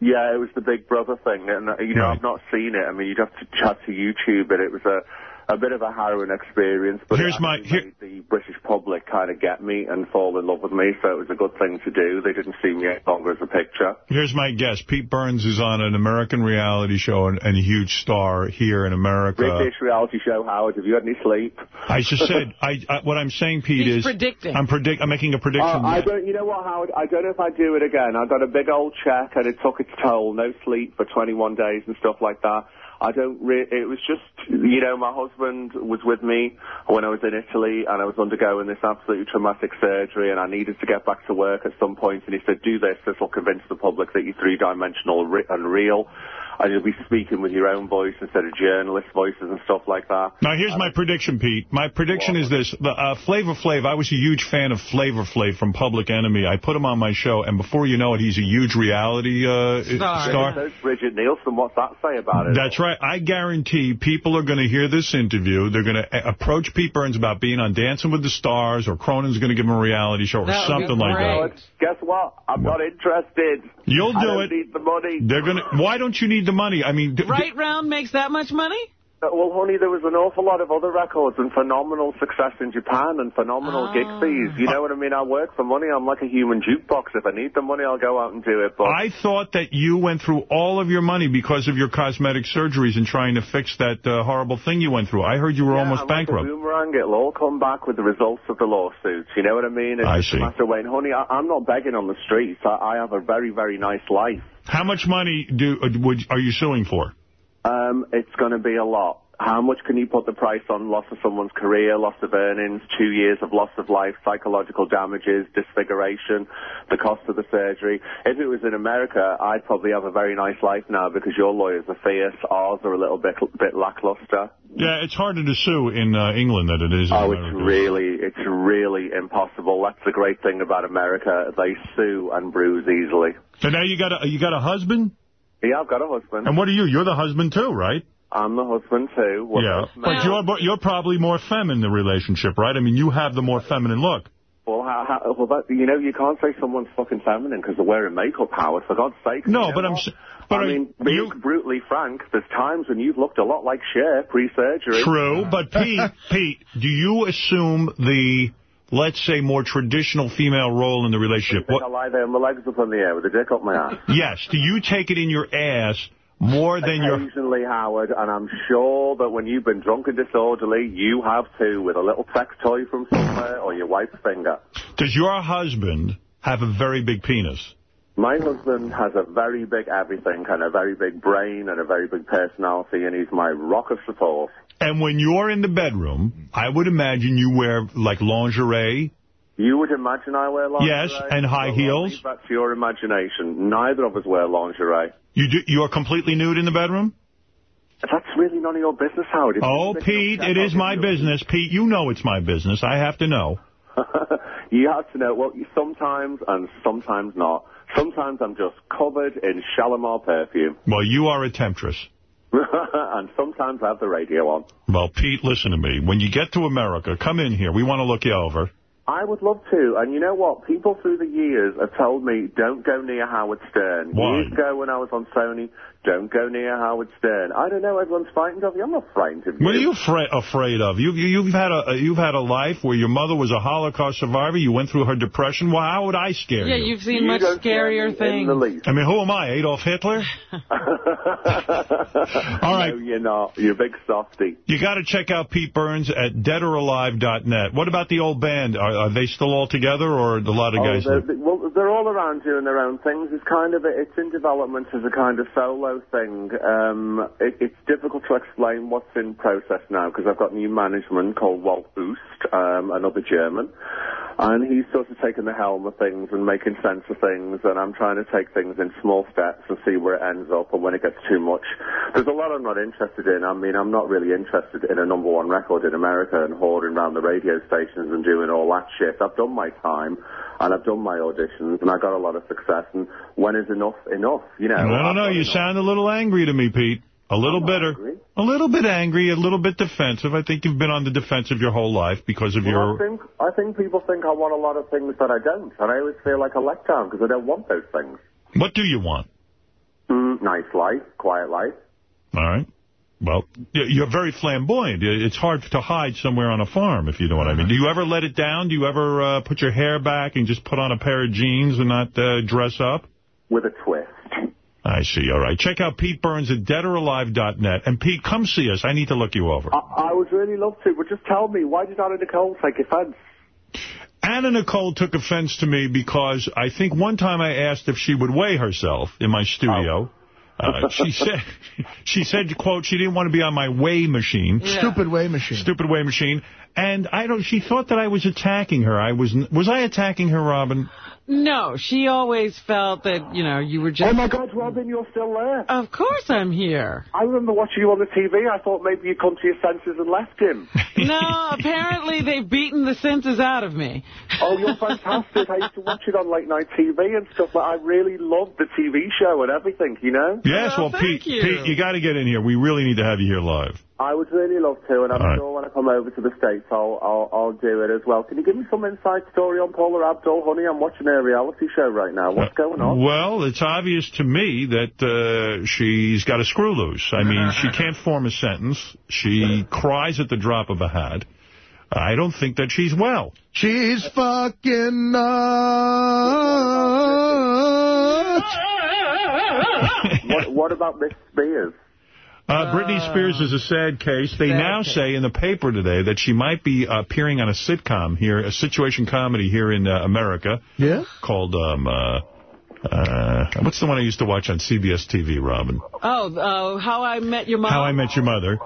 Speaker 41: Yeah, it was the Big Brother thing, and you know I've not seen it. I mean, you'd have to chat to YouTube, but it was a a bit of a harrowing experience. But
Speaker 1: Here's my-
Speaker 41: actually made the British public kind of get me and fall in love with me, so it was a good thing to do. They didn't see me any longer as a picture.
Speaker 1: Here's my guess. Pete Burns is on an American reality show and, and a huge star here in America.
Speaker 41: British reality show, Howard. Have you had any sleep?
Speaker 1: I just said, I, I what I'm saying, Pete,
Speaker 41: He's
Speaker 1: is
Speaker 41: predicting.
Speaker 1: I'm predict. I'm making a prediction.
Speaker 41: Uh, I don't. You know what, Howard? I don't know if I do it again. I got a big old check, and it took its toll. No sleep for 21 days and stuff like that. I don't. Re- it was just, you know, my husband was with me when I was in Italy, and I was undergoing this absolutely traumatic surgery, and I needed to get back to work at some point. And he said, "Do this. This will convince the public that you're three-dimensional re- and real." And you'll be speaking with your own voice instead of journalist voices and stuff like that.
Speaker 1: Now, here's my prediction, Pete. My prediction is this. The, uh, Flavor Flav, I was a huge fan of Flavor Flav from Public Enemy. I put him on my show, and before you know it, he's a huge reality uh, star.
Speaker 41: So Brigitte Nielsen, what's that say about it?
Speaker 1: That's right. I guarantee people are going to hear this interview. They're going to approach Pete Burns about being on Dancing with the Stars, or Cronin's going to give him a reality show, or
Speaker 41: That would
Speaker 1: something like that.
Speaker 41: great. Guess what? I'm not interested.
Speaker 1: You'll
Speaker 41: I
Speaker 1: do
Speaker 41: don't
Speaker 1: it.
Speaker 41: need the money.
Speaker 1: They're going to. Why don't you need the money? I mean, d- d-
Speaker 2: Right round makes that much money?
Speaker 41: Uh, Well, honey, there was an awful lot of other records and phenomenal success in Japan and phenomenal gig
Speaker 2: Ah.
Speaker 41: fees. You know what I mean? I work for money. I'm like a human jukebox. If I need the money, I'll go out and do it. But
Speaker 1: I thought that you went through all of your money because of your cosmetic surgeries and trying to fix that uh, horrible thing you went through. I heard you were almost
Speaker 41: I'm like
Speaker 1: bankrupt.
Speaker 41: a boomerang. It'll all come back with the results of the lawsuits. You know what I mean? It's
Speaker 1: I see.
Speaker 41: matter of waiting. Honey, I, I'm not begging on the streets. I, I have a very, very nice life.
Speaker 1: How much money do uh, would are you suing for?
Speaker 41: Um, it's going to be a lot. How much can you put the price on loss of someone's career, loss of earnings, two years of loss of life, psychological damages, disfiguration, the cost of the surgery? If it was in America, I'd probably have a very nice life now because your lawyers are fierce. Ours are a little bit bit lackluster.
Speaker 1: Yeah, it's harder to sue in uh, England than it is in
Speaker 41: Oh,
Speaker 1: America.
Speaker 41: it's really, it's really impossible. That's the great thing about America. They sue and bruise easily.
Speaker 1: So now you got a you got a husband?
Speaker 41: Yeah, I've got a husband.
Speaker 1: And what are you? You're the husband too, right?
Speaker 41: I'm the husband too. We're
Speaker 1: yeah, but you're but you're probably more feminine in the relationship, right? I mean, you have the more feminine look.
Speaker 41: Well, how, how, well, that, you know, you can't say someone's fucking feminine because they're wearing makeup, Howard. For God's sake.
Speaker 1: No,
Speaker 41: You know
Speaker 1: but I'm
Speaker 41: what?
Speaker 1: but
Speaker 41: I mean, being brutally frank, there's times when you've looked a lot like Cher pre-surgery.
Speaker 1: True, but Pete, Pete, do you assume the let's say, more traditional female role in the relationship?
Speaker 41: I lie there with my legs up in the air with a dick up my ass.
Speaker 1: Yes. Do you take it in your ass more than your...
Speaker 41: Occasionally, Howard, and I'm sure that when you've been drunk and disorderly, you have too, with a little sex toy from somewhere or your wife's finger.
Speaker 1: Does your husband have a very big penis?
Speaker 41: My husband has a very big everything and a very big brain and a very big personality, and he's my rock of support.
Speaker 1: And when you're in the bedroom, I would imagine you wear, like, lingerie.
Speaker 41: You would imagine I wear lingerie?
Speaker 1: Yes, and high
Speaker 41: Well,
Speaker 1: heels.
Speaker 41: That's your imagination. Neither of us wear lingerie.
Speaker 1: You do, you're completely nude in the bedroom?
Speaker 41: That's really none of your business, Howard.
Speaker 1: Oh, Pete, it is my business. Pete, you know it's my business. I have to know.
Speaker 41: You have to know, well, sometimes and sometimes not. Sometimes I'm just covered in Shalimar perfume.
Speaker 1: Well, you are a temptress.
Speaker 41: and sometimes I have the radio on.
Speaker 1: Well, Pete, listen to me. When you get to America, come in here. We want to look you over.
Speaker 41: I would love to. And you know what? People through the years have told me, don't go near Howard Stern.
Speaker 1: Why?
Speaker 41: Years ago when I was on Sony, don't go near Howard Stern. I don't know. Everyone's frightened of you. I'm not frightened of you.
Speaker 1: What are you afraid afraid of? You, you you've had a uh, you've had a life where your mother was a Holocaust survivor. You went through her depression. Well, how would I scare
Speaker 2: Yeah,
Speaker 1: you?
Speaker 2: Yeah, you've seen much scarier things.
Speaker 1: I mean, who am I? Adolf Hitler? All right.
Speaker 41: No, you're not. You're a big softy.
Speaker 1: You got to check out Pete Burns at deadoralive.net. What about the old band? Are, are they still all together, or a lot of
Speaker 41: Oh,
Speaker 1: guys?
Speaker 41: they're, well, they're all around doing their own things. It's kind of a, it's in development as a kind of solo thing. Um, it, it's difficult to explain what's in process now because I've got new management called Walt Boost, um, another German, and he's sort of taking the helm of things and making sense of things. And I'm trying to take things in small steps and see where it ends up. And when it gets too much, there's a lot I'm not interested in. I mean, I'm not really interested in a number one record in America and hoarding around the radio stations and doing all that shit. I've done my time and I've done my auditions and I got a lot of success. And when is enough enough? You know.
Speaker 1: I don't know. You
Speaker 41: enough.
Speaker 1: sound a little angry to me, Pete. A little bitter. A little bit angry, a little bit defensive. I think you've been on the defensive your whole life because of
Speaker 41: Well, I
Speaker 1: your...
Speaker 41: think I think people think I want a lot of things that I don't, and I always feel like a letdown because I don't want those things.
Speaker 1: What do you want?
Speaker 41: Mm, nice life, quiet life.
Speaker 1: All right. Well, you're very flamboyant. It's hard to hide somewhere on a farm, if you know what I mean. Do you ever let it down? Do you ever uh, put your hair back and just put on a pair of jeans and not uh, dress up?
Speaker 41: With a twist.
Speaker 1: I see. All right. Check out Pete Burns at deadoralive.net. And, Pete, come see us. I need to look you over.
Speaker 41: I, I would really love to, but just tell me, why did Anna Nicole take offense?
Speaker 1: Anna Nicole took offense to me because I think one time I asked if she would weigh herself in my studio. Uh, she said, she said, quote, she didn't want to be on my weigh machine.
Speaker 3: Stupid weigh machine.
Speaker 1: Stupid weigh machine. And I don't, she thought that I was attacking her. I was, was I attacking her, Robin?
Speaker 2: No, she always felt that, you know, you were just...
Speaker 41: Oh, my God, Robin, you're still there.
Speaker 2: Of course I'm here.
Speaker 41: I remember watching you on the TV. I thought maybe you'd come to your senses and left him.
Speaker 2: No, apparently they've beaten the senses out of me.
Speaker 41: Oh, you're fantastic. I used to watch it on late night TV and stuff. But I really loved the TV show and everything, you know?
Speaker 1: Yes, well, Pete, Pete, you got to get in here. We really need to have you here live.
Speaker 41: I would really love to, and I'm
Speaker 1: All right.
Speaker 41: sure when I come over to the States, I'll, I'll, I'll do it as well. Can you give me some inside story on Paula Abdul, honey? I'm watching her reality show right now. What's going on?
Speaker 1: Well, it's obvious to me that uh, she's got a screw loose. I mean, she can't form a sentence. She cries at the drop of a hat. I don't think that she's well.
Speaker 3: She's fucking nuts.
Speaker 41: what, what about Miss Spears?
Speaker 1: Uh, Britney Spears is a sad case. They
Speaker 41: Sad
Speaker 1: now
Speaker 41: case.
Speaker 1: say in the paper today that she might be appearing on a sitcom here, a situation comedy here in uh, America.
Speaker 3: Yeah?
Speaker 1: Called, um, uh, uh, what's the one I used to watch on CBS TV, Robin?
Speaker 2: Oh, uh, How I Met Your Mother.
Speaker 1: How I Met Your Mother.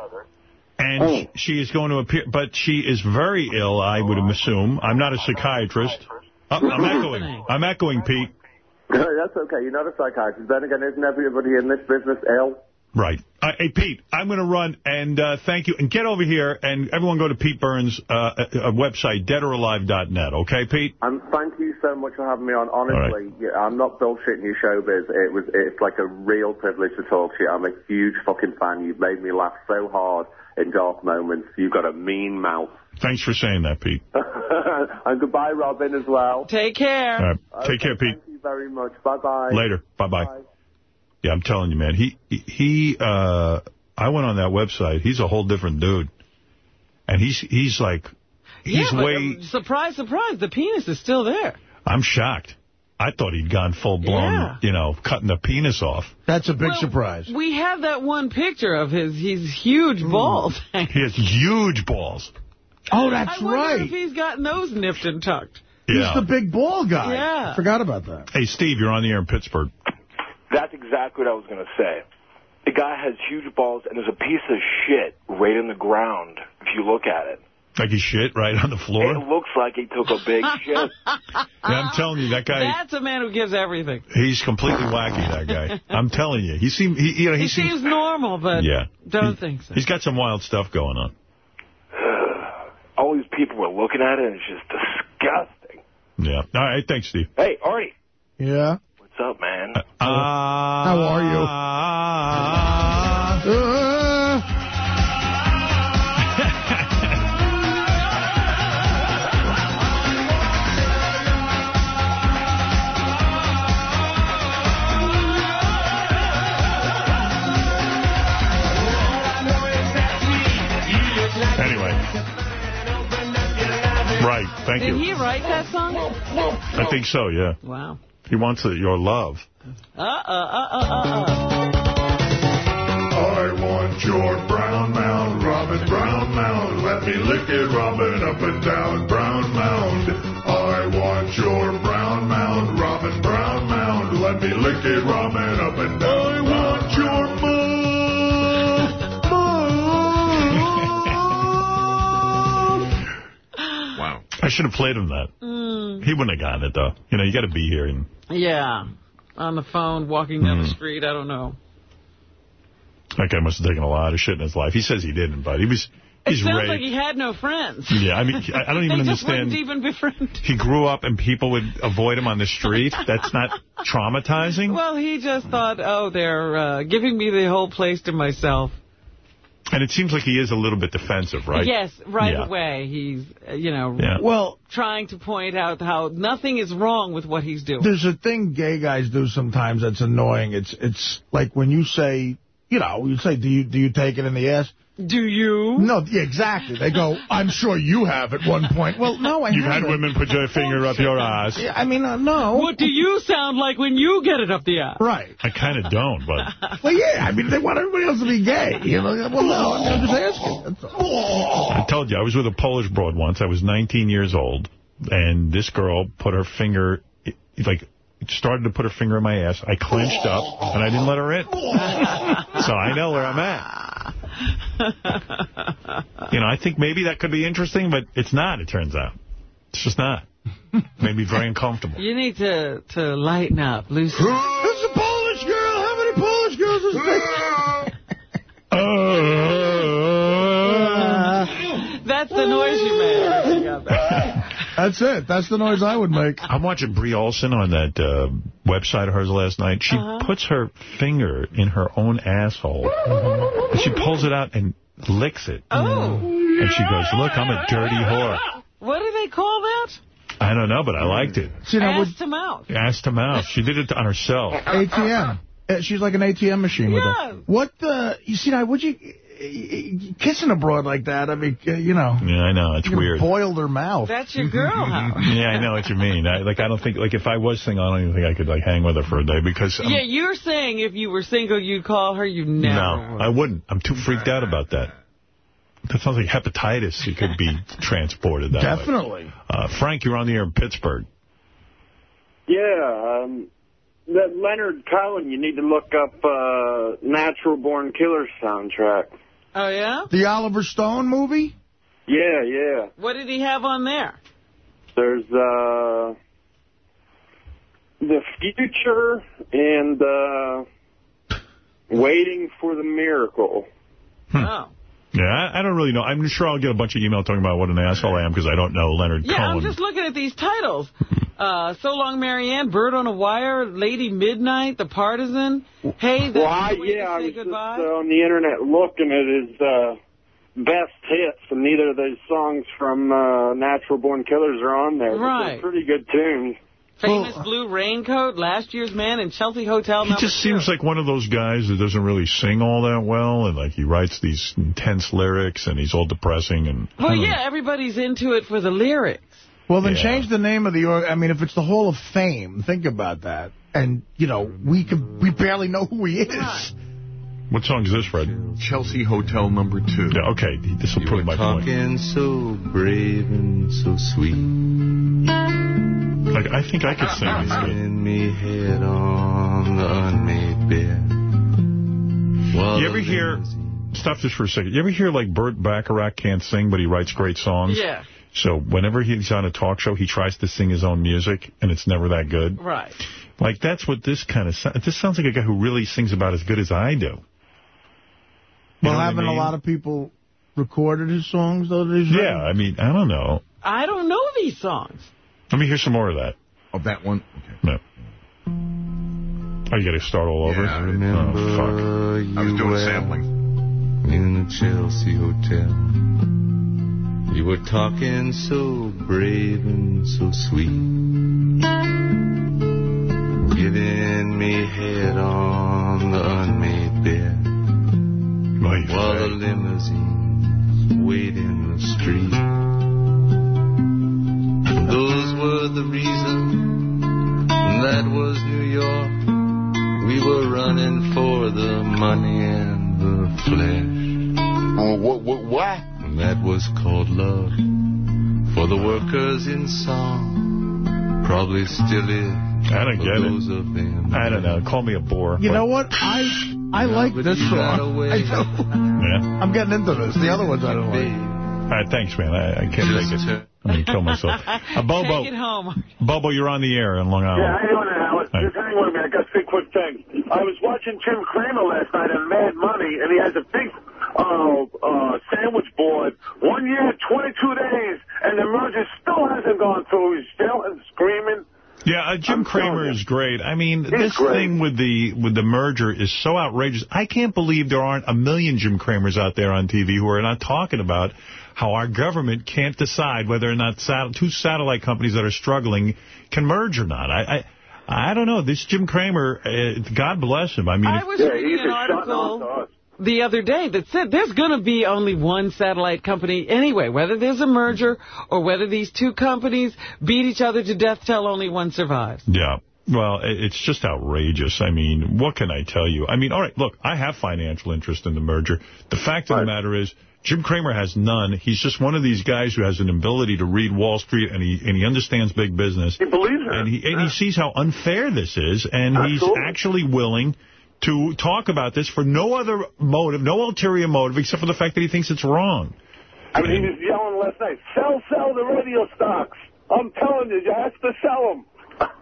Speaker 1: And sh- she is going to appear, but she is very ill, I would assume. I'm not a psychiatrist. Oh, I'm echoing. I'm echoing, Pete.
Speaker 41: That's okay. You're not a psychiatrist. Then again, isn't everybody in this business ill?
Speaker 1: Right. Uh, hey, Pete, I'm going to run, and uh, thank you. And get over here, and everyone go to Pete Burns' uh, uh, uh, website, deadoralive.net, okay, Pete?
Speaker 41: And thank you so much for having me on. Honestly, yeah, I'm not bullshitting you, showbiz. It was, it's like a real privilege to talk to you. I'm a huge fucking fan. You've made me laugh so hard in dark moments. You've got a mean mouth.
Speaker 1: Thanks for saying that, Pete.
Speaker 41: and goodbye, Robin, as well.
Speaker 2: Take care.
Speaker 1: All right. Take care, Pete.
Speaker 41: Thank you very much. Bye-bye.
Speaker 1: Later. Bye-bye. Yeah, I'm telling you, man. He, he, uh, I went on that website. He's a whole different dude. And he's, he's like, He's
Speaker 2: yeah,
Speaker 1: way...
Speaker 2: um, surprise, surprise, the penis is still there.
Speaker 1: I'm shocked. I thought he'd gone full-blown,
Speaker 2: Yeah.
Speaker 1: you know, cutting the penis off.
Speaker 3: That's a big
Speaker 2: Well,
Speaker 3: surprise.
Speaker 2: We have that one picture of his, his huge balls.
Speaker 1: He has huge balls.
Speaker 3: Oh, that's
Speaker 2: I
Speaker 3: right.
Speaker 2: if he's gotten those nipped and tucked.
Speaker 1: Yeah.
Speaker 3: He's the big ball guy.
Speaker 2: Yeah.
Speaker 3: I Forgot about that.
Speaker 1: Hey, Steve, you're on the air in Pittsburgh.
Speaker 38: That's exactly what I was going to say. The guy has huge balls, and there's a piece of shit right in the ground if you look at it.
Speaker 1: Like he shit right on the floor?
Speaker 38: It looks like he took a big shit.
Speaker 1: Yeah, I'm telling you, that guy,
Speaker 2: That's a man who gives everything.
Speaker 1: he's completely wacky, that guy. I'm telling you. He seemed, he, you know, he,
Speaker 2: He
Speaker 1: seems,
Speaker 2: seems normal, but
Speaker 1: Yeah.
Speaker 2: don't think so.
Speaker 1: he's got some wild stuff going on.
Speaker 38: All these people were looking at it, and it's just disgusting.
Speaker 1: Yeah. All right, thanks, Steve.
Speaker 38: Hey, Artie,
Speaker 3: Yeah.
Speaker 38: What's up, man?
Speaker 3: How are you? Uh,
Speaker 1: Anyway. Right, thank you.
Speaker 2: Did he write that song?
Speaker 1: I think so, yeah.
Speaker 2: Wow.
Speaker 1: He wants uh, your love.
Speaker 2: Uh, uh, uh, uh, uh, uh.
Speaker 4: I want your brown mound, Robin Brown mound. Let me lick it, Robin, up and down Brown mound. I want your brown mound, Robin Brown mound. Let me lick it, Robin, up and down. I want your
Speaker 1: Wow. I should have played him that.
Speaker 2: Mm.
Speaker 1: He wouldn't have gotten it, though. You know, you got to be here. and
Speaker 2: Yeah. On the phone, walking down the
Speaker 1: Mm.
Speaker 2: street, I don't know.
Speaker 1: That guy must have taken a lot of shit in his life. He says he didn't, but he was...
Speaker 2: It sounds
Speaker 1: raped.
Speaker 2: like he had no friends.
Speaker 1: Yeah, I mean, I don't even
Speaker 2: they just wouldn't even befriend.
Speaker 1: He grew up and people would avoid him on the street. That's not traumatizing.
Speaker 2: Well, he just thought, oh, they're uh, giving me the whole place to myself.
Speaker 1: And it seems like he is a little bit defensive, right?
Speaker 2: Yes, right
Speaker 1: Yeah.
Speaker 2: away. He's, uh, you know,
Speaker 1: Yeah.
Speaker 3: Well,
Speaker 2: trying to point out how nothing is wrong with what he's doing.
Speaker 3: There's a thing gay guys do sometimes that's annoying. It's it's like when you say, you know, you say, do you do you take it in the ass?
Speaker 2: Do you?
Speaker 3: No, yeah, exactly. They go, I'm sure you have at one point. Well, no, I
Speaker 1: You've had
Speaker 3: haven't.
Speaker 1: women put your finger up your ass.
Speaker 3: Yeah, I mean, uh, no.
Speaker 2: What do you sound like when you get it up the ass?
Speaker 3: Right.
Speaker 1: I kind of don't, but
Speaker 3: Well, yeah, I mean, they want everybody else to be gay. You know, well, no, I'm just asking.
Speaker 1: I told you, I was with a Polish broad once. I was 19 years old, and this girl put her finger, like, started to put her finger in my ass. I clenched up, and I didn't let her in. So I know where I'm at. You know, I think maybe that could be interesting, but it's not, it turns out. It's just not. Made me very uncomfortable.
Speaker 2: You need to, to lighten up, loosen
Speaker 3: This is a Polish girl. How many Polish girls is
Speaker 2: That's the noise you made. I forgot that.
Speaker 3: That's it. That's the noise I would make.
Speaker 1: I'm watching Bree Olson on that uh, website of hers last night. She
Speaker 2: Uh-huh.
Speaker 1: puts her finger in her own asshole. And she pulls it out and licks it.
Speaker 2: Oh.
Speaker 1: And she goes, look, I'm a dirty whore.
Speaker 2: What do they call that?
Speaker 1: I don't know, but I liked it.
Speaker 3: See, now,
Speaker 2: Ass to mouth.
Speaker 1: Ass to mouth. She did it on herself.
Speaker 3: ATM. Uh, She's like an ATM machine with
Speaker 2: Yeah.
Speaker 3: her. What the... You see, now, would you... Kissing abroad like that, I mean, uh, you know...
Speaker 1: Yeah, I know. It's weird.
Speaker 3: boiled her mouth.
Speaker 2: That's your girl, Howard.
Speaker 1: Yeah, I know what you mean. I, like, I don't think, like, if I was single, I don't even think I could, like, hang with her for a day because... I'm-
Speaker 2: Yeah, you're saying if you were single, you'd call her. You never
Speaker 1: No,
Speaker 2: would.
Speaker 1: I wouldn't. I'm too freaked out about that. That sounds like hepatitis. It could be transported that way.
Speaker 3: Definitely.
Speaker 1: Uh, Frank, you're on the air in Pittsburgh.
Speaker 42: Yeah, um, that Leonard Cohen, you need to look up uh, Natural Born Killers soundtrack.
Speaker 2: Oh, yeah?
Speaker 3: The Oliver Stone movie?
Speaker 42: Yeah, yeah.
Speaker 2: What did he have on there?
Speaker 42: There's uh, the future and uh, waiting for the miracle.
Speaker 2: Oh.
Speaker 1: Yeah, I, I don't really know. I'm sure I'll get a bunch of email talking about what an asshole I am because I don't know Leonard
Speaker 2: Yeah,
Speaker 1: Cohen.
Speaker 2: I'm just looking at these titles. Uh, so Long Marianne, Bird on a Wire, Lady Midnight, The Partisan. Hey,
Speaker 42: Well, I,
Speaker 2: Way to
Speaker 42: yeah, I
Speaker 2: Say
Speaker 42: was just uh, on the internet looking at his uh, best hits, and neither of those songs from uh, Natural Born Killers are on there.
Speaker 2: Right.
Speaker 42: pretty good tunes.
Speaker 2: Famous blue raincoat, last year's man in Chelsea Hotel
Speaker 1: He just
Speaker 2: two.
Speaker 1: seems like one of those guys that doesn't really sing all that well, and like he writes these intense lyrics, and he's all depressing. And
Speaker 2: Well, yeah, everybody's into it for the lyrics.
Speaker 3: Well, then
Speaker 1: Yeah.
Speaker 3: change the name of the... org- I mean, if it's the Hall of Fame, think about that. And, you know, we could we barely know who he is.
Speaker 1: what song is this, Fred?
Speaker 6: Chelsea Hotel number two.
Speaker 1: Yeah, okay, this will prove my point.
Speaker 39: Talking so brave and so sweet.
Speaker 1: Like, I think I could sing this good.
Speaker 39: In me head on the unmade bed. While
Speaker 1: You ever hear, stop this for a second, you ever hear like Burt Bacharach can't sing, but he writes great songs?
Speaker 2: Yeah.
Speaker 1: So whenever he's on a talk show, he tries to sing his own music, and it's never that good.
Speaker 2: Right.
Speaker 1: Like, that's what this kind of, so- this sounds like a guy who really sings about as good as I do. You
Speaker 3: Well,
Speaker 1: know what I
Speaker 3: haven't
Speaker 1: mean?
Speaker 3: a lot of people recorded his songs, though? that he's
Speaker 1: Yeah. I mean, I don't know.
Speaker 2: I don't know these songs.
Speaker 1: Let me hear some more of that.
Speaker 6: Oh, that one?
Speaker 1: No. Oh, you got to start all over?
Speaker 6: Yeah, I
Speaker 39: remember
Speaker 1: Oh, fuck.
Speaker 39: you
Speaker 6: I was doing
Speaker 39: were
Speaker 6: sampling.
Speaker 39: in the Chelsea Hotel. You were talking so brave and so sweet. Giving me head on the unmade bed. While the limousines wait in the street. Those were the reasons. That was New York. We were running for the money and the flesh.
Speaker 6: Oh, what? What? What?
Speaker 39: That was called love. For the workers in song. Probably still is.
Speaker 1: I don't get it.
Speaker 39: Of them.
Speaker 1: I don't know. Call me a bore.
Speaker 3: You
Speaker 1: but-
Speaker 3: know what? I I like this
Speaker 39: you
Speaker 3: song.
Speaker 39: away.
Speaker 3: I do.
Speaker 1: Yeah.
Speaker 3: I'm getting into this. The other ones I don't like.
Speaker 1: All right, thanks, man. I, I can't take it. I'm going to kill myself. Uh, Bobo,
Speaker 2: Take it home.
Speaker 1: Bobo, you're on the air in Long Island.
Speaker 42: how you doing, Howard?
Speaker 1: Hi.
Speaker 42: Just hang on a minute. I got three quick things. I was watching Jim Cramer last night on Mad Money, and he has a big uh, uh, sandwich board. One year, 22 days, and the merger still hasn't gone through. He's still screaming.
Speaker 1: Yeah, uh, Jim
Speaker 42: I'm
Speaker 1: Cramer is great. I mean,
Speaker 42: He's
Speaker 1: this
Speaker 42: great.
Speaker 1: thing with the with the merger is so outrageous. I can't believe there aren't a million Jim Cramers out there on TV who are not talking about how our government can't decide whether or not sat two satellite companies that are struggling can merge or not. I I, I don't know. This Jim Cramer, uh, God bless him. I mean,
Speaker 2: I was
Speaker 42: Yeah,
Speaker 2: reading an
Speaker 42: a shot on to
Speaker 2: article the other day that said there's going to be only one satellite company anyway. Whether there's a merger or whether these two companies beat each other to death till only one survives.
Speaker 1: Yeah. Well, it's just outrageous. I mean, what can I tell you? I mean, all right, look, I have financial interest in the merger. The fact of the matter is, Jim Cramer has none. He's just one of these guys who has an ability to read Wall Street, and he and he understands big business.
Speaker 42: He believes it.
Speaker 1: And he and he sees how unfair this is, and he's actually willing to talk about this for no other motive, no ulterior motive, except for the fact that he thinks it's wrong.
Speaker 42: I mean, he was yelling last night, sell, sell the radio stocks. I'm telling you, you have to sell them.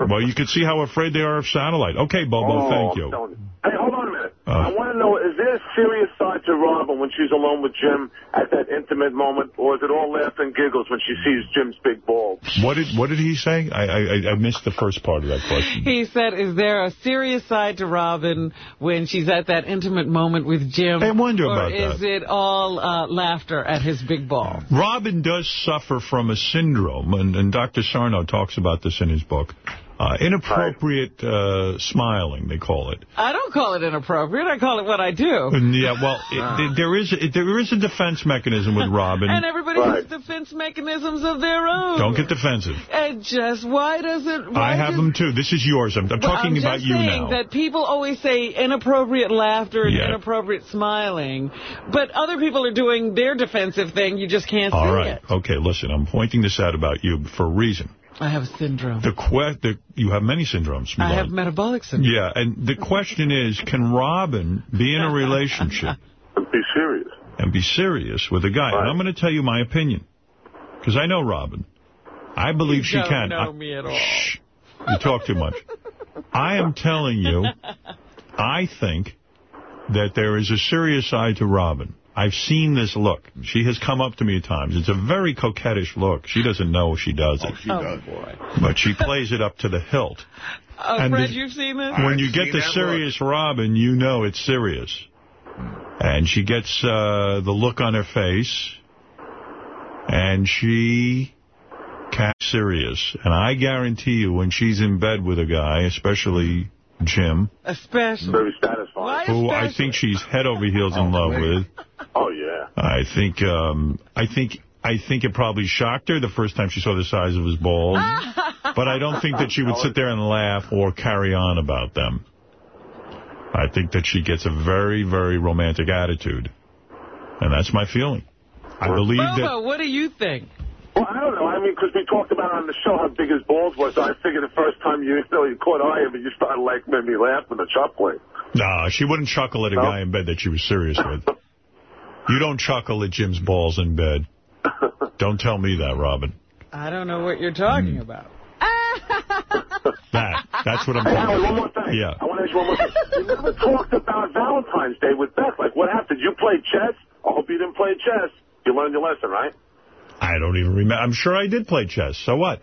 Speaker 1: Well, you can see how afraid they are of satellite. Okay, Bobo,
Speaker 42: Oh,
Speaker 1: thank you.
Speaker 42: Hey, hold on a minute.
Speaker 1: Uh.
Speaker 42: I want to know, is there a serious side to Robin when she's alone with Jim at that intimate moment, or is it all laughs and giggles when she sees Jim's big balls?
Speaker 1: What did what did he say? I, I I missed the first part of that question.
Speaker 2: He said, is there a serious side to Robin when she's at that intimate moment with Jim?
Speaker 1: I wonder
Speaker 2: or
Speaker 1: about
Speaker 2: is it all uh, laughter at his big ball?
Speaker 1: Robin does suffer from a syndrome, and, and Dr. Sarno talks about this in his book. Uh, inappropriate uh, smiling, they call it.
Speaker 2: I don't call it inappropriate. I call it what I do.
Speaker 1: And yeah, well, it, there is it, there is a defense mechanism with Robin.
Speaker 2: And everybody has defense mechanisms of their own.
Speaker 1: Don't get defensive.
Speaker 2: And just why does it... Why
Speaker 1: I have
Speaker 2: does,
Speaker 1: them too. This is yours. I'm, I'm
Speaker 2: Well,
Speaker 1: talking
Speaker 2: I'm
Speaker 1: about
Speaker 2: just
Speaker 1: you
Speaker 2: saying that people always say inappropriate laughter and
Speaker 1: Yeah.
Speaker 2: inappropriate smiling, but other people are doing their defensive thing. You just can't
Speaker 1: All
Speaker 2: see
Speaker 1: right.
Speaker 2: it.
Speaker 1: Okay, listen, I'm pointing this out about you for a reason.
Speaker 2: I have a syndrome.
Speaker 1: The que the, You have many syndromes.
Speaker 2: I have metabolic syndrome.
Speaker 1: Yeah, and the question is, can Robin be in a relationship
Speaker 42: Be serious.
Speaker 1: and be serious with a guy? And I'm going to tell you my opinion, because I know Robin. I believe
Speaker 2: you
Speaker 1: she
Speaker 2: don't
Speaker 1: can.
Speaker 2: know
Speaker 1: I-
Speaker 2: me at all.
Speaker 1: Shh, you talk too much. I am telling you, I think that there is a serious side to Robin. I've seen this look. She has come up to me at times. It's a very coquettish look. She doesn't know she does it.
Speaker 2: oh, boy.
Speaker 1: But she plays it up to the hilt.
Speaker 2: Oh,
Speaker 1: And
Speaker 2: Fred,
Speaker 1: the-
Speaker 2: you've seen this?
Speaker 1: When you get the serious Robin, you know it's serious. And she gets uh, the look on her face, and she casts serious. And I guarantee you, when she's in bed with a guy, especially Jim,
Speaker 2: Especially.
Speaker 42: Very satisfying.
Speaker 2: Why
Speaker 1: who I think she's head over heels in love with,
Speaker 42: Oh, yeah.
Speaker 1: I think, um, I think, I think it probably shocked her the first time she saw the size of his balls. but I don't think that she would sit there and laugh or carry on about them. I think that she gets a very, very romantic attitude. And that's my feeling. I believe that...
Speaker 2: Bobo, what do you think?
Speaker 42: Well, I don't know. I mean, because we talked about on the show how big his balls was. So I figured the first time you, you, know, you caught eye of it, you started like made me laugh with the chuckling.
Speaker 1: No, she wouldn't chuckle at a guy in bed that she was serious with. You don't chuckle at Jim's balls in bed. Don't tell me that, Robin.
Speaker 2: I don't know what you're talking
Speaker 1: Hmm.
Speaker 2: about.
Speaker 1: That. That's what I'm
Speaker 42: Hey,
Speaker 1: talking
Speaker 42: Howard, one more thing.
Speaker 1: Yeah.
Speaker 42: I want to ask you one more thing. You never talked about Valentine's Day with Beth. Like, what happened? You played chess? I hope you didn't play chess. You learned your lesson, right?
Speaker 1: I don't even remember. I'm sure I did play chess. So what?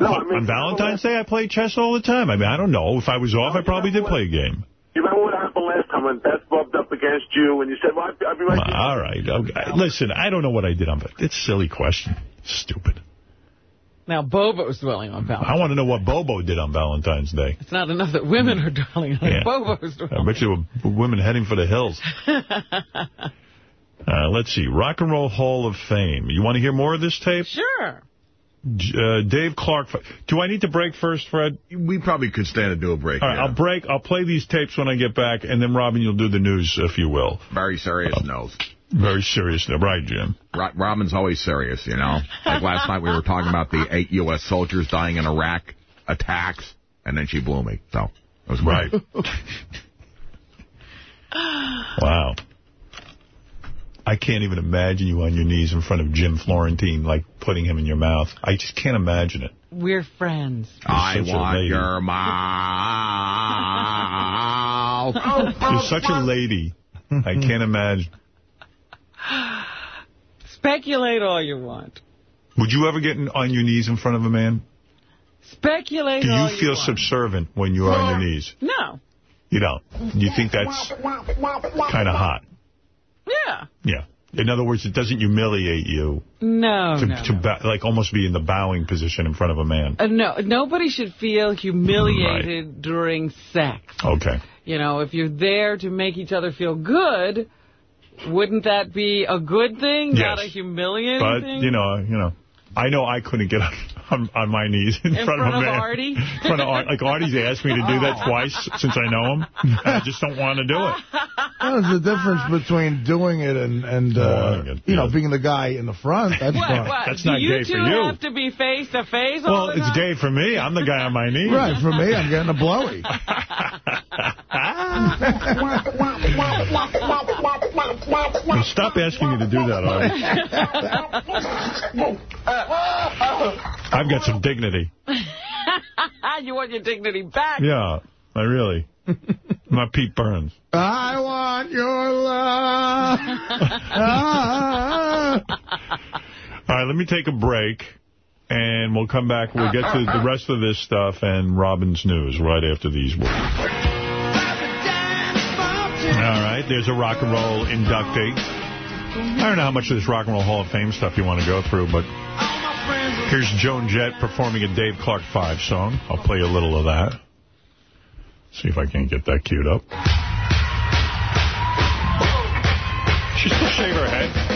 Speaker 42: No, I mean,
Speaker 1: On Valentine's Day, I play chess all the time. I mean, I don't know. If I was off, I probably did play a game.
Speaker 42: You remember what happened last time when Beth rubbed up against you and you said, well, I'll be- right back.
Speaker 1: All right. Okay. Listen, I don't know what I did on Valentine's It's a silly question. Stupid.
Speaker 2: Now, Bobo's dwelling on Valentine's.
Speaker 1: I want to know what Bobo did on Valentine's Day.
Speaker 2: It's not enough that women are dwelling on.
Speaker 1: Yeah.
Speaker 2: Bobo's dwelling.
Speaker 1: I bet you were women heading for the hills. Uh, let's see. Rock and Roll Hall of Fame. You want to hear more of this tape?
Speaker 2: Sure.
Speaker 1: Uh, Dave Clark. Do I need to break first, Fred?
Speaker 6: We probably could stand to do a break.
Speaker 1: All right,
Speaker 6: yeah.
Speaker 1: I'll break. I'll play these tapes when I get back, and then, Robin, you'll do the news, if you will.
Speaker 6: Very serious note.
Speaker 1: Very serious. Right, Jim?
Speaker 6: Ro- Robin's always serious, you know. Like last night we were talking about the eight U.S. soldiers dying in Iraq attacks, and then she blew me. So it was
Speaker 1: Right. Wow. I can't even imagine you on your knees in front of Jim Florentine, like putting him in your mouth. I just can't imagine it.
Speaker 2: We're friends.
Speaker 6: I
Speaker 1: such a
Speaker 6: want your mouth.
Speaker 1: Oh, oh, you're such a lady. I can't imagine.
Speaker 2: Speculate all you want.
Speaker 1: Would you ever get in, on your knees in front of a man?
Speaker 2: Speculate
Speaker 1: Do
Speaker 2: all
Speaker 1: you feel
Speaker 2: want.
Speaker 1: subservient when you're on your knees?
Speaker 2: No.
Speaker 1: You don't. You think that's kind of hot?
Speaker 2: Yeah.
Speaker 1: Yeah. In other words, it doesn't humiliate you
Speaker 2: No,
Speaker 1: to,
Speaker 2: no.
Speaker 1: to ba- like almost be in the bowing position in front of a man.
Speaker 2: Uh, no, nobody should feel humiliated during sex.
Speaker 1: Okay.
Speaker 2: You know, if you're there to make each other feel good, wouldn't that be a good thing, not a humiliating
Speaker 1: But,
Speaker 2: thing?
Speaker 1: you know, you know, I know I couldn't get on, on, on my knees in,
Speaker 2: In
Speaker 1: front,
Speaker 2: front
Speaker 1: of a
Speaker 2: of
Speaker 1: man.
Speaker 2: Artie?
Speaker 1: In front of Art, like Artie's asked me to do that twice since I know him. I just don't want to do it.
Speaker 3: There's a difference between doing it and, and uh, you know, being the guy in the front. That's
Speaker 2: What,
Speaker 3: fine.
Speaker 2: what?
Speaker 1: That's
Speaker 2: Do
Speaker 1: not gay for you.
Speaker 2: have to be face to face all
Speaker 1: Well, it's
Speaker 2: time?
Speaker 1: gay for me. I'm the guy on my knees.
Speaker 3: Right, for me, I'm getting a blowy.
Speaker 1: Well, Stop asking me to do that, Artie. I've got some dignity.
Speaker 2: you want your dignity back.
Speaker 1: Yeah, I really. I'm Pete Burns.
Speaker 3: I want your love.
Speaker 1: All right, let me take a break, and we'll come back. We'll get to the rest of this stuff and Robin's news right after these words. All right, there's a rock and roll inductee. I don't know how much of this Rock and Roll Hall of Fame stuff you want to go through, but here's Joan Jett performing a Dave Clark 5 song. I'll play a little of that. See if I can get that queued up. She still shave her head.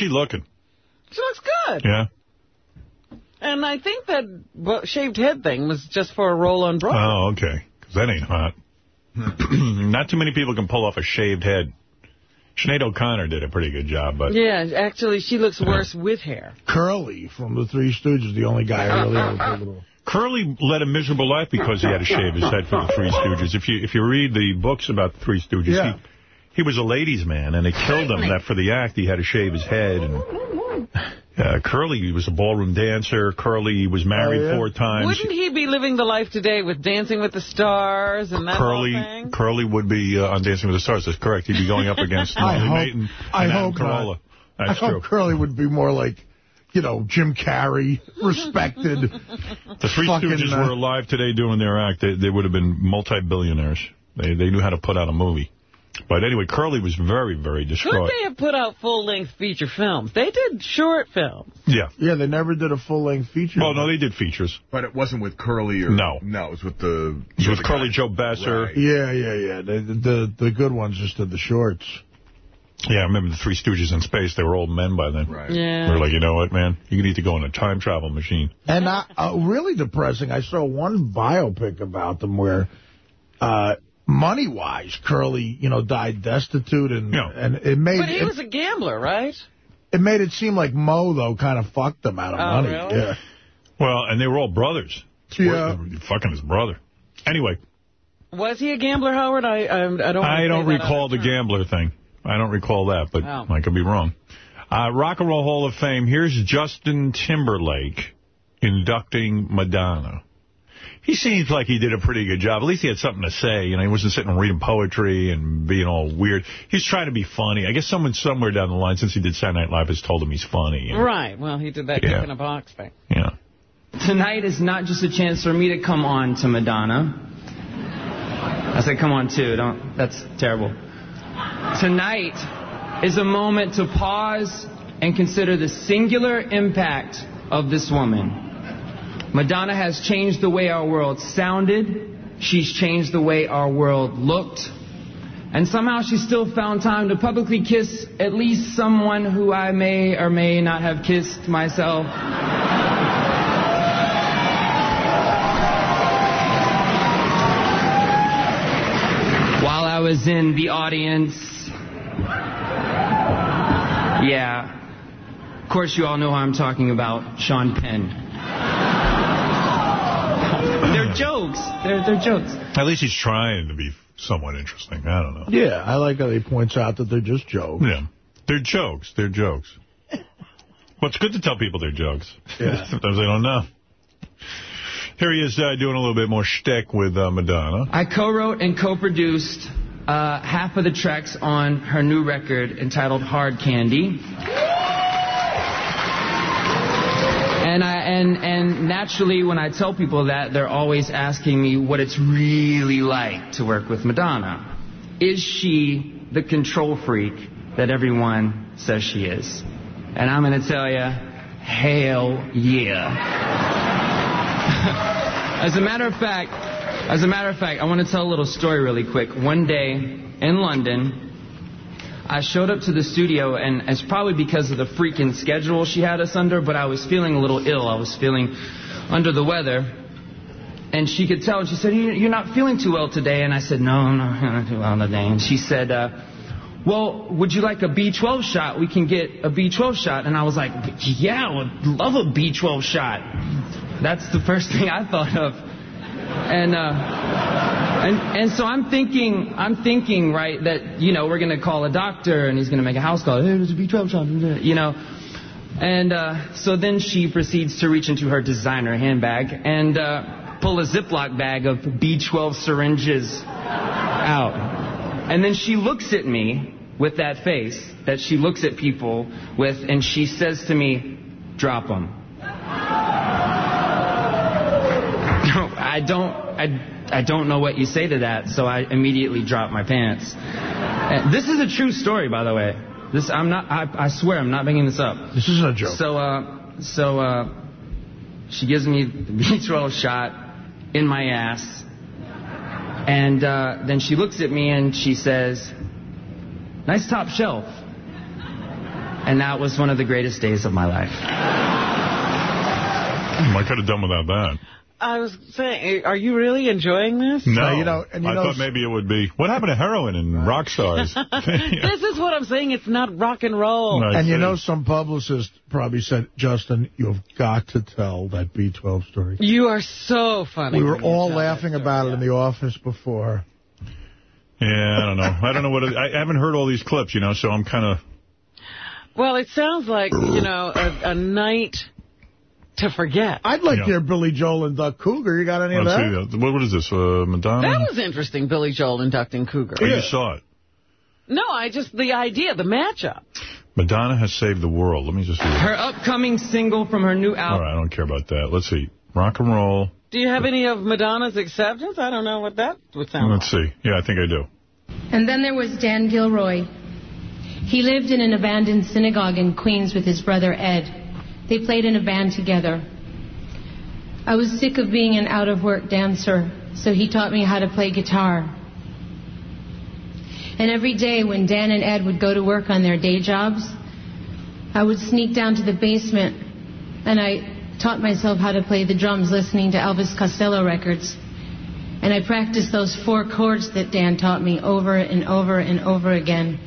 Speaker 1: She looking?
Speaker 2: She looks good.
Speaker 1: Yeah.
Speaker 2: And I think that shaved head thing was just for a role on Broadway.
Speaker 1: Oh, okay. 'Cause that ain't hot. Not too many people can pull off a shaved head. Sinead O'Connor did a pretty good job, but
Speaker 2: Yeah, actually, she looks worse with hair.
Speaker 3: Curly from the Three Stooges, the only guy I really ever pulled.
Speaker 1: Curly led a miserable life because he had to shave his head for the Three Stooges. If you if you read the books about the Three Stooges,
Speaker 3: Yeah.
Speaker 1: he, he was a ladies' man, and it killed him that for the act he had to shave his head. And Uh, Curly was a ballroom dancer. Curly was married
Speaker 2: Oh, yeah?
Speaker 1: four times.
Speaker 2: Wouldn't he be living the life today with Dancing with the Stars and that
Speaker 1: Curly
Speaker 2: whole thing?
Speaker 1: Curly would be uh, on Dancing with the Stars. That's correct. He'd be going up against
Speaker 3: I
Speaker 1: Marlee
Speaker 3: hope-
Speaker 1: Matlin
Speaker 3: I
Speaker 1: and Adam
Speaker 3: hope not.
Speaker 1: Carolla.
Speaker 3: I
Speaker 1: That's
Speaker 3: hope
Speaker 1: true.
Speaker 3: Curly would be more like, you know, Jim Carrey, respected.
Speaker 1: The Three
Speaker 3: fucking,
Speaker 1: Stooges
Speaker 3: uh,
Speaker 1: were alive today doing their act. They, they would have been multi-billionaires. They they knew how to put out a movie. But anyway, Curly was very, very
Speaker 2: Could they have put out full-length feature films? They did short films.
Speaker 1: Yeah.
Speaker 3: Yeah, they never did a full-length feature.
Speaker 1: Oh, no, they did features.
Speaker 6: But it wasn't with Curly or...
Speaker 1: No.
Speaker 6: No, it was with the...
Speaker 1: It was
Speaker 6: the
Speaker 1: Curly
Speaker 6: guy.
Speaker 1: Joe Besser.
Speaker 6: Right.
Speaker 3: Yeah, yeah, yeah. The, the the good ones just did the shorts.
Speaker 1: Yeah, I remember the Three Stooges in space. They were old men by then.
Speaker 6: Right.
Speaker 2: Yeah.
Speaker 1: They were like, you know what, man? You need to go in a time travel machine.
Speaker 3: And uh, uh, really depressing, I saw one biopic about them where, uh, money-wise, Curly, you know, died destitute, and yeah. and it made
Speaker 2: But he
Speaker 3: it,
Speaker 2: was a gambler, right?
Speaker 3: it made it seem like Moe though kind of fucked them out of
Speaker 2: Oh,
Speaker 3: money.
Speaker 2: really?
Speaker 3: Yeah.
Speaker 1: Well, and they were all brothers.
Speaker 3: Yeah.
Speaker 1: Fucking his brother. Anyway,
Speaker 2: Was he a gambler, Howard? I I, I don't.
Speaker 1: I don't recall the
Speaker 2: turn.
Speaker 1: gambler thing. I don't recall that, but
Speaker 2: Oh.
Speaker 1: I could be wrong. Uh, Rock and Roll Hall of Fame. Here's Justin Timberlake inducting Madonna. He seems like he did a pretty good job. At least he had something to say. You know, he wasn't sitting and reading poetry and being all weird. He's trying to be funny. I guess someone somewhere down the line, since he did Saturday Night Live, has told him he's funny. And,
Speaker 2: Right. Well, he did that
Speaker 1: Yeah.
Speaker 2: kick in a box thing.
Speaker 1: yeah.
Speaker 43: Tonight is not just a chance for me to come on to Madonna. I said come on too. Don't. That's terrible. Tonight is a moment to pause and consider the singular impact of this woman. Madonna has changed the way our world sounded. She's changed the way our world looked. And somehow she still found time to publicly kiss at least someone who I may or may not have kissed myself. While I was in the audience, yeah, of course you all know who I'm talking about, Sean Penn. They're jokes. They're, they're jokes.
Speaker 1: At least he's trying to be somewhat interesting. I don't know.
Speaker 3: Yeah, I like how he points out that they're just jokes.
Speaker 1: Yeah. They're jokes. They're jokes. Well, it's good to tell people they're jokes.
Speaker 3: Yeah.
Speaker 1: Sometimes they don't know. Here he is uh, doing a little bit more shtick with uh, Madonna.
Speaker 43: I co-wrote and co-produced uh, half of the tracks on her new record entitled Hard Candy. And I and and naturally, when I tell people that, they're always asking me what it's really like to work with Madonna. Is she the control freak that everyone says she is? And I'm going to tell you, hell yeah. As a matter of fact, as a matter of fact, I want to tell a little story really quick. One day in London, I showed up to the studio, and it's probably because of the freaking schedule she had us under, but I was feeling a little ill. I was feeling under the weather. And she could tell, and she said, "You- You're not feeling too well today. And I said, No, I'm not too well today. And she said, uh, Well, would you like a B12 shot? We can get a B12 shot. And I was like, Yeah, I would love a B12 shot. That's the first thing I thought of. And, uh, and, and so I'm thinking, I'm thinking, right, that, you know, we're going to call a doctor and he's going to make a house call. Hey, there's a B12 shot, you know. And uh, so then she proceeds to reach into her designer handbag and uh, pull a Ziploc bag of B12 syringes out. And then she looks at me with that face that she looks at people with, and she says to me, drop them. I don't, I, I don't know what you say to that, so I immediately drop my pants. And this is a true story, by the way. This, I'm not, I, I swear, I'm not making this up.
Speaker 3: This isn't a joke.
Speaker 43: So, uh, so, uh, she gives me the B12 shot in my ass. And, uh, then she looks at me and she says, nice top shelf. And that was one of the greatest days of my life.
Speaker 1: I could have done without that.
Speaker 2: I was saying, are you really enjoying this?
Speaker 1: No,
Speaker 3: you know, and you
Speaker 1: I
Speaker 3: know-
Speaker 1: thought maybe it would be. What happened to heroin and rock stars?
Speaker 2: this is what I'm saying. It's not rock and roll.
Speaker 3: and you know, some publicist probably said, Justin, you've got to tell that B12 story.
Speaker 2: You are so funny.
Speaker 3: We were all laughing
Speaker 2: story.
Speaker 3: about it in the office before.
Speaker 1: Yeah, I don't know. I don't know what. It, I haven't heard all these clips, you know, so I'm kind of.
Speaker 2: Well, it sounds like, you know, a, a night to forget.
Speaker 3: I'd like
Speaker 1: Yeah.
Speaker 3: to hear Billy Joel and Duck Cougar. You got any of
Speaker 1: Let's
Speaker 3: that?
Speaker 1: see. What, what is this? Uh, Madonna?
Speaker 2: That was interesting, Billy Joel inducting Cougar.
Speaker 1: Oh, you saw it.
Speaker 2: No, I just, the idea, the matchup.
Speaker 1: Madonna has saved the world. Let me just see.
Speaker 43: Her upcoming single from her new album.
Speaker 1: right, I don't care about that. Let's see. Rock and roll.
Speaker 2: Do you have any of Madonna's acceptance? I don't know what that would sound
Speaker 1: Let's see. Yeah, I think I do.
Speaker 44: And then there was Dan Gilroy. He lived in an abandoned synagogue in Queens with his brother Ed. They played in a band together. I was sick of being an out of work dancer, so he taught me how to play guitar. And every day when Dan and Ed would go to work on their day jobs, I would sneak down to the basement and I taught myself how to play the drums listening to Elvis Costello records. And I practiced those four chords that Dan taught me over and over and over again.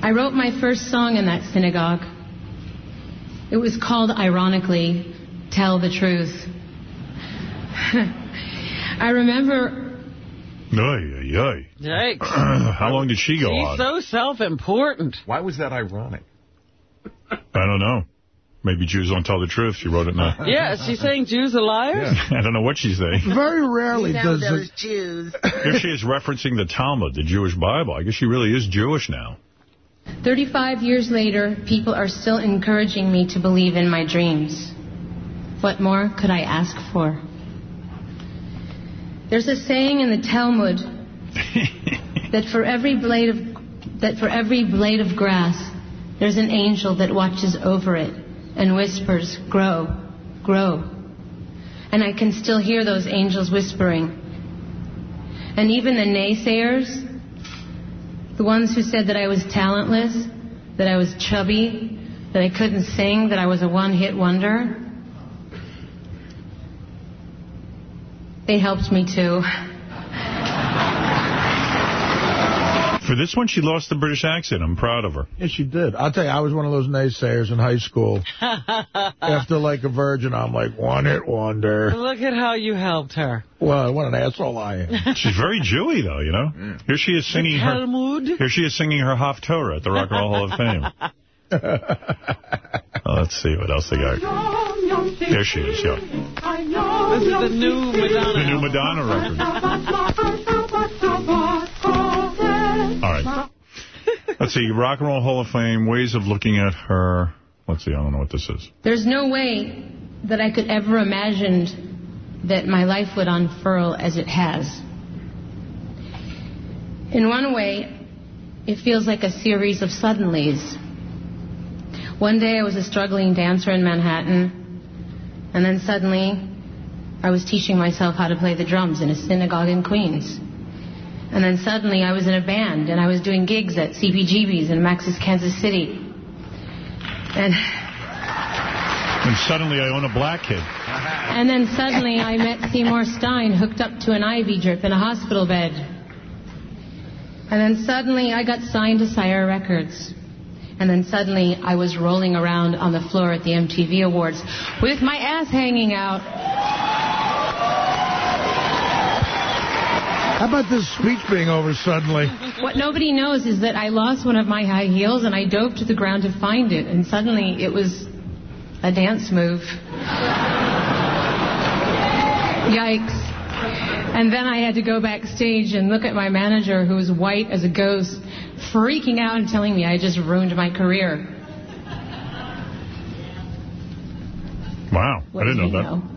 Speaker 44: I wrote my first song in that synagogue. It was called, ironically, Tell the Truth. I remember
Speaker 1: Ay, ay, ay.
Speaker 2: Yikes.
Speaker 1: How long did she go
Speaker 2: He's
Speaker 1: on?
Speaker 2: so self-important.
Speaker 6: Why was that ironic?
Speaker 1: I don't know. Maybe Jews don't tell the truth. She wrote it now.
Speaker 2: Yeah, is she saying Jews are liars?
Speaker 1: I don't know what she's saying.
Speaker 3: Very rarely does
Speaker 2: those
Speaker 3: it.
Speaker 2: Jews.
Speaker 1: Here she is referencing the Talmud, the Jewish Bible. I guess she really is Jewish now.
Speaker 44: 35 years later, people are still encouraging me to believe in my dreams. What more could I ask for? There's a saying in the Talmud that for every blade of that for every blade of grass, there's an angel that watches over it and whispers, "Grow, grow." And I can still hear those angels whispering. And even the naysayers, the ones who said that I was talentless, that I was chubby, that I couldn't sing, that I was a one-hit wonder, they helped me too.
Speaker 1: For this one, she lost the British accent. I'm proud of her.
Speaker 3: Yes, she did. I'll tell you, I was one of those naysayers in high school. After, like, a virgin, I'm like, one hit wonder.
Speaker 2: Look at how you helped her.
Speaker 3: Well, what an asshole I am.
Speaker 1: She's very Jewy, though, you know? Mm. Here she is singing her...
Speaker 2: Talmud.
Speaker 1: Here she is singing her Haftorah at the Rock and Roll Hall of Fame. Oh, let's see what else they got. There she is, yeah.
Speaker 2: This is the new Madonna.
Speaker 1: The new Madonna record. Let's see. Rock and Roll Hall of Fame, ways of looking at her. Let's see. I don't know what this is.
Speaker 44: There's no way that I could ever imagined that my life would unfurl as it has. In one way, it feels like a series of suddenlies. One day I was a struggling dancer in Manhattan, and then suddenly I was teaching myself how to play the drums in a synagogue in Queens. And then suddenly I was in a band, and I was doing gigs at CBGB's in Max's Kansas City. And
Speaker 1: And suddenly I own a black kid.
Speaker 44: And then suddenly I met Seymour Stein hooked up to an IV drip in a hospital bed. And then suddenly I got signed to Sire Records. And then suddenly I was rolling around on the floor at the MTV Awards with my ass hanging out.
Speaker 3: How about this speech being over suddenly?
Speaker 44: What nobody knows is that I lost one of my high heels and I dove to the ground to find it. And suddenly it was a dance move. Yikes. And then I had to go backstage and look at my manager, who was white as a ghost, freaking out and telling me I just ruined my career.
Speaker 1: Wow.
Speaker 44: What
Speaker 1: I didn't
Speaker 44: did
Speaker 1: know that.
Speaker 44: know?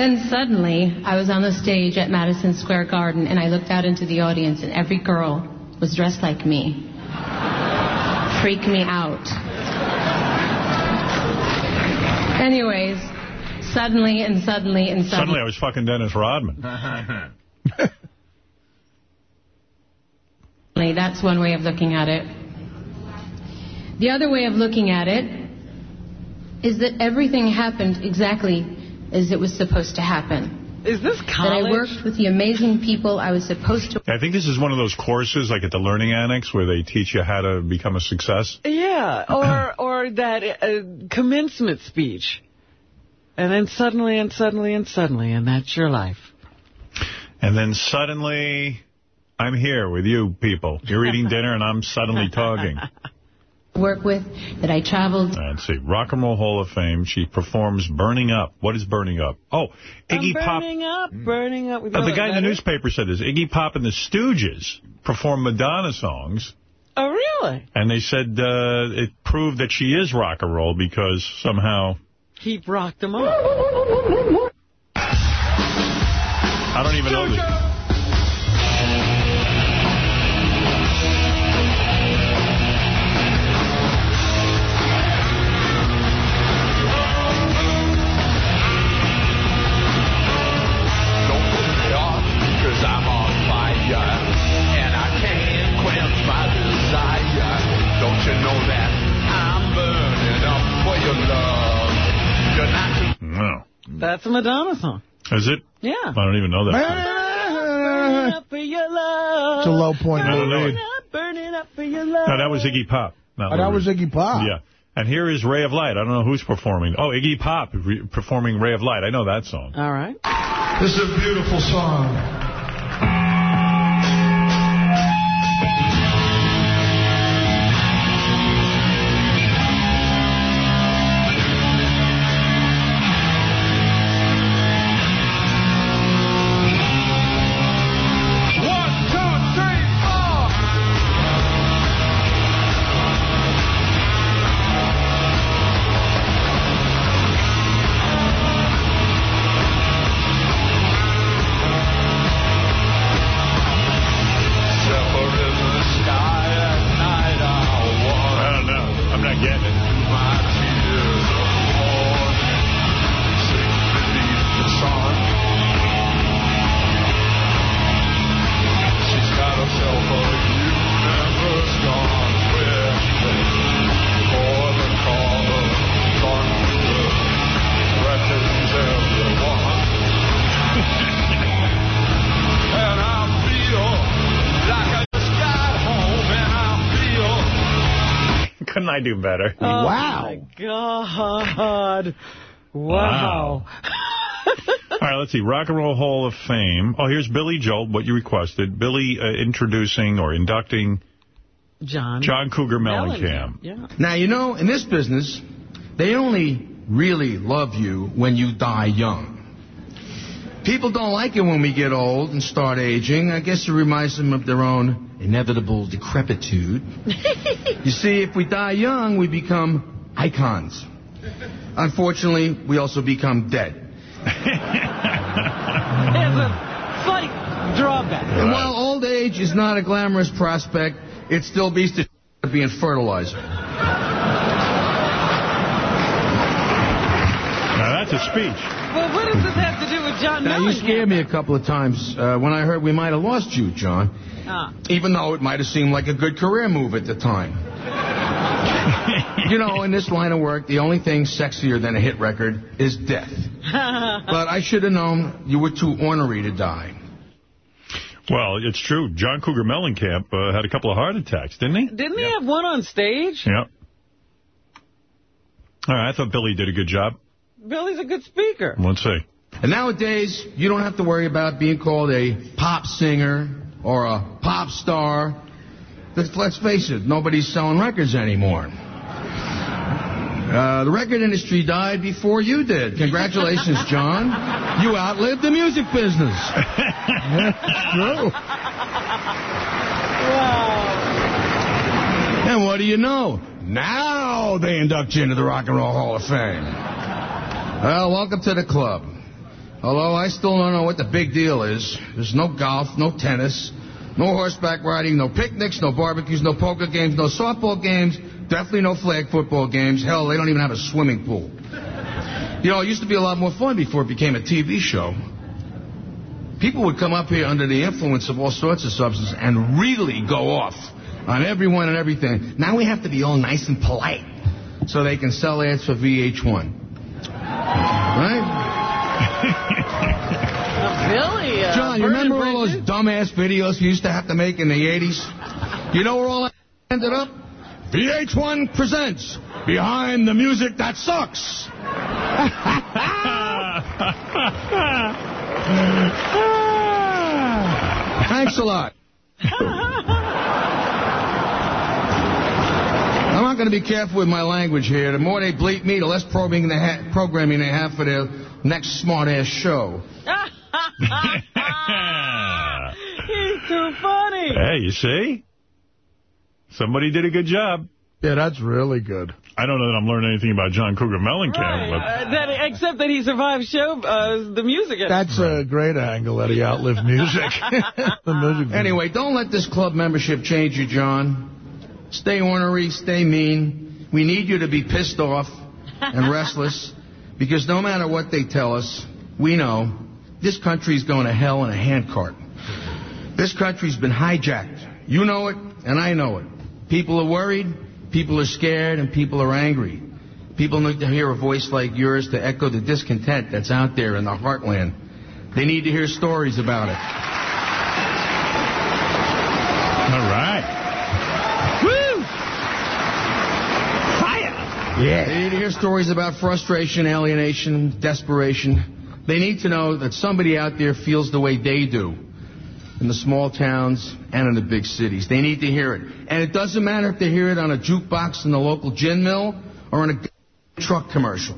Speaker 44: Then suddenly, I was on the stage at Madison Square Garden, and I looked out into the audience, and every girl was dressed like me. Freak me out. Anyways, suddenly and suddenly and suddenly.
Speaker 1: Suddenly I was fucking Dennis Rodman.
Speaker 44: That's one way of looking at it. The other way of looking at it is that everything happened exactly as it was supposed to happen.
Speaker 2: Is this
Speaker 44: That I worked with the amazing people I was supposed to
Speaker 1: I think this is one of those courses, like at the Learning Annex, where they teach you how to become a success.
Speaker 2: Yeah, or or that uh, commencement speech. And then suddenly and suddenly and suddenly, and that's your life.
Speaker 1: And then suddenly, I'm here with you people. You're eating dinner and I'm suddenly talking.
Speaker 44: Work with, that I traveled.
Speaker 1: Let's see. Rock and Roll Hall of Fame. She performs Burning Up. What is Burning Up? Oh, Iggy
Speaker 2: I'm
Speaker 1: Pop.
Speaker 2: burning up, burning up. We
Speaker 1: Oh, the
Speaker 2: a
Speaker 1: guy in the newspaper said this. Iggy Pop and the Stooges perform Madonna songs.
Speaker 2: Oh, really?
Speaker 1: And they said uh, it proved that she is rock and roll because somehow...
Speaker 2: He rocked them up.
Speaker 1: I don't even know this. Mm.
Speaker 2: That's a Madonna song.
Speaker 1: Is it?
Speaker 2: Yeah.
Speaker 1: I don't even know that.
Speaker 2: Burning up for your love.
Speaker 3: It's a low point.
Speaker 1: I don't know
Speaker 3: Lou
Speaker 1: it.
Speaker 3: Reed.
Speaker 2: Burning up for your love.
Speaker 1: No, that was Iggy Pop.
Speaker 3: Oh, that was Iggy Pop.
Speaker 1: Yeah. And here is Ray of Light. I don't know who's performing. Oh, Iggy Pop re performing Ray of Light. I know that song.
Speaker 2: All right.
Speaker 4: This is a beautiful song.
Speaker 1: I do better?
Speaker 2: Oh, my God. Wow.
Speaker 1: All right, let's see. Rock and Roll Hall of Fame. Oh, here's Billy Joel, what you requested. Billy uh, introducing or inducting
Speaker 2: John.
Speaker 1: John Cougar Mellencamp.
Speaker 2: Yeah.
Speaker 45: Now, you know, in this business, they only really love you when you die young. People don't like it when we get old and start aging. I guess it reminds them of their own inevitable decrepitude. you see, if we die young, we become icons. Unfortunately, we also become dead.
Speaker 2: There's a slight drawback.
Speaker 45: And while old age is not a glamorous prospect, it still beats the of being fertilizer.
Speaker 1: Now, that's a speech.
Speaker 2: John
Speaker 45: Now, you scared me a couple of times uh, when I heard we might have lost you, John.
Speaker 2: Ah.
Speaker 45: Even though it might have seemed like a good career move at the time. you know, in this line of work, the only thing sexier than a hit record is death. But I should have known you were too ornery to die.
Speaker 1: Well, it's true. John Cougar Mellencamp uh, had a couple of heart attacks, didn't he?
Speaker 2: Didn't he have one on stage?
Speaker 1: Yeah. All right, I thought Billy did a good job.
Speaker 2: Billy's a good speaker.
Speaker 1: Let's see.
Speaker 45: And nowadays, you don't have to worry about being called a pop singer or a pop star. Let's, face it, nobody's selling records anymore. Uh, the record industry died before you did. Congratulations, John. You outlived the music business. That's True. And what do you know? Now they induct you into the Rock and Roll Hall of Fame. Well, welcome to the club. Although I still don't know what the big deal is. There's no golf, no tennis, no horseback riding, no picnics, no barbecues, no poker games, no softball games, definitely no flag football games. Hell, they don't even have a swimming pool. You know, it used to be a lot more fun before it became a TV show. People would come up here under the influence of all sorts of substances and really go off on everyone and everything. Now we have to be all nice and polite so they can sell ads for VH1. Right?
Speaker 2: Billy. Uh,
Speaker 45: John, you remember all those dumbass videos you used to have to make in the 80s? You know where all that ended up? VH1 presents Behind the Music That Sucks. Thanks a lot. I'm not going to be careful with my language here. The more they bleep me, the less programming they, ha programming they have for their next smart-ass show.
Speaker 2: He's too funny.
Speaker 1: Hey, you see? Somebody did a good job.
Speaker 3: Yeah, that's really good.
Speaker 1: I don't know that I'm learning anything about John Cougar Mellencamp,
Speaker 2: Right.
Speaker 1: but
Speaker 2: Uh, that, except that he survived show, uh, the music.
Speaker 3: That's a great angle that he outlived music. the music.
Speaker 45: Anyway, don't let this club membership change you, John. Stay ornery, stay mean. We need you to be pissed off and restless because no matter what they tell us, we know this country's going to hell in a handcart. This country's been hijacked. You know it, and I know it. People are worried, people are scared, and people are angry. People need to hear a voice like yours to echo the discontent that's out there in the heartland. They need to hear stories about it.
Speaker 1: All right.
Speaker 45: Woo! Fire! Yeah. They need to hear stories about frustration, alienation, desperation. They need to know that somebody out there feels the way they do in the small towns and in the big cities. They need to hear it. And it doesn't matter if they hear it on a jukebox in the local gin mill or in a truck commercial.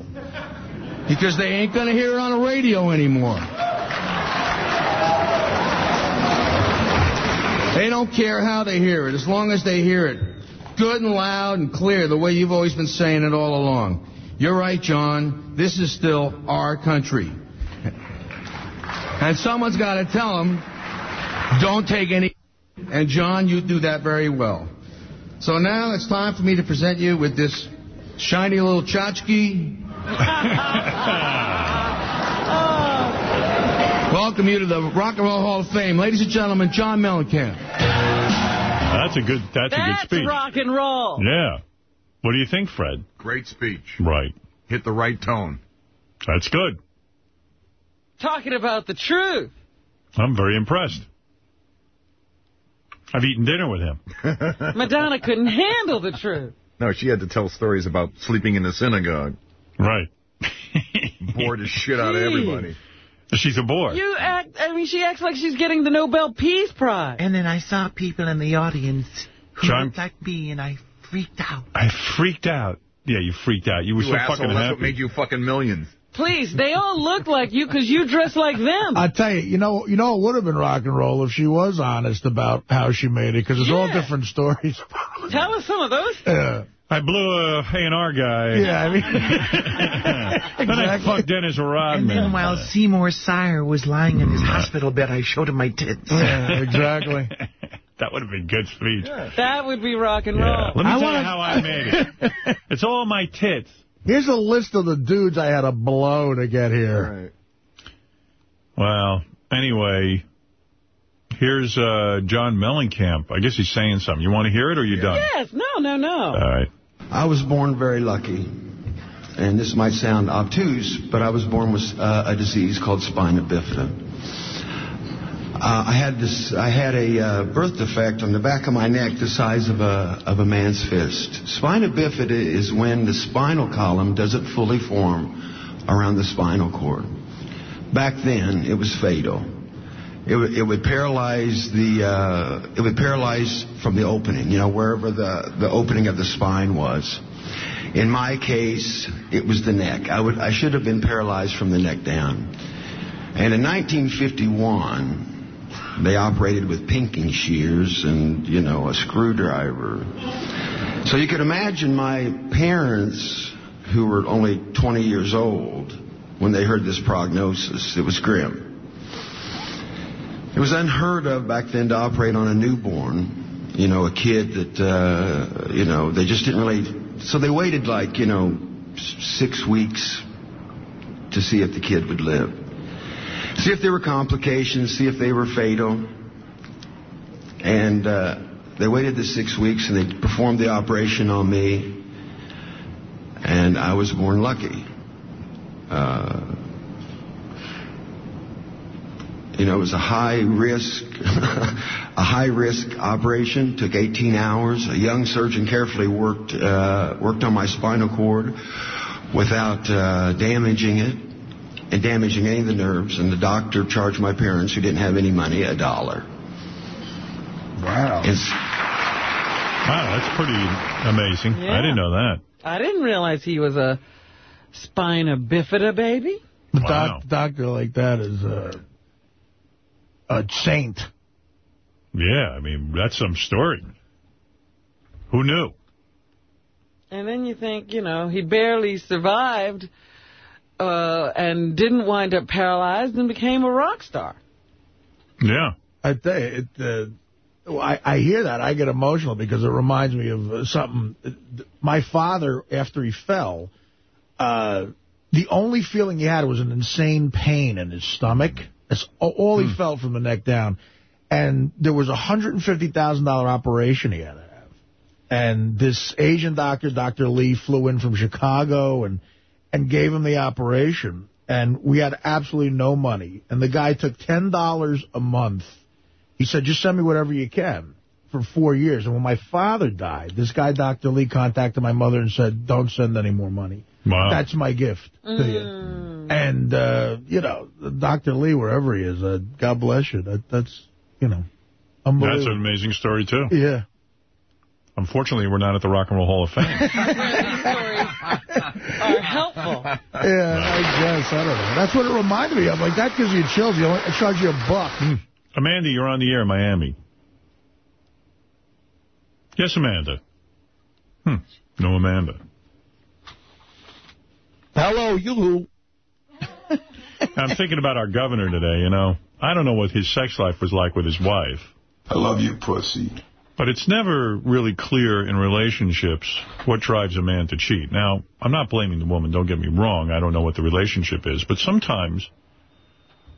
Speaker 45: Because they ain't going to hear it on the radio anymore. They don't care how they hear it, as long as they hear it good and loud and clear, the way you've always been saying it all along. You're right, John. This is still our country. And someone's got to tell them, don't take any. And John, you do that very well. So now it's time for me to present you with this shiny little tchotchke. Welcome you to the Rock and Roll Hall of Fame. Ladies and gentlemen, John Mellencamp.
Speaker 1: That's a good. That's, a good
Speaker 2: That's
Speaker 1: speech.
Speaker 2: rock and roll.
Speaker 1: Yeah. What do you think, Fred?
Speaker 6: Great speech.
Speaker 1: Right.
Speaker 6: Hit the right tone.
Speaker 1: That's good.
Speaker 2: Talking about the truth.
Speaker 1: I'm very impressed. I've eaten dinner with him.
Speaker 2: Madonna couldn't handle the truth.
Speaker 6: No, she had to tell stories about sleeping in the synagogue.
Speaker 1: Right.
Speaker 6: Bored the shit out of everybody.
Speaker 1: She's a bore.
Speaker 2: You act, I mean, she acts like she's getting the Nobel Peace Prize.
Speaker 46: And then I saw people in the audience who
Speaker 1: John-
Speaker 46: looked like me, and I freaked out.
Speaker 1: I freaked out. Yeah, you freaked out. You were
Speaker 6: You
Speaker 1: so
Speaker 6: asshole,
Speaker 1: fucking
Speaker 6: that's what made you fucking millions.
Speaker 2: Please, they all look like you because you dress like them.
Speaker 3: I tell you, you know, you know, it would have been rock and roll if she was honest about how she made it, because it's all different stories.
Speaker 2: Tell us some of those.
Speaker 3: Yeah.
Speaker 1: I blew a A&R guy.
Speaker 3: Yeah, I mean,
Speaker 1: Then I fucked Dennis Rodman.
Speaker 46: And
Speaker 1: Rodman.
Speaker 46: then while Seymour Sire was lying in his hospital bed, I showed him my tits.
Speaker 3: yeah, exactly.
Speaker 1: that would have been good speech.
Speaker 2: That would be rock and
Speaker 1: Yeah.
Speaker 2: roll.
Speaker 1: Let me
Speaker 3: I
Speaker 1: tell
Speaker 3: wanna-
Speaker 1: you how I made it. It's all my tits.
Speaker 3: Here's a list of the dudes I had to blow to get here. Right.
Speaker 1: Well, anyway, here's uh, John Mellencamp. I guess he's saying something. You want to hear it or are you done?
Speaker 2: Yes, no, no, no.
Speaker 1: All right.
Speaker 47: I was born very lucky. And this might sound obtuse, but I was born with uh, a disease called spina bifida. Uh, I had this. I had a uh, birth defect on the back of my neck, the size of a of a man's fist. Spina bifida is when the spinal column doesn't fully form around the spinal cord. Back then, it was fatal. It would, it would paralyze the. Uh, it would paralyze from the opening. You know, wherever the the opening of the spine was. In my case, it was the neck. I would. I should have been paralyzed from the neck down. And in 1951. They operated with pinking shears and, you know, a screwdriver. So you could imagine my parents, who were only 20 years old, when they heard this prognosis. It was grim. It was unheard of back then to operate on a newborn. You know, a kid that, uh, you know, they just didn't really. So they waited like, you know, six weeks to see if the kid would live. See if there were complications, see if they were fatal. And uh, they waited the six weeks and they performed the operation on me. And I was born lucky. Uh, you know, it was a high risk, a high risk operation. Took 18 hours. A young surgeon carefully worked uh, worked on my spinal cord without uh, damaging it and damaging any of the nerves. And the doctor charged my parents, who didn't have any money, a dollar.
Speaker 3: Wow.
Speaker 47: It's,
Speaker 1: Wow, that's pretty amazing.
Speaker 2: Yeah.
Speaker 1: I didn't know that.
Speaker 2: I didn't realize he was a spina bifida baby.
Speaker 3: A
Speaker 1: Wow.
Speaker 3: doc, doctor like that is a, a saint.
Speaker 1: Yeah, I mean, that's some story. Who knew?
Speaker 2: And then you think, you know, he barely survived uh, and didn't wind up paralyzed and became a rock star.
Speaker 1: Yeah.
Speaker 3: I tell you, it, uh, I, I hear that. I get emotional because it reminds me of uh, something. My father, after he fell, uh, the only feeling he had was an insane pain in his stomach. That's all he hmm. felt from the neck down. And there was a $150,000 operation he had to have. And this Asian doctor, Dr. Lee, flew in from Chicago and, and gave him the operation. And we had absolutely no money. And the guy took $10 a month. He said, just send me whatever you can for four years. And when my father died, this guy, Dr. Lee, contacted my mother and said, don't send any more money.
Speaker 1: Wow.
Speaker 3: That's my gift to you. And, uh, you know, Dr. Lee, wherever he is, uh, God bless you. That, that's, you know,
Speaker 1: That's an amazing story, too.
Speaker 3: Yeah.
Speaker 1: Unfortunately, we're not at the Rock and Roll Hall of Fame.
Speaker 2: Are helpful.
Speaker 3: Yeah, I guess. I don't know. That's what it reminded me of. Like, that gives you chills. You know, it charge you a buck.
Speaker 1: Amanda, you're on the air in Miami. Yes, Amanda. Hmm. No Amanda.
Speaker 3: Hello, you.
Speaker 1: I'm thinking about our governor today, you know. I don't know what his sex life was like with his wife.
Speaker 33: I love you, pussy.
Speaker 1: But it's never really clear in relationships what drives a man to cheat. Now, I'm not blaming the woman, don't get me wrong. I don't know what the relationship is. But sometimes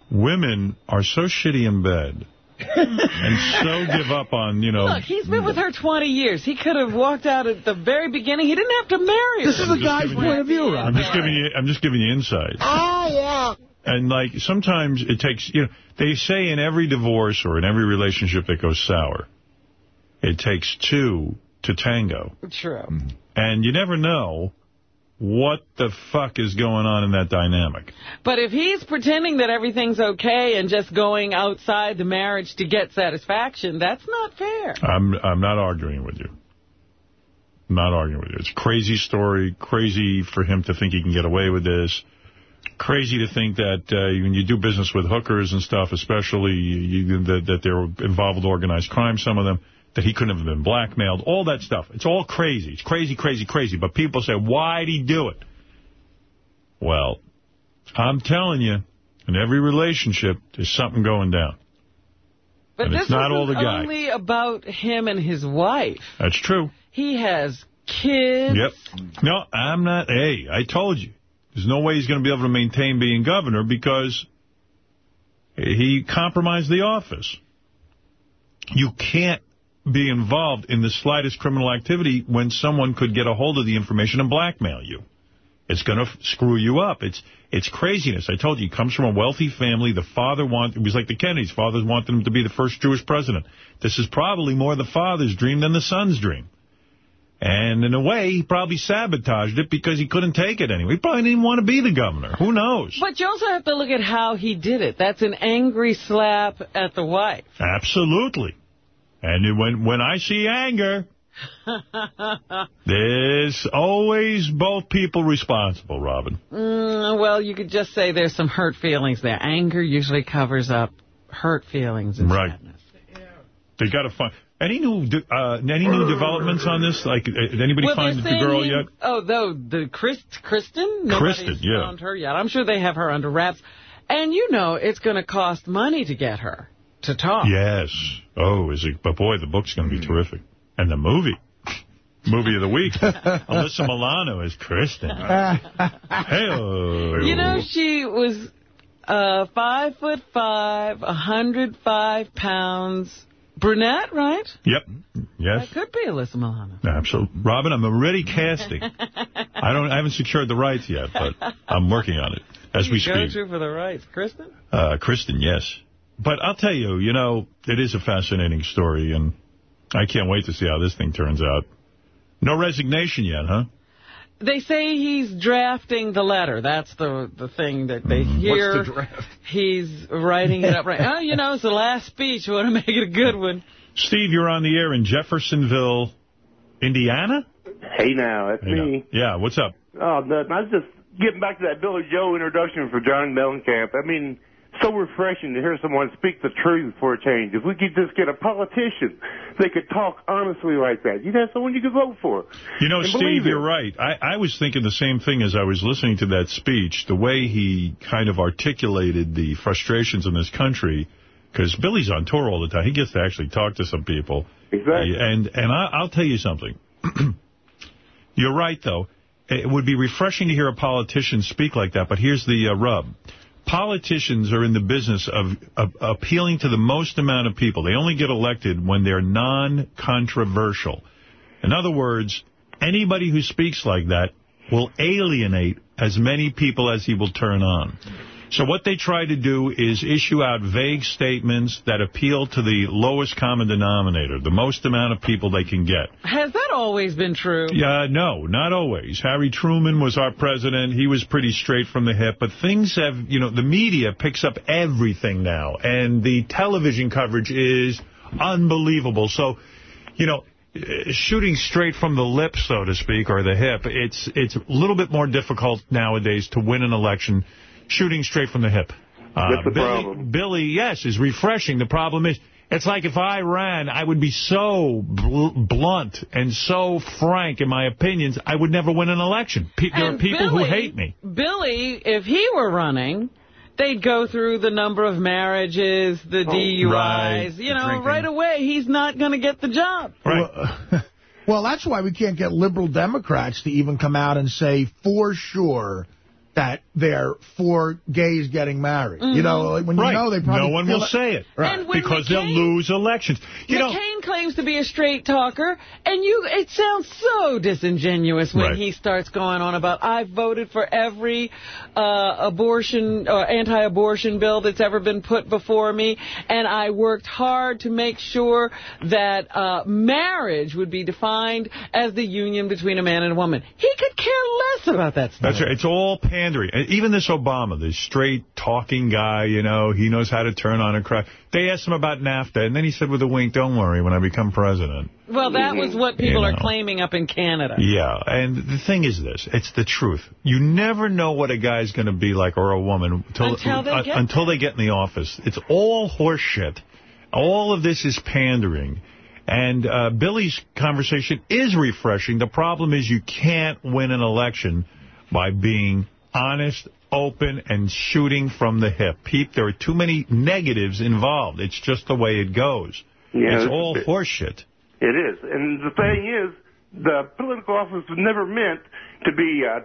Speaker 1: women are so shitty in bed and so give up on, you know...
Speaker 2: Look, he's been with her 20 years. He could have walked out at the very beginning. He didn't have to marry her.
Speaker 3: This is a guy's point of view,
Speaker 1: I'm just giving you I'm just giving you insight.
Speaker 3: Oh, yeah.
Speaker 1: And like sometimes it takes you know they say in every divorce or in every relationship that goes sour, it takes two to tango.
Speaker 2: True.
Speaker 1: And you never know what the fuck is going on in that dynamic.
Speaker 2: But if he's pretending that everything's okay and just going outside the marriage to get satisfaction, that's not fair.
Speaker 1: I'm I'm not arguing with you. I'm not arguing with you. It's a crazy story, crazy for him to think he can get away with this. Crazy to think that uh, when you do business with hookers and stuff, especially you, that, that they're involved with organized crime, some of them, that he couldn't have been blackmailed, all that stuff. It's all crazy. It's crazy, crazy, crazy. But people say, why'd he do it? Well, I'm telling you, in every relationship, there's something going down.
Speaker 2: But
Speaker 1: And
Speaker 2: this
Speaker 1: it's not all the
Speaker 2: isn't
Speaker 1: guy.
Speaker 2: only about him and his wife.
Speaker 1: That's true.
Speaker 2: He has kids.
Speaker 1: Yep. No, I'm not. Hey, I told you. There's no way he's going to be able to maintain being governor because he compromised the office. You can't be involved in the slightest criminal activity when someone could get a hold of the information and blackmail you. It's going to screw you up. It's it's craziness. I told you, he comes from a wealthy family. The father wanted, it was like the Kennedys. Fathers wanted him to be the first Jewish president. This is probably more the father's dream than the son's dream. And in a way, he probably sabotaged it because he couldn't take it anyway. He probably didn't want to be the governor. Who knows?
Speaker 2: But you also have to look at how he did it. That's an angry slap at the wife.
Speaker 1: Absolutely. And when when I see anger, there's always both people responsible, Robin.
Speaker 2: Mm, well, you could just say there's some hurt feelings there. Anger usually covers up hurt feelings. And
Speaker 1: Right. They got to find... Any new uh, any new developments on this? Like, uh, did anybody
Speaker 2: Well,
Speaker 1: find the girl
Speaker 2: he-
Speaker 1: yet?
Speaker 2: Oh, though, the Chris, Kristen? Nobody's
Speaker 1: Kristen, yeah.
Speaker 2: found her yet. I'm sure they have her under wraps. And you know it's going to cost money to get her to talk.
Speaker 1: Yes. Oh, is it? But boy, the book's going to be terrific. And the movie. Movie of the week. Alyssa Milano is Kristen. hey
Speaker 2: You know, she was uh, five foot five, 105 pounds, brunette, right?
Speaker 1: Yep. Yes.
Speaker 2: That could be Alyssa Milano.
Speaker 1: Absolutely. Robin, I'm already casting. I don't. I haven't secured the rights yet, but I'm working on it as we
Speaker 2: Go
Speaker 1: speak.
Speaker 2: to for the rights. Kristen?
Speaker 1: Uh, Kristen, yes. But I'll tell you, you know, it is a fascinating story, and I can't wait to see how this thing turns out. No resignation yet, huh?
Speaker 2: They say he's drafting the letter. That's the the thing that they
Speaker 1: Mm-hmm.
Speaker 2: hear.
Speaker 8: What's the draft?
Speaker 2: He's writing it up right. Oh, you know, it's the last speech. We want to make it a good one.
Speaker 1: Steve, you're on the air in Jeffersonville, Indiana?
Speaker 48: Hey now, that's
Speaker 1: Hey now.
Speaker 48: me.
Speaker 1: Yeah, what's up?
Speaker 48: Oh, nothing. I was just getting back to that Billy Joel introduction for John Mellencamp. I mean, so refreshing to hear someone speak the truth for a change. If we could just get a politician that could talk honestly like that, you'd have someone you could vote for.
Speaker 1: You know, Steve, you're right. I, I was thinking the same thing as I was listening to that speech, the way he kind of articulated the frustrations in this country, because Billy's on tour all the time. He gets to actually talk to some people.
Speaker 48: Exactly.
Speaker 1: And, and I, I'll tell you something. you're right, though. It would be refreshing to hear a politician speak like that, but here's the uh, rub. Politicians are in the business of, of appealing to the most amount of people. They only get elected when they're non-controversial. In other words, anybody who speaks like that will alienate as many people as he will turn on. So what they try to do is issue out vague statements that appeal to the lowest common denominator, the most amount of people they can get.
Speaker 2: Has that always been true?
Speaker 1: Yeah, no, not always. Harry Truman was our president. He was pretty straight from the hip. But things have, you know, the media picks up everything now. And the television coverage is unbelievable. So, you know, shooting straight from the lip, so to speak, or the hip, it's it's a little bit more difficult nowadays to win an election shooting straight from the hip. Uh,
Speaker 48: That's the
Speaker 1: Billy,
Speaker 48: problem.
Speaker 1: Billy, yes, is refreshing. The problem is, it's like if I ran, I would be so bl blunt and so frank in my opinions, I would never win an election. Pe there are people
Speaker 2: Billy-
Speaker 1: who hate me.
Speaker 2: Billy, if he were running, they'd go through the number of marriages, the DUIs.
Speaker 3: right.
Speaker 2: You know,
Speaker 3: Drinking.
Speaker 2: right away, he's not going to get the job.
Speaker 3: Well, well, that's why we can't get liberal Democrats to even come out and say for sure that they're for gays getting married. You know, like when
Speaker 1: right.
Speaker 3: you know they probably
Speaker 1: no one will
Speaker 3: it-
Speaker 1: say it
Speaker 3: Right.
Speaker 2: And when
Speaker 1: because they'll lose elections. You know,
Speaker 2: McCain claims to be a straight talker, and you it sounds so disingenuous when
Speaker 1: Right.
Speaker 2: he starts going on about, I've voted for every uh, abortion or anti-abortion bill that's ever been put before me, and I worked hard to make sure that uh, marriage would be defined as the union between a man and a woman. He could care less about that stuff.
Speaker 1: That's right. It's all pandering. And Even this Obama, this straight-talking guy, you know, he knows how to turn on a crowd. They asked him about NAFTA, and then he said with a wink, don't worry, when I become president.
Speaker 2: Well, that was what people
Speaker 1: You
Speaker 2: are
Speaker 1: know.
Speaker 2: claiming up in Canada.
Speaker 1: Yeah, and the thing is this, it's the truth. You never know what a guy's going to be like or a woman until,
Speaker 2: Until they
Speaker 1: uh,
Speaker 2: get
Speaker 1: until they get in the office. It's all horseshit. All of this is pandering. And uh, Billy's conversation is refreshing. The problem is you can't win an election by being honest, open, and shooting from the hip. Pete, there are too many negatives involved. It's just the way it goes.
Speaker 48: Yeah,
Speaker 1: it's all horseshit.
Speaker 48: It is. And the thing is, the political office was never meant to be uh,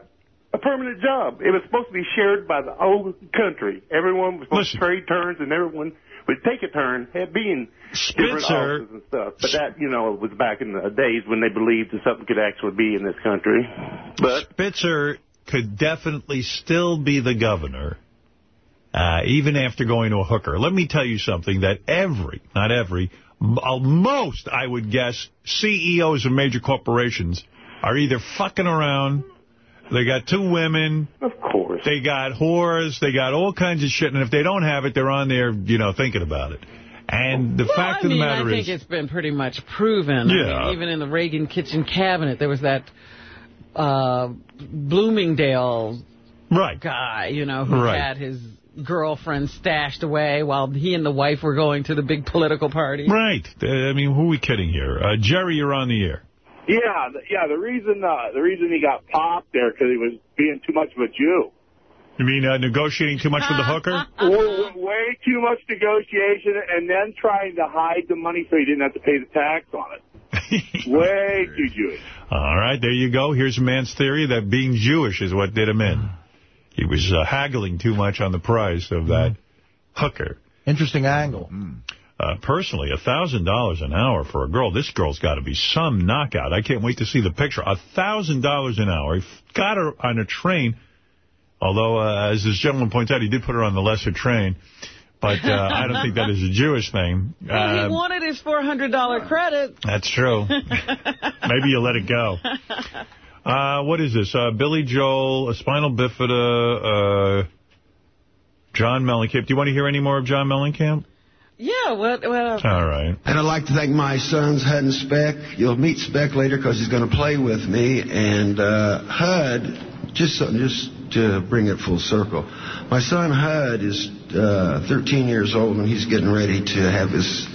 Speaker 48: a permanent job. It was supposed to be shared by the whole country. Everyone was supposed to trade turns, and everyone would take a turn at being
Speaker 1: Spitzer-
Speaker 48: and stuff. But that, you know, was back in the days when they believed that something could actually be in this country. But
Speaker 1: Spitzer could definitely still be the governor, uh, even after going to a hooker. Let me tell you something that every, not every, m- uh, most, I would guess, CEOs of major corporations are either fucking around, they got two women.
Speaker 48: Of course.
Speaker 1: They got whores, they got all kinds of shit, and if they don't have it, they're on there, you know, thinking about it. And the
Speaker 2: well,
Speaker 1: fact
Speaker 2: I
Speaker 1: of the
Speaker 2: mean,
Speaker 1: matter
Speaker 2: I think
Speaker 1: is...
Speaker 2: it's been pretty much proven. I
Speaker 1: Yeah.
Speaker 2: mean, even in the Reagan kitchen cabinet, there was that uh, Bloomingdale
Speaker 1: right.
Speaker 2: guy, you know, who
Speaker 1: Right.
Speaker 2: had his girlfriend stashed away while he and the wife were going to the big political party.
Speaker 1: Right. Uh, I mean, who are we kidding here? Uh, Jerry, you're on the air.
Speaker 42: Yeah, yeah. The reason uh, the reason he got popped there because he was being too much of a Jew.
Speaker 1: You mean uh, negotiating too much with the hooker?
Speaker 42: Way- Way too much negotiation, and then trying to hide the money so he didn't have to pay the tax on it. Way too Jewish.
Speaker 1: All right, there you go. Here's a man's theory that being Jewish is what did him in. He was uh, haggling too much on the price of that hooker.
Speaker 3: Interesting angle.
Speaker 1: Uh, personally, $1,000 an hour for a girl. This girl's got to be some knockout. I can't wait to see the picture. $1,000 an hour. He got her on a train, although, uh, as this gentleman points out, he did put her on the lesser train. But uh, I don't think that is a Jewish thing.
Speaker 2: Well, he
Speaker 1: Uh,
Speaker 2: wanted his $400 credit.
Speaker 1: That's true. Maybe you let it go. Uh, what is this? Uh, Billy Joel, a spinal bifida, uh, John Mellencamp. Do you want to hear any more of John Mellencamp?
Speaker 2: Yeah, what? what
Speaker 1: All right.
Speaker 47: And I'd like to thank my sons, Hud and Speck. You'll meet Speck later because he's going to play with me. And uh, Hud, just so, just to bring it full circle, my son Hud is uh, 13 years old and he's getting ready to have his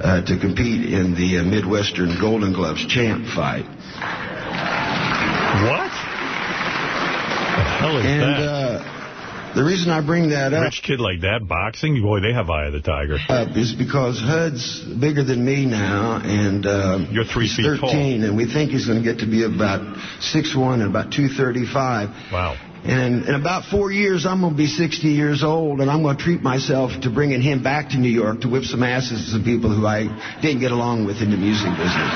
Speaker 47: uh, to compete in the uh, Midwestern Golden Gloves champ fight.
Speaker 1: What? The hell is
Speaker 47: and
Speaker 1: that?
Speaker 47: uh, the reason I bring that up
Speaker 1: Rich kid like that, boxing? Boy, they have Eye of the Tiger.
Speaker 47: up is because Hud's bigger than me now, and um,
Speaker 1: You're three feet
Speaker 47: 13,
Speaker 1: tall.
Speaker 47: and we think he's going to get to be about 6'1 and about 235.
Speaker 1: Wow.
Speaker 47: And in about four years, I'm going to be 60 years old, and I'm going to treat myself to bringing him back to New York to whip some asses to some people who I didn't get along with in the music business.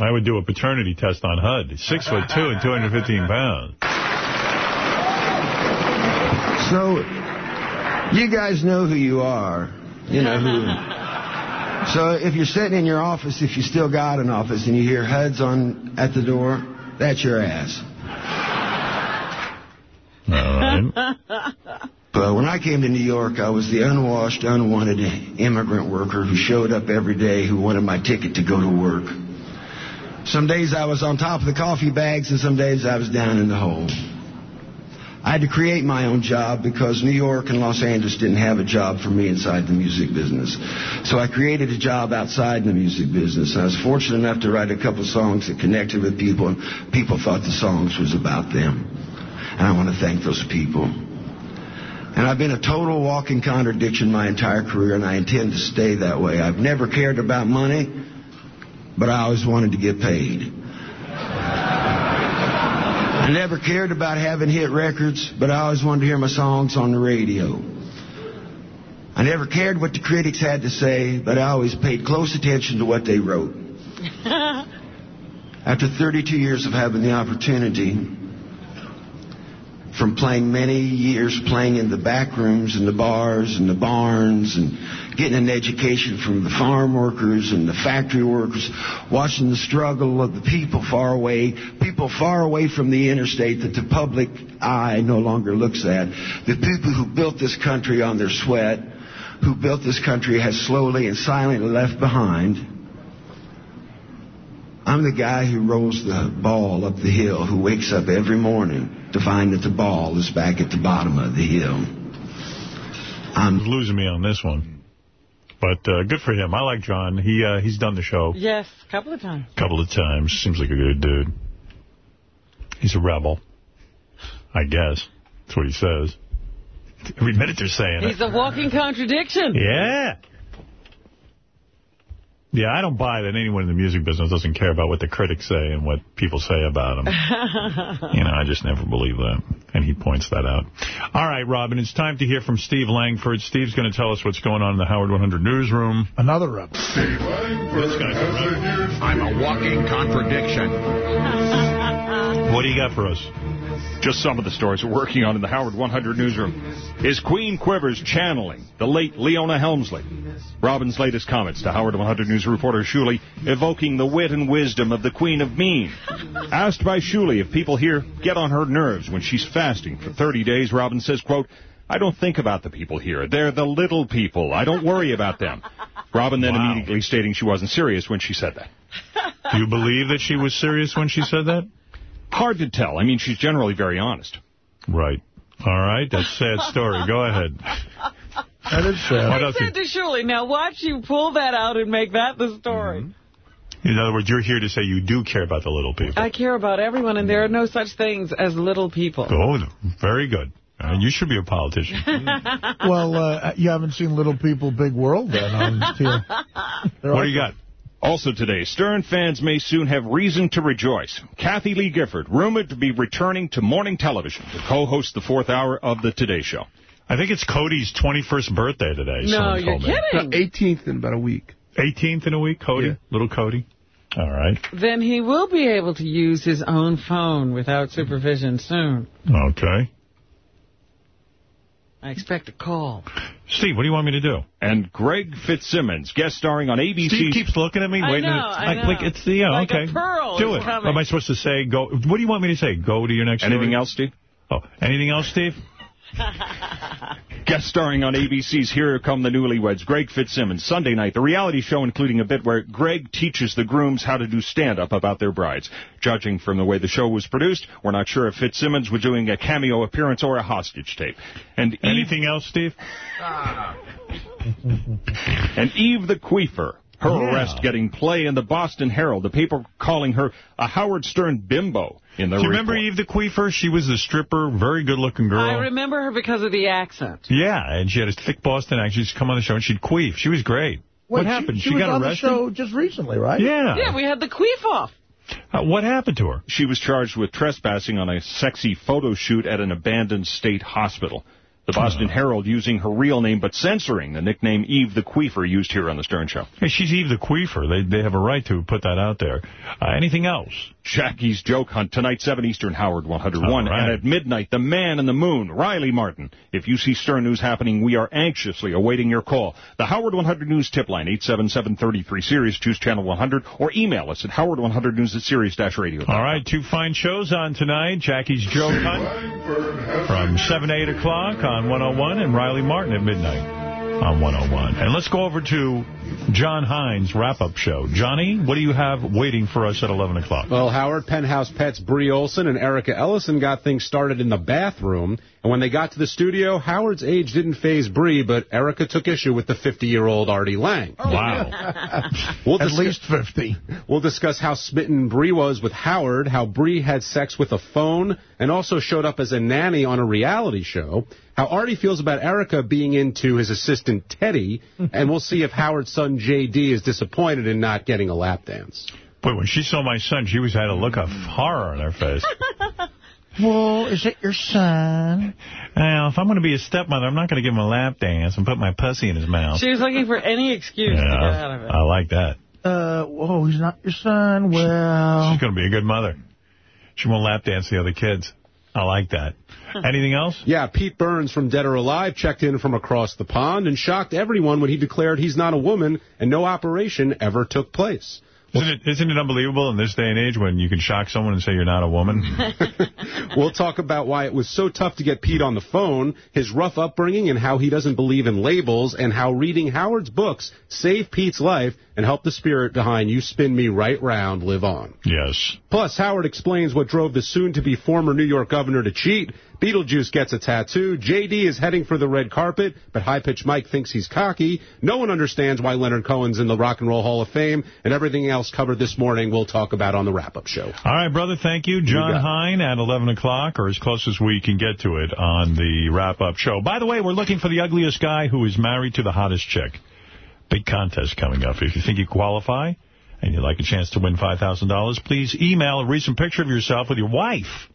Speaker 1: I would do a paternity test on Hud. Six foot two and 215 pounds.
Speaker 47: So, you guys know who you are. You know who. So if you're sitting in your office, if you still got an office, and you hear Hud's on at the door, that's your ass. But when I came to New York, I was the unwashed, unwanted immigrant worker who showed up every day who wanted my ticket to go to work. Some days I was on top of the coffee bags, and some days I was down in the hole. I had to create my own job because New York and Los Angeles didn't have a job for me inside the music business. So I created a job outside the music business. I was fortunate enough to write a couple songs that connected with people, and people thought the songs was about them. And I want to thank those people. And I've been a total walking contradiction my entire career, and I intend to stay that way. I've never cared about money, but I always wanted to get paid. I never cared about having hit records, but I always wanted to hear my songs on the radio. I never cared what the critics had to say, but I always paid close attention to what they wrote. After 32 years of having the opportunity, from playing many years playing in the back rooms and the bars and the barns and getting an education from the farm workers and the factory workers, watching the struggle of the people far away, people far away from the interstate that the public eye no longer looks at, the people who built this country on their sweat, who built this country has slowly and silently left behind. I'm the guy who rolls the ball up the hill, who wakes up every morning to find that the ball is back at the bottom of the hill. I'm
Speaker 1: losing me on this one. But uh, good for him. I like John. He uh, He's done the show
Speaker 2: Yes, a couple of times.
Speaker 1: a couple of times. Seems like a good dude. He's a rebel. I guess. That's what he says. Every minute they're saying it.
Speaker 2: He's a walking contradiction.
Speaker 1: Yeah. Yeah, I don't buy that anyone in the music business doesn't care about what the critics say and what people say about them. You know, I just never believe that. And he points that out. All right, Robin, it's time to hear from Steve Langford. Steve's going to tell us what's going on in the Howard 100 newsroom.
Speaker 3: Another rebel.
Speaker 1: This guy's a rebel.
Speaker 6: I'm a walking contradiction.
Speaker 1: What do you got for us?
Speaker 49: Just some of the stories we're working on in the Howard 100 newsroom. Is Queen Quivers channeling the late Leona Helmsley? Robin's latest comments to Howard 100 News reporter Shuli, evoking the wit and wisdom of the Queen of Mean. Asked by Shuli if people here get on her nerves when she's fasting for 30 days, Robin says, quote, I don't think about the people here. They're the little people. I don't worry about them. Robin then
Speaker 1: Wow.
Speaker 49: immediately stating she wasn't serious when she said that.
Speaker 1: Do you believe that she was serious when she said that?
Speaker 49: Hard to tell. I mean, she's generally very honest.
Speaker 1: Right. All right. That's a sad story. Go ahead.
Speaker 3: That is sad.
Speaker 1: What
Speaker 2: I
Speaker 1: else?
Speaker 2: said to Shirley, now watch you pull that out and make that the story.
Speaker 1: Mm-hmm. In other words, you're here to say you do care about the little people.
Speaker 2: I care about everyone, and there are no such things as little people.
Speaker 1: Oh, very good. Uh, you should be a politician.
Speaker 3: Well, uh, you haven't seen Little People, Big World then on TV.
Speaker 49: What do you got? Also today, Stern fans may soon have reason to rejoice. Kathie Lee Gifford, rumored to be returning to morning television to co-host the fourth hour of the Today Show.
Speaker 1: I think it's Cody's 21st birthday today.
Speaker 2: No, you're
Speaker 1: told me.
Speaker 2: kidding.
Speaker 46: 18th in about a week.
Speaker 1: 18th in a week, Cody?
Speaker 46: Yeah.
Speaker 1: Little Cody? All right.
Speaker 2: Then he will be able to use his own phone without supervision soon.
Speaker 1: Okay.
Speaker 2: I expect a call.
Speaker 1: Steve, what do you want me to do?
Speaker 49: And Greg Fitzsimmons, guest starring on ABC.
Speaker 1: Steve keeps looking at me,
Speaker 2: I
Speaker 1: waiting.
Speaker 2: know,
Speaker 1: It's
Speaker 2: I
Speaker 1: like,
Speaker 2: know.
Speaker 1: like it's the, yeah,
Speaker 2: Like a
Speaker 1: okay.
Speaker 2: pearl
Speaker 1: do it.
Speaker 2: coming.
Speaker 1: Am I supposed to say go? What do you want me to say? Go to your next
Speaker 49: Anything
Speaker 1: story?
Speaker 49: else, Steve?
Speaker 1: Oh, anything else, Steve?
Speaker 49: Guest starring on ABC's Here Come the Newlyweds, Greg Fitzsimmons. Sunday night, the reality show including a bit where Greg teaches the grooms how to do stand-up about their brides. Judging from the way the show was produced, we're not sure if Fitzsimmons was doing a cameo appearance or a hostage tape. And
Speaker 1: Anything else, Steve?
Speaker 49: Uh, and Eve the Queefer. Her
Speaker 1: Yeah.
Speaker 49: arrest getting play in the Boston Herald. The paper calling her a Howard Stern bimbo in the
Speaker 1: Do you remember. Eve the Queefer? She was the stripper, very good-looking girl.
Speaker 2: I remember her because of the accent.
Speaker 1: Yeah, and she had a thick Boston accent. She'd come on the show and she'd queef. She was great. what
Speaker 3: Wait,
Speaker 1: happened?
Speaker 3: She, was
Speaker 1: got
Speaker 3: on
Speaker 1: arrested?
Speaker 3: the show just recently, right?
Speaker 1: Yeah.
Speaker 2: Yeah, we had the queef off.
Speaker 1: Uh, what happened to her?
Speaker 49: She was charged with trespassing on a sexy photo shoot at an abandoned state hospital. The Boston Herald using her real name but censoring the nickname Eve the Queefer used here on the Stern Show.
Speaker 1: Hey, she's Eve the Queefer. They they have a right to put that out there. Uh, anything else?
Speaker 49: Jackie's Joke Hunt tonight, 7 Eastern, Howard 101.
Speaker 1: All right.
Speaker 49: And at midnight, The Man in the Moon, Riley Martin. If you see Stern News happening, we are anxiously awaiting your call. The Howard 100 News tip line, 877-33-SIRIUS, choose channel 100, or email us at howard100news at sirius-radio.
Speaker 1: All right, two fine shows on tonight. Jackie's Joke Hunt from 7 to 8 o'clock on 101 and Riley Martin at midnight on 101. And let's go over to John Hein's wrap-up show. Johnny, what do you have waiting for us at 11 o'clock?
Speaker 50: Well, Howard, Penthouse Pets, Bree Olson, and Erica Ellyson got things started in the bathroom. And when they got to the studio, Howard's age didn't faze Bree, but Erica took issue with the 50-year-old Artie Lange.
Speaker 1: Wow.
Speaker 50: Oh, we'll
Speaker 3: At
Speaker 50: discuss-
Speaker 3: least 50.
Speaker 50: We'll discuss how smitten Bree was with Howard, how Bree had sex with a phone, and also showed up as a nanny on a reality show, how Artie feels about Erica being into his assistant Teddy, and we'll see if Howard's son J.D. is disappointed in not getting a lap dance.
Speaker 1: Boy, when she saw my son, she was had a look of horror on her face.
Speaker 3: Well, is it your son?
Speaker 1: Now, if I'm going to be a stepmother, I'm not going to give him a lap dance and put my pussy in his mouth.
Speaker 2: She was looking for any excuse to get out of it.
Speaker 1: I like that.
Speaker 3: Uh, whoa, he's not your son. Well,
Speaker 1: She's going to be a good mother. She won't lap dance the other kids. I like that. Anything else?
Speaker 50: Yeah, Pete Burns from Dead or Alive checked in from across the pond and shocked everyone when he declared he's not a woman and no operation ever took place.
Speaker 1: Isn't it, isn't it unbelievable in this day and age when you can shock someone and say you're not a woman?
Speaker 50: We'll talk about why it was so tough to get Pete on the phone, his rough upbringing, and how he doesn't believe in labels, and how reading Howard's books saved Pete's life and help the spirit behind You Spin Me Right Round live on.
Speaker 1: yes.
Speaker 50: Plus, Howard explains what drove the soon-to-be former New York governor to cheat. Beetlejuice gets a tattoo. J.D. is heading for the red carpet, but High Pitch Mike thinks he's cocky. No one understands why Leonard Cohen's in the Rock and Roll Hall of Fame, and everything else covered this morning we'll talk about on the wrap-up show.
Speaker 1: All right, brother, thank you. John
Speaker 50: it.
Speaker 1: Hein at 11 o'clock, or as close as we can get to it on the wrap-up show. By the way, we're looking for the ugliest guy who is married to the hottest chick. Big contest coming up. If you think you qualify and you'd like a chance to win $5,000, please email a recent picture of yourself with your wife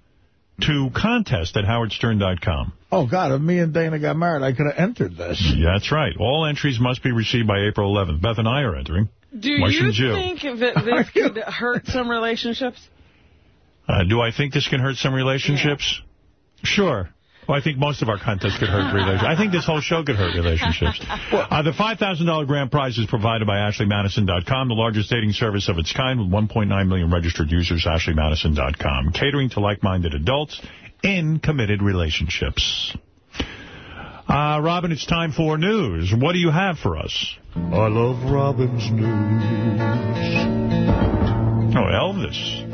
Speaker 1: to contest at howardstern.com.
Speaker 3: oh, God, if me and Dana got married, I could have entered this.
Speaker 1: Yeah, that's right. All entries must be received by April 11th. Beth and I are entering.
Speaker 2: Do
Speaker 1: Why
Speaker 2: you
Speaker 1: shouldn't you?
Speaker 2: think that this could hurt some relationships?
Speaker 1: Uh, do I think this can hurt some relationships? Sure. Well, I think most of our contests could hurt relationships. I think this whole show could hurt relationships. Uh, the $5,000 grand prize is provided by AshleyMadison.com, the largest dating service of its kind with 1.9 million registered users, AshleyMadison.com, catering to like-minded adults in committed relationships. Uh, Robin, it's time for news. What do you have for us?
Speaker 40: I love Robin's news.
Speaker 1: Oh, Elvis.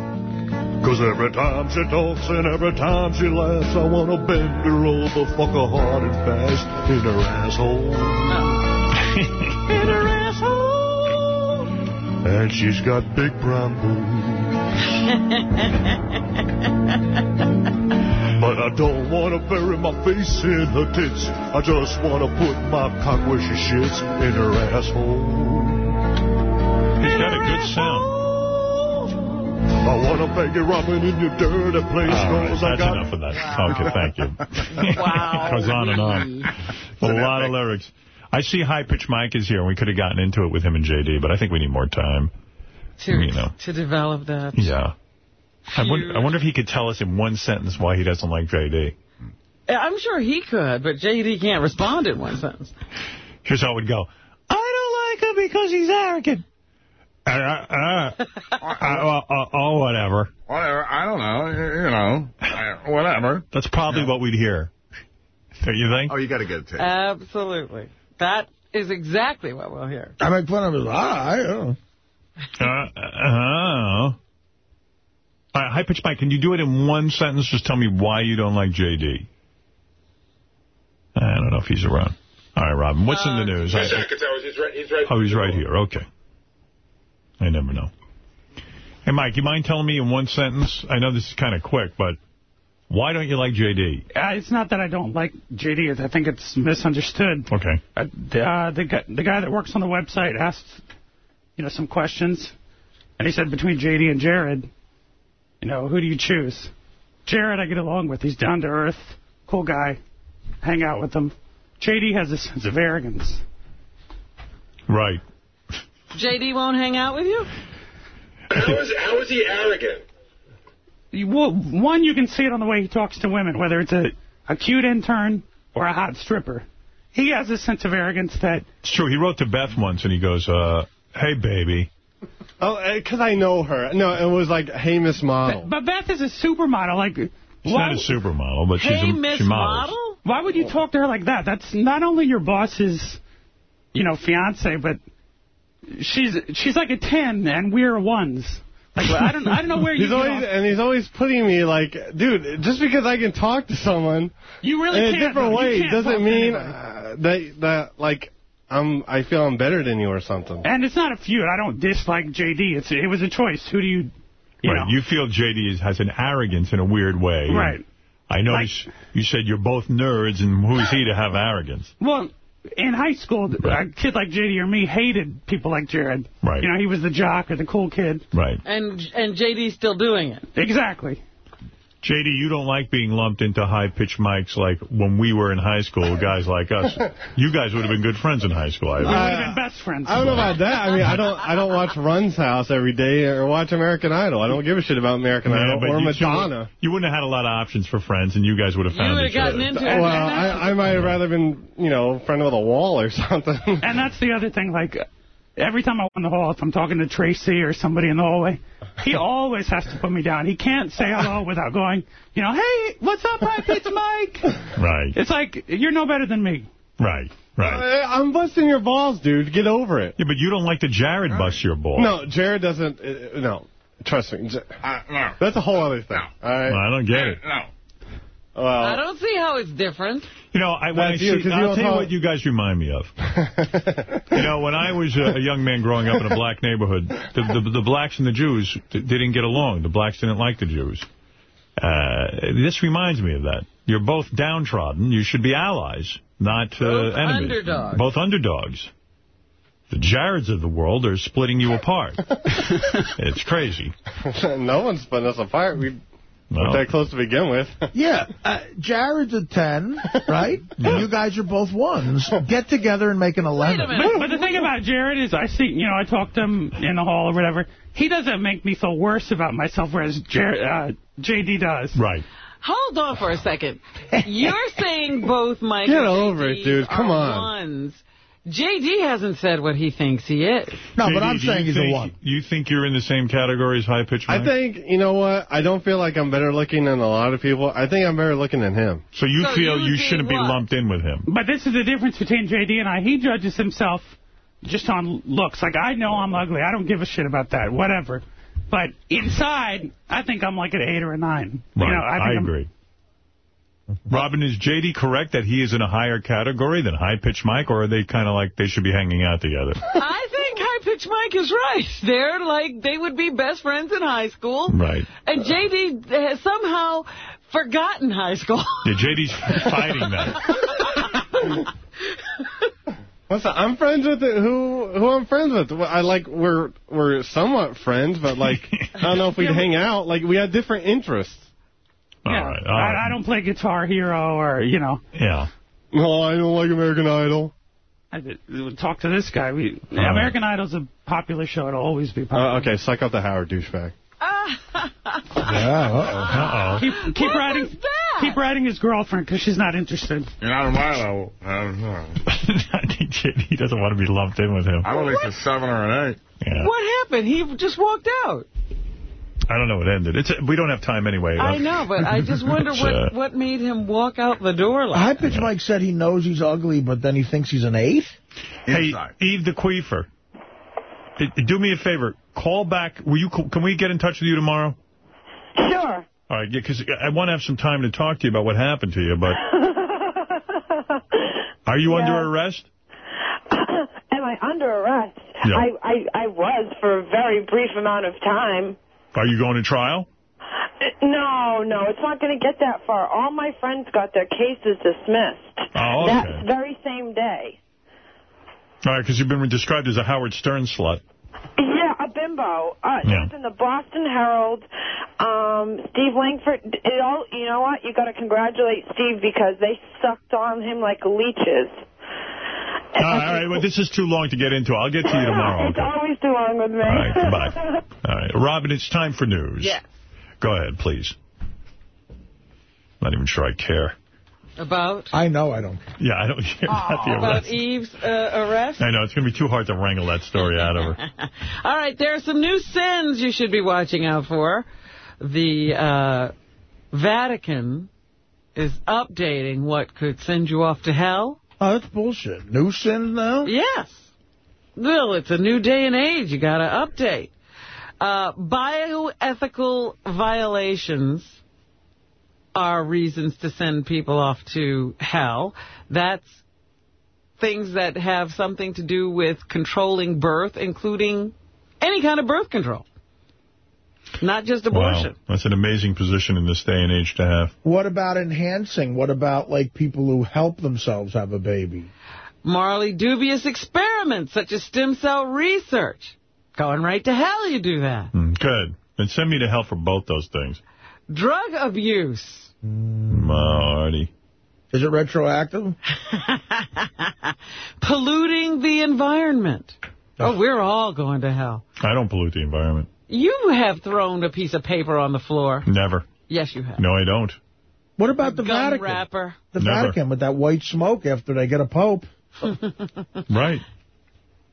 Speaker 40: Cause every time she talks and every time she laughs, I wanna bend her over, fuck her hard and fast in her asshole. in her asshole. And she's got big brown boobs. But I don't wanna bury my face in her tits. I just wanna put my cock where she shits in her asshole.
Speaker 1: He's got a good sound.
Speaker 40: I wanna beg you, Robin, in your dirty place,
Speaker 1: All right,
Speaker 40: cause I got
Speaker 1: enough of that. Okay, thank you.
Speaker 2: Wow.
Speaker 1: Goes on and on. A lot of lyrics. I see High Pitch Mike is here. We could have gotten into it with him and J.D., but I think we need more time.
Speaker 2: To,
Speaker 1: You know.
Speaker 2: to develop that.
Speaker 1: Yeah. I wonder, I wonder if he could tell us in one sentence why he doesn't like J.D.
Speaker 2: I'm sure he could, but J.D. can't respond in one sentence.
Speaker 1: Here's how it would go. I don't like him because he's arrogant. Uh, uh, uh, uh, uh, oh, whatever.
Speaker 6: Whatever. I don't know. You you know. Whatever.
Speaker 1: That's probably what we'd hear. Don't you think?
Speaker 51: Oh, you got to get a tape.
Speaker 2: Absolutely. That is exactly what we'll hear.
Speaker 3: I make fun of his eye. Oh.
Speaker 1: Uh, uh, all right, high pitch Mike, can you do it in one sentence? Just tell me why you don't like J.D. I don't know if he's around. All right, Robin, what's in the news? I-
Speaker 52: He's right, he's right.
Speaker 1: oh, he's right here. Okay. I never know. Hey, Mike, you mind telling me in one sentence? I know this is kind of quick, but why don't you like J.D.?
Speaker 53: Uh, it's not that I don't like JD. I think it's misunderstood.
Speaker 1: Okay.
Speaker 53: Uh, the, uh, the, guy, the guy that works on the website asked, you know, some questions, and he said between JD and Jared, you know, who do you choose? Jared, I get along with. He's down to earth, cool guy, hang out with him. JD has a sense of arrogance.
Speaker 1: Right.
Speaker 2: JD won't hang out with you?
Speaker 52: How is, how is he arrogant?
Speaker 53: You- Well, one, you can see it on the way he talks to women, whether it's a, a cute intern or a hot stripper. He has a sense of arrogance that
Speaker 1: It's true. He wrote to Beth once, and he goes, uh, hey, baby.
Speaker 29: Oh, because I know her. No, it was like, hey, Miss Model.
Speaker 53: But Beth is a supermodel. Like,
Speaker 1: She's not a supermodel, but she's
Speaker 53: Hey,
Speaker 1: a,
Speaker 53: Miss
Speaker 1: she models.
Speaker 53: Why would you talk to her like that? That's not only your boss's, you know, fiance, but she's she's like a 10 and we're ones. Like, I don't I don't know where you
Speaker 29: he's
Speaker 53: get
Speaker 29: always, And he's always putting me like, dude, just because I can talk to someone
Speaker 53: You really
Speaker 29: in a
Speaker 53: can't,
Speaker 29: different
Speaker 53: though. You
Speaker 29: way doesn't mean uh, that, that, like, I'm, I feel I'm better than you or something.
Speaker 53: And it's not a feud. I don't dislike JD. It's it was a choice. Who do you, you
Speaker 1: right.
Speaker 53: know?
Speaker 1: You feel J.D. is, has an arrogance in a weird way.
Speaker 53: Right.
Speaker 1: I noticed you said you're both nerds, and who is he to have arrogance?
Speaker 53: Well, in high school, a kid like JD or me hated people like Jared.
Speaker 1: Right.
Speaker 53: You know, he was the jock or the cool kid.
Speaker 1: Right.
Speaker 2: And and JD's still doing it.
Speaker 53: Exactly.
Speaker 1: J.D., you don't like being lumped into high-pitched mics like when we were in high school, guys like us. You guys would have been good friends in high school. I
Speaker 53: We would have been best friends.
Speaker 29: I don't know about that. I mean, I don't, I don't watch Run's House every day or watch American Idol. I don't give a shit about American
Speaker 1: Yeah,
Speaker 29: Idol or
Speaker 1: you two-
Speaker 29: Madonna.
Speaker 1: You wouldn't have had a lot of options for friends, and you guys would have found
Speaker 2: would've
Speaker 1: each other.
Speaker 2: gotten into it.
Speaker 29: Well, I, I might have rather been, you know, friend with a wall or something.
Speaker 53: And that's the other thing, like, every time I am in the hall, if I'm talking to Tracy or somebody in the hallway, he always has to put me down. He can't say hello without going, you know, hey, what's up, Mike? It's Mike.
Speaker 1: Right.
Speaker 53: It's like, you're no better than me.
Speaker 1: Right. Right.
Speaker 29: I- I'm busting your balls, dude. Get over it.
Speaker 1: Yeah, but you don't like the Jared bust your ball.
Speaker 29: No, Jared doesn't. Uh, uh, no, trust me. J- uh,
Speaker 51: no.
Speaker 29: That's a whole other thing. All right.
Speaker 1: I don't get it.
Speaker 51: No.
Speaker 29: Well,
Speaker 2: I don't see how it's different.
Speaker 1: You know, I, when I
Speaker 29: That's you,
Speaker 1: see,
Speaker 29: 'cause you
Speaker 1: I'll
Speaker 29: don't
Speaker 1: tell you
Speaker 29: talk-
Speaker 1: what you guys remind me of. you know, when I was a, a young man growing up in a black neighborhood, the, the, the blacks and the Jews didn't get along. The blacks didn't like the Jews. Uh, this reminds me of that. You're both downtrodden. You should be allies, not uh,
Speaker 2: Both
Speaker 1: enemies.
Speaker 2: underdogs.
Speaker 1: Both underdogs. The Jareds of the world are splitting you apart. it's crazy.
Speaker 29: no one's splitting us apart. We
Speaker 1: No.
Speaker 29: we're that close to begin with.
Speaker 3: Yeah, uh, Jared's a 10, right? And you guys are both ones. Get together and make an 11.
Speaker 53: But, but the thing about Jared is, I see, you know, I talk to him in the hall or whatever. He doesn't make me feel worse about myself, whereas Jared, uh, JD does.
Speaker 1: Right.
Speaker 2: Hold on for a second. You're saying both Mike
Speaker 29: Get
Speaker 2: and
Speaker 29: over it, dude. Come on.
Speaker 2: ones. JD hasn't said what he thinks he is.
Speaker 3: No, but I'm saying he's a
Speaker 1: think-
Speaker 3: one.
Speaker 1: You think you're in the same category as high pitch Mike?
Speaker 29: I think you know what? I don't feel like I'm better looking than a lot of people. I think I'm better looking than him.
Speaker 1: So you
Speaker 2: So
Speaker 1: feel
Speaker 2: you
Speaker 1: you shouldn't
Speaker 2: be
Speaker 1: be lumped in with him.
Speaker 53: But this is the difference between JD and I. He judges himself just on looks. Like, I know I'm ugly. I don't give a shit about that. Whatever. But inside, I think I'm like an 8 or a 9.
Speaker 1: Right.
Speaker 53: You know, I,
Speaker 1: I,
Speaker 53: think I'm-
Speaker 1: agree. Robin, is J.D. correct that he is in a higher category than High Pitch Mike, or are they kind of like they should be hanging out together?
Speaker 2: I think High Pitch Mike is right. They're like, they would be best friends in high school.
Speaker 1: Right.
Speaker 2: And JD has somehow forgotten high school.
Speaker 1: Yeah, J.D.'s fighting that.
Speaker 29: Listen, I'm friends with it. Who who I'm friends with? I like we're we're somewhat friends, but like I don't know if we'd hang out. Like we had different interests.
Speaker 1: All
Speaker 53: yeah,
Speaker 1: right. all right.
Speaker 53: I, I don't play Guitar Hero or, you know.
Speaker 1: Yeah.
Speaker 29: No, I don't like American Idol.
Speaker 53: I did- talk to this guy. We,
Speaker 29: All right.
Speaker 53: American Idol's a popular show. It'll always be popular.
Speaker 29: Uh, okay, suck out the Howard douchebag.
Speaker 3: Yeah, uh-oh.
Speaker 53: Keep, keep writing. Keep writing his girlfriend because she's not interested.
Speaker 51: You're not a mile. I don't know.
Speaker 1: he doesn't want to be lumped in with him.
Speaker 51: I'm at least a seven or an eight.
Speaker 1: Yeah.
Speaker 2: What happened? He just walked out.
Speaker 1: I don't know what ended. It's we don't have time anyway.
Speaker 2: I know, but I just wonder what,
Speaker 1: uh,
Speaker 2: what made him walk out the door like
Speaker 3: High Pitch Mike said he knows he's ugly, but then he thinks he's an eighth?
Speaker 1: Hey, Eve the Queefer, do me a favor. Call back. Will you? Can we get in touch with you tomorrow?
Speaker 54: Sure.
Speaker 1: All right, because I want to have some time to talk to you about what happened to you. But are you under arrest?
Speaker 54: Am I under arrest?
Speaker 1: Yeah.
Speaker 54: I, I, I was for a very brief amount of time.
Speaker 1: Are you going to trial?
Speaker 54: Uh, No, no, it's not going to get that far. All my friends got their cases dismissed.
Speaker 1: Oh, okay.
Speaker 54: That very same day.
Speaker 1: All right, because you've been described as a Howard Stern slut.
Speaker 54: Yeah, a bimbo. Uh,
Speaker 1: Yeah.
Speaker 54: In the Boston Herald. Um, Steve Langford. It all. You know what? You got to congratulate Steve because they sucked on him like leeches.
Speaker 1: All right, all right, well, this is too long to get into. I'll get to you tomorrow.
Speaker 54: It's
Speaker 1: Okay.
Speaker 54: always too long with me.
Speaker 1: All right, goodbye. All right, Robin, it's time for news.
Speaker 2: Yeah.
Speaker 1: Go ahead, please. Not even sure I care.
Speaker 2: About?
Speaker 3: I know I don't.
Speaker 1: Yeah, I don't care about the
Speaker 2: About. Eve's uh, arrest?
Speaker 1: I know, it's going to be too hard to wrangle that story out of her.
Speaker 2: All right, there are some new sins you should be watching out for. The uh, Vatican is updating what could send you off to hell.
Speaker 3: Oh, that's bullshit. New sins now?
Speaker 2: Yes. Well, it's a new day and age. You got to update. Uh, bioethical violations are reasons to send people off to hell. That's things that have something to do with controlling birth, including any kind of birth control. Not just abortion.
Speaker 1: Wow, that's an amazing position in this day and age to have.
Speaker 3: What about enhancing? What about, like, people who help themselves have a baby?
Speaker 2: Morally dubious experiments, such as stem cell research. Going right to hell, you do that.
Speaker 1: Hmm, good. Then send me to hell for both those things.
Speaker 2: Drug abuse.
Speaker 1: Marty.
Speaker 3: Is it retroactive?
Speaker 2: Polluting the environment. Oh, we're all going to hell.
Speaker 1: I don't pollute the environment.
Speaker 2: You have thrown a piece of paper on the floor.
Speaker 1: Never.
Speaker 2: Yes, you have.
Speaker 1: No, I don't.
Speaker 3: What about the
Speaker 2: Gun
Speaker 3: Vatican?
Speaker 2: wrapper.
Speaker 3: The
Speaker 1: Never.
Speaker 3: Vatican with that white smoke after they get a pope.
Speaker 1: Right.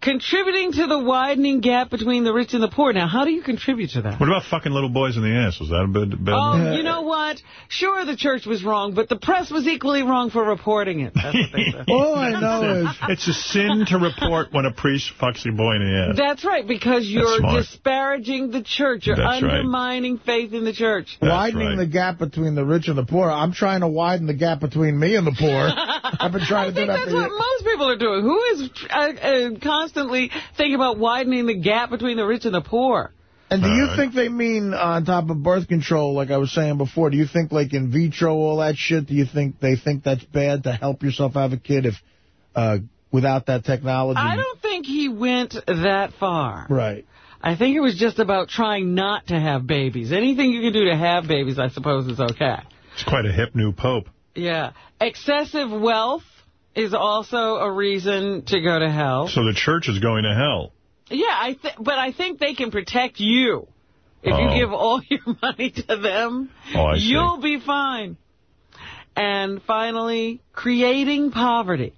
Speaker 2: Contributing to the widening gap between the rich and the poor. Now, how do you contribute to that?
Speaker 1: What about fucking little boys in the ass? Was that a bad, bad
Speaker 2: Oh,
Speaker 1: move?
Speaker 2: you know what? Sure, the church was wrong, but the press was equally wrong for reporting it. That's what they said.
Speaker 3: All I know is...
Speaker 1: It's a sin to report when a priest fucks a boy in the ass.
Speaker 2: That's right, because you're disparaging the church. You're
Speaker 1: That's right.
Speaker 2: undermining faith in the church.
Speaker 3: widening
Speaker 1: right.
Speaker 3: the gap between the rich and the poor. I'm trying to widen the gap between me and the poor. I've been trying
Speaker 2: I
Speaker 3: to do that.
Speaker 2: I think
Speaker 3: that
Speaker 2: that's what most people are doing. Who is uh, uh, constantly thinking about widening the gap between the rich and the poor?
Speaker 3: And do you
Speaker 1: Alright.
Speaker 3: think they mean uh, on top of birth control, like I was saying before, do you think like in vitro, all that shit, do you think they think that's bad to help yourself have a kid if uh, without that technology?
Speaker 2: I don't think he went that far.
Speaker 3: Right.
Speaker 2: I think it was just about trying not to have babies. Anything you can do to have babies, I suppose, is okay.
Speaker 1: It's quite a hip new pope.
Speaker 2: Yeah. Excessive wealth is also a reason to go to hell.
Speaker 1: So the church is going to hell.
Speaker 2: Yeah, I th but I think they can protect you. If
Speaker 1: Oh.
Speaker 2: you give all your money to them,
Speaker 1: Oh, I see.
Speaker 2: you'll be fine. And finally, creating poverty.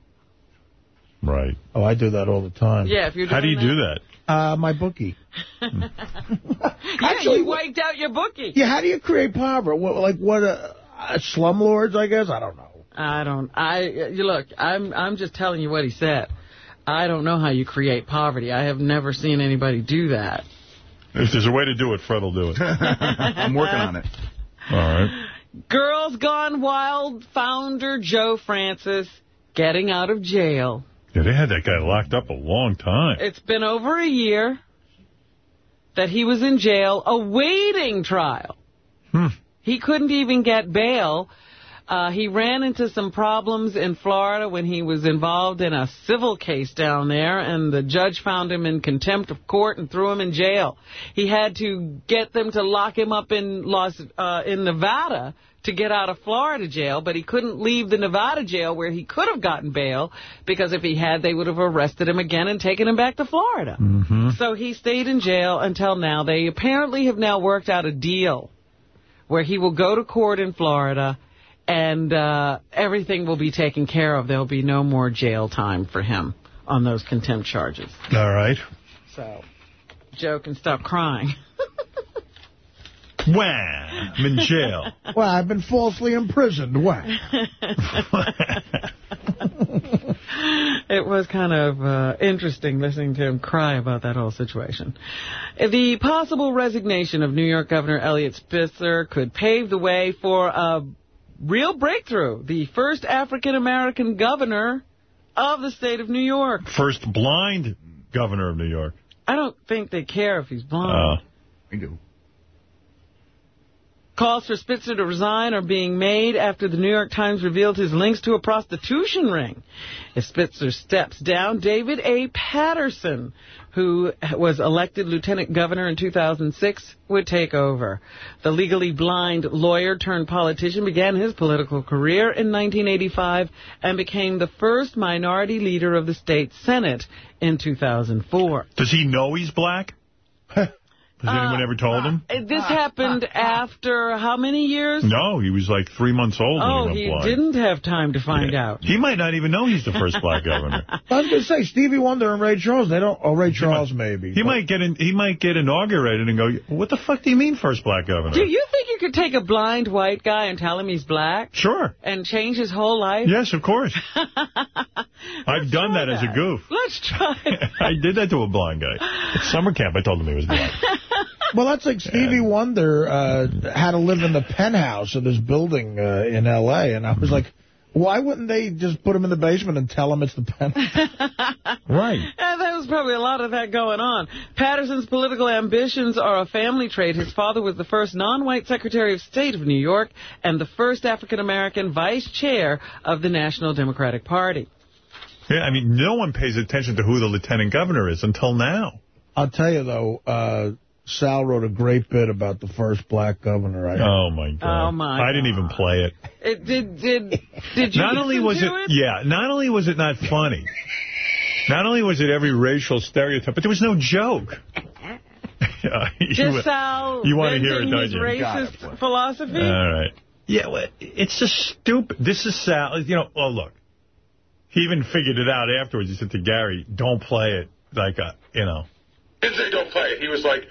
Speaker 1: Right.
Speaker 3: Oh, I do that all the time.
Speaker 2: Yeah, if you're
Speaker 1: How do you
Speaker 2: doing
Speaker 1: do that?
Speaker 3: Uh, my bookie.
Speaker 2: Yeah,
Speaker 3: Actually,
Speaker 2: you wiped out your bookie.
Speaker 3: Yeah, how do you create poverty? What, like what, uh, uh, slumlords, I guess? I don't know.
Speaker 2: I don't. I you look. I'm. I'm just telling you what he said. I don't know how you create poverty. I have never seen anybody do that.
Speaker 1: If there's a way to do it, Fred will do it.
Speaker 6: I'm working on it.
Speaker 1: All right.
Speaker 2: Girls Gone Wild founder Joe Francis getting out of jail.
Speaker 1: Yeah, they had that guy locked up a long time.
Speaker 2: It's been over a year that he was in jail awaiting trial.
Speaker 1: Hmm.
Speaker 2: He couldn't even get bail. Uh, he ran into some problems in Florida when he was involved in a civil case down there, and the judge found him in contempt of court and threw him in jail. He had to get them to lock him up in Las uh, in Nevada to get out of Florida jail, but he couldn't leave the Nevada jail where he could have gotten bail, because if he had, they would have arrested him again and taken him back to Florida.
Speaker 1: Mm-hmm.
Speaker 2: So he stayed in jail until now. They apparently have now worked out a deal where he will go to court in Florida and uh, everything will be taken care of. There will be no more jail time for him on those contempt charges.
Speaker 1: All right.
Speaker 2: So Joe can stop crying.
Speaker 1: Wah, I'm in jail.
Speaker 3: Well, I've been falsely imprisoned. What?
Speaker 2: It was kind of uh, interesting listening to him cry about that whole situation. The possible resignation of New York Governor Eliot Spitzer could pave the way for a real breakthrough. The first African-American governor of the state of New York.
Speaker 1: First blind governor of New York.
Speaker 2: I don't think they care if he's blind.
Speaker 1: Uh, we do.
Speaker 2: Calls for Spitzer to resign are being made after the New York Times revealed his links to a prostitution ring. If Spitzer steps down, David A. Paterson, who was elected lieutenant governor in 2006, would take over. The legally blind lawyer turned politician began his political career in 1985 and became the first minority leader of the state Senate in 2004.
Speaker 1: Does he know he's black? Has anyone ever told him?
Speaker 2: Uh, This happened after how many years?
Speaker 1: No, he was like three months old
Speaker 2: Oh,
Speaker 1: when he
Speaker 2: he
Speaker 1: went blind.
Speaker 2: didn't have time to find out.
Speaker 1: He might not even know he's the first black governor.
Speaker 3: I was going to say, Stevie Wonder and Ray Charles, they don't, oh, Ray Charles maybe.
Speaker 1: He might get in, he might get inaugurated and go, what the fuck do you mean first black governor?
Speaker 2: Do you think you could take a blind white guy and tell him he's black?
Speaker 1: Sure.
Speaker 2: And change his whole life?
Speaker 1: Yes, of course. I've done that, as a goof.
Speaker 2: Let's try it.
Speaker 1: I did that to a blind guy. At summer camp, I told him he was black.
Speaker 3: Well, that's like Stevie Wonder uh, had to live in the penthouse of this building uh, in L.A., and I was like, why wouldn't they just put him in the basement and tell him it's the penthouse?
Speaker 1: right.
Speaker 2: And there was probably a lot of that going on. Paterson's political ambitions are a family trait. His father was the first non-white Secretary of State of New York and the first African-American vice chair of the National Democratic Party.
Speaker 1: Yeah, I mean, no one pays attention to who the lieutenant governor is until now.
Speaker 3: I'll tell you, though, uh, Sal wrote a great bit about the first black governor. I
Speaker 1: Oh, my God.
Speaker 2: Oh, my
Speaker 1: I didn't even play it.
Speaker 2: It did did did you
Speaker 1: not only was
Speaker 2: to
Speaker 1: it, yeah, not only was it not funny, not only was it every racial stereotype, but there was no joke. Uh, you-
Speaker 2: Just Sal
Speaker 1: you want to hear it, don't you?
Speaker 2: racist philosophy?
Speaker 1: All right. Yeah, well, it's just stupid. This is Sal. You know, oh, look. He even figured it out afterwards. He said to Gary, don't play it like, a, you know.
Speaker 8: didn't say don't play it. He was like,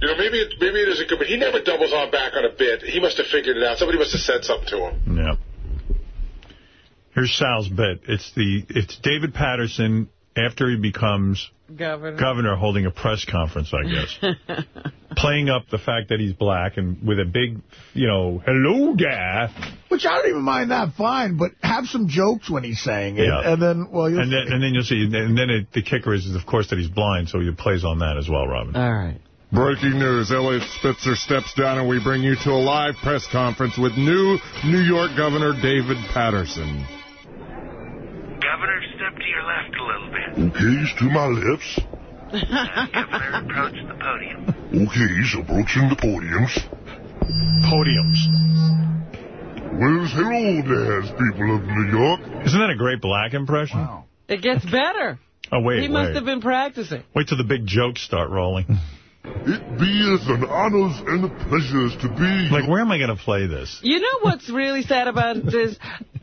Speaker 8: you know, maybe it, maybe it isn't good, but he never doubles on back on a bit. He must have figured it out. Somebody must have said something to him.
Speaker 1: Yeah. Here's Sal's bit. It's the it's David Paterson after he becomes
Speaker 2: Governor.
Speaker 1: governor holding a press conference, I guess. playing up the fact that he's black and with a big, you know, hello there.
Speaker 3: Which I don't even mind that, fine, but have some jokes when he's saying it.
Speaker 1: Yeah.
Speaker 3: And then, well, you'll
Speaker 1: And then, and then you'll see, and then it, the kicker is, of course, that he's blind, so he plays on that as well, Robin.
Speaker 2: All right.
Speaker 8: Breaking news. Eliot Spitzer steps down, and we bring you to a live press conference with new New York Governor David Paterson.
Speaker 46: Governor, step to your left a little bit.
Speaker 40: Okay, to my lips.
Speaker 46: Governor, approach the podium.
Speaker 40: Okay, approaching the podiums.
Speaker 1: Podiums.
Speaker 40: Where's hello there, people of New York?
Speaker 1: Isn't that a great black impression?
Speaker 2: It gets better.
Speaker 1: Oh, wait,
Speaker 2: he must have been practicing.
Speaker 1: Wait till the big jokes start rolling.
Speaker 40: It be an honors and a pleasures to be...
Speaker 1: Like, where am I going to play this?
Speaker 2: You know what's really sad about this?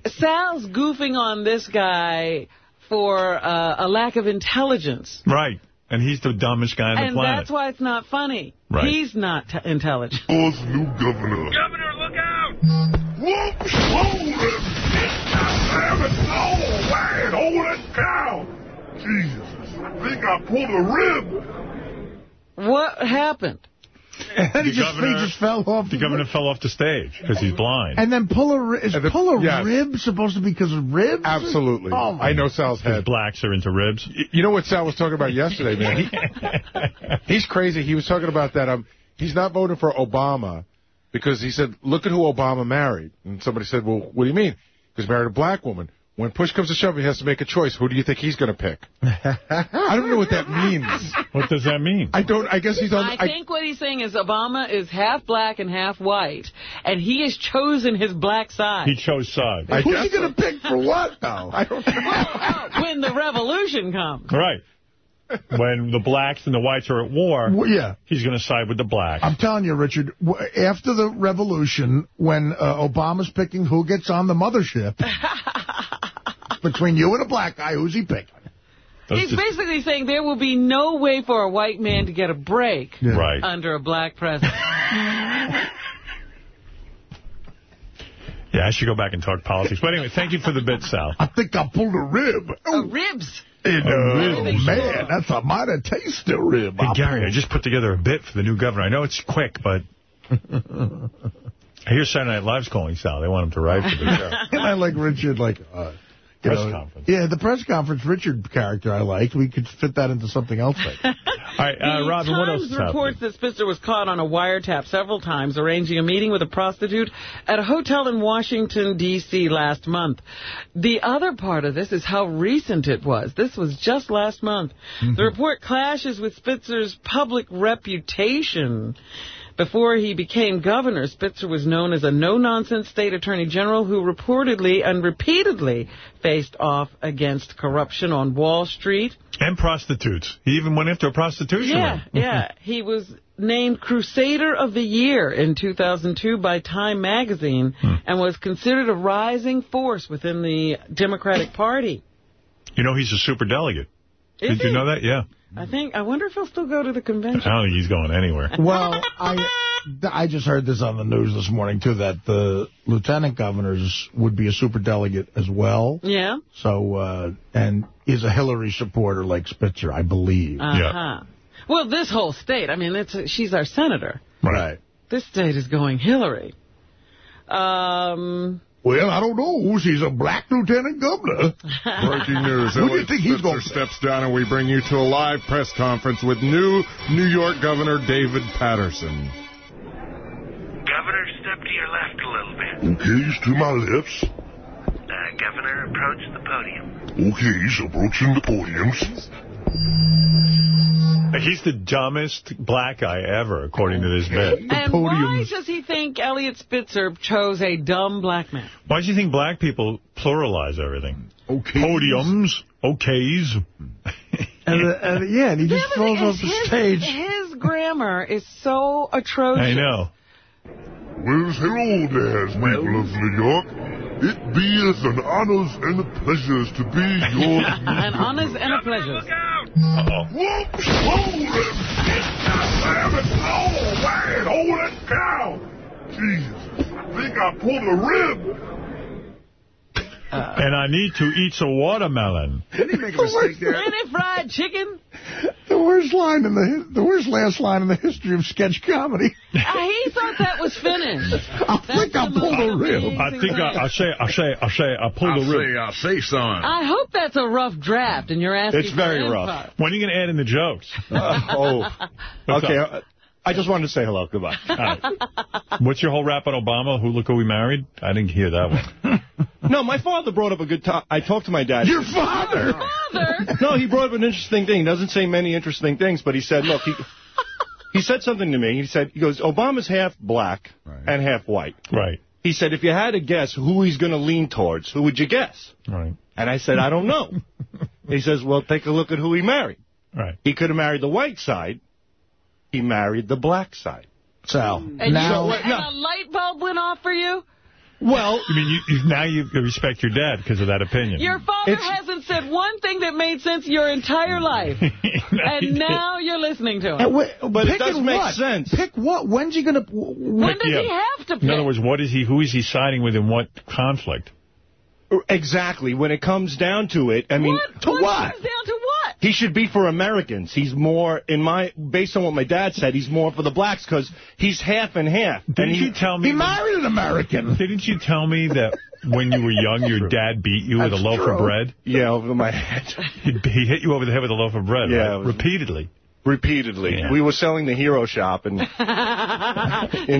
Speaker 2: Sal's goofing on this guy for uh, a lack of intelligence.
Speaker 1: Right. And he's the dumbest guy on the planet.
Speaker 2: And
Speaker 1: planet.
Speaker 2: that's why it's not funny.
Speaker 1: Right.
Speaker 2: He's not t- intelligent.
Speaker 40: Us new governor.
Speaker 46: Governor, look out!
Speaker 40: Whoops! Hold it! Damn it! No! Wait! Hold it down! Jesus, I think I pulled a rib.
Speaker 2: What happened?
Speaker 3: And then he
Speaker 1: The
Speaker 3: just, he
Speaker 1: governor-
Speaker 3: just fell off.
Speaker 1: The governor fell off the stage because he's blind.
Speaker 3: And then pull a, is
Speaker 8: the-
Speaker 3: pull a
Speaker 8: yes.
Speaker 3: rib supposed to be because of ribs?
Speaker 8: Absolutely.
Speaker 3: Oh, my
Speaker 8: I know Sal's
Speaker 1: Because
Speaker 8: head.
Speaker 1: blacks are into ribs.
Speaker 8: Y- You know what Sal was talking about yesterday, man? He, he's crazy. He was talking about that. Um, he's not voting for Obama because he said, look at who Obama married. And somebody said, well, what do you mean? Because he married a black woman. When push comes to shove, he has to make a choice. Who do you think he's going to pick? I don't know what that means.
Speaker 1: What does that mean?
Speaker 8: I don't. I guess he's on.
Speaker 2: I think what he's saying is Obama is half black and half white, and he has chosen his black side.
Speaker 1: He chose sides.
Speaker 8: I
Speaker 3: Who's he going to pick for what, though?
Speaker 8: I don't know.
Speaker 2: when the revolution comes.
Speaker 1: Right. When the blacks and the whites are at war,
Speaker 3: Well, yeah.
Speaker 1: he's going to side with the blacks.
Speaker 3: I'm telling you, Richard, w- after the revolution, when uh, Obama's picking who gets on the mothership, between you and a black guy, who's he picking?
Speaker 1: Those
Speaker 2: He's
Speaker 1: just-
Speaker 2: basically saying there will be no way for a white man to get a break
Speaker 1: Right.
Speaker 2: under a black president.
Speaker 1: Yeah, I should go back and talk politics. But anyway, thank you for the bit, Sal.
Speaker 3: I think I pulled a rib.
Speaker 2: Oh, ribs.
Speaker 3: In the
Speaker 1: Oh,
Speaker 3: rib, man, that's a mighty tasty rib.
Speaker 1: Hey, Gary, I just put together a bit for the new governor. I know it's quick, but... I hear Saturday Night Live's calling Sal. They want him to write for the show.
Speaker 3: and I like Richard, like... Uh, you
Speaker 1: Press
Speaker 3: know,
Speaker 1: conference.
Speaker 3: Yeah, the press conference Richard character I liked. We could fit that into something else. Like.
Speaker 1: All right, uh,
Speaker 2: the
Speaker 1: Robin, what else
Speaker 2: Times
Speaker 1: is
Speaker 2: reports that Spitzer was caught on a wiretap several times, arranging a meeting with a prostitute at a hotel in Washington, D.C. last month. The other part of this is how recent it was. This was just last month.
Speaker 1: Mm-hmm.
Speaker 2: The report clashes with Spitzer's public reputation. Before he became governor, Spitzer was known as a no-nonsense state attorney general who reportedly and repeatedly faced off against corruption on Wall Street.
Speaker 1: And prostitutes. He even went after a prostitution
Speaker 2: Yeah, yeah. He was named Crusader of the Year in 2002 by Time magazine
Speaker 1: Hmm.
Speaker 2: and was considered a rising force within the Democratic Party.
Speaker 1: You know he's a super delegate.
Speaker 2: Is
Speaker 1: Did you know that? Yeah.
Speaker 2: I think, I wonder if he'll still go to the convention.
Speaker 1: I don't think he's going anywhere.
Speaker 3: Well, I I just heard this on the news this morning, too, that the lieutenant governors would be a super delegate as well.
Speaker 2: Yeah?
Speaker 3: So, uh, and is a Hillary supporter like Spitzer, I believe.
Speaker 2: Uh-huh. Well, this whole state, I mean, it's she's our senator.
Speaker 3: Right.
Speaker 2: This state is going Hillary. Um,
Speaker 3: Well, I don't know. She's a black lieutenant governor.
Speaker 8: Breaking news.
Speaker 3: Who do you think he's
Speaker 8: Spitzer
Speaker 3: going
Speaker 8: steps down and we bring you to a live press conference with new New York Governor David Paterson.
Speaker 55: Governor, step to your left a little bit.
Speaker 40: Okay, to my left.
Speaker 55: Uh, Governor, approach the podium.
Speaker 40: Okay, so approaching the podiums.
Speaker 1: He's the dumbest black guy ever, according to this bit.
Speaker 2: and why does he think Eliot Spitzer chose a dumb black man?
Speaker 1: Why do you think black people pluralize everything? Okay. Podiums, okays.
Speaker 3: And, uh, and yeah, and he just
Speaker 2: The other
Speaker 3: throws off the
Speaker 2: his,
Speaker 3: stage.
Speaker 2: His grammar is so atrocious.
Speaker 1: I know.
Speaker 40: Well, hello there, people of New York. It be as an honors and a pleasures to be your...
Speaker 2: An honors and a pleasure.
Speaker 1: Uh-oh.
Speaker 40: Whoops! Hold it! Damn it! Oh, man! Hold it down! Jesus, I think I pulled a rib.
Speaker 1: and I need to eat some watermelon.
Speaker 3: Didn't he make a mistake
Speaker 2: Any fried chicken?
Speaker 3: The worst line in the the worst last line in the history of sketch comedy.
Speaker 2: Uh, he thought that was finished.
Speaker 3: I think I pulled a rib.
Speaker 1: I think I, I say, I say, I say, I pulled a rib.
Speaker 6: I say, I say son.
Speaker 2: I hope that's a rough draft, and you're asking
Speaker 1: It's
Speaker 2: for
Speaker 1: very
Speaker 2: info.
Speaker 1: rough. When are you going to add in the jokes?
Speaker 5: oh.
Speaker 1: What's
Speaker 5: okay.
Speaker 1: Up?
Speaker 5: I just wanted to say hello. Goodbye.
Speaker 1: All right. What's your whole rap on Obama? Who look who we married? I didn't hear that one.
Speaker 5: No, my father brought up a good time. I talked to my dad.
Speaker 3: Your father?
Speaker 2: Father?
Speaker 5: No, he brought up an interesting thing. He doesn't say many interesting things, but he said, look, he, he said something to me. He said, he goes, Obama's half black and half white.
Speaker 1: Right.
Speaker 5: He said, if you had to guess who he's going to lean towards, who would you guess?
Speaker 1: Right.
Speaker 5: And I said, I don't know. he says, well, take a look at who he married.
Speaker 1: Right.
Speaker 5: He could have married the white side. He married the black side.
Speaker 3: So,
Speaker 2: And,
Speaker 3: now...
Speaker 2: you, and a light bulb went off for you?
Speaker 5: Well,
Speaker 1: I mean, you, you, now you respect your dad because of that opinion.
Speaker 2: Your father
Speaker 5: It's-
Speaker 2: hasn't said one thing that made sense your entire life. and now you're listening to him.
Speaker 3: wait,
Speaker 5: But it
Speaker 3: picking
Speaker 5: does make
Speaker 3: what?
Speaker 5: sense.
Speaker 3: Pick what? When's he going to...
Speaker 2: When does
Speaker 1: Yeah.
Speaker 2: he have to pick?
Speaker 1: In other words, what is he? Who is he siding with in what conflict?
Speaker 5: Exactly. When it comes down to it, I mean,
Speaker 2: what,
Speaker 5: to
Speaker 2: what
Speaker 5: what?
Speaker 2: Comes down to what?
Speaker 5: He should be for Americans. He's more, in my, based on what my dad said, he's more for the blacks because he's half and half.
Speaker 1: Didn't
Speaker 5: and he,
Speaker 1: you tell me?
Speaker 3: He married an American.
Speaker 1: Didn't you tell me that when you were young, your dad beat you with a loaf
Speaker 3: true.
Speaker 1: of bread?
Speaker 5: Yeah, over my head.
Speaker 1: He, he hit you over the head with a loaf of bread,
Speaker 5: Yeah,
Speaker 1: right? Repeatedly.
Speaker 5: Repeatedly.
Speaker 1: Yeah.
Speaker 5: We were selling the Hero Shop and
Speaker 2: in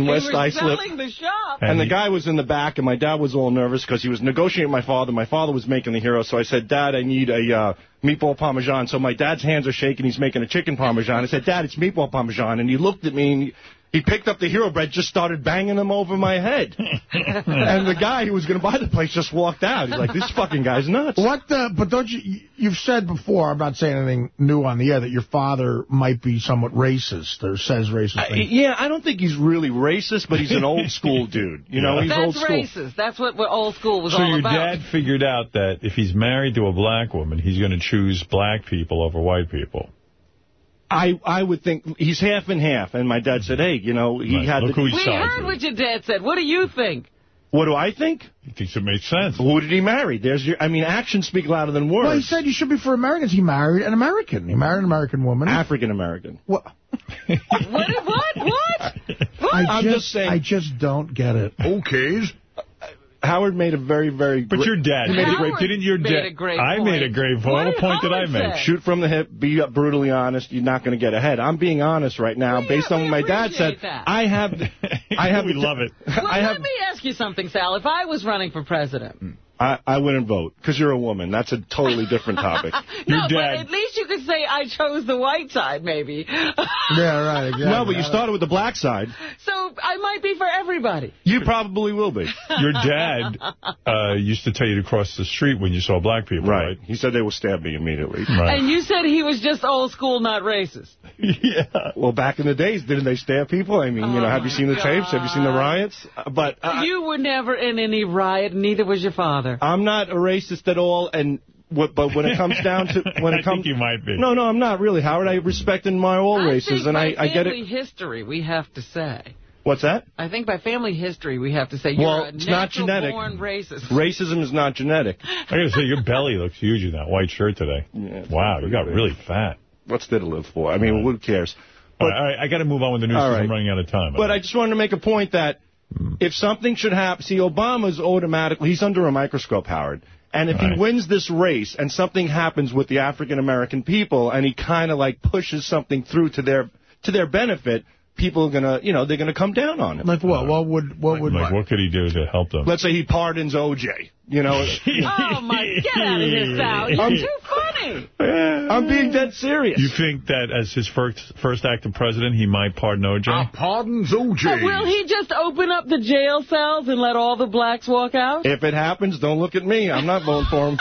Speaker 5: West
Speaker 2: we were
Speaker 5: Islip.
Speaker 2: selling the shop.
Speaker 5: And the
Speaker 1: he-
Speaker 5: guy was in the back, and my dad was all nervous because he was negotiating with my father. My father was making the hero, so I said, Dad, I need a uh, meatball parmesan. So my dad's hands are shaking. He's making a chicken parmesan. I said, Dad, it's meatball parmesan. And he looked at me, and he, he picked up the hero bread, just started banging them over my head. and the guy who was going to buy the place just walked out. He's like, this fucking guy's nuts.
Speaker 3: What the, but don't you, you've said before, I'm not saying anything new on the air, that your father might be somewhat racist or says racist
Speaker 5: I-
Speaker 3: things.
Speaker 5: yeah, I don't think he's really racist, but he's an old school dude. You know, he's
Speaker 2: That's
Speaker 5: old school.
Speaker 2: That's racist. That's what, what old school was
Speaker 1: So
Speaker 2: all
Speaker 1: your dad figured out that if he's married to a black woman, he's going to choose black people over white people.
Speaker 5: I I would think he's half and half. And my dad said, hey, you know, he
Speaker 1: Right.
Speaker 5: had
Speaker 1: Look
Speaker 5: the,
Speaker 1: who he
Speaker 2: we heard
Speaker 1: with.
Speaker 2: what your dad said. What do you think?
Speaker 5: What do I think?
Speaker 1: He thinks it makes sense.
Speaker 5: Who did he marry? There's your. I mean, actions speak louder than words.
Speaker 3: Well, he said you should be for Americans. He married an American. He married an American woman.
Speaker 5: African American.
Speaker 3: What?
Speaker 2: What? What? What?
Speaker 3: I
Speaker 5: I'm
Speaker 3: just,
Speaker 5: just saying-
Speaker 3: I just don't get it.
Speaker 6: Okay.
Speaker 5: Howard made a very, very.
Speaker 1: But
Speaker 5: gr-
Speaker 1: your dad,
Speaker 5: He made a great.
Speaker 2: Howard
Speaker 1: didn't your dad? I made a great point.
Speaker 2: What
Speaker 1: What
Speaker 2: did
Speaker 1: point did I make?
Speaker 2: say?
Speaker 5: Shoot from the hip, be brutally honest. You're not going to get ahead. I'm being honest right now,
Speaker 2: We-
Speaker 5: based on what my dad said.
Speaker 2: that.
Speaker 5: I have, I have.
Speaker 1: we love it.
Speaker 2: Well,
Speaker 5: I have.
Speaker 2: let me ask you something, Sal. If I was running for president, hmm.
Speaker 5: I, I wouldn't vote because you're a woman. That's a totally different topic.
Speaker 2: no,
Speaker 1: Your
Speaker 2: but at least you could say I chose the white side, maybe.
Speaker 3: Yeah, right. Exactly.
Speaker 5: no, but you started with the black side.
Speaker 2: so I might be for everybody.
Speaker 5: You probably will be.
Speaker 1: Your dad uh, used to tell you to cross the street when you saw black people, right?
Speaker 5: Right. He said they will stab me immediately.
Speaker 1: Right.
Speaker 2: And you said he was just old school, not racist.
Speaker 1: yeah.
Speaker 5: Well, back in the days, didn't they stab people? I mean, you know,
Speaker 2: Oh,
Speaker 5: have you
Speaker 2: my
Speaker 5: seen the tapes? Have you seen the riots? Uh, But uh,
Speaker 2: you were never in any riot, neither was your father.
Speaker 5: I'm not a racist at all, and what, but when it comes down to when it comes,
Speaker 1: think you might be.
Speaker 5: no, no, I'm not really, Howard. I respect and admire all
Speaker 2: I
Speaker 5: races, and I, I get
Speaker 2: family
Speaker 5: it.
Speaker 2: history, we have to say.
Speaker 5: What's that?
Speaker 2: I think by family history, we have to say you're
Speaker 5: Well,
Speaker 2: a
Speaker 5: it's not genetic.
Speaker 2: natural-born racist.
Speaker 5: Racism is not genetic.
Speaker 1: I gotta say, your belly looks huge in that white shirt today.
Speaker 5: Yeah,
Speaker 1: wow, you got
Speaker 5: big.
Speaker 1: really fat.
Speaker 5: What's there to live for? I mean, who cares?
Speaker 1: All right, all right, I got to move on with the news
Speaker 5: All
Speaker 1: because I'm running out of time.
Speaker 5: But I just wanted to make a point that Mm. if something should happen, see, Obama's automatically, he's under a microscope, Howard. And if
Speaker 1: Right.
Speaker 5: he wins this race and something happens with the African American people and he kind of like pushes something through to their to their benefit, people are gonna, you know, they're gonna come down on him.
Speaker 3: Like what? What would? What would?
Speaker 1: like, what could he do to help them?
Speaker 5: Let's say he pardons OJ. You know,
Speaker 2: Oh, my, get out of here, Sal. You're
Speaker 5: I'm-
Speaker 2: too funny.
Speaker 5: I'm being dead serious.
Speaker 1: You think that as his first first act of president, he might pardon OJ?
Speaker 6: Pardons OJ.
Speaker 2: But will he just open up the jail cells and let all the blacks walk out?
Speaker 5: If it happens, don't look at me. I'm not voting for him.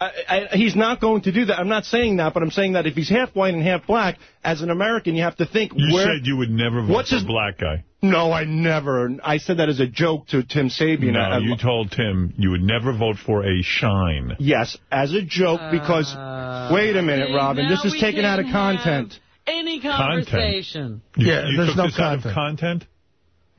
Speaker 5: I, I, he's not going to do that. I'm not saying that, but I'm saying that if he's half white and half black, as an American, you have to think
Speaker 1: you
Speaker 5: where.
Speaker 1: said you would never vote
Speaker 5: What's
Speaker 1: for
Speaker 5: his-
Speaker 1: a black guy.
Speaker 5: No, I never. I said that as a joke to Tim Sabean.
Speaker 1: No,
Speaker 5: I-
Speaker 1: you told Tim you would never vote for a shine.
Speaker 5: yes, as a joke because. Uh, wait a minute, Robin. This is taken out of
Speaker 2: can't have
Speaker 5: content.
Speaker 2: Any
Speaker 1: Content.
Speaker 2: conversation.
Speaker 1: You,
Speaker 3: Yeah,
Speaker 1: you
Speaker 3: there's
Speaker 1: took
Speaker 3: no
Speaker 1: this out of
Speaker 3: content.
Speaker 1: content?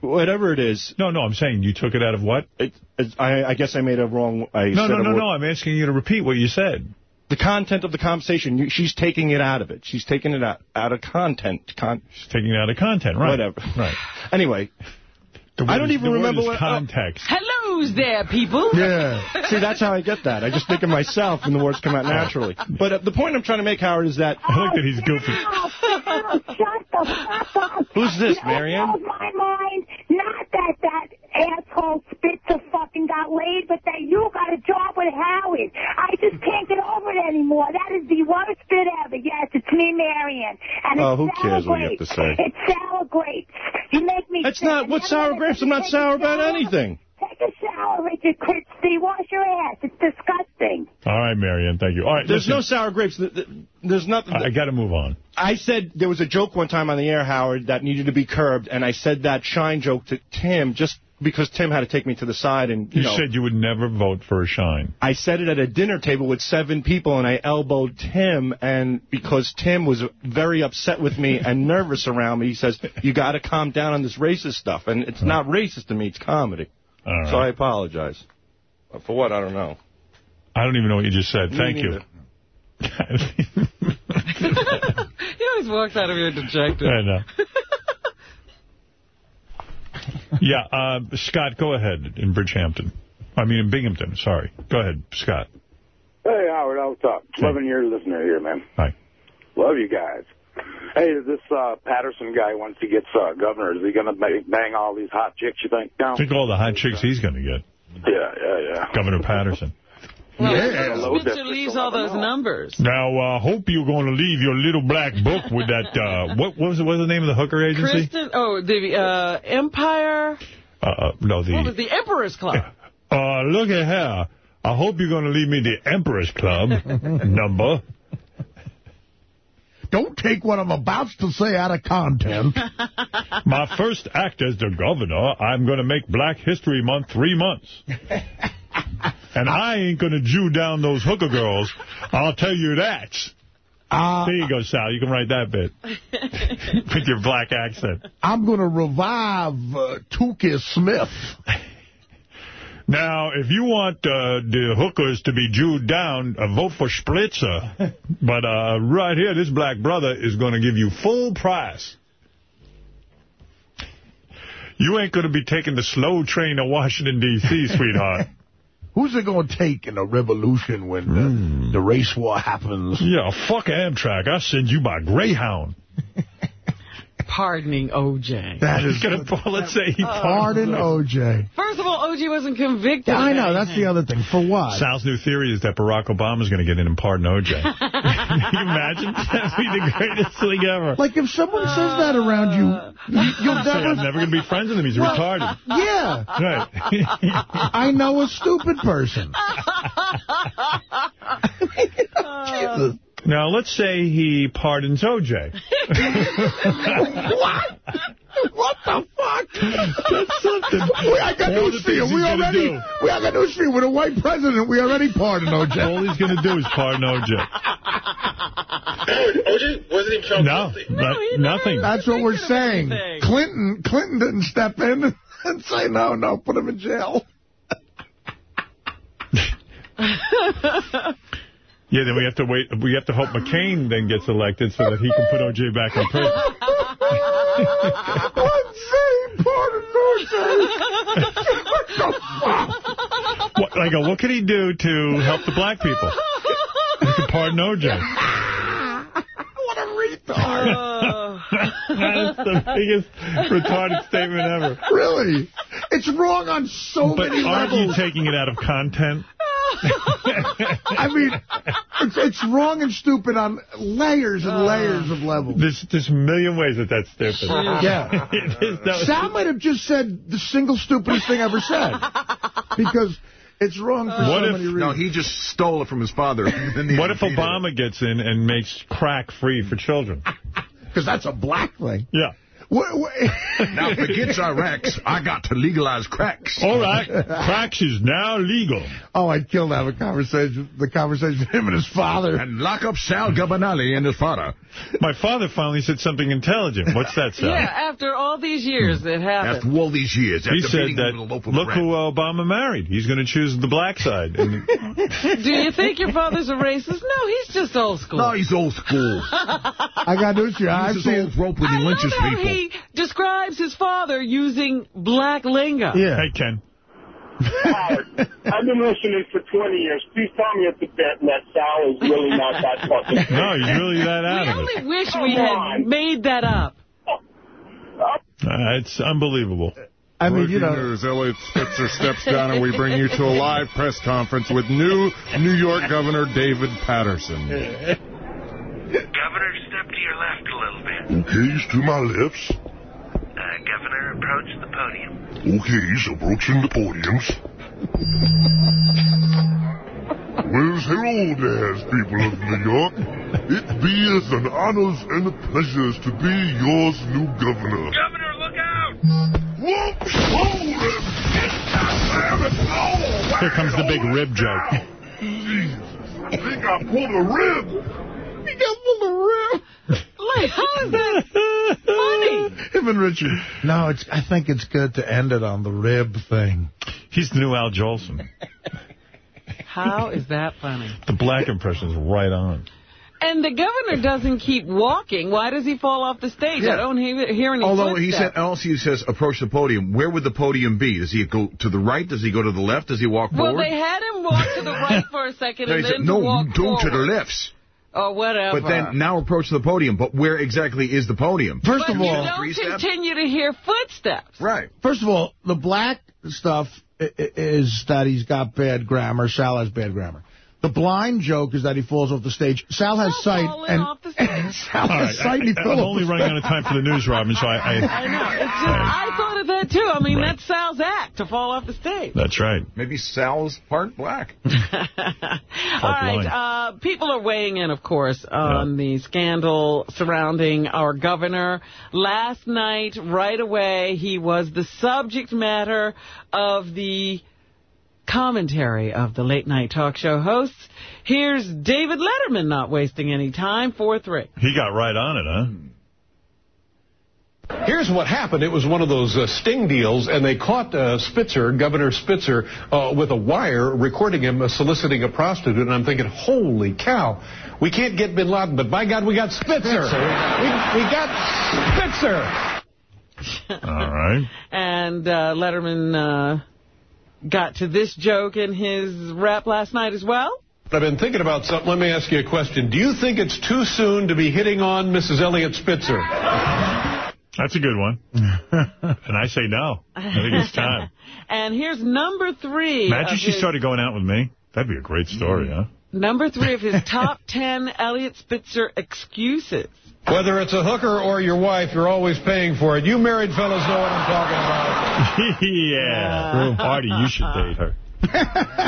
Speaker 5: Whatever it is.
Speaker 1: No, no, I'm saying you took it out of what?
Speaker 5: It, it, I, I guess I made a wrong. I
Speaker 1: No,
Speaker 5: said
Speaker 1: no, no, no. I'm asking you to repeat what you said.
Speaker 5: The content of the conversation. You, she's taking it out of it. She's taking it out out of content. Con,
Speaker 1: She's taking it out of content, right?
Speaker 5: Whatever.
Speaker 1: Right.
Speaker 5: Anyway, I don't even remember
Speaker 1: is
Speaker 5: what-
Speaker 1: context.
Speaker 2: Hello's there, people.
Speaker 3: Yeah.
Speaker 5: See, that's how I get that. I just think of myself and the words come out naturally. But uh, the point I'm trying to make, Howard, is that...
Speaker 1: I like that he's goofy.
Speaker 56: Shut the fuck up.
Speaker 5: Who's this,
Speaker 56: You know
Speaker 5: Marianne?
Speaker 56: my mind? Not that that asshole Spitzer fucking got laid, but that you got a job with Howard. I just can't get over it anymore. That is the worst bit ever. Yes, it's me, Marion. And
Speaker 5: Oh,
Speaker 56: it's
Speaker 5: who
Speaker 56: sour
Speaker 5: cares what you have to say?
Speaker 56: It's sour grapes. You make me
Speaker 5: That's
Speaker 56: sick.
Speaker 5: not...
Speaker 56: And
Speaker 5: What's
Speaker 56: the other
Speaker 5: sour grapes? I'm not sour about
Speaker 56: shower,
Speaker 5: anything.
Speaker 56: Take a shower, Richard Christie. Wash your ass. It's disgusting.
Speaker 1: All right, Marion, thank you. All right,
Speaker 5: There's no sour grapes. Th- th- There's nothing...
Speaker 1: I got to move on.
Speaker 5: I said there was a joke one time on the air, Howard, that needed to be curbed, and I said that shine joke to Tim just because Tim had to take me to the side and, you,
Speaker 1: You
Speaker 5: know...
Speaker 1: said you would never vote for a shine.
Speaker 5: I said it at a dinner table with seven people, and I elbowed Tim, and because Tim was very upset with me and nervous around me, he says, you got to calm down on this racist stuff. And it's not racist to me, it's comedy.
Speaker 1: All right.
Speaker 5: So I apologize. For what, I don't know.
Speaker 1: I don't even know what you just said.
Speaker 5: Me
Speaker 1: Thank you.
Speaker 2: he always walks out of here dejected.
Speaker 1: I know. yeah, uh, Scott, go ahead in Bridgehampton. I mean, in Binghamton, sorry. Go ahead, Scott.
Speaker 57: Hey, Howard, what's up? 11 year listener here, man.
Speaker 1: Hi.
Speaker 57: Love you guys. Hey, this uh, Paterson guy, once he gets uh, governor, is he going to bang all these hot chicks, you think? No?
Speaker 1: Think all the hot chicks he's going to get.
Speaker 57: Yeah, yeah, yeah.
Speaker 1: Governor Paterson.
Speaker 2: Well,
Speaker 57: Yeah.
Speaker 2: Spitzer leaves all those numbers.
Speaker 1: Now, uh, hope you're going to leave your little black book with that, uh, what, what was, it, what was the name of the hooker agency?
Speaker 2: Kristen, oh, the uh, Empire,
Speaker 1: Uh, uh, no, the...
Speaker 2: what was the Emperor's Club?
Speaker 1: Uh, look at her. I hope you're going to leave me the Emperor's Club number.
Speaker 3: Don't take what I'm about to say out of content.
Speaker 1: My first act as the governor, I'm going to make Black History Month three months. And I ain't going to Jew down those hooker girls. I'll tell you that.
Speaker 3: Uh,
Speaker 1: there you go, Sal. You can write that bit. With your black accent.
Speaker 3: I'm going to revive uh, Tukey Smith.
Speaker 1: Now, if you want uh, the hookers to be Jewed down, uh, vote for Spritzer. but uh, right here, this black brother is going to give you full price. You ain't going to be taking the slow train to Washington, D.C., sweetheart.
Speaker 3: Who's it going to take in a revolution when the, hmm. the race war happens?
Speaker 1: Yeah, fuck Amtrak. I'll send you by Greyhound.
Speaker 2: Pardoning O.J.
Speaker 3: That is
Speaker 1: gonna, let's say he oh.
Speaker 3: Pardon O.J.
Speaker 2: First of all, O.J. wasn't convicted.
Speaker 3: Yeah, I know. That's the other thing. For what?
Speaker 1: Sal's new theory is that Barack Obama is going to get in and pardon O.J. Can you imagine? That'd be the greatest thing ever.
Speaker 3: Like, if someone says that around you, uh. you- you'll
Speaker 1: Say,
Speaker 3: never...
Speaker 1: I'm never going to be friends with him. He's
Speaker 3: Well,
Speaker 1: retarded.
Speaker 3: Yeah.
Speaker 1: Right.
Speaker 3: I know a stupid person. Jesus.
Speaker 1: Now, let's say he pardons O.J.
Speaker 3: what? What the fuck?
Speaker 1: That's something.
Speaker 3: We, I got
Speaker 1: All
Speaker 3: news for you. We
Speaker 1: he's gonna
Speaker 3: already,
Speaker 1: do.
Speaker 3: we I got news for you. With a white president, we already pardoned O.J.
Speaker 1: All he's going to do is pardon O.J.
Speaker 40: OJ wasn't even found
Speaker 1: No,
Speaker 40: guilty.
Speaker 1: but nothing.
Speaker 3: That's what we're saying.
Speaker 2: anything.
Speaker 3: Clinton, Clinton didn't step in and say, no, no, put him in jail.
Speaker 1: Yeah, then we have to wait. We have to hope McCain then gets elected so that he can put O.J. back in prison.
Speaker 3: Let's say pardon O.J. what the fuck?
Speaker 1: What, like, what can he do to help the black people? He can pardon O.J.
Speaker 3: what a retard.
Speaker 1: That's the biggest retarded statement ever.
Speaker 3: Really? It's wrong on so
Speaker 1: But
Speaker 3: many
Speaker 1: aren't
Speaker 3: levels.
Speaker 1: you taking it out of content?
Speaker 3: I mean, it's, it's wrong and stupid on layers and layers of levels.
Speaker 1: There's there's a million ways that that's stupid.
Speaker 3: Yeah.
Speaker 1: It is- that
Speaker 3: might have just said the single stupidest thing ever said. Because it's wrong for
Speaker 1: What
Speaker 3: so
Speaker 1: if-
Speaker 3: many reasons.
Speaker 6: No, he just stole it from his father.
Speaker 1: What if Obama gets in and makes crack free for children?
Speaker 3: Because that's a black thing.
Speaker 1: Yeah.
Speaker 3: What, what,
Speaker 6: Now, forget Iraqs. I got to legalize cracks.
Speaker 1: All right. Cracks is now legal.
Speaker 3: oh, I'd kill to have a conversation, the conversation with him and his father.
Speaker 6: And lock up Sal Governale and his father.
Speaker 1: My father finally said something intelligent. What's that, Sal?
Speaker 2: Yeah, after all these years that happened.
Speaker 6: After all these years,
Speaker 1: He
Speaker 6: after
Speaker 1: said that,
Speaker 6: him with a loaf of
Speaker 1: look
Speaker 6: bread.
Speaker 1: who Obama married. He's going to choose the black side.
Speaker 2: Do you think your father's a racist? No, he's just old school.
Speaker 6: No, he's old school.
Speaker 3: I got news for you. I've
Speaker 6: He's
Speaker 3: seen...
Speaker 6: old rope when he
Speaker 2: I
Speaker 6: lynches people.
Speaker 2: he describes his father using black lingo.
Speaker 3: Yeah.
Speaker 1: hey, Ken.
Speaker 42: Howard, I've been listening for 20 years. Please tell me at the bet that Sal is really not that fucking...
Speaker 1: No, he's really that
Speaker 2: We
Speaker 1: out of it.
Speaker 2: only wish
Speaker 42: Come
Speaker 2: we had made that up.
Speaker 1: Uh, it's unbelievable.
Speaker 3: I mean, you know...
Speaker 5: news. Eliot Spitzer steps down, and we bring you to a live press conference with new New York Governor David Paterson.
Speaker 55: Governor, step to your left a little bit.
Speaker 40: Okay, to my left.
Speaker 55: Uh, Governor, approach the podium.
Speaker 40: Okay, so approaching the podiums. Well, hello there, people of New York. It bees an honors and a pleasures to be yours new governor.
Speaker 55: Governor, look out!
Speaker 40: Whoops! Oh,
Speaker 1: Here comes the big rib joke.
Speaker 40: Jesus. I think I pulled a rib.
Speaker 3: He got full of rib.
Speaker 2: Like, how is that funny?
Speaker 3: Him and Richard. No, it's. I think it's good to end it on the rib thing.
Speaker 1: He's the new Al Jolson.
Speaker 2: How is that funny?
Speaker 1: The black impression is right on.
Speaker 2: And the governor doesn't keep walking. Why does he fall off the stage?
Speaker 6: Yeah.
Speaker 2: I don't hear, hear any
Speaker 6: Although he said,
Speaker 2: footsteps.
Speaker 6: also he says, approach the podium. Where would the podium be? Does he go to the right? Does he go to the left? Does he walk
Speaker 2: Well,
Speaker 6: forward?
Speaker 2: they had him walk to the right for a second
Speaker 6: No,
Speaker 2: and then
Speaker 6: said,
Speaker 2: to
Speaker 6: no,
Speaker 2: walk
Speaker 6: you go to the
Speaker 2: forward.
Speaker 6: Lefts.
Speaker 2: Or whatever.
Speaker 6: But then now approach the podium. But where exactly is the podium?
Speaker 3: First
Speaker 2: But
Speaker 3: of
Speaker 2: you
Speaker 3: all,
Speaker 2: don't continue to hear footsteps.
Speaker 6: Right.
Speaker 3: first of all, the black stuff i- i- is that he's got bad grammar. Sal has bad grammar. The blind joke is that he falls off the stage. Sal has
Speaker 2: Not
Speaker 3: sight, and,
Speaker 2: off the stage.
Speaker 3: and Sal
Speaker 1: All
Speaker 3: has
Speaker 1: right,
Speaker 3: sight, and he
Speaker 1: I,
Speaker 3: fell
Speaker 1: am only running out of time for the news, Robin, so I...
Speaker 2: I
Speaker 1: I
Speaker 2: know. It's just, I thought of that, too. I mean,
Speaker 1: Right.
Speaker 2: that's Sal's act, to fall off the stage.
Speaker 1: that's right.
Speaker 6: Maybe Sal's part black.
Speaker 2: All right. Uh, people are weighing in, of course, on the scandal surrounding our governor. Last night, right away, he was the subject matter of the commentary of the late night talk show hosts. Here's David Letterman not wasting any time, 4-3.
Speaker 1: He got right on it, huh?
Speaker 58: Here's what happened. It was one of those uh, sting deals, and they caught uh, Spitzer, Governor Spitzer, uh, with a wire recording him uh, soliciting a prostitute. And I'm thinking, holy cow, we can't get Bin Laden, but by God, we got Spitzer. we, we got Spitzer.
Speaker 1: All right.
Speaker 2: And uh, Letterman uh, got to this joke in his rap last night as well.
Speaker 58: I've been thinking about something. Let me ask you a question. Do you think it's too soon to be hitting on Mrs. Eliot Spitzer?
Speaker 1: That's a good one. and I say no. I think it's time.
Speaker 2: And here's number three.
Speaker 1: Imagine she
Speaker 2: his-
Speaker 1: started going out with me. That'd be a great story, huh?
Speaker 2: Number three of his top ten Eliot Spitzer excuses.
Speaker 58: Whether it's a hooker or your wife, you're always paying for it. You married fellas know what I'm talking about.
Speaker 1: yeah. Artie, you should date her.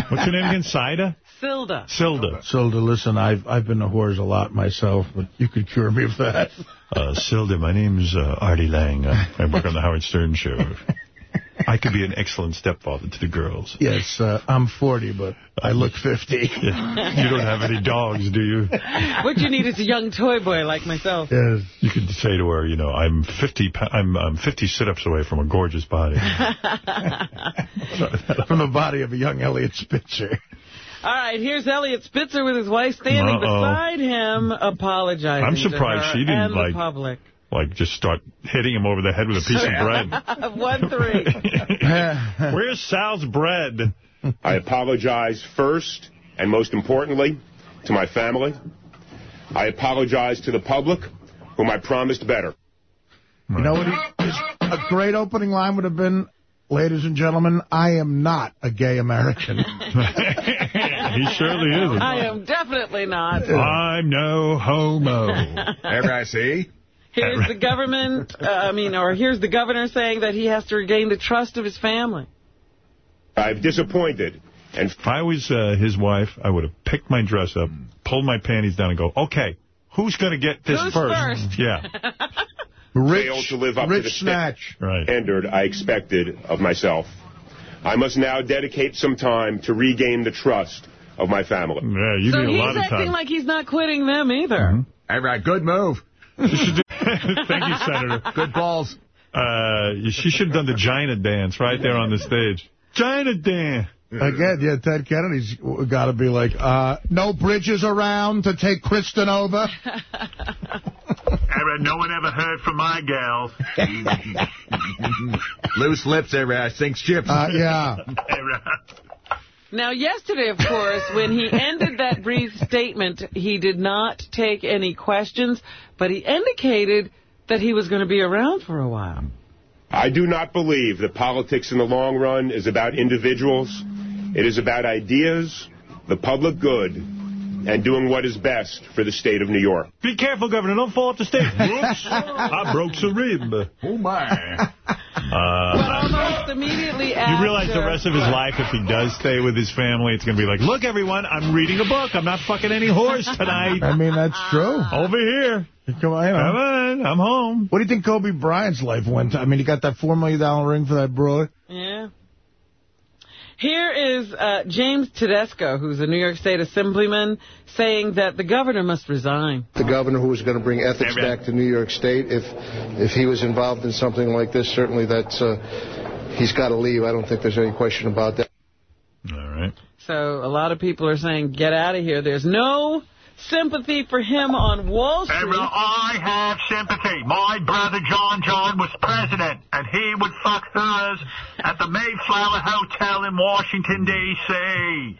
Speaker 1: What's her name again? Saida?
Speaker 2: Silda.
Speaker 1: Silda.
Speaker 3: Silda, listen, I've I've been to whores a lot myself, but you could cure me of that.
Speaker 1: Uh, Silda, my name's uh, Artie Lange. Uh, I work on the Howard Stern Show. I could be an excellent stepfather to the girls.
Speaker 3: Yes, uh, I'm 40, but I look 50.
Speaker 1: You don't have any dogs, do you?
Speaker 2: What you need is a young toy boy like myself.
Speaker 3: Yes.
Speaker 1: You could say to her, you know, I'm 50 I'm, I'm 50 sit-ups away from a gorgeous body.
Speaker 3: From the body of a young Eliot Spitzer.
Speaker 2: All right, here's Eliot Spitzer with his wife standing
Speaker 1: Uh-oh.
Speaker 2: beside him, apologizing
Speaker 1: I'm
Speaker 2: to
Speaker 1: surprised
Speaker 2: her
Speaker 1: she didn't,
Speaker 2: and
Speaker 1: like-
Speaker 2: the public.
Speaker 1: Like, just start hitting him over the head with a piece of bread.
Speaker 2: One three.
Speaker 1: Where's Sal's bread?
Speaker 59: I apologize first and most importantly to my family. I apologize to the public, whom I promised better.
Speaker 3: You know what? He, a great opening line would have been, ladies and gentlemen, I am not a gay American.
Speaker 1: he surely isn't.
Speaker 2: I am definitely not.
Speaker 1: I'm no homo.
Speaker 59: Ever I see?
Speaker 2: Here's the government, uh, I mean, or here's the governor saying that he has to regain the trust of his family.
Speaker 59: I've disappointed. And
Speaker 1: if I was uh, his wife, I would have picked my dress up, pulled my panties down, and go, okay, who's going to get this
Speaker 2: Who's
Speaker 1: first?
Speaker 2: first?
Speaker 1: Yeah.
Speaker 59: failed to live up to the standard I expected of myself. I must now dedicate some time to regain the trust of my family.
Speaker 1: Yeah, you
Speaker 2: so he's acting like he's not quitting them either.
Speaker 1: Mm-hmm.
Speaker 59: All right, good move.
Speaker 1: Thank you, Senator.
Speaker 59: Good balls.
Speaker 1: Uh, she should have done the Gina dance right there on the stage. Gina dance.
Speaker 3: Again, yeah, Ted Kennedy's got to be like, uh, no bridges around to take Kristen over.
Speaker 1: Ever, no one ever heard from my gals.
Speaker 59: Loose lips, every I sink chips.
Speaker 3: Uh, yeah.
Speaker 2: Now, yesterday, of course, when he ended that brief statement, he did not take any questions, but he indicated that he was going to be around for a while.
Speaker 59: I do not believe that politics in the long run is about individuals. It is about ideas, the public good, and doing what is best for the state of New York.
Speaker 1: Be careful, Governor. Don't fall off the stage. Whoops. I broke some rib.
Speaker 59: Oh, my.
Speaker 2: But
Speaker 1: Uh,
Speaker 2: almost immediately after...
Speaker 1: you realize the rest of his life, if he does stay with his family, it's going to be like, look, everyone, I'm reading a book. I'm not fucking any horse tonight.
Speaker 3: I mean, that's true.
Speaker 1: Over here.
Speaker 3: Come on, you know.
Speaker 1: Come on, I'm home.
Speaker 3: What do you think Kobe Bryant's life went? I mean, he got that $4 million ring for that broad.
Speaker 2: Yeah. Here is uh, James Tedisco, who's a New York State Assemblyman, saying that the governor must resign.
Speaker 60: the governor who was going to bring ethics back to New York State. If if he was involved in something like this, certainly that's uh, he's got to leave. I don't think there's any question about that.
Speaker 1: All right.
Speaker 2: So a lot of people are saying, get out of here. There's no sympathy for him on Wall Street.
Speaker 61: Ever, I have sympathy. My brother John John was president, and he would fuck hers at the Mayflower Hotel in Washington, D.C.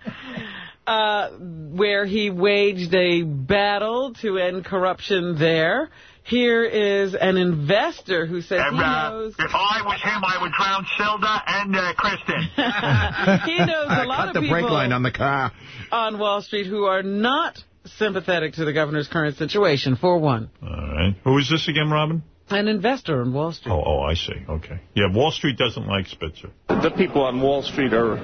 Speaker 2: uh, where he waged a battle to end corruption there. Here is an investor who says he
Speaker 61: Ever,
Speaker 2: knows
Speaker 61: if I was him, I would drown Silda and uh, Kristen.
Speaker 2: he knows a lot
Speaker 59: Cut
Speaker 2: of
Speaker 59: the brake line on the car.
Speaker 2: on Wall Street who are not sympathetic to the governor's current situation, for one.
Speaker 1: All right. Who is this again, Robin?
Speaker 2: An investor in Wall Street.
Speaker 1: Oh, oh, I see. Okay. Yeah, Wall Street doesn't like Spitzer.
Speaker 62: The people on Wall Street are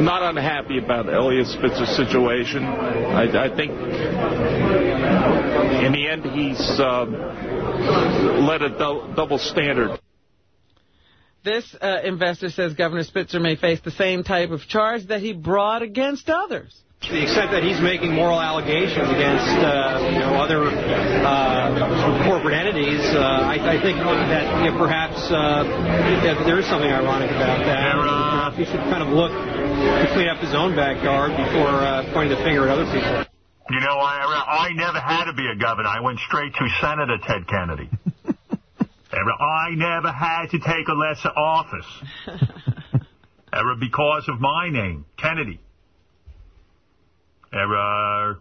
Speaker 62: not unhappy about Eliot Spitzer's situation. I, I think in the end he's um, led a dou- double standard.
Speaker 2: This uh, investor says Governor Spitzer may face the same type of charge that he brought against others.
Speaker 63: To the extent that he's making moral allegations against, uh, you know, other uh, corporate entities, uh, I, I think that you know, perhaps uh, that there is something ironic about that. Perhaps he should kind of look to clean up his own backyard before uh, pointing the finger at other people.
Speaker 1: You know, I, I never had to be a governor. I went straight to Senator Ted Kennedy. I never had to take a lesser office. Ever because of my name, Kennedy. Ever.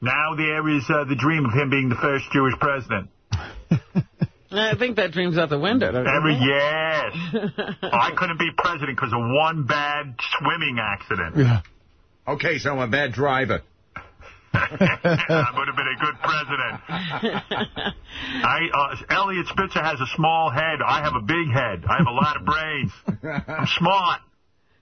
Speaker 1: Now there is uh, the dream of him being the first Jewish president.
Speaker 2: I think that dream's out the window. don't you
Speaker 1: Ever,
Speaker 2: think?
Speaker 1: yes. I couldn't be president because of one bad swimming accident.
Speaker 6: Yeah. Okay, so I'm a bad driver.
Speaker 1: I would have been a good president. I, uh, Eliot Spitzer has a small head. I have a big head. I have a lot of brains. I'm smart.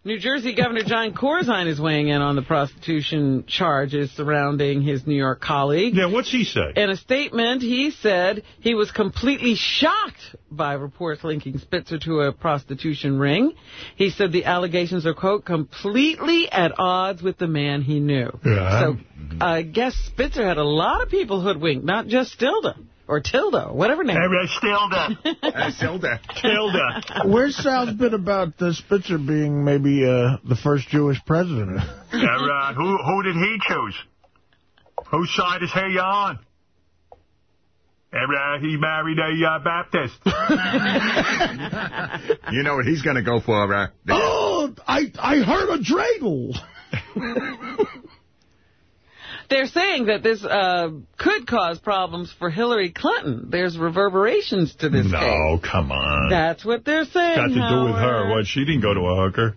Speaker 2: New Jersey Governor Jon Corzine is weighing in on the prostitution charges surrounding his New York colleague.
Speaker 64: Yeah, what's he say?
Speaker 2: In a statement, he said he was completely shocked by reports linking Spitzer to a prostitution ring. He said the allegations are, quote, completely at odds with the man he knew.
Speaker 64: Yeah.
Speaker 2: So I guess Spitzer had a lot of people hoodwinked, not just Stilda. Or Tilda, whatever name.
Speaker 1: Stilda.
Speaker 6: Stilda.
Speaker 1: Tilda.
Speaker 3: Where's Sal's bit about uh, Spitzer being maybe uh, the first Jewish president?
Speaker 1: Uh, who, who did he choose? Whose side is he on? Uh, he married a uh, Baptist.
Speaker 6: You know what he's going to go for, uh,
Speaker 3: oh, I I heard a dreidel.
Speaker 2: They're saying that this uh, could cause problems for Hillary Clinton. There's reverberations to this case.
Speaker 64: No, come on.
Speaker 2: That's what they're saying.
Speaker 64: Got to do with her. What? She didn't go to a hooker.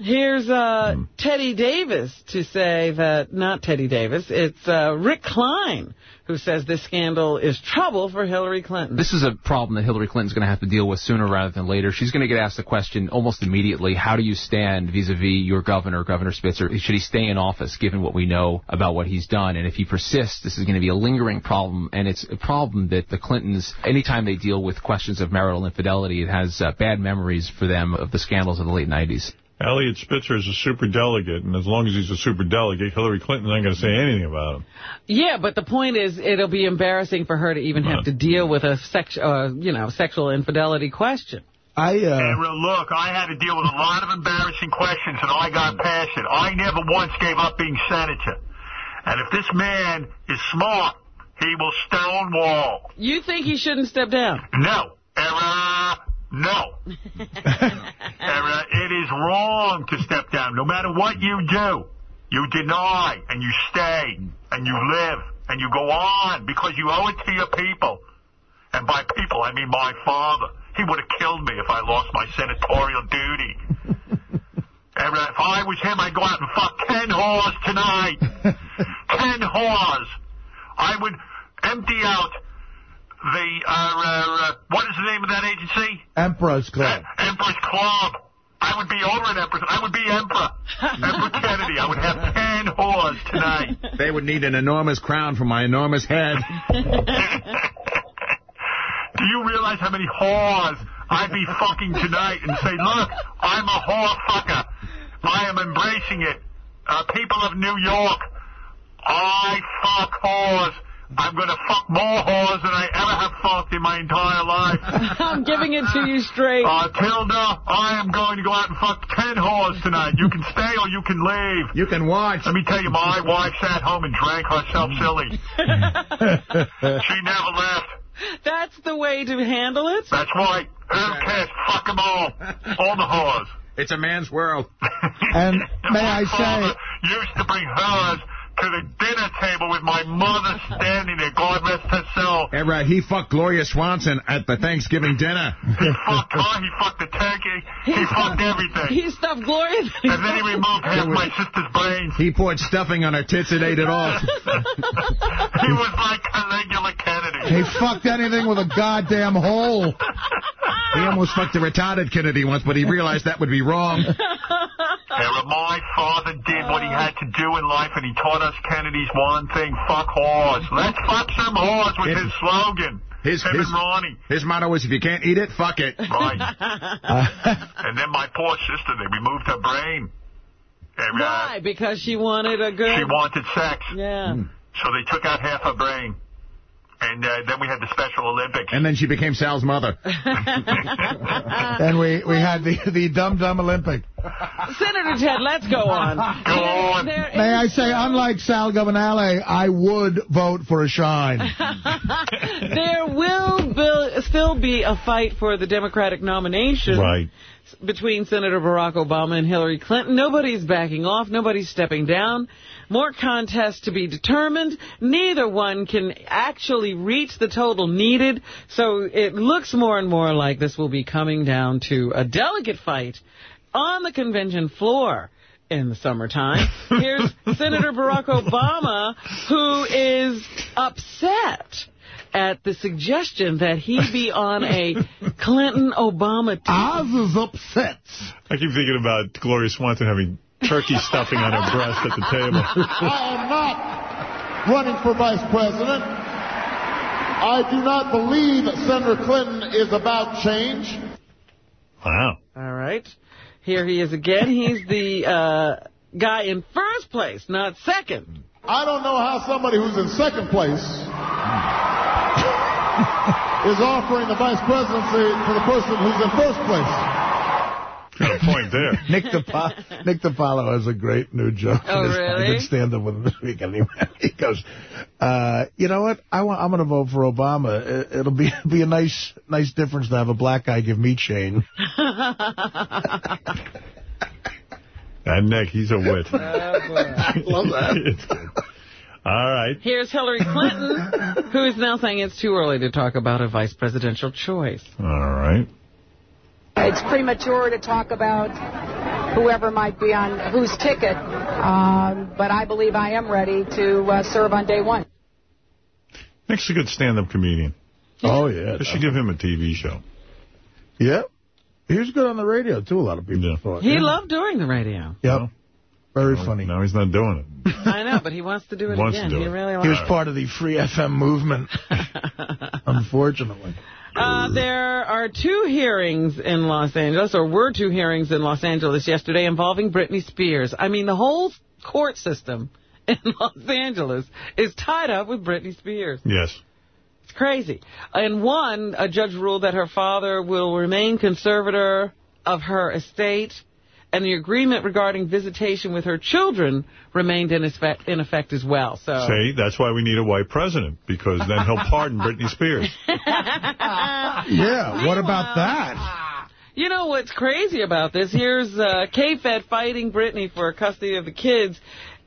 Speaker 2: Here's uh,
Speaker 64: Hmm.
Speaker 2: Teddy Davis to say that, not Teddy Davis, it's uh, Rick Klein who says this scandal is trouble for Hillary Clinton.
Speaker 65: This is a problem that Hillary Clinton's going to have to deal with sooner rather than later. She's going to get asked the question almost immediately, how do you stand vis-a-vis your governor, Governor Spitzer? Should he stay in office given what we know about what he's done? And if he persists, this is going to be a lingering problem, and it's a problem that the Clintons, anytime they deal with questions of marital infidelity, it has uh, bad memories for them of the scandals of the late 90s.
Speaker 64: Eliot Spitzer is a super delegate, and as long as he's a super delegate, Hillary Clinton ain't going to say anything about him.
Speaker 2: Yeah, but the point is, it'll be embarrassing for her to even have to deal with a sex, uh, you know, sexual infidelity question.
Speaker 3: I
Speaker 1: Hey,
Speaker 3: uh,
Speaker 1: real look, I had to deal with a lot of embarrassing questions, and I got past it. I never once gave up being senator. And if this man is smart, he will stonewall.
Speaker 2: You think he shouldn't step down?
Speaker 1: No. Error. No. Error. It is wrong to step down. No matter what you do, you deny and you stay and you live and you go on because you owe it to your people. And by people, I mean my father. He would have killed me if I lost my senatorial duty. Error. If I was him, I'd go out and fuck ten whores tonight. ten whores. I would empty out the, uh, uh, uh, what is the name of that agency?
Speaker 3: Emperor's Club.
Speaker 1: Emperor's Club. I would be over at Emperor's. I would be Emperor. Emperor Kennedy. I would have ten whores tonight.
Speaker 6: They would need an enormous crown for my enormous head.
Speaker 1: Do you realize how many whores I'd be fucking tonight and say, look, I'm a whore fucker. I am embracing it. Uh, people of New York, I fuck whores. I'm going to fuck more whores than I ever have fucked in my entire life.
Speaker 2: I'm giving it to you straight.
Speaker 1: Uh, Silda, I am going to go out and fuck ten whores tonight. You can stay or you can leave.
Speaker 6: You can watch.
Speaker 1: Let me tell you, my wife sat home and drank herself silly. she never left.
Speaker 2: That's the way to handle it?
Speaker 1: That's right. Who cares? Fuck them all. All the whores.
Speaker 6: It's a man's world.
Speaker 3: And may I say,
Speaker 1: used to bring hers to the dinner table with my mother standing there. God rest her soul.
Speaker 6: And, uh, he fucked Gloria Swanson at the Thanksgiving dinner.
Speaker 1: He fucked her. He fucked the turkey. He fucked everything.
Speaker 2: He stuffed Gloria.
Speaker 1: And then he removed half my sister's brains.
Speaker 6: He poured stuffing on her tits and ate it off.
Speaker 1: He was like Caligula Kennedy.
Speaker 3: he fucked anything with a goddamn hole.
Speaker 6: He almost fucked a retarded Kennedy once, but he realized that would be wrong.
Speaker 1: Sarah, my father did what he had to do in life, and he taught us Kennedys one thing, fuck whores. Let's fuck some whores with his slogan.
Speaker 6: His,
Speaker 1: Him
Speaker 6: his,
Speaker 1: and Ronnie.
Speaker 6: his motto is, if you can't eat it, fuck it.
Speaker 1: Right. and then my poor sister, they removed her brain.
Speaker 61: And, uh,
Speaker 2: Why? Because she wanted a good...
Speaker 61: She wanted sex.
Speaker 2: Yeah.
Speaker 61: So they took out half her brain. And uh, then we had the Special Olympics.
Speaker 6: And then she became Sal's mother.
Speaker 3: and we, we had the, the Dum Dum Olympic.
Speaker 2: Senator Ted, let's go on.
Speaker 61: Go on.
Speaker 3: May I say, unlike Sal Governale, I would vote for a shine.
Speaker 2: there will be, still be a fight for the Democratic nomination.
Speaker 1: Right.
Speaker 2: Between Senator Barack Obama and Hillary Clinton. Nobody's backing off. Nobody's stepping down. More contests to be determined. Neither one can actually reach the total needed. So it looks more and more like this will be coming down to a delegate fight on the convention floor in the summertime. Here's Senator Barack Obama, who is upset at the suggestion that he be on a Clinton-Obama team.
Speaker 3: Oz is upset.
Speaker 1: I keep thinking about Gloria Swanson having turkey stuffing on her breast at the table.
Speaker 66: I am not running for vice president. I do not believe that Senator Clinton is about change.
Speaker 1: Wow.
Speaker 2: All right. Here he is again. He's the uh, guy in first place, not second.
Speaker 66: I don't know how somebody who's in second place is offering the vice presidency to the person who's in first place.
Speaker 1: Got a point there.
Speaker 3: Nick DiPaolo, Nick DiPaolo has a great new joke.
Speaker 2: Oh,
Speaker 3: This-
Speaker 2: really?
Speaker 3: I did stand up with him this weekend. He, he goes, uh, you know what? I want, I'm going to vote for Obama. It, it'll be be a nice nice difference to have a black guy give me chain.
Speaker 1: And Nick, he's a wit.
Speaker 3: Love that.
Speaker 1: All right.
Speaker 2: Here's Hillary Clinton, who is now saying it's too early to talk about a vice presidential choice.
Speaker 1: All right.
Speaker 67: It's premature to talk about whoever might be on whose ticket, um, but I believe I am ready to uh, serve on day one.
Speaker 1: Nick's a good stand-up comedian.
Speaker 3: Oh, yeah.
Speaker 1: They should give him a TV show.
Speaker 3: Yeah. He was good on the radio, too, a lot of people thought.
Speaker 2: He
Speaker 3: yeah.
Speaker 2: loved doing the radio.
Speaker 3: Yep. Very funny.
Speaker 1: Now he's not doing it.
Speaker 2: I know, but he wants to do it
Speaker 1: Wants to
Speaker 2: again.
Speaker 1: do
Speaker 2: he
Speaker 1: it.
Speaker 2: really
Speaker 3: He was part of the Free FM movement, unfortunately.
Speaker 2: Uh, there are two hearings in Los Angeles, or were two hearings in Los Angeles yesterday involving Britney Spears. I mean, the whole court system in Los Angeles is tied up with Britney Spears.
Speaker 1: Yes.
Speaker 2: It's crazy. In one, a judge ruled that her father will remain conservator of her estate, and the agreement regarding visitation with her children remained in effect, in effect as well. So.
Speaker 1: See, that's why we need a white president, because then he'll pardon Britney Spears.
Speaker 3: Yeah, what about that?
Speaker 2: You know what's crazy about this? Here's uh, K-Fed fighting Britney for custody of the kids,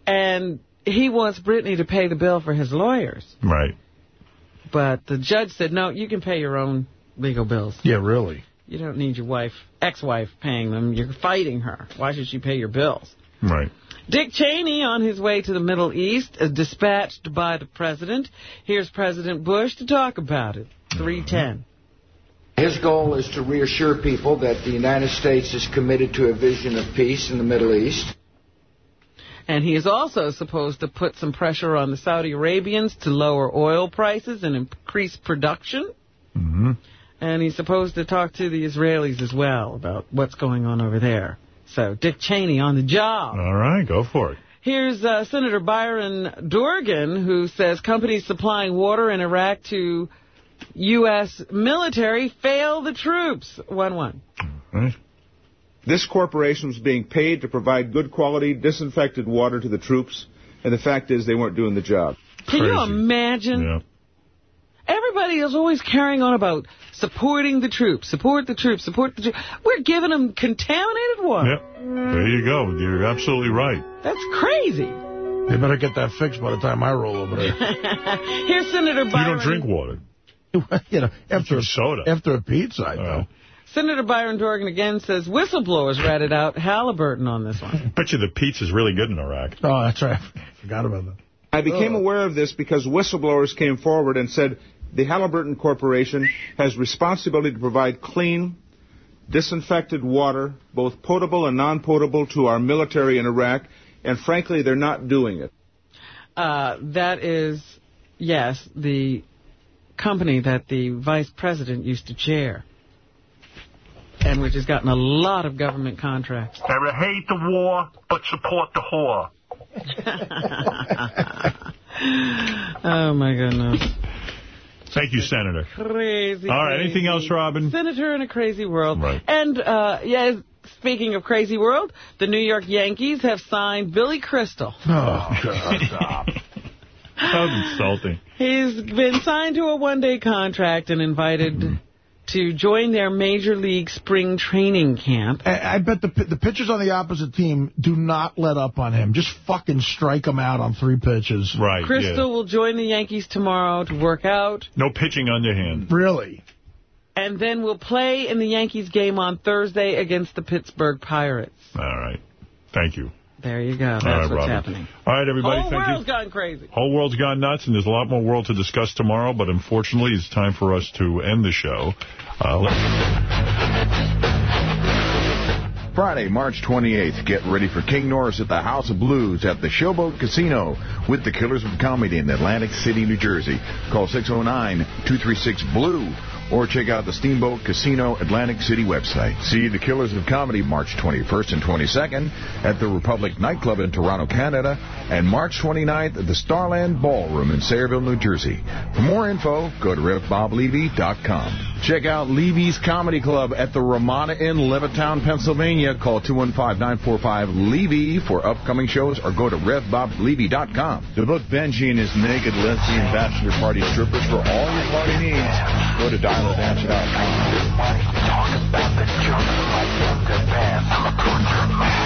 Speaker 2: and he wants Britney to pay the bill for his lawyers.
Speaker 1: Right.
Speaker 2: But the judge said, no, you can pay your own legal bills.
Speaker 3: Yeah, really.
Speaker 2: You don't need your wife, ex-wife paying them. You're fighting her. Why should she pay your bills?
Speaker 1: Right.
Speaker 2: Dick Cheney on his way to the Middle East, uh, dispatched by the president. Here's President Bush to talk about it. 310.
Speaker 68: His goal is to reassure people that the United States is committed to a vision of peace in the Middle East.
Speaker 2: And he is also supposed to put some pressure on the Saudi Arabians to lower oil prices and increase production.
Speaker 1: Mm-hmm.
Speaker 2: And he's supposed to talk to the Israelis as well about what's going on over there. So Dick Cheney on the job.
Speaker 1: All right, go for it.
Speaker 2: Here's uh, Senator Byron Dorgan, who says companies supplying water in Iraq to U.S. military fail the troops. 1-1.
Speaker 1: Right.
Speaker 69: This corporation was being paid to provide good quality, disinfected water to the troops, and the fact is they weren't doing the job.
Speaker 2: Can you imagine? Everybody is always carrying on about supporting the troops, support the troops, support the troops. We're giving them contaminated water.
Speaker 1: Yep. There you go. You're absolutely right.
Speaker 2: That's crazy.
Speaker 3: They better get that fixed by the time I roll over there.
Speaker 2: Here's Senator
Speaker 1: You
Speaker 2: Byron.
Speaker 1: don't drink water.
Speaker 3: you know, after a
Speaker 1: soda.
Speaker 3: After a pizza, I know.
Speaker 2: Senator Byron Dorgan again says whistleblowers ratted out Halliburton on this one.
Speaker 1: Bet you the pizza's really good in Iraq.
Speaker 3: Oh, that's right. I forgot about that.
Speaker 69: I became aware of this because whistleblowers came forward and said the Halliburton Corporation has responsibility to provide clean, disinfected water, both potable and non-potable, to our military in Iraq, and frankly, they're not doing it.
Speaker 2: Uh, that is, yes, the company that the vice president used to chair. And and which has gotten a lot of government contracts.
Speaker 61: I hate the war, but support the whore.
Speaker 2: oh, my goodness.
Speaker 1: Thank you, Senator.
Speaker 2: Crazy.
Speaker 1: All right, anything else, Robin?
Speaker 2: Senator in a crazy world.
Speaker 1: Right.
Speaker 2: And, uh, yeah, speaking of crazy world, the New York Yankees have signed Billy Crystal.
Speaker 1: Oh, God. That was insulting.
Speaker 2: He's been signed to a one-day contract and invited to join their Major League spring training camp.
Speaker 3: I, I bet the the pitchers on the opposite team do not let up on him. Just fucking strike him out on three pitches.
Speaker 1: Right,
Speaker 2: Crystal will join the Yankees tomorrow to work out.
Speaker 1: No pitching underhand.
Speaker 3: Really?
Speaker 2: And then we'll play in the Yankees game on Thursday against the Pittsburgh Pirates.
Speaker 1: All right. Thank you.
Speaker 2: There you go. That's
Speaker 1: All right,
Speaker 2: what's
Speaker 1: Robin.
Speaker 2: happening.
Speaker 1: All right, everybody.
Speaker 2: Whole
Speaker 1: thank
Speaker 2: world's
Speaker 1: you.
Speaker 2: gone crazy.
Speaker 1: Whole world's gone nuts, and there's a lot more world to discuss tomorrow, but unfortunately, it's time for us to end the show. Uh, let's-
Speaker 6: Friday, March 28th, get ready for King Norris at the House of Blues at the Showboat Casino with the Killers of Comedy in Atlantic City, New Jersey. Call 609-236-BLUE or check out the Steamboat Casino Atlantic City website. See the Killers of Comedy March 21st and 22nd at the Republic Nightclub in Toronto, Canada, and March 29th at the Starland Ballroom in Sayreville, New Jersey. For more info, go to RevBobLevy.com. Check out Levy's Comedy Club at the Ramada Inn, Levittown, Pennsylvania. Call 215-945-LEVY for upcoming shows or go to RevBobLevy.com. To book Benji and his naked lesbian bachelor party strippers for all your party needs, go to i'm talking about the junk like at man.